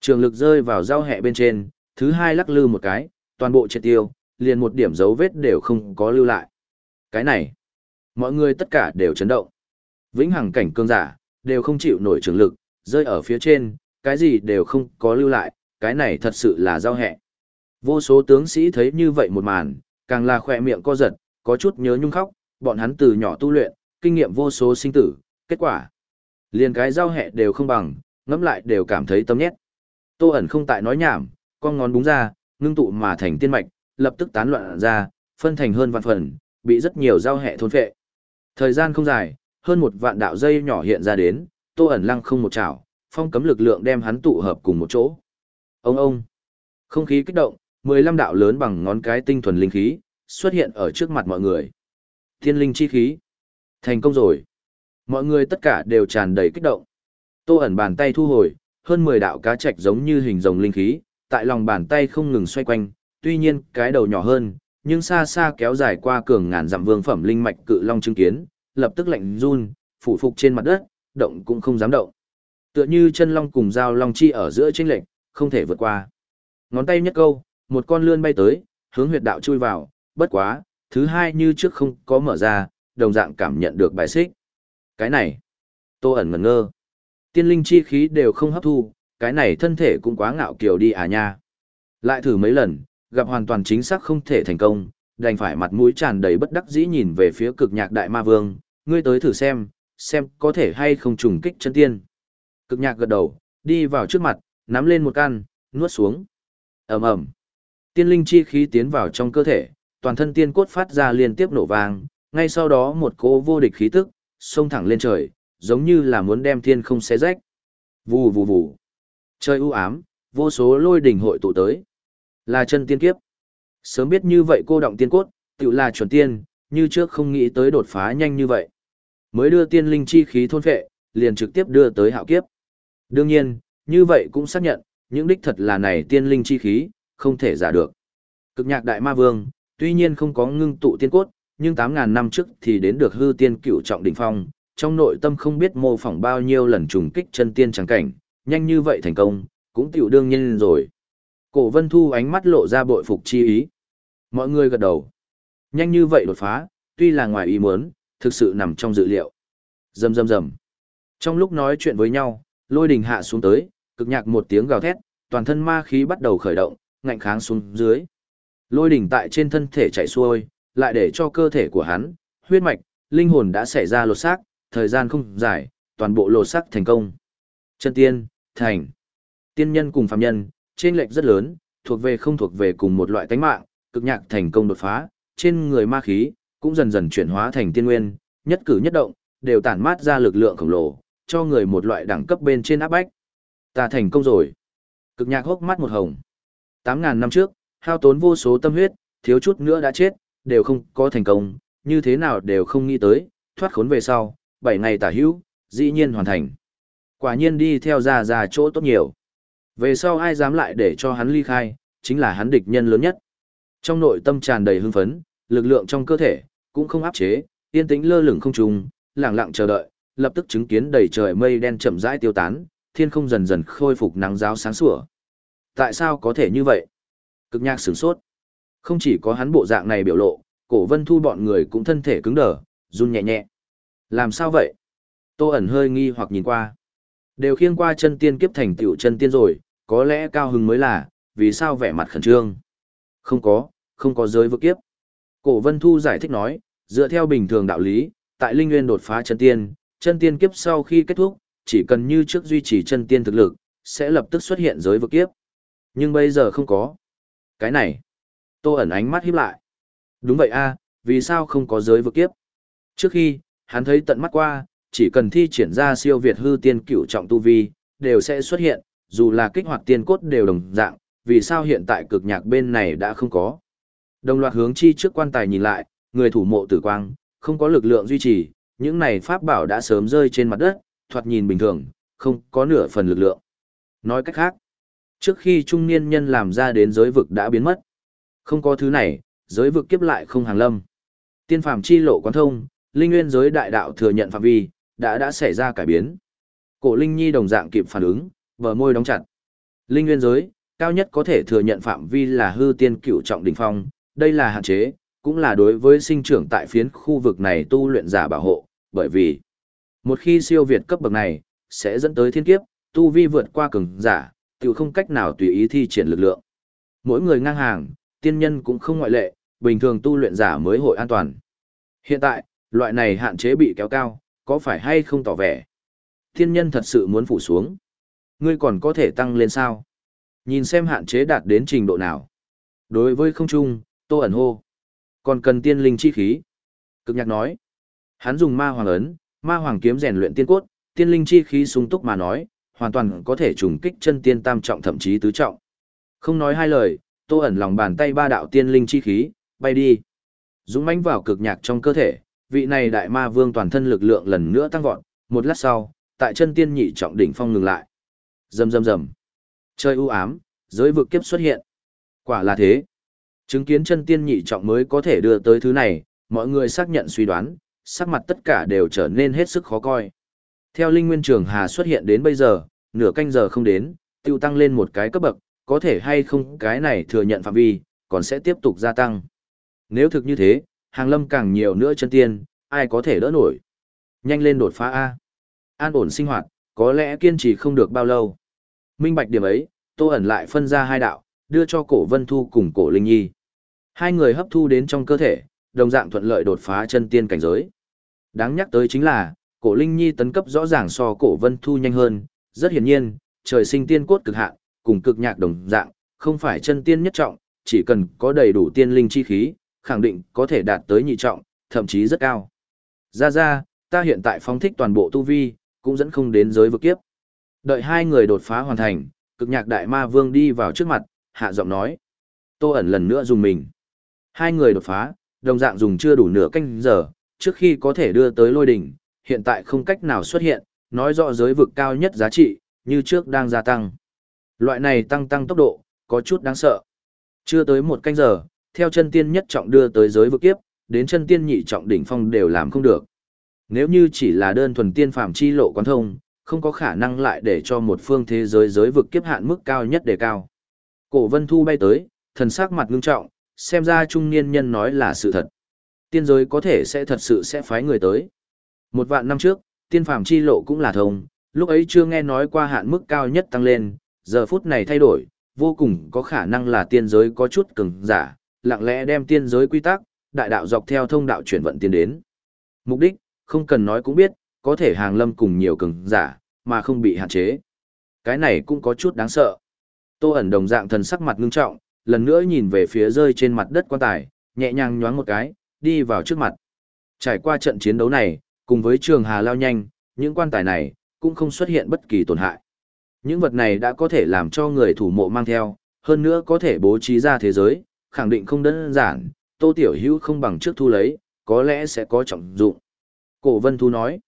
Trường lực rơi vào giao hẹ bên trên, thứ hai lắc lư một cái, toàn bộ triệt tiêu, liền một điểm dấu vết đều không có lưu lại. Cái này, mọi người tất cả đều chấn động. Vĩnh hằng cảnh cường giả, đều không chịu nổi trường lực, rơi ở phía trên, cái gì đều không có lưu lại, cái này thật sự là giao hẹ. Vô số tướng sĩ thấy như vậy một màn, càng là khỏe miệng co giật, có chút nhớ nhung khóc, bọn hắn từ nhỏ tu luyện, kinh nghiệm vô số sinh tử, kết quả. Liền cái giao hẹ đều không bằng, ngẫm lại đều cảm thấy tâm nhét. Tô ẩn không tại nói nhảm, con ngón búng ra, ngưng tụ mà thành tiên mạch, lập tức tán loạn ra, phân thành hơn vạn phần, bị rất nhiều giao hẹ thôn phệ. Thời gian không dài, hơn một vạn đạo dây nhỏ hiện ra đến, Tô ẩn lăng không một chảo, phong cấm lực lượng đem hắn tụ hợp cùng một chỗ. Ông ông. Không khí kích động, 15 đạo lớn bằng ngón cái tinh thuần linh khí xuất hiện ở trước mặt mọi người. Thiên linh chi khí. Thành công rồi. Mọi người tất cả đều tràn đầy kích động. Tô ẩn bàn tay thu hồi, hơn 10 đạo cá trạch giống như hình rồng linh khí, tại lòng bàn tay không ngừng xoay quanh, tuy nhiên cái đầu nhỏ hơn, nhưng xa xa kéo dài qua cường ngàn dặm vương phẩm linh mạch cự long chứng kiến, lập tức lạnh run, phủ phục trên mặt đất, động cũng không dám động. Tựa như chân long cùng dao long chi ở giữa chênh lệnh, không thể vượt qua. Ngón tay nhất câu, một con lươn bay tới, hướng huyệt đạo chui vào, bất quá, thứ hai như trước không có mở ra, đồng dạng cảm nhận được bài xích. Cái này, tô ẩn ngẩn ngơ. Tiên linh chi khí đều không hấp thu, cái này thân thể cũng quá ngạo kiều đi à nha. Lại thử mấy lần, gặp hoàn toàn chính xác không thể thành công, đành phải mặt mũi tràn đầy bất đắc dĩ nhìn về phía cực nhạc đại ma vương, ngươi tới thử xem, xem có thể hay không trùng kích chân tiên. Cực nhạc gật đầu, đi vào trước mặt, nắm lên một can, nuốt xuống. ầm ầm, Tiên linh chi khí tiến vào trong cơ thể, toàn thân tiên cốt phát ra liên tiếp nổ vang, ngay sau đó một cỗ vô địch khí tức, xông thẳng lên trời, giống như là muốn đem thiên không xé rách. Vù vù vù. Trời u ám, vô số lôi đỉnh hội tụ tới. Là chân tiên kiếp. Sớm biết như vậy cô động tiên cốt, tự là chuẩn tiên, như trước không nghĩ tới đột phá nhanh như vậy. Mới đưa tiên linh chi khí thôn phệ, liền trực tiếp đưa tới hạo kiếp. Đương nhiên, như vậy cũng xác nhận, những đích thật là này tiên linh chi khí, không thể giả được. Cực nhạc đại ma vương, tuy nhiên không có ngưng tụ tiên cốt, nhưng 8.000 năm trước thì đến được hư tiên cửu trọng đỉnh phong, trong nội tâm không biết mô phỏng bao nhiêu lần trùng kích chân tiên trắng cảnh, nhanh như vậy thành công, cũng tiểu đương nhiên rồi. Cổ vân thu ánh mắt lộ ra bội phục chi ý. Mọi người gật đầu. Nhanh như vậy đột phá, tuy là ngoài ý muốn, thực sự nằm trong dự liệu. Rầm rầm rầm. Trong lúc nói chuyện với nhau, lôi đình hạ xuống tới, cực nhạc một tiếng gào thét, toàn thân ma khí bắt đầu khởi động, ngạnh kháng xuống dưới. Lôi đỉnh tại trên thân thể chạy xuôi, lại để cho cơ thể của hắn, huyết mạch, linh hồn đã xảy ra lột xác, thời gian không dài, toàn bộ lột xác thành công. Chân tiên, thành. Tiên nhân cùng phàm nhân, trên lệch rất lớn, thuộc về không thuộc về cùng một loại tánh mạng, cực nhạc thành công đột phá, trên người ma khí cũng dần dần chuyển hóa thành tiên nguyên, nhất cử nhất động đều tản mát ra lực lượng khổng lồ, cho người một loại đẳng cấp bên trên áp bách. Ta thành công rồi. Cực nhạc hốc mắt một hồng. 8.000 năm trước, hao tốn vô số tâm huyết, thiếu chút nữa đã chết, đều không có thành công, như thế nào đều không nghĩ tới, thoát khốn về sau, 7 ngày tả hữu, dĩ nhiên hoàn thành. Quả nhiên đi theo già già chỗ tốt nhiều. Về sau ai dám lại để cho hắn ly khai, chính là hắn địch nhân lớn nhất. Trong nội tâm tràn đầy hưng phấn, lực lượng trong cơ thể, cũng không áp chế, yên tĩnh lơ lửng không trùng, lặng lặng chờ đợi, lập tức chứng kiến đầy trời mây đen chậm rãi tiêu tán, thiên không dần dần khôi phục nắng giáo sáng sủa. Tại sao có thể như vậy? Cực nhạc sửng sốt. Không chỉ có hắn bộ dạng này biểu lộ, cổ vân thu bọn người cũng thân thể cứng đờ, run nhẹ nhẹ. Làm sao vậy? Tô ẩn hơi nghi hoặc nhìn qua. Đều khiêng qua chân tiên kiếp thành tiểu chân tiên rồi, có lẽ cao hứng mới là, vì sao vẻ mặt khẩn trương? Không có, không có giới vực kiếp. Cổ vân thu giải thích nói, dựa theo bình thường đạo lý, tại linh nguyên đột phá chân tiên, chân tiên kiếp sau khi kết thúc, chỉ cần như trước duy trì chân tiên thực lực, sẽ lập tức xuất hiện giới vực kiếp. Nhưng bây giờ không có. Cái này, tô ẩn ánh mắt híp lại. Đúng vậy a vì sao không có giới vực kiếp? Trước khi, hắn thấy tận mắt qua, chỉ cần thi triển ra siêu việt hư tiên cửu trọng tu vi, đều sẽ xuất hiện, dù là kích hoạt tiên cốt đều đồng dạng, vì sao hiện tại cực nhạc bên này đã không có. Đồng loạt hướng chi trước quan tài nhìn lại, người thủ mộ tử quang, không có lực lượng duy trì, những này pháp bảo đã sớm rơi trên mặt đất, thoạt nhìn bình thường, không có nửa phần lực lượng. Nói cách khác, trước khi trung niên nhân làm ra đến giới vực đã biến mất. Không có thứ này, giới vực kiếp lại không hàng lâm. Tiên phàm chi lộ quán thông, linh nguyên giới đại đạo thừa nhận phạm vi, đã đã xảy ra cải biến. Cổ Linh Nhi đồng dạng kịp phản ứng, bờ môi đóng chặt. Linh nguyên giới, cao nhất có thể thừa nhận phạm vi là hư tiên cửu trọng đỉnh phong, đây là hạn chế, cũng là đối với sinh trưởng tại phiến khu vực này tu luyện giả bảo hộ, bởi vì một khi siêu việt cấp bậc này, sẽ dẫn tới thiên kiếp, tu vi vượt qua cường giả, tự không cách nào tùy ý thi triển lực lượng. Mỗi người ngang hàng, tiên nhân cũng không ngoại lệ, bình thường tu luyện giả mới hội an toàn. Hiện tại, Loại này hạn chế bị kéo cao, có phải hay không tỏ vẻ? Thiên nhân thật sự muốn phủ xuống. Ngươi còn có thể tăng lên sao? Nhìn xem hạn chế đạt đến trình độ nào. Đối với không trung, tô ẩn hô. Còn cần tiên linh chi khí. Cực nhạc nói. Hắn dùng ma hoàng ấn, ma hoàng kiếm rèn luyện tiên cốt, tiên linh chi khí sung túc mà nói, hoàn toàn có thể trùng kích chân tiên tam trọng thậm chí tứ trọng. Không nói hai lời, tô ẩn lòng bàn tay ba đạo tiên linh chi khí, bay đi. Dũng mãnh vào cực nhạc trong cơ thể, vị này đại ma vương toàn thân lực lượng lần nữa tăng vọt, một lát sau, tại chân tiên nhị trọng đỉnh phong ngừng lại. Rầm rầm rầm. Chơi u ám, giới vực kiếp xuất hiện. Quả là thế. Chứng kiến chân tiên nhị trọng mới có thể đưa tới thứ này, mọi người xác nhận suy đoán, sắc mặt tất cả đều trở nên hết sức khó coi. Theo Linh Nguyên Trường Hà xuất hiện đến bây giờ, nửa canh giờ không đến, tiêu tăng lên một cái cấp bậc, có thể hay không cái này thừa nhận phạm vi, còn sẽ tiếp tục gia tăng. Nếu thực như thế, hàng lâm càng nhiều nữa chân tiên, ai có thể đỡ nổi. Nhanh lên đột phá A. An ổn sinh hoạt, có lẽ kiên trì không được bao lâu. Minh bạch điểm ấy, Tô ẩn lại phân ra hai đạo, đưa cho cổ Vân Thu cùng cổ Linh Nhi. Hai người hấp thu đến trong cơ thể, đồng dạng thuận lợi đột phá chân tiên cảnh giới. Đáng nhắc tới chính là, cổ Linh Nhi tấn cấp rõ ràng so cổ Vân Thu nhanh hơn, rất hiển nhiên, trời sinh tiên cốt cực hạn, cùng cực nhạc đồng dạng, không phải chân tiên nhất trọng, chỉ cần có đầy đủ tiên linh chi khí, khẳng định có thể đạt tới nhị trọng, thậm chí rất cao. Ra ra, ta hiện tại phóng thích toàn bộ tu vi, cũng dẫn không đến giới vực kiếp. Đợi hai người đột phá hoàn thành, cực nhạc đại ma vương đi vào trước mặt, hạ giọng nói. Tô ẩn lần nữa dùng mình. Hai người đột phá, đồng dạng dùng chưa đủ nửa canh giờ, trước khi có thể đưa tới lôi đỉnh, hiện tại không cách nào xuất hiện, nói rõ giới vực cao nhất giá trị, như trước đang gia tăng. Loại này tăng tăng tốc độ, có chút đáng sợ. Chưa tới một canh giờ, theo chân tiên nhất trọng đưa tới giới vực kiếp, đến chân tiên nhị trọng đỉnh phong đều làm không được. Nếu như chỉ là đơn thuần tiên phàm chi lộ quán thông, không có khả năng lại để cho một phương thế giới giới vực kiếp hạn mức cao nhất đề cao. Cổ Vân Thu bay tới, thần sắc mặt ngưng trọng, xem ra trung niên nhân nói là sự thật. Tiên giới có thể sẽ thật sự sẽ phái người tới. Một vạn năm trước, tiên phàm chi lộ cũng là thông, lúc ấy chưa nghe nói qua hạn mức cao nhất tăng lên, giờ phút này thay đổi, vô cùng có khả năng là tiên giới có chút cứng giả, lặng lẽ đem tiên giới quy tắc, đại đạo dọc theo thông đạo chuyển vận tiến đến. Mục đích, không cần nói cũng biết, có thể hàng lâm cùng nhiều cường giả, mà không bị hạn chế. Cái này cũng có chút đáng sợ. Tô ẩn đồng dạng thần sắc mặt ngưng trọng, lần nữa nhìn về phía rơi trên mặt đất quan tài, nhẹ nhàng nhoáng một cái, đi vào trước mặt. Trải qua trận chiến đấu này, cùng với trường hà lao nhanh, những quan tài này, cũng không xuất hiện bất kỳ tổn hại. Những vật này đã có thể làm cho người thủ mộ mang theo, hơn nữa có thể bố trí ra thế giới, khẳng định không đơn giản, Tô Tiểu Hữu không bằng trước thu lấy, có lẽ sẽ có trọng dụng. Cổ Vân Thu nói,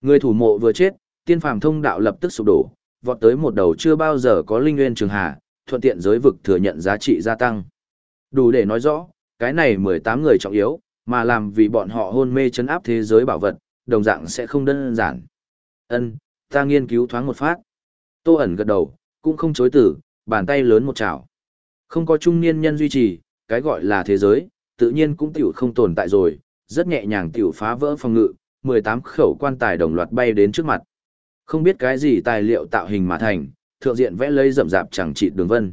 người thủ mộ vừa chết, tiên phàm thông đạo lập tức sụp đổ, vọt tới một đầu chưa bao giờ có linh nguyên trường hà, thuận tiện giới vực thừa nhận giá trị gia tăng. Đủ để nói rõ, cái này 18 người trọng yếu, mà làm vì bọn họ hôn mê chấn áp thế giới bảo vật, đồng dạng sẽ không đơn giản. Ân, ta nghiên cứu thoáng một phát. Tô ẩn gật đầu, cũng không chối từ, bàn tay lớn một chảo. Không có trung niên nhân duy trì, cái gọi là thế giới, tự nhiên cũng tiểu không tồn tại rồi, rất nhẹ nhàng tiểu phá vỡ phòng ngự, 18 khẩu quan tài đồng loạt bay đến trước mặt. Không biết cái gì tài liệu tạo hình mà thành, thượng diện vẽ lấy rậm rạp chẳng trị đường vân.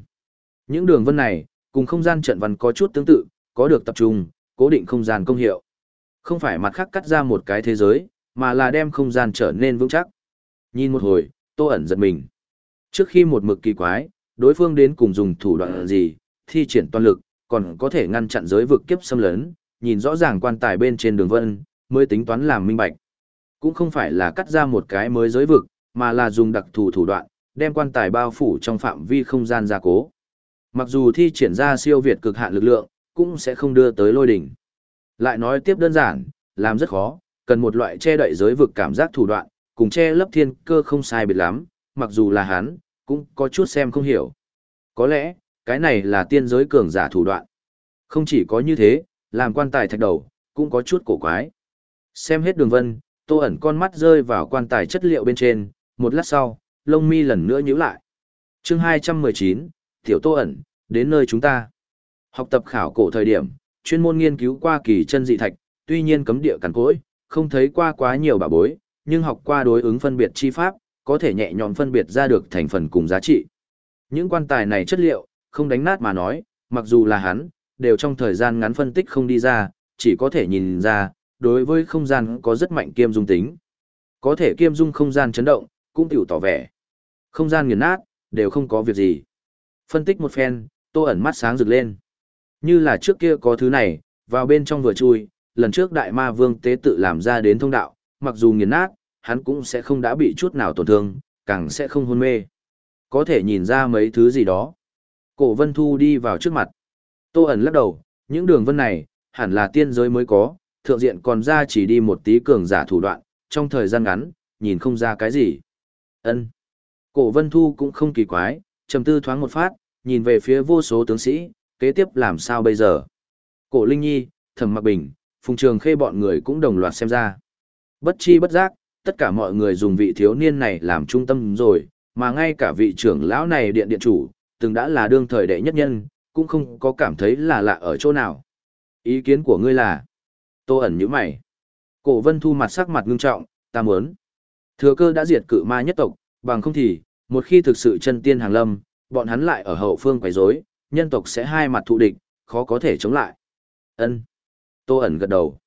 Những đường vân này, cùng không gian trận văn có chút tương tự, có được tập trung, cố định không gian công hiệu. Không phải mặt khác cắt ra một cái thế giới, mà là đem không gian trở nên vững chắc. Nhìn một hồi, Tô ẩn giật mình. Trước khi một mực kỳ quái, đối phương đến cùng dùng thủ đoạn gì, thi triển toàn lực, còn có thể ngăn chặn giới vực kiếp xâm lấn, nhìn rõ ràng quan tài bên trên đường vân, mới tính toán làm minh bạch. Cũng không phải là cắt ra một cái mới giới vực, mà là dùng đặc thù thủ đoạn, đem quan tài bao phủ trong phạm vi không gian gia cố. Mặc dù thi triển ra siêu việt cực hạn lực lượng, cũng sẽ không đưa tới lôi đỉnh. Lại nói tiếp đơn giản, làm rất khó, cần một loại che đậy giới vực cảm giác thủ đoạn, cùng che lấp thiên cơ không sai biệt lắm, mặc dù là hắn, cũng có chút xem không hiểu. Có lẽ, cái này là tiên giới cường giả thủ đoạn. Không chỉ có như thế, làm quan tài thạch đầu, cũng có chút cổ quái. Xem hết đường vân, tô ẩn con mắt rơi vào quan tài chất liệu bên trên, một lát sau, lông mi lần nữa nhíu lại. chương 219, Tiểu Tô ẩn, đến nơi chúng ta. Học tập khảo cổ thời điểm, chuyên môn nghiên cứu qua kỳ chân dị thạch, tuy nhiên cấm địa cằn cỗi, không thấy qua quá nhiều bà bối, nhưng học qua đối ứng phân biệt chi pháp, có thể nhẹ nhõm phân biệt ra được thành phần cùng giá trị. Những quan tài này chất liệu, không đánh nát mà nói, mặc dù là hắn, đều trong thời gian ngắn phân tích không đi ra, chỉ có thể nhìn ra, đối với không gian có rất mạnh kiêm dung tính. Có thể kiêm dung không gian chấn động, cũng tiểu tỏ vẻ. Không gian nghiền nát, đều không có việc gì. Phân tích một phen, tô ẩn mắt sáng rực lên. Như là trước kia có thứ này, vào bên trong vừa chui, lần trước đại ma vương tế tự làm ra đến thông đạo, mặc dù nghiền nát, hắn cũng sẽ không đã bị chút nào tổn thương, càng sẽ không hôn mê. Có thể nhìn ra mấy thứ gì đó. Cổ vân thu đi vào trước mặt. Tô ẩn lắc đầu, những đường vân này, hẳn là tiên giới mới có, thượng diện còn ra chỉ đi một tí cường giả thủ đoạn, trong thời gian ngắn, nhìn không ra cái gì. ân Cổ vân thu cũng không kỳ quái, trầm tư thoáng một phát, nhìn về phía vô số tướng sĩ, kế tiếp làm sao bây giờ. Cổ Linh Nhi, Thẩm Mặc Bình, Phùng Trường Khê bọn người cũng đồng loạt xem ra. Bất chi bất giác, tất cả mọi người dùng vị thiếu niên này làm trung tâm rồi, mà ngay cả vị trưởng lão này điện điện chủ, từng đã là đương thời đệ nhất nhân, cũng không có cảm thấy là lạ ở chỗ nào. Ý kiến của ngươi là, tô ẩn như mày. Cổ vân thu mặt sắc mặt ngưng trọng, ta muốn. Thừa cơ đã diệt cự ma nhất tộc, bằng không thì, một khi thực sự chân tiên hàng lâm, bọn hắn lại ở hậu phương quấy rối, nhân tộc sẽ hai mặt thụ địch, khó có thể chống lại. Ân. Tô ẩn gật đầu.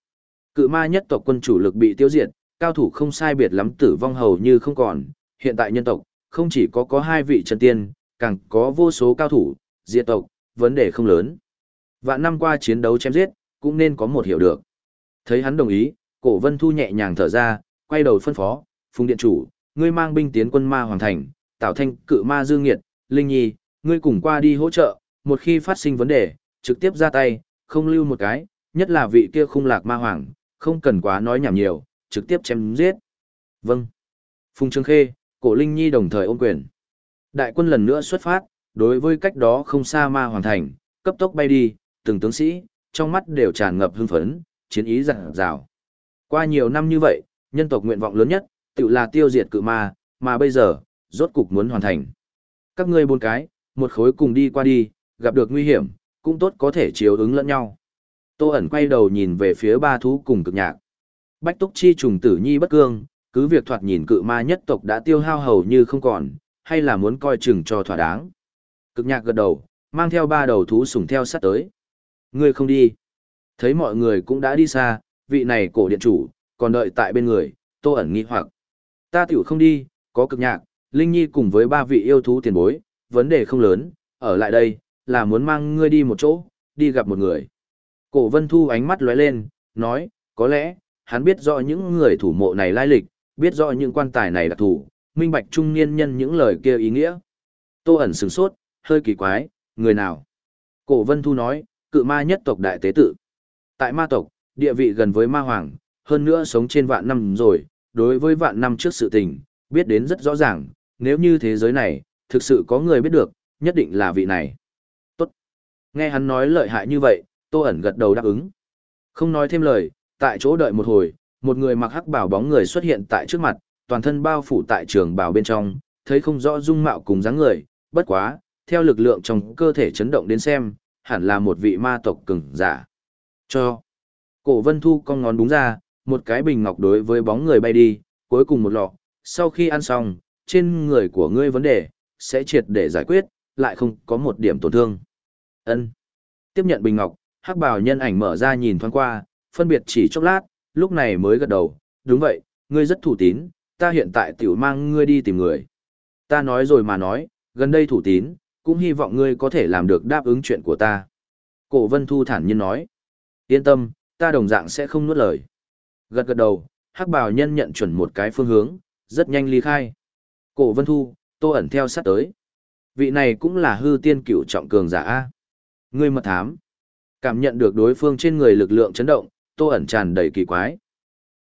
Cự ma nhất tộc quân chủ lực bị tiêu diệt, cao thủ không sai biệt lắm tử vong hầu như không còn, hiện tại nhân tộc, không chỉ có có hai vị chân tiên, càng có vô số cao thủ, diệt tộc, vấn đề không lớn. Vạn năm qua chiến đấu chém giết, cũng nên có một hiểu được. Thấy hắn đồng ý, cổ vân thu nhẹ nhàng thở ra, quay đầu phân phó, phùng điện chủ, ngươi mang binh tiến quân ma hoàng thành, tạo thanh cự ma dương nghiệt, linh nhi, ngươi cùng qua đi hỗ trợ, một khi phát sinh vấn đề, trực tiếp ra tay, không lưu một cái, nhất là vị kia khung lạc ma hoàng, không cần quá nói nhảm nhiều, trực tiếp chém giết. Vâng. Phùng Trương Khê, Cổ Linh Nhi đồng thời ôm quyền. Đại quân lần nữa xuất phát, đối với cách đó không xa ma hoàng thành, cấp tốc bay đi, từng tướng sĩ, trong mắt đều tràn ngập hưng phấn, chiến ý rạng rào. Qua nhiều năm như vậy, nhân tộc nguyện vọng lớn nhất, tự là tiêu diệt cự ma, mà bây giờ, rốt cục muốn hoàn thành. Các ngươi bốn cái, một khối cùng đi qua đi, gặp được nguy hiểm, cũng tốt có thể chiếu ứng lẫn nhau. Tô ẩn quay đầu nhìn về phía ba thú cùng cực nhạc. Bách túc chi trùng tử nhi bất cương, cứ việc thoạt nhìn cự ma nhất tộc đã tiêu hao hầu như không còn, hay là muốn coi chừng cho thỏa đáng. Cực nhạc gật đầu, mang theo ba đầu thú sủng theo sát tới. Ngươi không đi. Thấy mọi người cũng đã đi xa, vị này cổ điện chủ, còn đợi tại bên người, tô ẩn nghi hoặc. Ta tiểu không đi, có cực nhạc, Linh Nhi cùng với ba vị yêu thú tiền bối, vấn đề không lớn, ở lại đây, là muốn mang ngươi đi một chỗ, đi gặp một người. Cổ Vân Thu ánh mắt lóe lên, nói, có lẽ, hắn biết rõ những người thủ mộ này lai lịch, biết rõ những quan tài này là thủ, minh bạch trung niên nhân những lời kia ý nghĩa. Tô ẩn sửng sốt, hơi kỳ quái, người nào? Cổ Vân Thu nói, cự ma nhất tộc đại tế tự. Tại ma tộc, địa vị gần với ma hoàng, hơn nữa sống trên vạn năm rồi, đối với vạn năm trước sự tình, biết đến rất rõ ràng, nếu như thế giới này, thực sự có người biết được, nhất định là vị này. Nghe hắn nói lợi hại như vậy, Tô ẩn gật đầu đáp ứng. Không nói thêm lời, tại chỗ đợi một hồi, một người mặc hắc bảo bóng người xuất hiện tại trước mặt, toàn thân bao phủ tại trường bào bên trong, thấy không rõ dung mạo cùng dáng người, bất quá, theo lực lượng trong cơ thể chấn động đến xem, hẳn là một vị ma tộc cường giả. Cho. Cổ Vân Thu con ngón đúng ra, một cái bình ngọc đối với bóng người bay đi, cuối cùng một lọ, sau khi ăn xong, trên người của ngươi vấn đề, sẽ triệt để giải quyết, lại không có một điểm tổn thương. Ân. Tiếp nhận bình ngọc, hắc bào nhân ảnh mở ra nhìn thoáng qua, phân biệt chỉ chốc lát, lúc này mới gật đầu, đúng vậy, ngươi rất thủ tín, ta hiện tại tiểu mang ngươi đi tìm người. Ta nói rồi mà nói, gần đây thủ tín, cũng hy vọng ngươi có thể làm được đáp ứng chuyện của ta. Cổ Vân Thu thản nhiên nói, yên tâm, ta đồng dạng sẽ không nuốt lời. Gật gật đầu, hắc bào nhân nhận chuẩn một cái phương hướng, rất nhanh ly khai. Cổ Vân Thu, tô ẩn theo sát tới. Vị này cũng là hư tiên cựu trọng cường giả A. Ngươi mật thám. Cảm nhận được đối phương trên người lực lượng chấn động, tô ẩn tràn đầy kỳ quái.